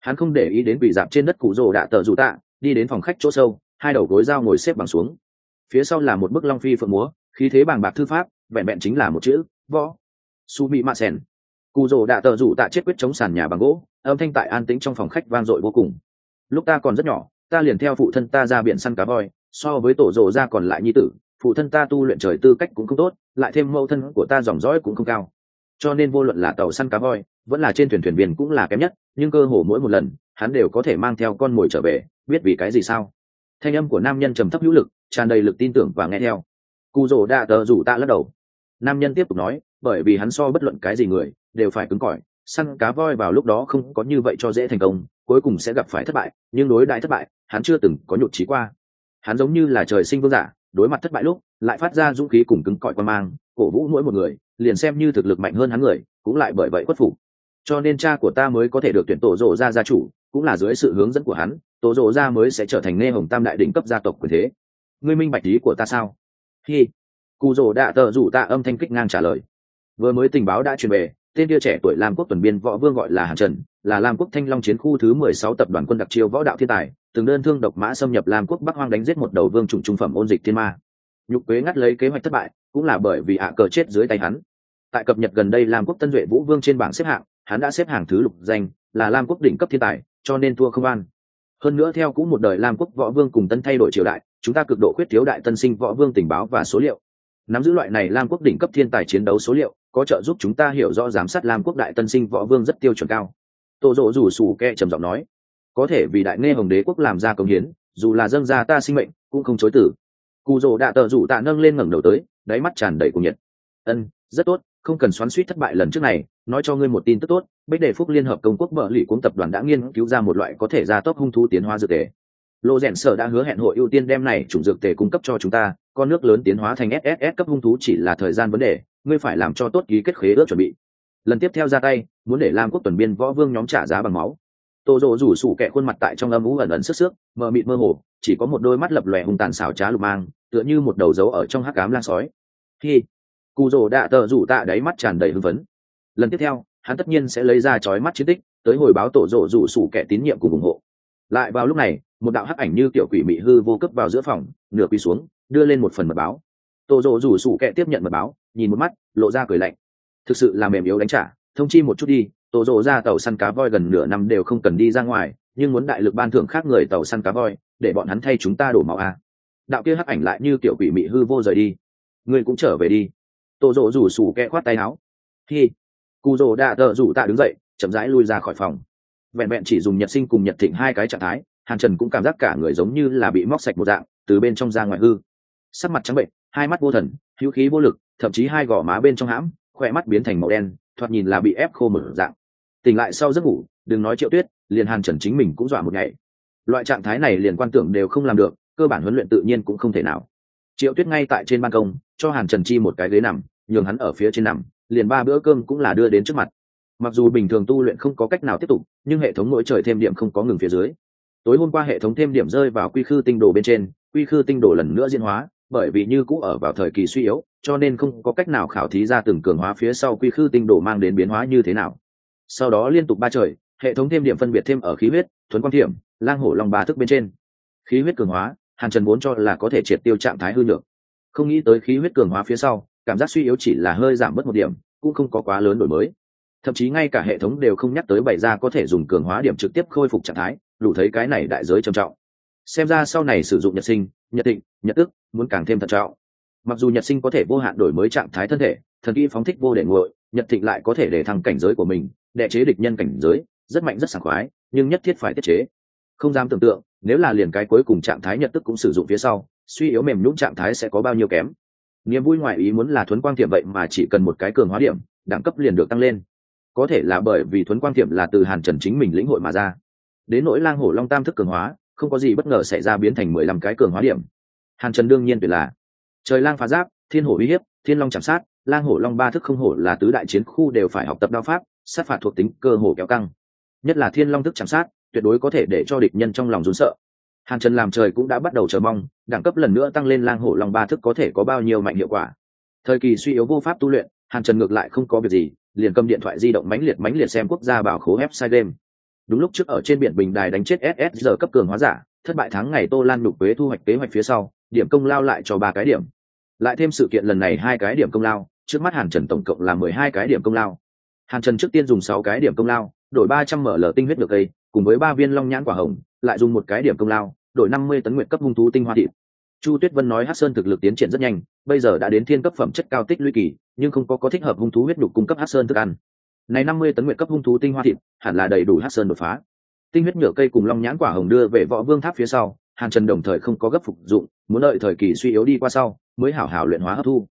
Hắn không để ý đến quỳ dạp trên đất cụ rồ đã tờ rủ tạ, đi đến phòng khách chỗ sâu, hai đầu gối dao ngồi xếp bằng xuống. Phía sau là một bức long phi phượng múa, khí thế bàng bạc thư pháp, vẹn vẹn chính là một chữ, võ. Su bị mạ sen cụ rồ đã tờ rủ tạ chết quyết chống sàn nhà bằng gỗ, âm thanh tại an tĩnh trong phòng khách vang dội vô cùng. Lúc ta còn rất nhỏ, ta liền theo phụ thân ta ra biển săn cá voi, so với tổ rồ ra còn lại nhi tử, phụ thân ta tu luyện trời tư cách cũng không tốt, lại thêm mẫu thân của ta dòng dõi cũng không cao. Cho nên vô luận là tàu săn cá voi, vẫn là trên thuyền thuyền viên cũng là kém nhất, nhưng cơ hồ mỗi một lần, hắn đều có thể mang theo con mồi trở về, biết vì cái gì sao? Thanh âm của nam nhân trầm thấp hữu lực, tràn đầy lực tin tưởng và nghe theo. Cụ rồ đã tờ rủ ta lắc đầu. Nam nhân tiếp tục nói, bởi vì hắn so bất luận cái gì người đều phải cứng cỏi. Săn cá voi vào lúc đó không có như vậy cho dễ thành công, cuối cùng sẽ gặp phải thất bại, nhưng đối đại thất bại, hắn chưa từng có nhụt trí qua. Hắn giống như là trời sinh vương giả, đối mặt thất bại lúc, lại phát ra dũng khí cùng cứng cỏi quan mang, cổ vũ mỗi một người, liền xem như thực lực mạnh hơn hắn người, cũng lại bởi vậy khuất phục. Cho nên cha của ta mới có thể được tuyển tổ rộ ra gia chủ, cũng là dưới sự hướng dẫn của hắn, tổ rộ ra mới sẽ trở thành nghe hồng tam đại đỉnh cấp gia tộc quyền thế. Ngươi minh bạch ý của ta sao? Hi. Cụ rồ đạ tờ rủ ta âm thanh kích ngang trả lời. Vừa mới tình báo đã truyền về tên kia trẻ tuổi lam quốc tuần biên võ vương gọi là hàn trần, là lam quốc thanh long chiến khu thứ mười sáu tập đoàn quân đặc chiêu võ đạo thiên tài, từng đơn thương độc mã xâm nhập lam quốc bắc hoang đánh giết một đầu vương trùng trung phẩm ôn dịch thiên ma. Nhục quế ngắt lấy kế hoạch thất bại, cũng là bởi vì ạ cờ chết dưới tay hắn. Tại cập nhật gần đây lam quốc tân duệ vũ vương trên bảng xếp hạng, hắn đã xếp hàng thứ lục danh, là lam quốc đỉnh cấp thiên tài, cho nên thua không an. Hơn nữa theo cũng một đời lam quốc võ vương cùng tân thay đổi triều đại, chúng ta cực độ khuyết thiếu đại tân sinh võ vương tình báo và số liệu. Nắm giữ loại này lam quốc đỉnh cấp thiên tài chiến đấu số liệu có trợ giúp chúng ta hiểu rõ giám sát lam quốc đại tân sinh võ vương rất tiêu chuẩn cao. Tổ rộ rủ sủ kẹ trầm giọng nói, có thể vì đại nghe hồng đế quốc làm ra công hiến, dù là dâng ra ta sinh mệnh, cũng không chối tử cụ dỗ đạ tờ rủ tạ nâng lên ngẩng đầu tới, đáy mắt tràn đầy cùng nhiệt. Ân, rất tốt, không cần xoắn suýt thất bại lần trước này, nói cho ngươi một tin tức tốt, bích đề phúc liên hợp công quốc vợ lụy cuốn tập đoàn đã nghiên cứu ra một loại có thể gia tốc hung thú tiến hóa dược tề. Lô rèn sở đã hứa hẹn hội ưu tiên đem này chủng dược tề cung cấp cho chúng ta, con nước lớn tiến hóa thành sss cấp hung thú chỉ là thời gian vấn đề ngươi phải làm cho tốt ký kết khế ước chuẩn bị. Lần tiếp theo ra tay, muốn để lam quốc tuần biên võ vương nhóm trả giá bằng máu. Tô rộ rủ sủ kẹ khuôn mặt tại trong âm ú ẩn ẩn sức sức mờ mịt mơ hồ, chỉ có một đôi mắt lập lòe hung tàn xảo trá lục mang, tựa như một đầu dấu ở trong hắc cám lan sói. Khi cụ rồ đạ tờ rủ tạ đáy mắt tràn đầy hưng phấn. Lần tiếp theo, hắn tất nhiên sẽ lấy ra chói mắt chiến tích, tới hồi báo tổ rộ rủ sủ kẻ tín nhiệm cùng ủng hộ. Lại vào lúc này, một đạo hắc ảnh như kiểu quỷ mị hư vô cấp vào giữa phòng, nửa quỳ xuống, đưa lên một phần mật báo. Tô rộ rủ sủ kẹ tiếp nhận mật báo, nhìn một mắt, lộ ra cười lạnh. Thực sự là mềm yếu đánh trả, thông chi một chút đi, Tô rộ ra tàu săn cá voi gần nửa năm đều không cần đi ra ngoài, nhưng muốn đại lực ban thưởng khác người tàu săn cá voi, để bọn hắn thay chúng ta đổ máu a đạo kia hắc ảnh lại như kiểu quỷ mị hư vô rời đi. Ngươi cũng trở về đi. Tô rộ rủ sủ kẹ khoát tay áo. Khi cụ rồ đã tờ rủ tạ đứng dậy, chậm rãi lui ra khỏi phòng. Vẹn vẹn chỉ dùng nhật sinh cùng nhật thịnh hai cái trạng thái, hàn trần cũng cảm giác cả người giống như là bị móc sạch một dạng, từ bên trong ra ngoài hư. Sắc mặt trắng bệnh hai mắt vô thần, hữu khí vô lực, thậm chí hai gò má bên trong hãm, khỏe mắt biến thành màu đen, thoạt nhìn là bị ép khô mở dạng. Tỉnh lại sau giấc ngủ, đừng nói triệu tuyết, liền hàn trần chính mình cũng dọa một ngày. Loại trạng thái này liền quan tưởng đều không làm được, cơ bản huấn luyện tự nhiên cũng không thể nào. Triệu tuyết ngay tại trên ban công, cho hàn trần chi một cái ghế nằm, nhường hắn ở phía trên nằm, liền ba bữa cơm cũng là đưa đến trước mặt. Mặc dù bình thường tu luyện không có cách nào tiếp tục, nhưng hệ thống mỗi trời thêm điểm không có ngừng phía dưới. Tối hôm qua hệ thống thêm điểm rơi vào quy khư tinh đồ bên trên, quy khư tinh đồ lần nữa diễn hóa bởi vì như cũ ở vào thời kỳ suy yếu, cho nên không có cách nào khảo thí ra từng cường hóa phía sau quy khư tinh đồ mang đến biến hóa như thế nào. Sau đó liên tục ba trời, hệ thống thêm điểm phân biệt thêm ở khí huyết, thuấn quan thiểm, lang hổ long ba thức bên trên. Khí huyết cường hóa, hàn trần vốn cho là có thể triệt tiêu trạng thái hư nhược. Không nghĩ tới khí huyết cường hóa phía sau, cảm giác suy yếu chỉ là hơi giảm mất một điểm, cũng không có quá lớn đổi mới. Thậm chí ngay cả hệ thống đều không nhắc tới bày ra có thể dùng cường hóa điểm trực tiếp khôi phục trạng thái, đủ thấy cái này đại giới trầm trọng xem ra sau này sử dụng nhật sinh, nhật định, nhật tức, muốn càng thêm thận trọng. Mặc dù nhật sinh có thể vô hạn đổi mới trạng thái thân thể, thần kỹ phóng thích vô để nguội nhật thịnh lại có thể để thăng cảnh giới của mình, đệ chế địch nhân cảnh giới, rất mạnh, rất sảng khoái, nhưng nhất thiết phải tiết chế. Không dám tưởng tượng, nếu là liền cái cuối cùng trạng thái nhật tức cũng sử dụng phía sau, suy yếu mềm nhũng trạng thái sẽ có bao nhiêu kém. Niềm vui ngoại ý muốn là thuấn quang thiểm vậy mà chỉ cần một cái cường hóa điểm, đẳng cấp liền được tăng lên. Có thể là bởi vì thuấn quang thiểm là từ hàn trần chính mình lĩnh hội mà ra. Đến nỗi lang hổ long tam thức cường hóa không có gì bất ngờ xảy ra biến thành mười lăm cái cường hóa điểm. Hàn trần đương nhiên tuyệt là. Trời lang phá giáp, thiên hổ uy hiếp, thiên long chạm sát, lang hổ long ba thức không hổ là tứ đại chiến khu đều phải học tập đao pháp, sát phạt thuộc tính cơ hồ kéo căng. Nhất là thiên long thức chạm sát, tuyệt đối có thể để cho địch nhân trong lòng rốn sợ. Hàn trần làm trời cũng đã bắt đầu chờ mong, đẳng cấp lần nữa tăng lên lang hổ long ba thức có thể có bao nhiêu mạnh hiệu quả. Thời kỳ suy yếu vô pháp tu luyện, hàn trần ngược lại không có việc gì, liền cầm điện thoại di động mãnh liệt mãnh liệt xem quốc gia bảo khố website game đúng lúc trước ở trên biển bình đài đánh chết ss giờ cấp cường hóa giả, thất bại tháng ngày tô lan đục quế thu hoạch kế hoạch phía sau, điểm công lao lại cho ba cái điểm. Lại thêm sự kiện lần này hai cái điểm công lao, trước mắt hàn trần tổng cộng là mười hai cái điểm công lao. Hàn trần trước tiên dùng sáu cái điểm công lao, đổi ba trăm mở lờ tinh huyết được cây cùng với ba viên long nhãn quả hồng, lại dùng một cái điểm công lao, đổi năm mươi tấn nguyện cấp hung thú tinh hoa thịt. Chu tuyết vân nói hát sơn thực lực tiến triển rất nhanh, bây giờ đã đến thiên cấp phẩm chất cao tích lũy kỳ, nhưng không có có thích hợp hung thú huyết đục cung cấp hát sơn thức ăn này năm mươi tấn nguyện cấp hung thú tinh hoa thịt, hẳn là đầy đủ hát sơn đột phá. Tinh huyết nhựa cây cùng long nhãn quả hồng đưa về võ vương tháp phía sau, hàn trần đồng thời không có gấp phục dụng muốn đợi thời kỳ suy yếu đi qua sau, mới hảo hảo luyện hóa hấp thu.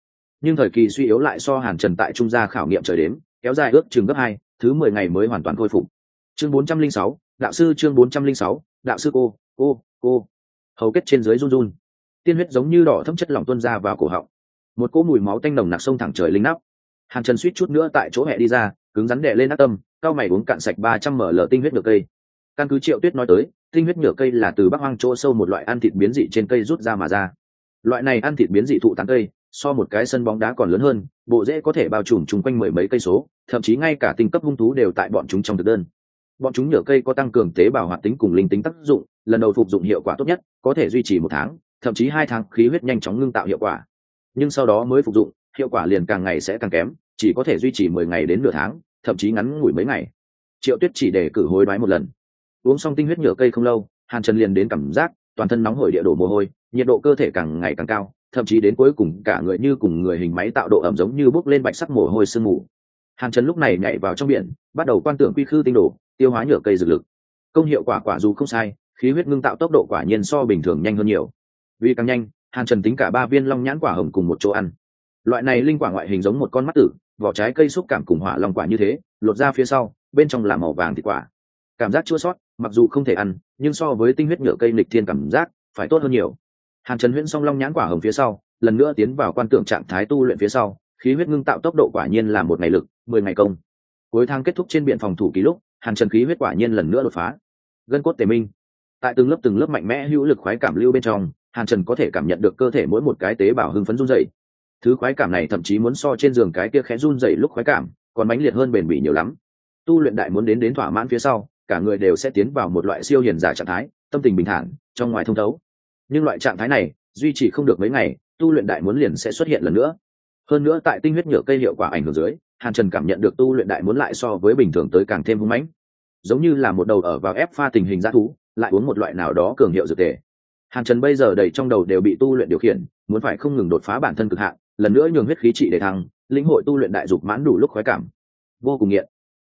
Nhưng thời kỳ suy yếu lại so hàn trần tại trung gia khảo nghiệm trời đến kéo dài ước chừng gấp hai, thứ mười ngày mới hoàn toàn khôi phục. Chương bốn trăm linh sáu, đạo sư chương bốn trăm linh sáu, đạo sư cô cô cô. Hầu kết trên dưới run run. Tiên huyết giống như đỏ thấm chất lỏng tuôn ra vào cổ họng. Một cỗ mùi máu tanh nồng nặc sông thẳng trời linh nắp. Hàn trần suýt chút nữa tại chỗ hẹ đi ra cứng rắn đệ lên ác tâm, cao mày uống cạn sạch ba trăm mở tinh huyết nhựa cây. Căn cứ triệu tuyết nói tới, tinh huyết nhựa cây là từ bắc hoang chỗ sâu một loại ăn thịt biến dị trên cây rút ra mà ra. Loại này ăn thịt biến dị thụ tán cây, so một cái sân bóng đá còn lớn hơn, bộ rễ có thể bao trùm chung quanh mười mấy cây số, thậm chí ngay cả tinh cấp hung thú đều tại bọn chúng trong thực đơn. Bọn chúng nhựa cây có tăng cường tế bào hoạt tính cùng linh tính tác dụng, lần đầu phục dụng hiệu quả tốt nhất, có thể duy trì một tháng, thậm chí hai tháng, khí huyết nhanh chóng ngưng tạo hiệu quả. Nhưng sau đó mới phục dụng, hiệu quả liền càng ngày sẽ càng kém chỉ có thể duy trì mười ngày đến nửa tháng, thậm chí ngắn ngủi mấy ngày. Triệu tuyết chỉ để cử hối đoái một lần. Uống xong tinh huyết nhựa cây không lâu, hàn trần liền đến cảm giác toàn thân nóng hổi địa đổ mồ hôi, nhiệt độ cơ thể càng ngày càng cao, thậm chí đến cuối cùng cả người như cùng người hình máy tạo độ ẩm giống như bốc lên bạch sắc mồ hôi sương mù. Hàn trần lúc này nhảy vào trong biển, bắt đầu quan tưởng quy khư tinh đồ, tiêu hóa nhựa cây dược lực. Công hiệu quả quả dù không sai, khí huyết ngưng tạo tốc độ quả nhiên so bình thường nhanh hơn nhiều. Vì càng nhanh, hàn trần tính cả ba viên long nhãn quả hồng cùng một chỗ ăn. Loại này linh quả ngoại hình giống một con mắt tử vỏ trái cây xúc cảm cùng hỏa long quả như thế, lột ra phía sau, bên trong là màu vàng thịt quả. Cảm giác chua sót, mặc dù không thể ăn, nhưng so với tinh huyết nhựa cây nịch thiên cảm giác, phải tốt hơn nhiều. Hàn trần huyễn song long nhãn quả hồng phía sau, lần nữa tiến vào quan tưởng trạng thái tu luyện phía sau, khí huyết ngưng tạo tốc độ quả nhiên là một ngày lực, mười ngày công. Cuối tháng kết thúc trên biện phòng thủ ký lúc, hàn trần khí huyết quả nhiên lần nữa đột phá. Gân cốt tề minh. Tại từng lớp từng lớp mạnh mẽ hữu lực khoái cảm lưu bên trong, hàn trần có thể cảm nhận được cơ thể mỗi một cái tế bào hưng phấn run dày thứ khoái cảm này thậm chí muốn so trên giường cái kia khẽ run dậy lúc khoái cảm, còn mãnh liệt hơn bền bỉ nhiều lắm. Tu luyện đại muốn đến đến thỏa mãn phía sau, cả người đều sẽ tiến vào một loại siêu hiền giả trạng thái, tâm tình bình thản, trong ngoài thông thấu. Nhưng loại trạng thái này, duy trì không được mấy ngày, tu luyện đại muốn liền sẽ xuất hiện lần nữa. Hơn nữa tại tinh huyết nhựa cây hiệu quả ảnh hưởng dưới, hàn trần cảm nhận được tu luyện đại muốn lại so với bình thường tới càng thêm hung mãnh. Giống như là một đầu ở vào ép pha tình hình g thú, lại uống một loại nào đó cường hiệu dược tề. Hàn trần bây giờ đầy trong đầu đều bị tu luyện điều khiển, muốn phải không ngừng đột phá bản thân cực hạn lần nữa nhường huyết khí trị để thăng, lĩnh hội tu luyện đại dục mãn đủ lúc khoái cảm. Vô cùng nghiện.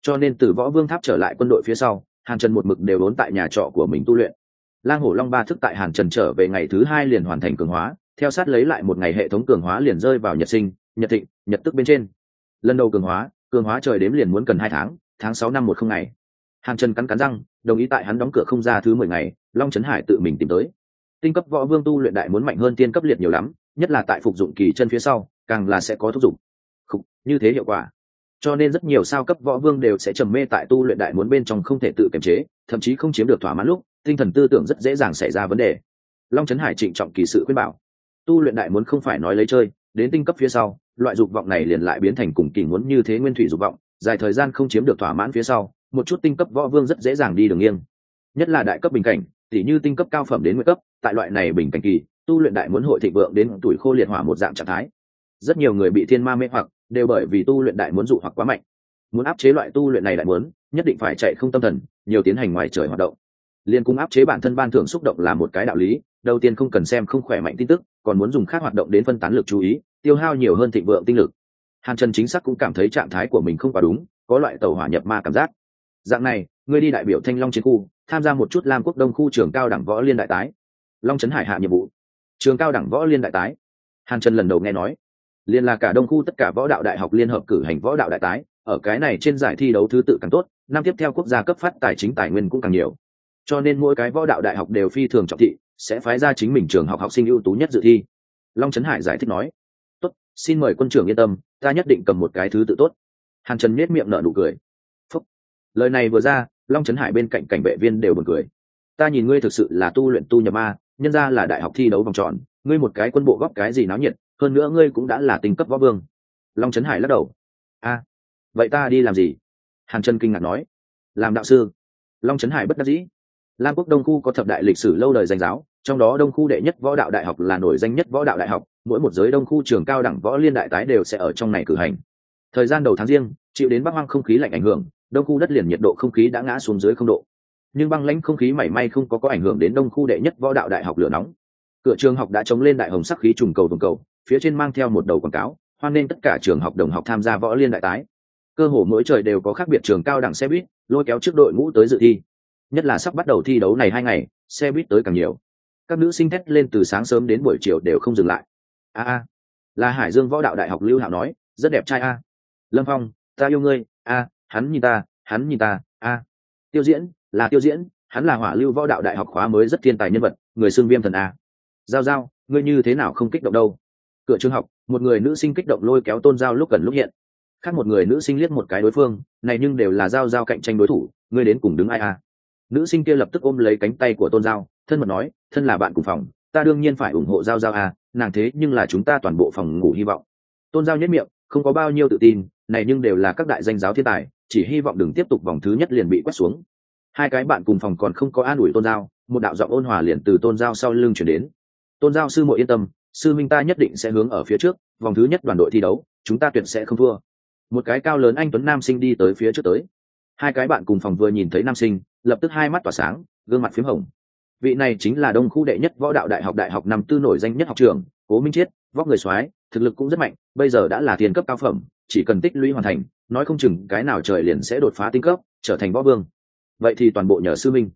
Cho nên từ võ vương tháp trở lại quân đội phía sau, hàn trần một mực đều đốn tại nhà trọ của mình tu luyện. Lang hổ long ba thức tại hàn trần trở về ngày thứ hai liền hoàn thành cường hóa, theo sát lấy lại một ngày hệ thống cường hóa liền rơi vào nhật sinh, nhật thịnh, nhật tức bên trên. Lần đầu cường hóa cường hóa trời đếm liền muốn cần hai tháng tháng sáu năm một không ngày. Hàn trần cắn cắn răng, đồng ý tại hắn đóng cửa không ra thứ mười ngày, long trấn hải tự mình tìm tới. Tinh cấp võ vương tu luyện đại muốn mạnh hơn tiên cấp liệt nhiều lắm nhất là tại phục dụng kỳ chân phía sau càng là sẽ có thúc dụng Khúc, như thế hiệu quả. Cho nên rất nhiều sao cấp võ vương đều sẽ trầm mê tại tu luyện đại muốn bên trong không thể tự kiềm chế thậm chí không chiếm được thỏa mãn lúc tinh thần tư tưởng rất dễ dàng xảy ra vấn đề. Long trấn hải trịnh trọng kỳ sự khuyên bảo. Tu luyện đại muốn không phải nói lấy chơi đến tinh cấp phía sau loại dục vọng này liền lại biến thành cùng kỳ muốn như thế nguyên thủy dục vọng dài thời gian không chiếm được thỏa mãn phía sau một chút tinh cấp võ vương rất dễ dàng đi đường nghiêng. Nhất là đại cấp bình cảnh tỉ như tinh cấp cao phẩm đến nguyên cấp tại loại này bình cảnh kỳ tu luyện đại muốn hội thịnh vượng đến tuổi khô liệt hỏa một dạng trạng thái. Rất nhiều người bị thiên ma mê hoặc, đều bởi vì tu luyện đại muốn dụ hoặc quá mạnh. Muốn áp chế loại tu luyện này đại muốn, nhất định phải chạy không tâm thần, nhiều tiến hành ngoài trời hoạt động. Liên cung áp chế bản thân ban thưởng xúc động là một cái đạo lý, đầu tiên không cần xem không khỏe mạnh tin tức, còn muốn dùng khác hoạt động đến phân tán lực chú ý, tiêu hao nhiều hơn thịnh vượng tinh lực. Hàn trần chính xác cũng cảm thấy trạng thái của mình không quá đúng, có loại tàu hỏa nhập ma cảm giác. Dạng này ngươi đi đại biểu thanh long chiến khu, tham gia một chút lam quốc đông khu trường cao đẳng võ liên đại tái. Long trấn hải hạ nhiệm vụ trường cao đẳng võ liên đại tái. Hàn trần lần đầu nghe nói liên là cả đông khu tất cả võ đạo đại học liên hợp cử hành võ đạo đại tái, ở cái này trên giải thi đấu thứ tự càng tốt, năm tiếp theo quốc gia cấp phát tài chính tài nguyên cũng càng nhiều. Cho nên mỗi cái võ đạo đại học đều phi thường trọng thị, sẽ phái ra chính mình trường học học sinh ưu tú nhất dự thi. Long trấn hải giải thích nói, tốt, xin mời quân trưởng yên tâm, ta nhất định cầm một cái thứ tự tốt. Hàn trần nhét miệng nở nụ cười. Phúc. lời này vừa ra, long trấn hải bên cạnh cảnh vệ viên đều buồn cười. Ta nhìn ngươi thực sự là tu luyện tu nhập ma nhân ra là đại học thi đấu vòng tròn, ngươi một cái quân bộ góp cái gì náo nhiệt, hơn nữa ngươi cũng đã là tình cấp võ vương. Long trấn hải lắc đầu. A, vậy ta đi làm gì? Hàn trần kinh ngạc nói. Làm đạo sư. Long trấn hải bất đắc dĩ. Lam quốc đông khu có thập đại lịch sử lâu đời danh giáo, trong đó đông khu đệ nhất võ đạo đại học là nổi danh nhất võ đạo đại học, mỗi một giới đông khu trường cao đẳng võ liên đại tái đều sẽ ở trong này cử hành. Thời gian đầu tháng riêng, chịu đến bắc hoang không khí lạnh ảnh hưởng, đông khu đất liền nhiệt độ không khí đã ngã xuống dưới không độ nhưng băng lãnh không khí mảy may không có có ảnh hưởng đến đông khu đệ nhất võ đạo đại học lửa nóng. Cửa trường học đã chống lên đại hồng sắc khí trùng cầu vòng cầu, phía trên mang theo một đầu quảng cáo, hoan nên tất cả trường học đồng học tham gia võ liên đại tái. Cơ hồ mỗi trời đều có khác biệt trường cao đẳng xe buýt, lôi kéo trước đội ngũ tới dự thi. Nhất là sắp bắt đầu thi đấu này hai ngày, xe buýt tới càng nhiều. Các nữ sinh thét lên từ sáng sớm đến buổi chiều đều không dừng lại. A a, là hải dương võ đạo đại học lưu hạo nói, rất đẹp trai a. Lâm phong, ta yêu ngươi, a, hắn nhìn ta, hắn nhìn ta, a. Tiêu diễn là tiêu diễn, hắn là hỏa lưu võ đạo đại học khóa mới rất thiên tài nhân vật, người xương viêm thần a. Giao giao, ngươi như thế nào không kích động đâu? Cửa trường học, một người nữ sinh kích động lôi kéo tôn giao lúc cần lúc hiện. Khác một người nữ sinh liếc một cái đối phương, này nhưng đều là giao giao cạnh tranh đối thủ, ngươi đến cùng đứng ai a? Nữ sinh kia lập tức ôm lấy cánh tay của tôn giao, thân mật nói, thân là bạn cùng phòng, ta đương nhiên phải ủng hộ giao giao a, nàng thế nhưng là chúng ta toàn bộ phòng ngủ hy vọng. Tôn giao nhất miệng, không có bao nhiêu tự tin, này nhưng đều là các đại danh giáo thiên tài, chỉ hy vọng đừng tiếp tục vòng thứ nhất liền bị quét xuống hai cái bạn cùng phòng còn không có an ủi tôn giao, một đạo giọng ôn hòa liền từ tôn giao sau lưng chuyển đến. Tôn giao sư muội yên tâm, sư minh ta nhất định sẽ hướng ở phía trước, vòng thứ nhất đoàn đội thi đấu, chúng ta tuyệt sẽ không thua. Một cái cao lớn anh tuấn nam sinh đi tới phía trước tới. Hai cái bạn cùng phòng vừa nhìn thấy nam sinh, lập tức hai mắt tỏa sáng, gương mặt p h í m hồng. Vị này chính là đông khu đệ nhất võ đạo đại học đại học năm tư nổi danh nhất học trường, cố minh chiết, vóc người soái, thực lực cũng rất mạnh, bây giờ đã là tiền cấp cao phẩm, chỉ cần tích lũy hoàn thành, nói không chừng cái nào trời liền sẽ đột phá tinh cấp, trở thành võ vương vậy thì toàn bộ nhờ sư minh.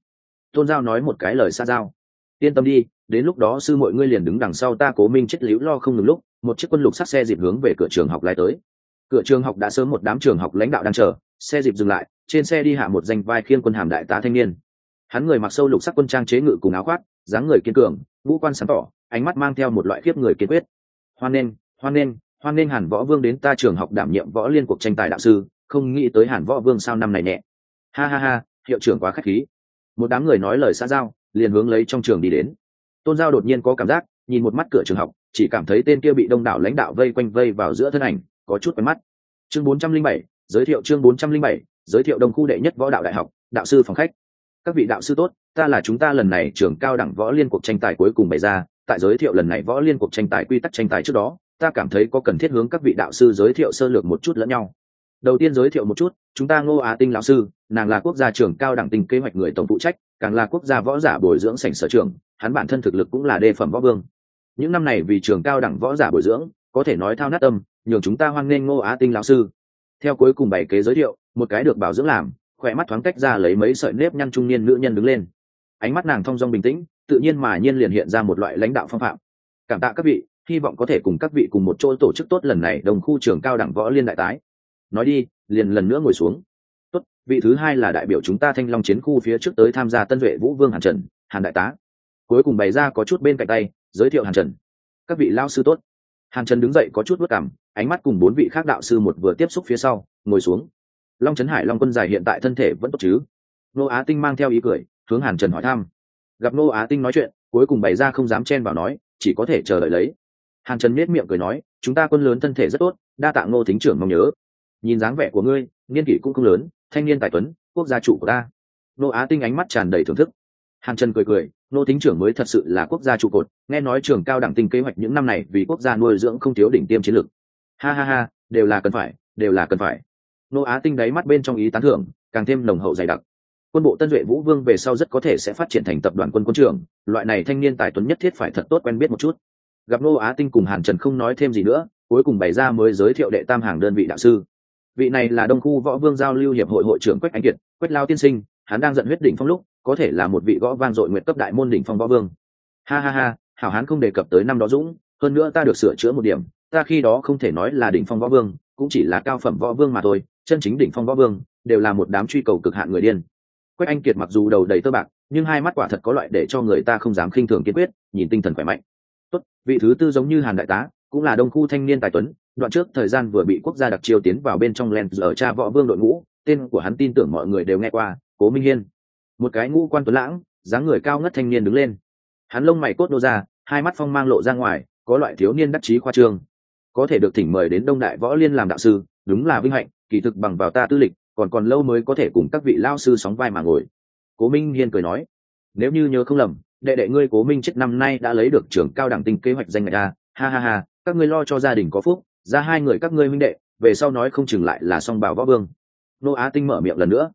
Tôn giao nói một cái lời xa giao. Yên tâm đi, đến lúc đó sư mọi ngươi liền đứng đằng sau ta cố minh chết liễu lo không ngừng lúc, một chiếc quân lục sắt xe dịp hướng về cửa trường học lai tới. Cửa trường học đã sớm một đám trường học lãnh đạo đang chờ, xe dịp dừng lại, trên xe đi hạ một danh vai khiên quân hàm đại tá thanh niên. Hắn người mặc sâu lục sắc quân trang chế ngự cùng áo khoác, dáng người kiên cường vũ quan sáng tỏ, ánh mắt mang theo một loại khiếp người kiên quyết. Hoan nghênh hoan nghênh hoan nghênh hàn võ vương đến ta trường học đảm nhiệm võ liên cuộc tranh tài đạo sư, không nghĩ tới hàn võ vương sao năm này nhẹ. Ha ha ha hiệu trưởng quá khách khí. Một đám người nói lời xa giao liền hướng lấy trong trường đi đến. Tôn giao đột nhiên có cảm giác nhìn một mắt cửa trường học chỉ cảm thấy tên kia bị đông đảo lãnh đạo vây quanh vây vào giữa thân ảnh có chút quen mắt. Chương 407, giới thiệu chương 407, giới thiệu đông khu đệ nhất võ đạo đại học đạo sư phòng khách. Các vị đạo sư tốt ta là chúng ta lần này trường cao đẳng võ liên cuộc tranh tài cuối cùng bày ra tại giới thiệu lần này võ liên cuộc tranh tài quy tắc tranh tài trước đó ta cảm thấy có cần thiết hướng các vị đạo sư giới thiệu sơ lược một chút lẫn nhau đầu tiên giới thiệu một chút, chúng ta ngô á tinh lão sư, nàng là quốc gia trưởng cao đẳng tinh kế hoạch người tổng phụ trách, càng là quốc gia võ giả bồi dưỡng sảnh sở trường, hắn bản thân thực lực cũng là đề phẩm võ vương. Những năm này vì trường cao đẳng võ giả bồi dưỡng, có thể nói thao nát tâm, nhường chúng ta hoan nghênh ngô á tinh lão sư. Theo cuối cùng bảy kế giới thiệu, một cái được bảo dưỡng làm, khỏe mắt thoáng cách ra lấy mấy sợi nếp nhăn trung niên nữ nhân đứng lên. Ánh mắt nàng thong dong bình tĩnh, tự nhiên mà nhiên liền hiện ra một loại lãnh đạo phong phạm. Cảm tạ các vị, hy vọng có thể cùng các vị cùng một chỗ tổ chức tốt lần này đồng khu trường cao đẳng võ liên đại tái nói đi, liền lần nữa ngồi xuống. Tốt, vị thứ hai là đại biểu chúng ta thanh long chiến khu phía trước tới tham gia tân vệ vũ vương hàn trần, hàn đại tá. Cuối cùng bày ra có chút bên cạnh tay, giới thiệu hàn trần. Các vị lao sư tốt. Hàn trần đứng dậy có chút vất cảm, ánh mắt cùng bốn vị khác đạo sư một vừa tiếp xúc phía sau, ngồi xuống. Long trấn hải long quân dài hiện tại thân thể vẫn tốt chứ? Nô á tinh mang theo ý cười, hướng hàn trần hỏi thăm. Gặp nô á tinh nói chuyện, cuối cùng bày ra không dám chen vào nói, chỉ có thể chờ đợi lấy. Hàn trần miết miệng cười nói, chúng ta quân lớn thân thể rất tốt, đa tạ ngô thính trưởng mong nhớ nhìn dáng vẻ của ngươi, niên kỷ cũng không lớn, thanh niên tài tuấn, quốc gia chủ của ta. Nô á tinh ánh mắt tràn đầy thưởng thức. Hàn trần cười cười, nô thính trưởng mới thật sự là quốc gia trụ cột, nghe nói trường cao đẳng tinh kế hoạch những năm này vì quốc gia nuôi dưỡng không thiếu đỉnh tiêm chiến lược. Ha ha ha, đều là cần phải, đều là cần phải. Nô á tinh đáy mắt bên trong ý tán thưởng, càng thêm nồng hậu dày đặc. Quân bộ tân duệ vũ vương về sau rất có thể sẽ phát triển thành tập đoàn quân quân trưởng, loại này thanh niên tài tuấn nhất thiết phải thật tốt quen biết một chút. Gặp nô á tinh cùng hàn trần không nói thêm gì nữa, cuối cùng bày ra mới giới thiệu đệ tam hàng đơn vị đạo sư vị này là đông khu võ vương giao lưu hiệp hội hội trưởng quách anh kiệt, quách lao tiên sinh, hắn đang giận huyết đỉnh phong lúc, có thể là một vị gõ vang dội nguyện cấp đại môn đỉnh phong võ vương. Ha ha ha, hảo hán không đề cập tới năm đó dũng, hơn nữa ta được sửa chữa một điểm, ta khi đó không thể nói là đỉnh phong võ vương, cũng chỉ là cao phẩm võ vương mà thôi, chân chính đỉnh phong võ vương, đều là một đám truy cầu cực hạn người điên. Quách anh kiệt mặc dù đầu đầy tơ bạc, nhưng hai mắt quả thật có loại để cho người ta không dám khinh thường kiên quyết, nhìn tinh thần khỏe mạnh. Tốt, vị thứ tư giống như hàn đại tá, cũng là đông khu thanh niên tài tuấn đoạn trước thời gian vừa bị quốc gia đặc chiêu tiến vào bên trong len ở cha võ vương đội ngũ, tên của hắn tin tưởng mọi người đều nghe qua, cố minh hiên. Một cái ngũ quan tuấn lãng, dáng người cao ngất thanh niên đứng lên. Hắn lông mày cốt nô ra, hai mắt phong mang lộ ra ngoài, có loại thiếu niên đắc chí khoa trương. Có thể được thỉnh mời đến đông đại võ liên làm đạo sư, đúng là vinh hạnh, kỳ thực bằng vào ta tư lịch, còn còn lâu mới có thể cùng các vị lao sư sóng vai mà ngồi. Cố minh hiên cười nói, nếu như nhớ không lầm, đệ đệ ngươi cố minh chết năm nay đã lấy được trường cao đẳng tinh kế hoạch danh ngạch a. Ha ha ha, các ngươi lo cho gia đình có phúc ra hai người các ngươi minh đệ, về sau nói không chừng lại là song bào võ vương. Nô á tinh mở miệng lần nữa.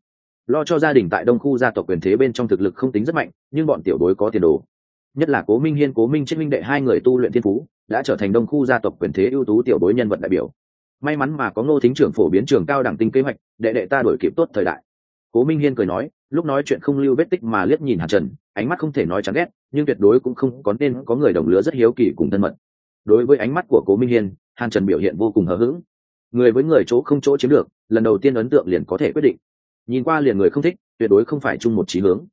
Lo cho gia đình tại đông khu gia tộc quyền thế bên trong thực lực không tính rất mạnh, nhưng bọn tiểu đối có tiền đồ. Nhất là cố minh hiên, cố minh chết minh đệ hai người tu luyện thiên phú, đã trở thành đông khu gia tộc quyền thế ưu tú tiểu đối nhân vật đại biểu. May mắn mà có ngô thính trưởng phổ biến trường cao đẳng tinh kế hoạch, đệ đệ ta đổi kịp tốt thời đại. Cố minh hiên cười nói, lúc nói chuyện không lưu vết tích mà liếc nhìn hạt trần, ánh mắt không thể nói chán ghét, nhưng tuyệt đối cũng không có nên có người đồng lứa rất hiếu kỳ cùng thân mật. Đối với ánh mắt của cố minh hiên hàn trần biểu hiện vô cùng hờ hững. Người với người chỗ không chỗ chiếm được, lần đầu tiên ấn tượng liền có thể quyết định. Nhìn qua liền người không thích, tuyệt đối không phải chung một trí hướng.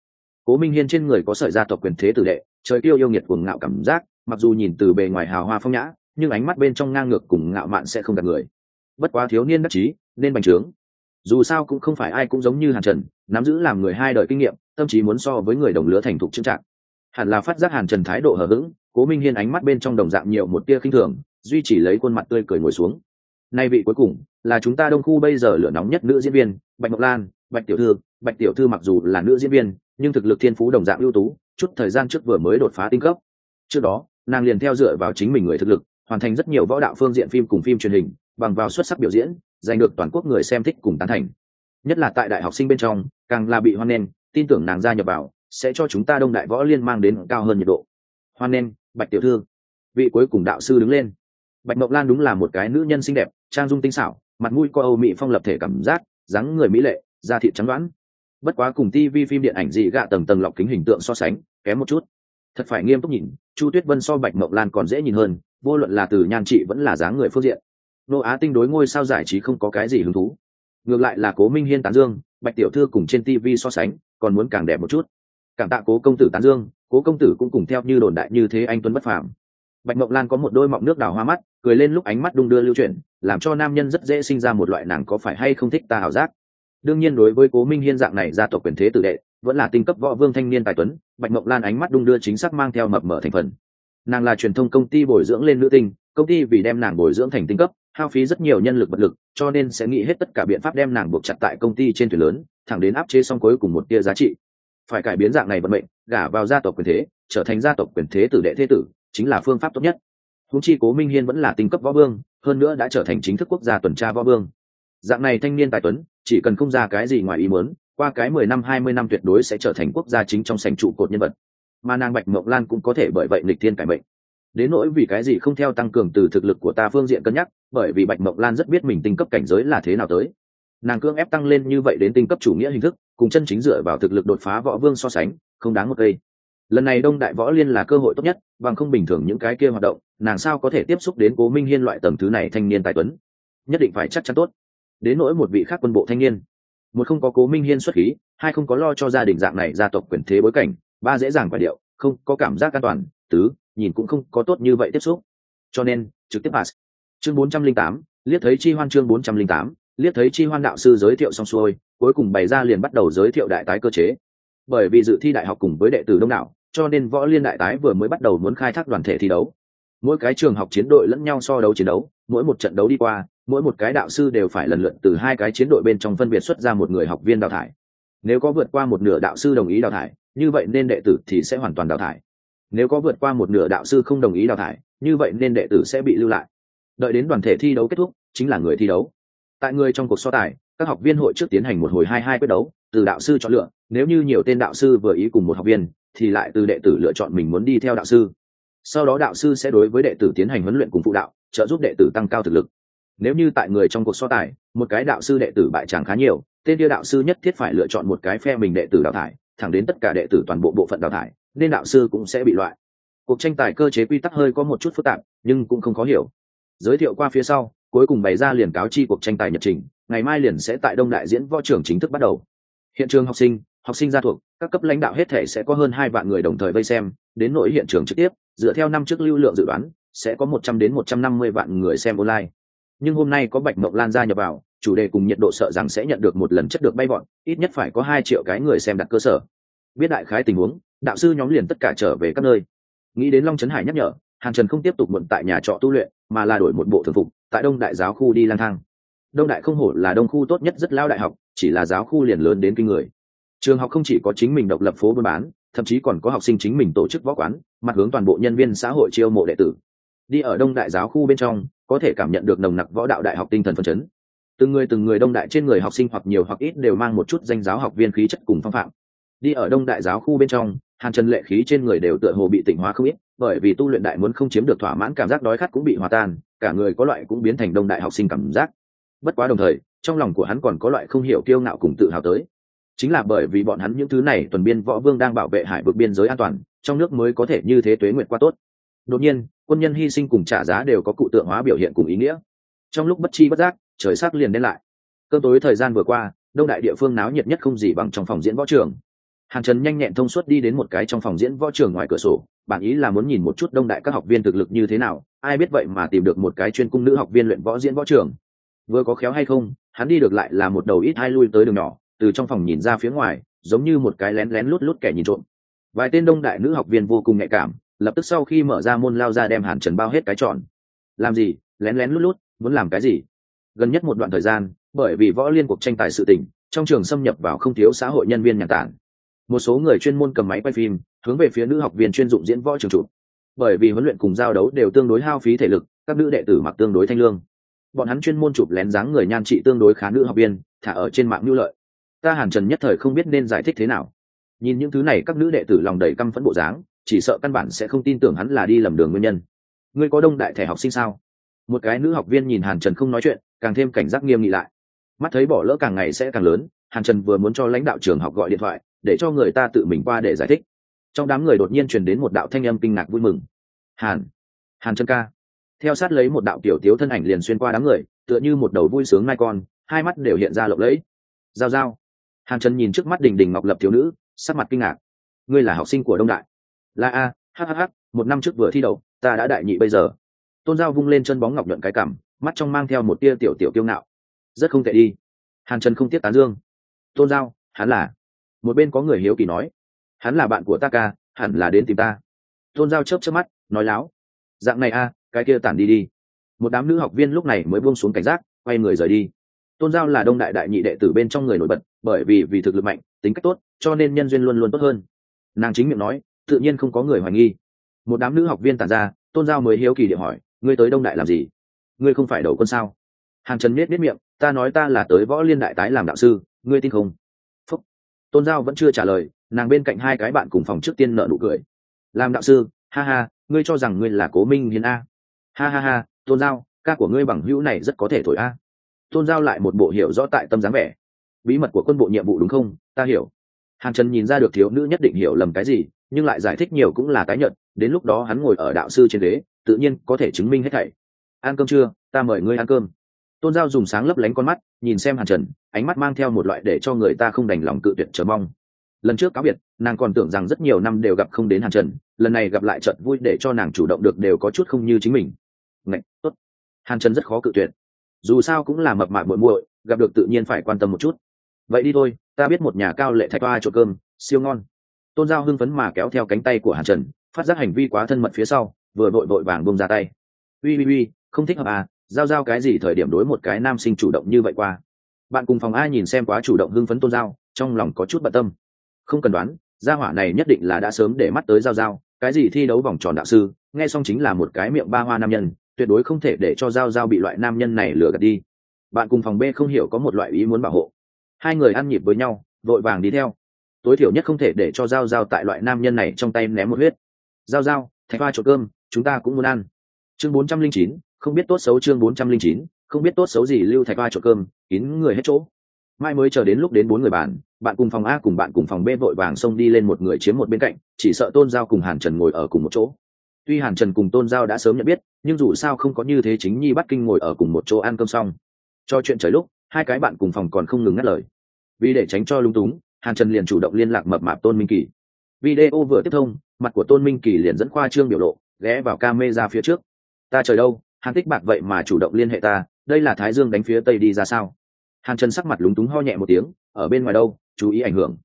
Cố minh hiên trên người có sợi gia tộc quyền thế tử đệ, trời tiêu yêu nghiệt cuồng ngạo cảm giác, mặc dù nhìn từ bề ngoài hào hoa phong nhã, nhưng ánh mắt bên trong ngang ngược cùng ngạo mạn sẽ không gặp người. Bất quá thiếu niên đắc chí, nên bành trướng. Dù sao cũng không phải ai cũng giống như hàn trần, nắm giữ làm người hai đời kinh nghiệm, tâm trí muốn so với người đồng lứa thành thục trưng trạng hẳn là phát giác hàn trần thái độ hờ hững, cố minh hiên ánh mắt bên trong đồng dạng nhiều một tia khinh thường duy chỉ lấy khuôn mặt tươi cười ngồi xuống. Nay vị cuối cùng là chúng ta đông khu bây giờ lửa nóng nhất nữ diễn viên, bạch ngọc lan, bạch tiểu thư. Bạch tiểu thư mặc dù là nữ diễn viên, nhưng thực lực thiên phú đồng dạng ưu tú, chút thời gian trước vừa mới đột phá tinh cấp. Trước đó, nàng liền theo dựa vào chính mình người thực lực, hoàn thành rất nhiều võ đạo phương diện phim cùng phim truyền hình, bằng vào xuất sắc biểu diễn, giành được toàn quốc người xem thích cùng tán thành. Nhất là tại đại học sinh bên trong, càng là bị hoan nghênh, tin tưởng nàng gia nhập vào, sẽ cho chúng ta đông đại võ liên mang đến cao hơn nhiệt độ. Hoan nghênh, bạch tiểu thư. Vị cuối cùng đạo sư đứng lên bạch mộng lan đúng là một cái nữ nhân xinh đẹp, trang dung tinh xảo, mặt mũi co âu mỹ phong lập thể cảm giác, dáng người mỹ lệ, da thịt trắng đoán. Bất quá cùng TV phim điện ảnh dị gạ tầng tầng lọc kính hình tượng so sánh, kém một chút. Thật phải nghiêm túc nhìn, chu tuyết vân so bạch mộng lan còn dễ nhìn hơn, vô luận là từ nhan trị vẫn là dáng người phương diện. Nô á tinh đối ngôi sao giải trí không có cái gì hứng thú. Ngược lại là cố minh hiên tán dương, bạch tiểu thư cùng trên tv so sánh, còn muốn càng đẹp một chút. Cảm tạ cố công tử tán dương, cố công tử cũng cùng theo như đồn đại như thế anh tuấn bất phàm bạch mộng lan có một đôi mọng nước đào hoa mắt, cười lên lúc ánh mắt đung đưa lưu chuyển, làm cho nam nhân rất dễ sinh ra một loại nàng có phải hay không thích ta hảo giác. Đương nhiên đối với cố minh hiên dạng này gia tộc quyền thế tử đệ, vẫn là tinh cấp võ vương thanh niên tài tuấn, bạch mộng lan ánh mắt đung đưa chính xác mang theo mập mở thành phần. Nàng là truyền thông công ty bồi dưỡng lên nữ tinh, công ty vì đem nàng bồi dưỡng thành tinh cấp, hao phí rất nhiều nhân lực vật lực, cho nên sẽ nghĩ hết tất cả biện pháp đem nàng buộc chặt tại công ty trên thuyền lớn, thẳng đến áp chế xong cuối cùng một tia giá trị. Phải cải biến dạng này vận mệnh, gả vào gia tộc quyền thế, trở thành gia tộc quyền thế tử đệ thế tử chính là phương pháp tốt nhất. Húng chi cố minh hiên vẫn là tinh cấp võ vương, hơn nữa đã trở thành chính thức quốc gia tuần tra võ vương. Dạng này thanh niên tài tuấn, chỉ cần không ra cái gì ngoài ý muốn, qua cái mười năm, hai mươi năm tuyệt đối sẽ trở thành quốc gia chính trong sành trụ cột nhân vật. Mà nàng bạch mộng lan cũng có thể bởi vậy lịch thiên cải mệnh. Đến nỗi vì cái gì không theo tăng cường từ thực lực của ta phương diện cân nhắc, bởi vì bạch mộng lan rất biết mình tinh cấp cảnh giới là thế nào tới. Nàng cương ép tăng lên như vậy đến tinh cấp chủ nghĩa hình thức, cùng chân chính dựa vào thực lực đột phá võ vương so sánh, không đáng một cây lần này đông đại võ liên là cơ hội tốt nhất, bằng không bình thường những cái kia hoạt động, nàng sao có thể tiếp xúc đến cố minh hiên loại tầng thứ này thanh niên tài tuấn? Nhất định phải chắc chắn tốt. Đến nỗi một vị khác quân bộ thanh niên. Một không có cố minh hiên xuất khí, hai không có lo cho gia đình dạng này gia tộc quyền thế bối cảnh, ba dễ dàng quả điệu, không có cảm giác an toàn, tứ, nhìn cũng không có tốt như vậy tiếp xúc. Cho nên, trực tiếp pass. Chương bốn trăm linh tám, liếc thấy chi hoan chương bốn trăm linh tám, liếc thấy chi hoan đạo sư giới thiệu xong xuôi, cuối cùng bày ra liền bắt đầu giới thiệu đại tái cơ chế bởi vì dự thi đại học cùng với đệ tử đông đảo, cho nên võ liên đại tái vừa mới bắt đầu muốn khai thác đoàn thể thi đấu. Mỗi cái trường học chiến đội lẫn nhau so đấu chiến đấu, mỗi một trận đấu đi qua, mỗi một cái đạo sư đều phải lần lượt từ hai cái chiến đội bên trong phân biệt xuất ra một người học viên đào thải. Nếu có vượt qua một nửa đạo sư đồng ý đào thải, như vậy nên đệ tử thì sẽ hoàn toàn đào thải. Nếu có vượt qua một nửa đạo sư không đồng ý đào thải, như vậy nên đệ tử sẽ bị lưu lại. Đợi đến đoàn thể thi đấu kết thúc, chính là người thi đấu tại người trong cuộc so tài, các học viên hội trước tiến hành một hồi hai hai quyết đấu, từ đạo sư chọn lựa, nếu như nhiều tên đạo sư vừa ý cùng một học viên, thì lại từ đệ tử lựa chọn mình muốn đi theo đạo sư. Sau đó đạo sư sẽ đối với đệ tử tiến hành huấn luyện cùng phụ đạo, trợ giúp đệ tử tăng cao thực lực. Nếu như tại người trong cuộc so tài, một cái đạo sư đệ tử bại tràng khá nhiều, tên kia đạo sư nhất thiết phải lựa chọn một cái phe mình đệ tử đào thải, thẳng đến tất cả đệ tử toàn bộ bộ phận đào thải, nên đạo sư cũng sẽ bị loại. Cuộc tranh tài cơ chế quy tắc hơi có một chút phức tạp, nhưng cũng không khó hiểu. Giới thiệu qua phía sau cuối cùng bày ra liền cáo chi cuộc tranh tài nhật trình, ngày mai liền sẽ tại đông đại diễn võ trường chính thức bắt đầu. Hiện trường học sinh học sinh gia thuộc, các cấp lãnh đạo hết thể sẽ có hơn hai vạn người đồng thời vây xem, đến nỗi hiện trường trực tiếp, dựa theo năm trước lưu lượng dự đoán, sẽ có một trăm đến một trăm năm mươi vạn người xem online. Nhưng hôm nay có bạch mộng lan gia nhập vào, chủ đề cùng nhiệt độ sợ rằng sẽ nhận được một lần chất được bay bọn ít nhất phải có hai triệu cái người xem đặt cơ sở. Biết đại khái tình huống, đạo sư nhóm liền tất cả trở về các nơi. Nghĩ đến long trấn hải nhắc nhở hàn trần không tiếp tục muộn tại nhà trọ tu luyện, mà là đổi một bộ thường phục, tại đông đại giáo khu đi lang thang. Đông đại không hổ là đông khu tốt nhất rất lao đại học, chỉ là giáo khu liền lớn đến kinh người. Trường học không chỉ có chính mình độc lập phố buôn bán, thậm chí còn có học sinh chính mình tổ chức võ quán, mặt hướng toàn bộ nhân viên xã hội chiêu mộ đệ tử. Đi ở đông đại giáo khu bên trong, có thể cảm nhận được nồng nặc võ đạo đại học tinh thần phấn chấn. Từng người từng người đông đại trên người học sinh hoặc nhiều hoặc ít đều mang một chút danh giáo học viên khí chất cùng phong phạm. Đi ở đông đại giáo khu bên trong, hàn trần lệ khí trên người đều tựa hồ bị tỉnh hóa không ít bởi vì tu luyện đại muốn không chiếm được thỏa mãn cảm giác đói khát cũng bị hòa tan, cả người có loại cũng biến thành đông đại học sinh cảm giác. Bất quá đồng thời, trong lòng của hắn còn có loại không hiểu kiêu ngạo cùng tự hào tới. Chính là bởi vì bọn hắn những thứ này tuần biên võ vương đang bảo vệ hải vực biên giới an toàn, trong nước mới có thể như thế tuế nguyện qua tốt. Đột nhiên, quân nhân hy sinh cùng trả giá đều có cụ tượng hóa biểu hiện cùng ý nghĩa. Trong lúc bất chi bất giác, trời sắc liền đen lại. Cơn tối thời gian vừa qua, đông đại địa phương náo nhiệt nhất không gì bằng trong phòng diễn võ trường. Hàn trần nhanh nhẹn thông suốt đi đến một cái trong phòng diễn võ trường ngoài cửa sổ bản ý là muốn nhìn một chút đông đại các học viên thực lực như thế nào, ai biết vậy mà tìm được một cái chuyên cung nữ học viên luyện võ diễn võ trường vừa có khéo hay không, hắn đi được lại là một đầu ít hai lui tới đường nhỏ, từ trong phòng nhìn ra phía ngoài, giống như một cái lén lén lút lút kẻ nhìn trộm. Vài tên đông đại nữ học viên vô cùng nhạy cảm, lập tức sau khi mở ra môn lao ra đem hàn trần bao hết cái tròn làm gì? Lén lén lút lút? Muốn làm cái gì? Gần nhất một đoạn thời gian, bởi vì võ liên cuộc tranh tài sự tình, trong trường xâm nhập vào không thiếu xã hội nhân viên nhà tản. Một số người chuyên môn cầm máy quay phim hướng về phía nữ học viên chuyên dụng diễn võ trường chụp bởi vì huấn luyện cùng giao đấu đều tương đối hao phí thể lực, các nữ đệ tử mặc tương đối thanh lương. Bọn hắn chuyên môn chụp lén dáng người nhan trị tương đối khá nữ học viên, thả ở trên mạng nhu lợi. Ta hàn trần nhất thời không biết nên giải thích thế nào. Nhìn những thứ này, các nữ đệ tử lòng đầy căm phẫn bộ dáng, chỉ sợ căn bản sẽ không tin tưởng hắn là đi lầm đường nguyên nhân. Ngươi có đông đại thẻ học sinh sao? Một cái nữ học viên nhìn hàn trần không nói chuyện, càng thêm cảnh giác nghiêm nghị lại. Mắt thấy bỏ lỡ càng ngày sẽ càng lớn, hàn trần vừa muốn cho lãnh đạo trường học gọi điện thoại, để cho người ta tự mình qua để giải thích trong đám người đột nhiên truyền đến một đạo thanh âm kinh ngạc vui mừng. Hàn hàn trần ca. Theo sát lấy một đạo tiểu tiếu thân ảnh liền xuyên qua đám người tựa như một đầu vui sướng mai con hai mắt đều hiện ra lộng lẫy. Giao giao. Hàn trần nhìn trước mắt đình đình ngọc lập thiếu nữ sắc mặt kinh ngạc. Ngươi là học sinh của đông đại. Là a hhh một năm trước vừa thi đậu, ta đã đại nhị bây giờ. Tôn giao vung lên chân bóng ngọc nhuận cái cảm mắt trong mang theo một tia tiểu tiểu kiêu ngạo. Rất không tệ đi. Hàn trần không tiếc tán dương. Tôn giao hắn là. Một bên có người hiếu kỳ nói hắn là bạn của ta ca, hẳn là đến tìm ta. Tôn giao chớp chớp mắt, nói láo. Dạng này a cái kia tản đi đi. Một đám nữ học viên lúc này mới buông xuống cảnh giác, quay người rời đi. Tôn giao là đông đại đại nhị đệ tử bên trong người nổi bật, bởi vì vì thực lực mạnh, tính cách tốt, cho nên nhân duyên luôn luôn tốt hơn. Nàng chính miệng nói, tự nhiên không có người hoài nghi. Một đám nữ học viên tàn ra, tôn giao mới hiếu kỳ điện hỏi, ngươi tới đông đại làm gì? Ngươi không phải đầu quân sao? Hàng trần miết miết miệng, ta nói ta là tới võ liên đại tái làm đạo sư, ngươi tin không? Phúc. Tôn giao vẫn chưa trả lời nàng bên cạnh hai cái bạn cùng phòng trước tiên nợ nụ cười. Làm đạo sư ha ha ngươi cho rằng ngươi là cố minh hiến a? Ha ha ha tôn giao ca của ngươi bằng hữu này rất có thể thổi a. Tôn giao lại một bộ hiểu rõ tại tâm dáng vẻ. Bí mật của quân bộ nhiệm vụ đúng không? Ta hiểu. Hàn trần nhìn ra được thiếu nữ nhất định hiểu lầm cái gì nhưng lại giải thích nhiều cũng là tái nhận đến lúc đó hắn ngồi ở đạo sư trên đế, tự nhiên có thể chứng minh hết thảy. Ăn cơm chưa? Ta mời ngươi ăn cơm. Tôn giao dùng sáng lấp lánh con mắt nhìn xem hàn trần ánh mắt mang theo một loại để cho người ta không đành lòng cự tuyệt chờ mong lần trước cáo biệt nàng còn tưởng rằng rất nhiều năm đều gặp không đến hàn trần lần này gặp lại trận vui để cho nàng chủ động được đều có chút không như chính mình. Ngạch, tốt. hàn trần rất khó cự tuyệt. Dù sao cũng là mập mạp muội muội gặp được tự nhiên phải quan tâm một chút. Vậy đi thôi ta biết một nhà cao lệ thạch toa chỗ cơm siêu ngon. Tôn giao hưng phấn mà kéo theo cánh tay của hàn trần phát giác hành vi quá thân mật phía sau vừa vội vội vàng bông ra tay. Ui ui ui không thích hợp à giao giao cái gì thời điểm đối một cái nam sinh chủ động như vậy qua. Bạn cùng phòng a nhìn xem quá chủ động hưng phấn tôn giao trong lòng có chút bận tâm không cần đoán gia hỏa này nhất định là đã sớm để mắt tới giao giao cái gì thi đấu vòng tròn đạo sư nghe xong chính là một cái miệng ba hoa nam nhân tuyệt đối không thể để cho giao giao bị loại nam nhân này lừa gạt đi. Bạn cùng phòng b không hiểu có một loại ý muốn bảo hộ. Hai người ăn nhịp với nhau vội vàng đi theo. Tối thiểu nhất không thể để cho giao giao tại loại nam nhân này trong tay ném một huyết. Giao giao, thạch hoa trộn cơm chúng ta cũng muốn ăn. Chương bốn trăm linh chín không biết tốt xấu chương bốn trăm linh chín không biết tốt xấu gì lưu thạch hoa trộn cơm kín người hết chỗ mai mới chờ đến lúc đến bốn người bạn bạn cùng phòng a cùng bạn cùng phòng b vội vàng xông đi lên một người chiếm một bên cạnh, chỉ sợ tôn giao cùng hàn trần ngồi ở cùng một chỗ. Tuy hàn trần cùng tôn giao đã sớm nhận biết, nhưng dù sao không có như thế chính nhi bắt kinh ngồi ở cùng một chỗ ăn cơm xong. Cho chuyện trời lúc, hai cái bạn cùng phòng còn không ngừng ngắt lời. Vì để tránh cho lung túng, hàn trần liền chủ động liên lạc mập mạp tôn minh kỳ. Video vừa tiếp thông, mặt của tôn minh kỳ liền dẫn khoa trương biểu lộ, ghé vào ca mê ra phía trước. Ta trời đâu, hàn tích bạc vậy mà chủ động liên hệ ta, đây là thái dương đánh phía tây đi ra sao? Hàn trần sắc mặt lúng túng ho nhẹ một tiếng, ở bên ngoài đâu, chú ý ảnh hưởng.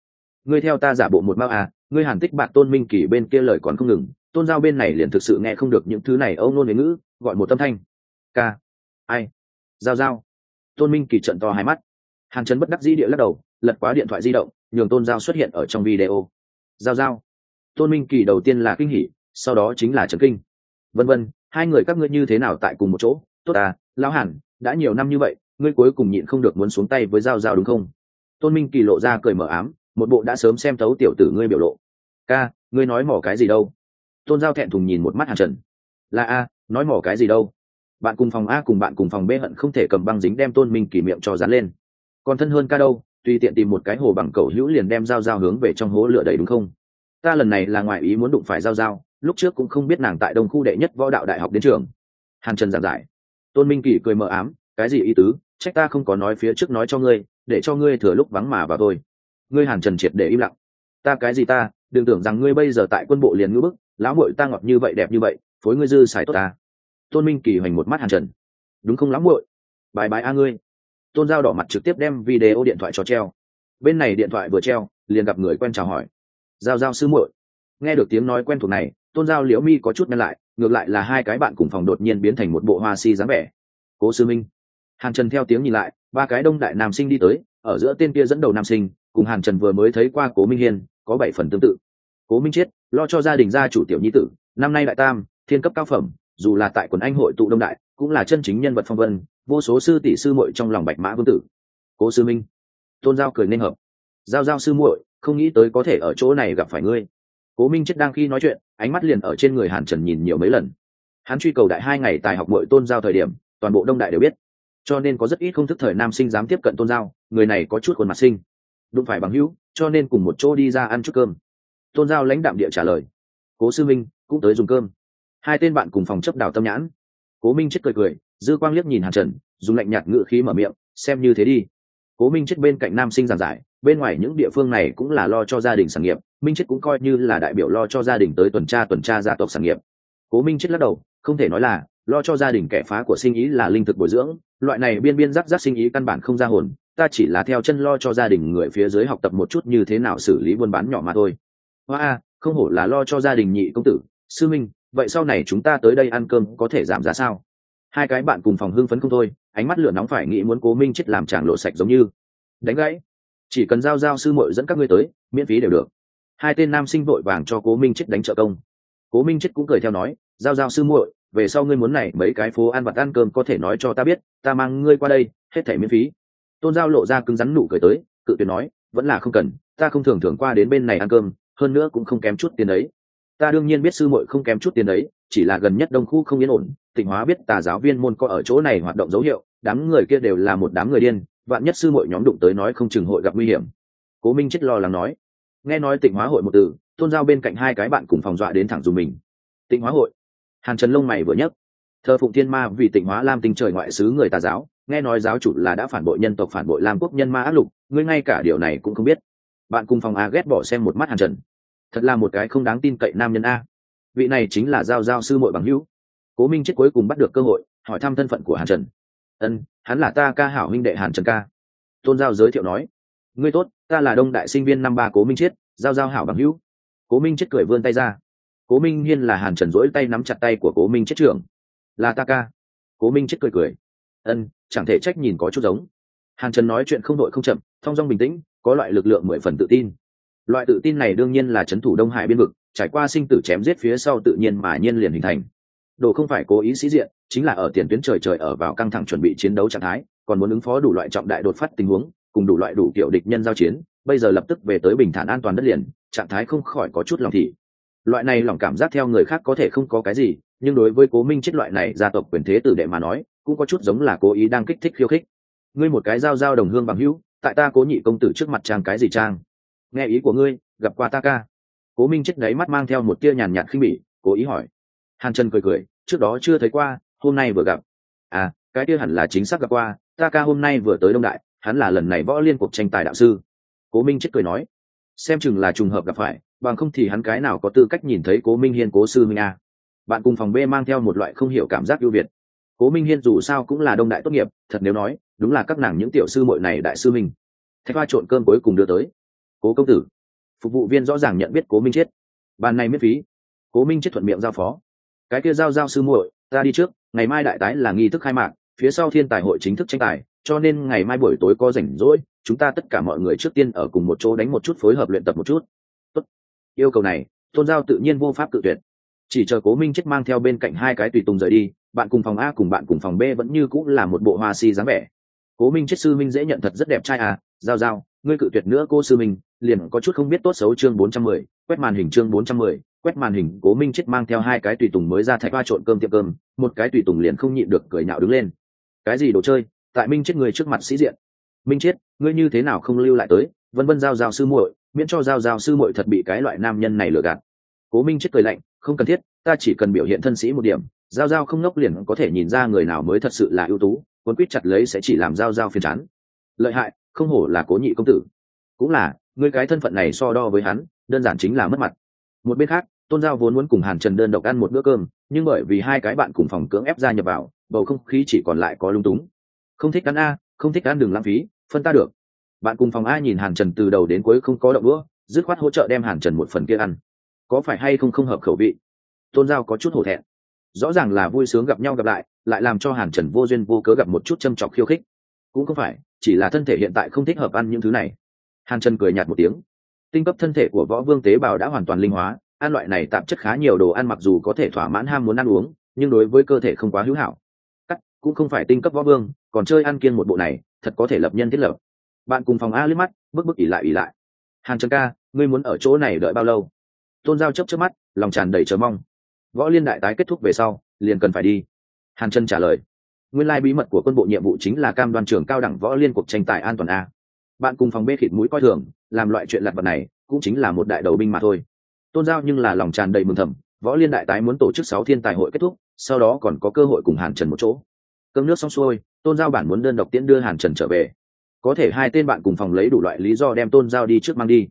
Ngươi theo ta giả bộ một mao à ngươi hàn tích bạn tôn minh kỳ bên kia lời còn không ngừng, tôn giao bên này liền thực sự nghe không được những thứ này âu nôn với ngữ, gọi một tâm thanh. Ca. Ai? Giao giao. Tôn minh kỳ trận to hai mắt. Hàn trần bất đắc dĩ địa lắc đầu, lật quá điện thoại di động, nhường tôn giao xuất hiện ở trong video. Giao giao. Tôn minh kỳ đầu tiên là kinh hỉ, sau đó chính là trần kinh. Vân vân, hai người các ngươi như thế nào tại cùng một chỗ? Tốt à lão hẳn đã nhiều năm như vậy ngươi cuối cùng nhịn không được muốn xuống tay với giao giao đúng không? Tôn minh kỳ lộ ra cười mở ám, một bộ đã sớm xem thấu tiểu tử ngươi biểu lộ. Ca, ngươi nói mỏ cái gì đâu? Tôn giao thẹn thùng nhìn một mắt hàn trần. Là a, nói mỏ cái gì đâu? Bạn cùng phòng a cùng bạn cùng phòng b hận không thể cầm băng dính đem tôn minh kỳ miệng cho dán lên. Còn thân hơn ca đâu, tùy tiện tìm một cái hồ bằng cầu hữu liền đem dao dao hướng về trong hố lửa đầy đúng không? Ta lần này là ngoài ý muốn đụng phải dao dao lúc trước cũng không biết nàng tại đông khu đệ nhất võ đạo đại học đến trường. Hàn trần giảng giải. Tôn minh kỳ cười mờ ám cái gì ý tứ, trách ta không có nói phía trước nói cho ngươi, để cho ngươi thừa lúc vắng mà vào thôi. Ngươi hàn trần triệt để im lặng. Ta cái gì ta, đừng tưởng rằng ngươi bây giờ tại quân bộ liền ngữ bức, lão muội ta ngọt như vậy, đẹp như vậy, phối ngươi dư xài tốt ta. Tôn minh kỳ hoành một mắt hàn trần. Đúng không lão muội? Bài bài a ngươi. Tôn giao đỏ mặt trực tiếp đem video điện thoại cho treo. Bên này điện thoại vừa treo, liền gặp người quen chào hỏi. Giao giao sư muội. Nghe được tiếng nói quen thuộc này, tôn giao liễu mi có chút ngăn lại, ngược lại là hai cái bạn cùng phòng đột nhiên biến thành một bộ hoa si dáng vẻ. Cố sư minh hàn trần theo tiếng nhìn lại, ba cái đông đại nam sinh đi tới, ở giữa tên kia dẫn đầu nam sinh, cùng hàn trần vừa mới thấy qua cố minh hiên, có bảy phần tương tự. Cố minh chiết lo cho gia đình gia chủ tiểu nhi tử, năm nay đại tam, thiên cấp cao phẩm, dù là tại quần anh hội tụ đông đại, cũng là chân chính nhân vật phong vân, vô số sư tỷ sư muội trong lòng bạch mã vương tử. Cố sư minh, tôn giao cười nên hợp. Giao giao sư muội, không nghĩ tới có thể ở chỗ này gặp phải ngươi. Cố minh chết đang khi nói chuyện, ánh mắt liền ở trên người hàn trần nhìn nhiều mấy lần. Hắn truy cầu đại hai ngày tài học muội tôn giao thời điểm, toàn bộ đông đại đều biết cho nên có rất ít không thức thời nam sinh dám tiếp cận tôn giao, người này có chút khuôn mặt sinh đụng phải bằng hữu, cho nên cùng một chỗ đi ra ăn chút cơm. Tôn giao lãnh đạm địa trả lời. Cố sư minh, cũng tới dùng cơm. Hai tên bạn cùng phòng chấp đào tâm nhãn. Cố minh chết cười cười, dư quang liếc nhìn hàn trần, dùng lạnh nhạt ngự khí mở miệng, xem như thế đi. Cố minh chết bên cạnh nam sinh giảng giải, bên ngoài những địa phương này cũng là lo cho gia đình sản nghiệp, minh chết cũng coi như là đại biểu lo cho gia đình tới tuần tra tuần tra gia tộc sản nghiệp. Cố minh chết lắc đầu, không thể nói là, lo cho gia đình kẻ phá của sinh ý là linh thực bồi dưỡng loại này biên biên giáp giáp sinh ý căn bản không ra hồn, ta chỉ là theo chân lo cho gia đình người phía dưới học tập một chút như thế nào xử lý buôn bán nhỏ mà thôi. Hoa a, không hổ là lo cho gia đình nhị công tử. Sư minh, vậy sau này chúng ta tới đây ăn cơm có thể giảm giá sao? Hai cái bạn cùng phòng hưng phấn không thôi, ánh mắt lửa nóng phải nghĩ muốn cố minh chết làm chàng lộ sạch giống như. Đánh gãy. Chỉ cần giao giao sư muội dẫn các ngươi tới, miễn phí đều được. Hai tên nam sinh vội vàng cho cố minh chết đánh trợ công. Cố minh chết cũng cười theo nói, giao giao sư muội về sau ngươi muốn này mấy cái phố ăn vặt ăn cơm có thể nói cho ta biết, ta mang ngươi qua đây, hết thẻ miễn phí. Tôn giao lộ ra cứng rắn nụ cười tới, cự tuyệt nói, vẫn là không cần, ta không thường thường qua đến bên này ăn cơm, hơn nữa cũng không kém chút tiền đấy. Ta đương nhiên biết sư muội không kém chút tiền đấy, chỉ là gần nhất đông khu không yên ổn tịnh hóa biết tà giáo viên môn có ở chỗ này hoạt động dấu hiệu, đám người kia đều là một đám người điên, vạn nhất sư muội nhóm đụng tới nói không chừng hội gặp nguy hiểm. Cố minh chết lo lắng nói. Nghe nói tịnh hóa hội một từ, tôn giao bên cạnh hai cái bạn cùng phòng dọa đến thẳng dù mình. Tịnh hóa hội hàn trần lông mày vừa nhấc. Thờ phụng thiên ma vì tịnh hóa lam tinh trời ngoại xứ người tà giáo, nghe nói giáo chủ là đã phản bội nhân tộc, phản bội lam quốc nhân ma áp lục, ngươi ngay cả điều này cũng không biết. Bạn cùng phòng a ghét bỏ xem một mắt hàn trần. Thật là một cái không đáng tin cậy nam nhân a. Vị này chính là giao giao sư muội bằng hữu. Cố minh chết cuối cùng bắt được cơ hội, hỏi thăm thân phận của hàn trần. Ân, hắn là ta ca hảo huynh đệ hàn trần ca. Tôn giao giới thiệu nói. Ngươi tốt, ta là đông đại sinh viên năm ba cố minh chiết giao giao hảo bằng hữu. Cố minh chết cười vươn tay ra cố minh hiên là hàn trần rỗi tay nắm chặt tay của cố minh chết trưởng. Là ta ca. Cố minh chết cười cười. Ân, chẳng thể trách nhìn có chút giống. Hàn trần nói chuyện không đội không chậm thong dong bình tĩnh, có loại lực lượng mười phần tự tin. Loại tự tin này đương nhiên là c h ấ n thủ đông hải biên vực, trải qua sinh tử chém giết phía sau tự nhiên mà nhiên liền hình thành. Đồ không phải cố ý sĩ diện, chính là ở tiền tuyến trời trời ở vào căng thẳng chuẩn bị chiến đấu trạng thái, còn muốn ứng phó đủ loại trọng đại đột phát tình huống, cùng đủ loại đủ kiểu địch nhân giao chiến, bây giờ lập tức về tới bình thản an toàn đất liền, trạng thái không khỏi có chút lòng thị loại này lòng cảm giác theo người khác có thể không có cái gì, nhưng đối với cố minh chết loại này gia tộc quyền thế tử đệ mà nói, cũng có chút giống là cố ý đang kích thích khiêu khích. Ngươi một cái giao giao đồng hương bằng hữu, tại ta cố nhị công tử trước mặt trang cái gì trang? Nghe ý của ngươi, gặp qua ta ca. Cố minh chết đáy mắt mang theo một tia nhàn nhạt khinh bỉ, cố ý hỏi. Hàn trần cười cười, trước đó chưa thấy qua, hôm nay vừa gặp. À cái tia hẳn là chính xác gặp qua, ta ca hôm nay vừa tới đông đại, hắn là lần này võ liên cuộc tranh tài đạo sư. Cố minh chết cười nói xem chừng là trùng hợp gặp phải, bằng không thì hắn cái nào có tư cách nhìn thấy cố minh hiên, cố sư minh a. Bạn cùng phòng b mang theo một loại không hiểu cảm giác ưu việt. Cố minh hiên dù sao cũng là đông đại tốt nghiệp, thật nếu nói, đúng là các nàng những tiểu sư muội này đại sư minh thạch hoa trộn cơm cuối cùng đưa tới. Cố công tử, phục vụ viên rõ ràng nhận biết cố minh chết. Bàn này miễn phí. Cố minh chết thuận miệng giao phó. Cái kia giao giao sư muội, ta đi trước, ngày mai đại tái là nghi thức khai mạc, phía sau thiên tài hội chính thức tranh tài, cho nên ngày mai buổi tối có rảnh rỗi chúng ta tất cả mọi người trước tiên ở cùng một chỗ đánh một chút phối hợp luyện tập một chút. Tốt. yêu cầu này, tôn giao tự nhiên vô pháp tự tuyệt. Chỉ chờ cố minh chết mang theo bên cạnh hai cái tùy tùng rời đi, bạn cùng phòng a cùng bạn cùng phòng b vẫn như cũng là một bộ hoa si dáng vẻ. Cố minh chết sư minh dễ nhận thật rất đẹp trai à giao giao, ngươi cự tuyệt nữa cô sư minh, liền có chút không biết tốt xấu chương bốn trăm mười, quét màn hình chương bốn trăm mười, quét màn hình cố minh chết mang theo hai cái tùy tùng mới ra thạch hoa trộn cơm tiệm cơm, một cái tùy tùng liền không nhịn được cười nhạo đứng lên. Cái gì đồ chơi? Tại minh chết người trước mặt sĩ diện minh chết ngươi như thế nào không lưu lại tới? Vân vân giao giao sư muội, miễn cho giao giao sư muội thật bị cái loại nam nhân này lừa gạt. Cố minh chết cười lạnh, không cần thiết, ta chỉ cần biểu hiện thân sĩ một điểm, giao giao không ngốc liền có thể nhìn ra người nào mới thật sự là ưu tú quân quýt chặt lấy sẽ chỉ làm giao giao phiền chán. Lợi hại, không hổ là cố nhị công tử. Cũng là, ngươi cái thân phận này so đo với hắn, đơn giản chính là mất mặt. Một bên khác, tôn giao vốn muốn cùng hàn trần đơn độc ăn một bữa cơm, nhưng bởi vì hai cái bạn cùng phòng cưỡng ép ra nhập vào, bầu không khí chỉ còn lại có lung túng. Không thích ăn a không thích ăn đừng lãng phí, phân ta được. Bạn cùng phòng a nhìn hàn trần từ đầu đến cuối không có động đũa, dứt khoát hỗ trợ đem hàn trần một phần kia ăn. Có phải hay không không hợp khẩu vị? Tôn giao có chút hổ thẹn. Rõ ràng là vui sướng gặp nhau gặp lại lại làm cho hàn trần vô duyên vô cớ gặp một chút châm chọc khiêu khích. Cũng không phải, chỉ là thân thể hiện tại không thích hợp ăn những thứ này. Hàn trần cười nhạt một tiếng. Tinh cấp thân thể của võ vương tế bào đã hoàn toàn linh hóa, ăn loại này tạp chất khá nhiều đồ ăn mặc dù có thể thỏa mãn ham muốn ăn uống, nhưng đối với cơ thể không quá hữu hảo cũng không phải tinh cấp võ vương, còn chơi ăn kiên một bộ này, thật có thể lập nhân thiết lập. Bạn cùng phòng a liếc mắt bức bức ỉ lại ỉ lại. Hàn trần ca, ngươi muốn ở chỗ này đợi bao lâu? Tôn giao chấp trước mắt, lòng tràn đầy chờ mong. Võ liên đại tái kết thúc về sau, liền cần phải đi. Hàn trần trả lời. Nguyên lai bí mật của quân bộ nhiệm vụ chính là cam đoan trưởng cao đẳng võ liên cuộc tranh tài an toàn a. Bạn cùng phòng bê khịt mũi coi thường, làm loại chuyện lặt vật này, cũng chính là một đại đầu binh mà thôi. Tôn giao nhưng là lòng tràn đầy mừng thầm, võ liên đại tái muốn tổ chức sáu thiên tài hội kết thúc, sau đó còn có cơ hội cùng hàn trần một chỗ cơm nước xong xuôi, tôn giao bản muốn đơn độc tiễn đưa hàn trần trở về. Có thể hai tên bạn cùng phòng lấy đủ loại lý do đem tôn giao đi trước mang đi.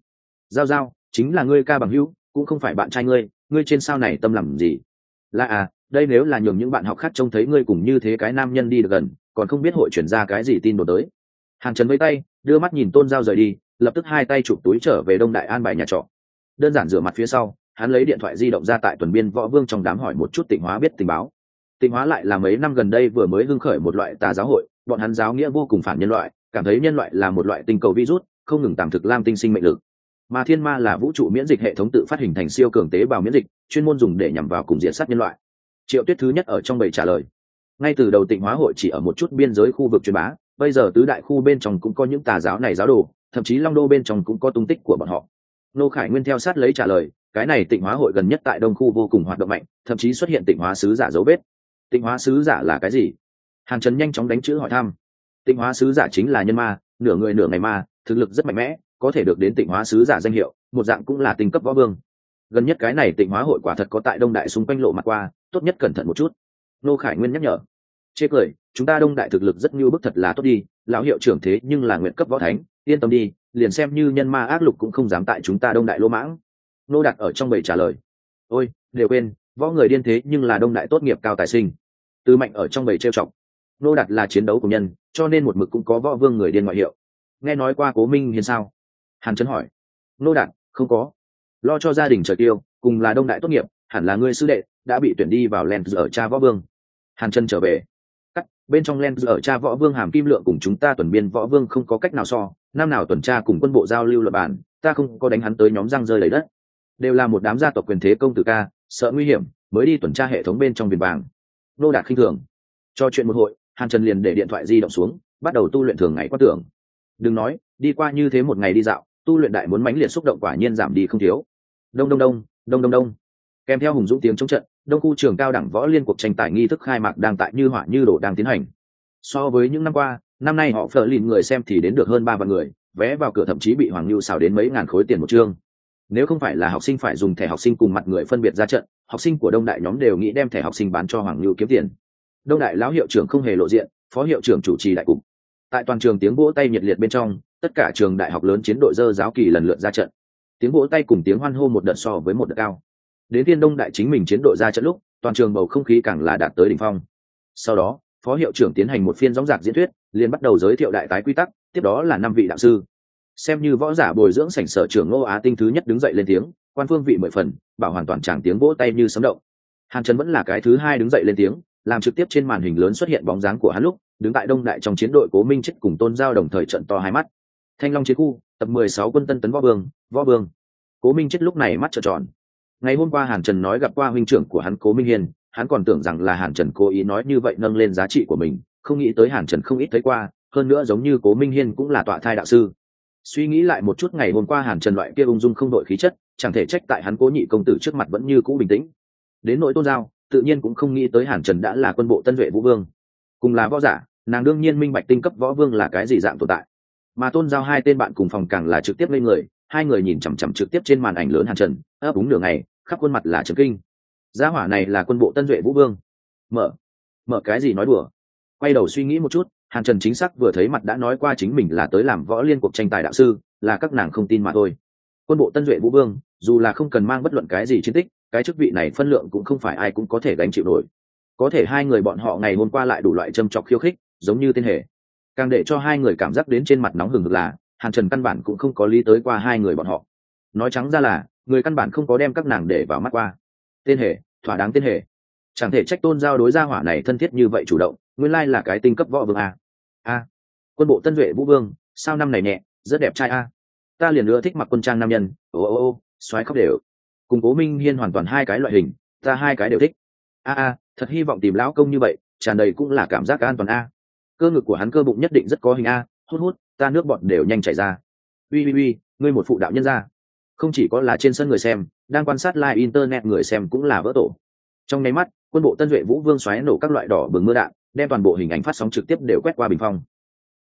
Giao giao, chính là ngươi ca bằng hữu, cũng không phải bạn trai ngươi ngươi trên sao này tâm làm gì? Là à đây nếu là nhường những bạn học khác trông thấy ngươi cùng như thế cái nam nhân đi được gần, còn không biết hội chuyển ra cái gì tin đồn tới. Hàn trần với tay, đưa mắt nhìn tôn giao rời đi, lập tức hai tay chụp túi trở về đông đại an bài nhà trọ. Đơn giản rửa mặt phía sau, hắn lấy điện thoại di động ra tại tuần biên võ vương trong đám hỏi một chút tỉnh hóa biết tình báo tịnh hóa lại là mấy năm gần đây vừa mới hưng khởi một loại tà giáo hội, bọn hắn giáo nghĩa vô cùng phản nhân loại, cảm thấy nhân loại là một loại tinh cầu virus, không ngừng tạm thực lam tinh sinh mệnh lực. Mà thiên ma là vũ trụ miễn dịch hệ thống tự phát hình thành siêu cường tế bào miễn dịch, chuyên môn dùng để nhằm vào cùng diện sát nhân loại. Triệu tuyết thứ nhất ở trong bầy trả lời. Ngay từ đầu tịnh hóa hội chỉ ở một chút biên giới khu vực truyền bá, bây giờ tứ đại khu bên trong cũng có những tà giáo này giáo đồ, thậm chí long đô bên trong cũng có tung tích của bọn họ. Nô khải nguyên theo sát lấy trả lời, cái này tịnh hóa hội gần nhất tại đông khu vô cùng hoạt động mạnh, thậm chí xuất hiện tịnh hóa sứ giả dấu vết tịnh hóa sứ giả là cái gì? Hàn trần nhanh chóng đánh chữ hỏi thăm. Tịnh hóa sứ giả chính là nhân ma, nửa người nửa ngày ma, thực lực rất mạnh mẽ, có thể được đến tịnh hóa sứ giả danh hiệu, một dạng cũng là tinh cấp võ vương. Gần nhất cái này tịnh hóa hội quả thật có tại đông đại xung quanh lộ mặt qua, tốt nhất cẩn thận một chút. Nô khải nguyên nhắc nhở. Chê cười, chúng ta đông đại thực lực rất như bức thật là tốt đi, lão hiệu trưởng thế nhưng là nguyện cấp võ thánh, yên tâm đi, liền xem như nhân ma ác lục cũng không dám tại chúng ta đông đại lỗ mãng. Nô đặt ở trong bầy trả lời. Ôi, đều quên võ người điên thế nhưng là đông đại tốt nghiệp cao tài sinh. Tư mạnh ở trong bầy trêu chọc. Nô đạt là chiến đấu của nhân, cho nên một mực cũng có võ vương người điên ngoại hiệu. Nghe nói qua cố minh hiền sao? Hàn trấn hỏi. Nô đạt, không có. Lo cho gia đình trời tiêu cùng là đông đại tốt nghiệp, hẳn là ngươi sư đệ, đã bị tuyển đi vào len ở cha võ vương. Hàn trân trở về. Cắt, bên trong len ở cha võ vương hàm kim lượng cùng chúng ta tuần biên võ vương không có cách nào so, năm nào tuần tra cùng quân bộ giao lưu luật bản ta không có đánh hắn tới nhóm răng rơi lấy đất. Đều là một đám gia tộc quyền thế công tử ca sợ nguy hiểm, mới đi tuần tra hệ thống bên trong viền vàng. Nô đạt khinh thường. Cho chuyện một hội, hàn trần liền để điện thoại di động xuống, bắt đầu tu luyện thường ngày quát tưởng. Đừng nói, đi qua như thế một ngày đi dạo, tu luyện đại muốn mãnh liệt xúc động quả nhiên giảm đi không thiếu. Đông đông đông đông đông đông. Kèm theo hùng dũng tiếng chống trận, đông khu trường cao đẳng võ liên cuộc tranh tài nghi thức khai mạc đang tại như hỏa như đổ đang tiến hành. So với những năm qua, năm nay họ phờ lìn người xem thì đến được hơn ba vạn người, vé vào cửa thậm chí bị hoàng lưu xào đến mấy ngàn khối tiền một chương nếu không phải là học sinh phải dùng thẻ học sinh cùng mặt người phân biệt ra trận, học sinh của đông đại nhóm đều nghĩ đem thẻ học sinh bán cho hoàng lưu kiếm tiền. Đông đại lão hiệu trưởng không hề lộ diện, phó hiệu trưởng chủ trì đại cục. Tại toàn trường tiếng vỗ tay nhiệt liệt bên trong, tất cả trường đại học lớn chiến đội dơ giáo kỳ lần lượt ra trận. Tiếng vỗ tay cùng tiếng hoan hô một đợt so với một đợt cao. Đến thiên đông đại chính mình chiến đội ra trận lúc, toàn trường bầu không khí càng là đạt tới đỉnh phong. Sau đó, phó hiệu trưởng tiến hành một phiên gióng giạc diễn thuyết, liền bắt đầu giới thiệu đại tái quy tắc, tiếp đó là năm vị đạo sư xem như võ giả bồi dưỡng sảnh sở trưởng ngô á tinh thứ nhất đứng dậy lên tiếng, quan phương vị mười phần, bảo hoàn toàn chẳng tiếng vỗ tay như sấm động. Hàn trần vẫn là cái thứ hai đứng dậy lên tiếng, làm trực tiếp trên màn hình lớn xuất hiện bóng dáng của hắn lúc, đứng tại đông đại trong chiến đội cố minh chết cùng tôn giao đồng thời trận to hai mắt. Thanh long chiến khu, tập mười sáu quân tân tấn võ vương võ vương. Cố minh chết lúc này mắt trợn tròn. Ngày hôm qua hàn trần nói gặp qua huynh trưởng của hắn cố minh hiền hắn còn tưởng rằng là hàn trần cố ý nói như vậy nâng lên giá trị của mình, không nghĩ tới hàn trần không ít thấy qua, hơn nữa giống như cố minh hiên cũng là tọa thai đạo sư suy nghĩ lại một chút ngày hôm qua hàn trần loại kia ung dung không đội khí chất, chẳng thể trách tại hắn cố nhị công tử trước mặt vẫn như cũ bình tĩnh. Đến nỗi tôn giao, tự nhiên cũng không nghĩ tới hàn trần đã là quân bộ tân duệ vũ vương. Cùng là võ giả, nàng đương nhiên minh bạch tinh cấp võ vương là cái gì dạng tồn tại. Mà tôn giao hai tên bạn cùng phòng càng là trực tiếp lên người, hai người nhìn chằm chằm trực tiếp trên màn ảnh lớn hàn trần, ấp úng nửa ngày, khắp khuôn mặt là trần kinh. Gia hỏa này là quân bộ tân duệ vũ vương. Mở mở cái gì nói đùa? Quay đầu suy nghĩ một chút hàn trần chính xác vừa thấy mặt đã nói qua chính mình là tới làm võ liên cuộc tranh tài đạo sư, là các nàng không tin mà thôi. Quân bộ tân duệ vũ vương, dù là không cần mang bất luận cái gì chiến tích, cái chức vị này phân lượng cũng không phải ai cũng có thể gánh chịu nổi. Có thể hai người bọn họ ngày hôm qua lại đủ loại châm chọc khiêu khích, giống như tên hề. Càng để cho hai người cảm giác đến trên mặt nóng hừng hực là, hàn trần căn bản cũng không có lý tới qua hai người bọn họ. Nói trắng ra là, người căn bản không có đem các nàng để vào mắt qua. Tên hề, thỏa đáng tên hề. Chẳng thể trách tôn giao đối gia hỏa này thân thiết như vậy chủ động nguyên lai là cái tinh cấp võ vương a. A. Quân bộ tân duệ vũ vương, sao năm này nhẹ, rất đẹp trai a. Ta liền nữa thích mặc quân trang nam nhân, ô ô ô xoáy khóc đều. Cùng cố minh hiên hoàn toàn hai cái loại hình, ta hai cái đều thích. A a, thật hy vọng tìm lão công như vậy, tràn đầy cũng là cảm giác an toàn a. Cơ ngực của hắn cơ bụng nhất định rất có hình a, hút hút, ta nước bọn đều nhanh chảy ra. Ui ui ui ngươi một phụ đạo nhân ra. Không chỉ có là trên sân người xem, đang quan sát live internet người xem cũng là vỡ tổ. Trong nháy mắt, quân bộ tân duệ vũ vương xoáy nổ các loại đỏ bừng mưa đạn đem toàn bộ hình ảnh phát sóng trực tiếp đều quét qua bình phong.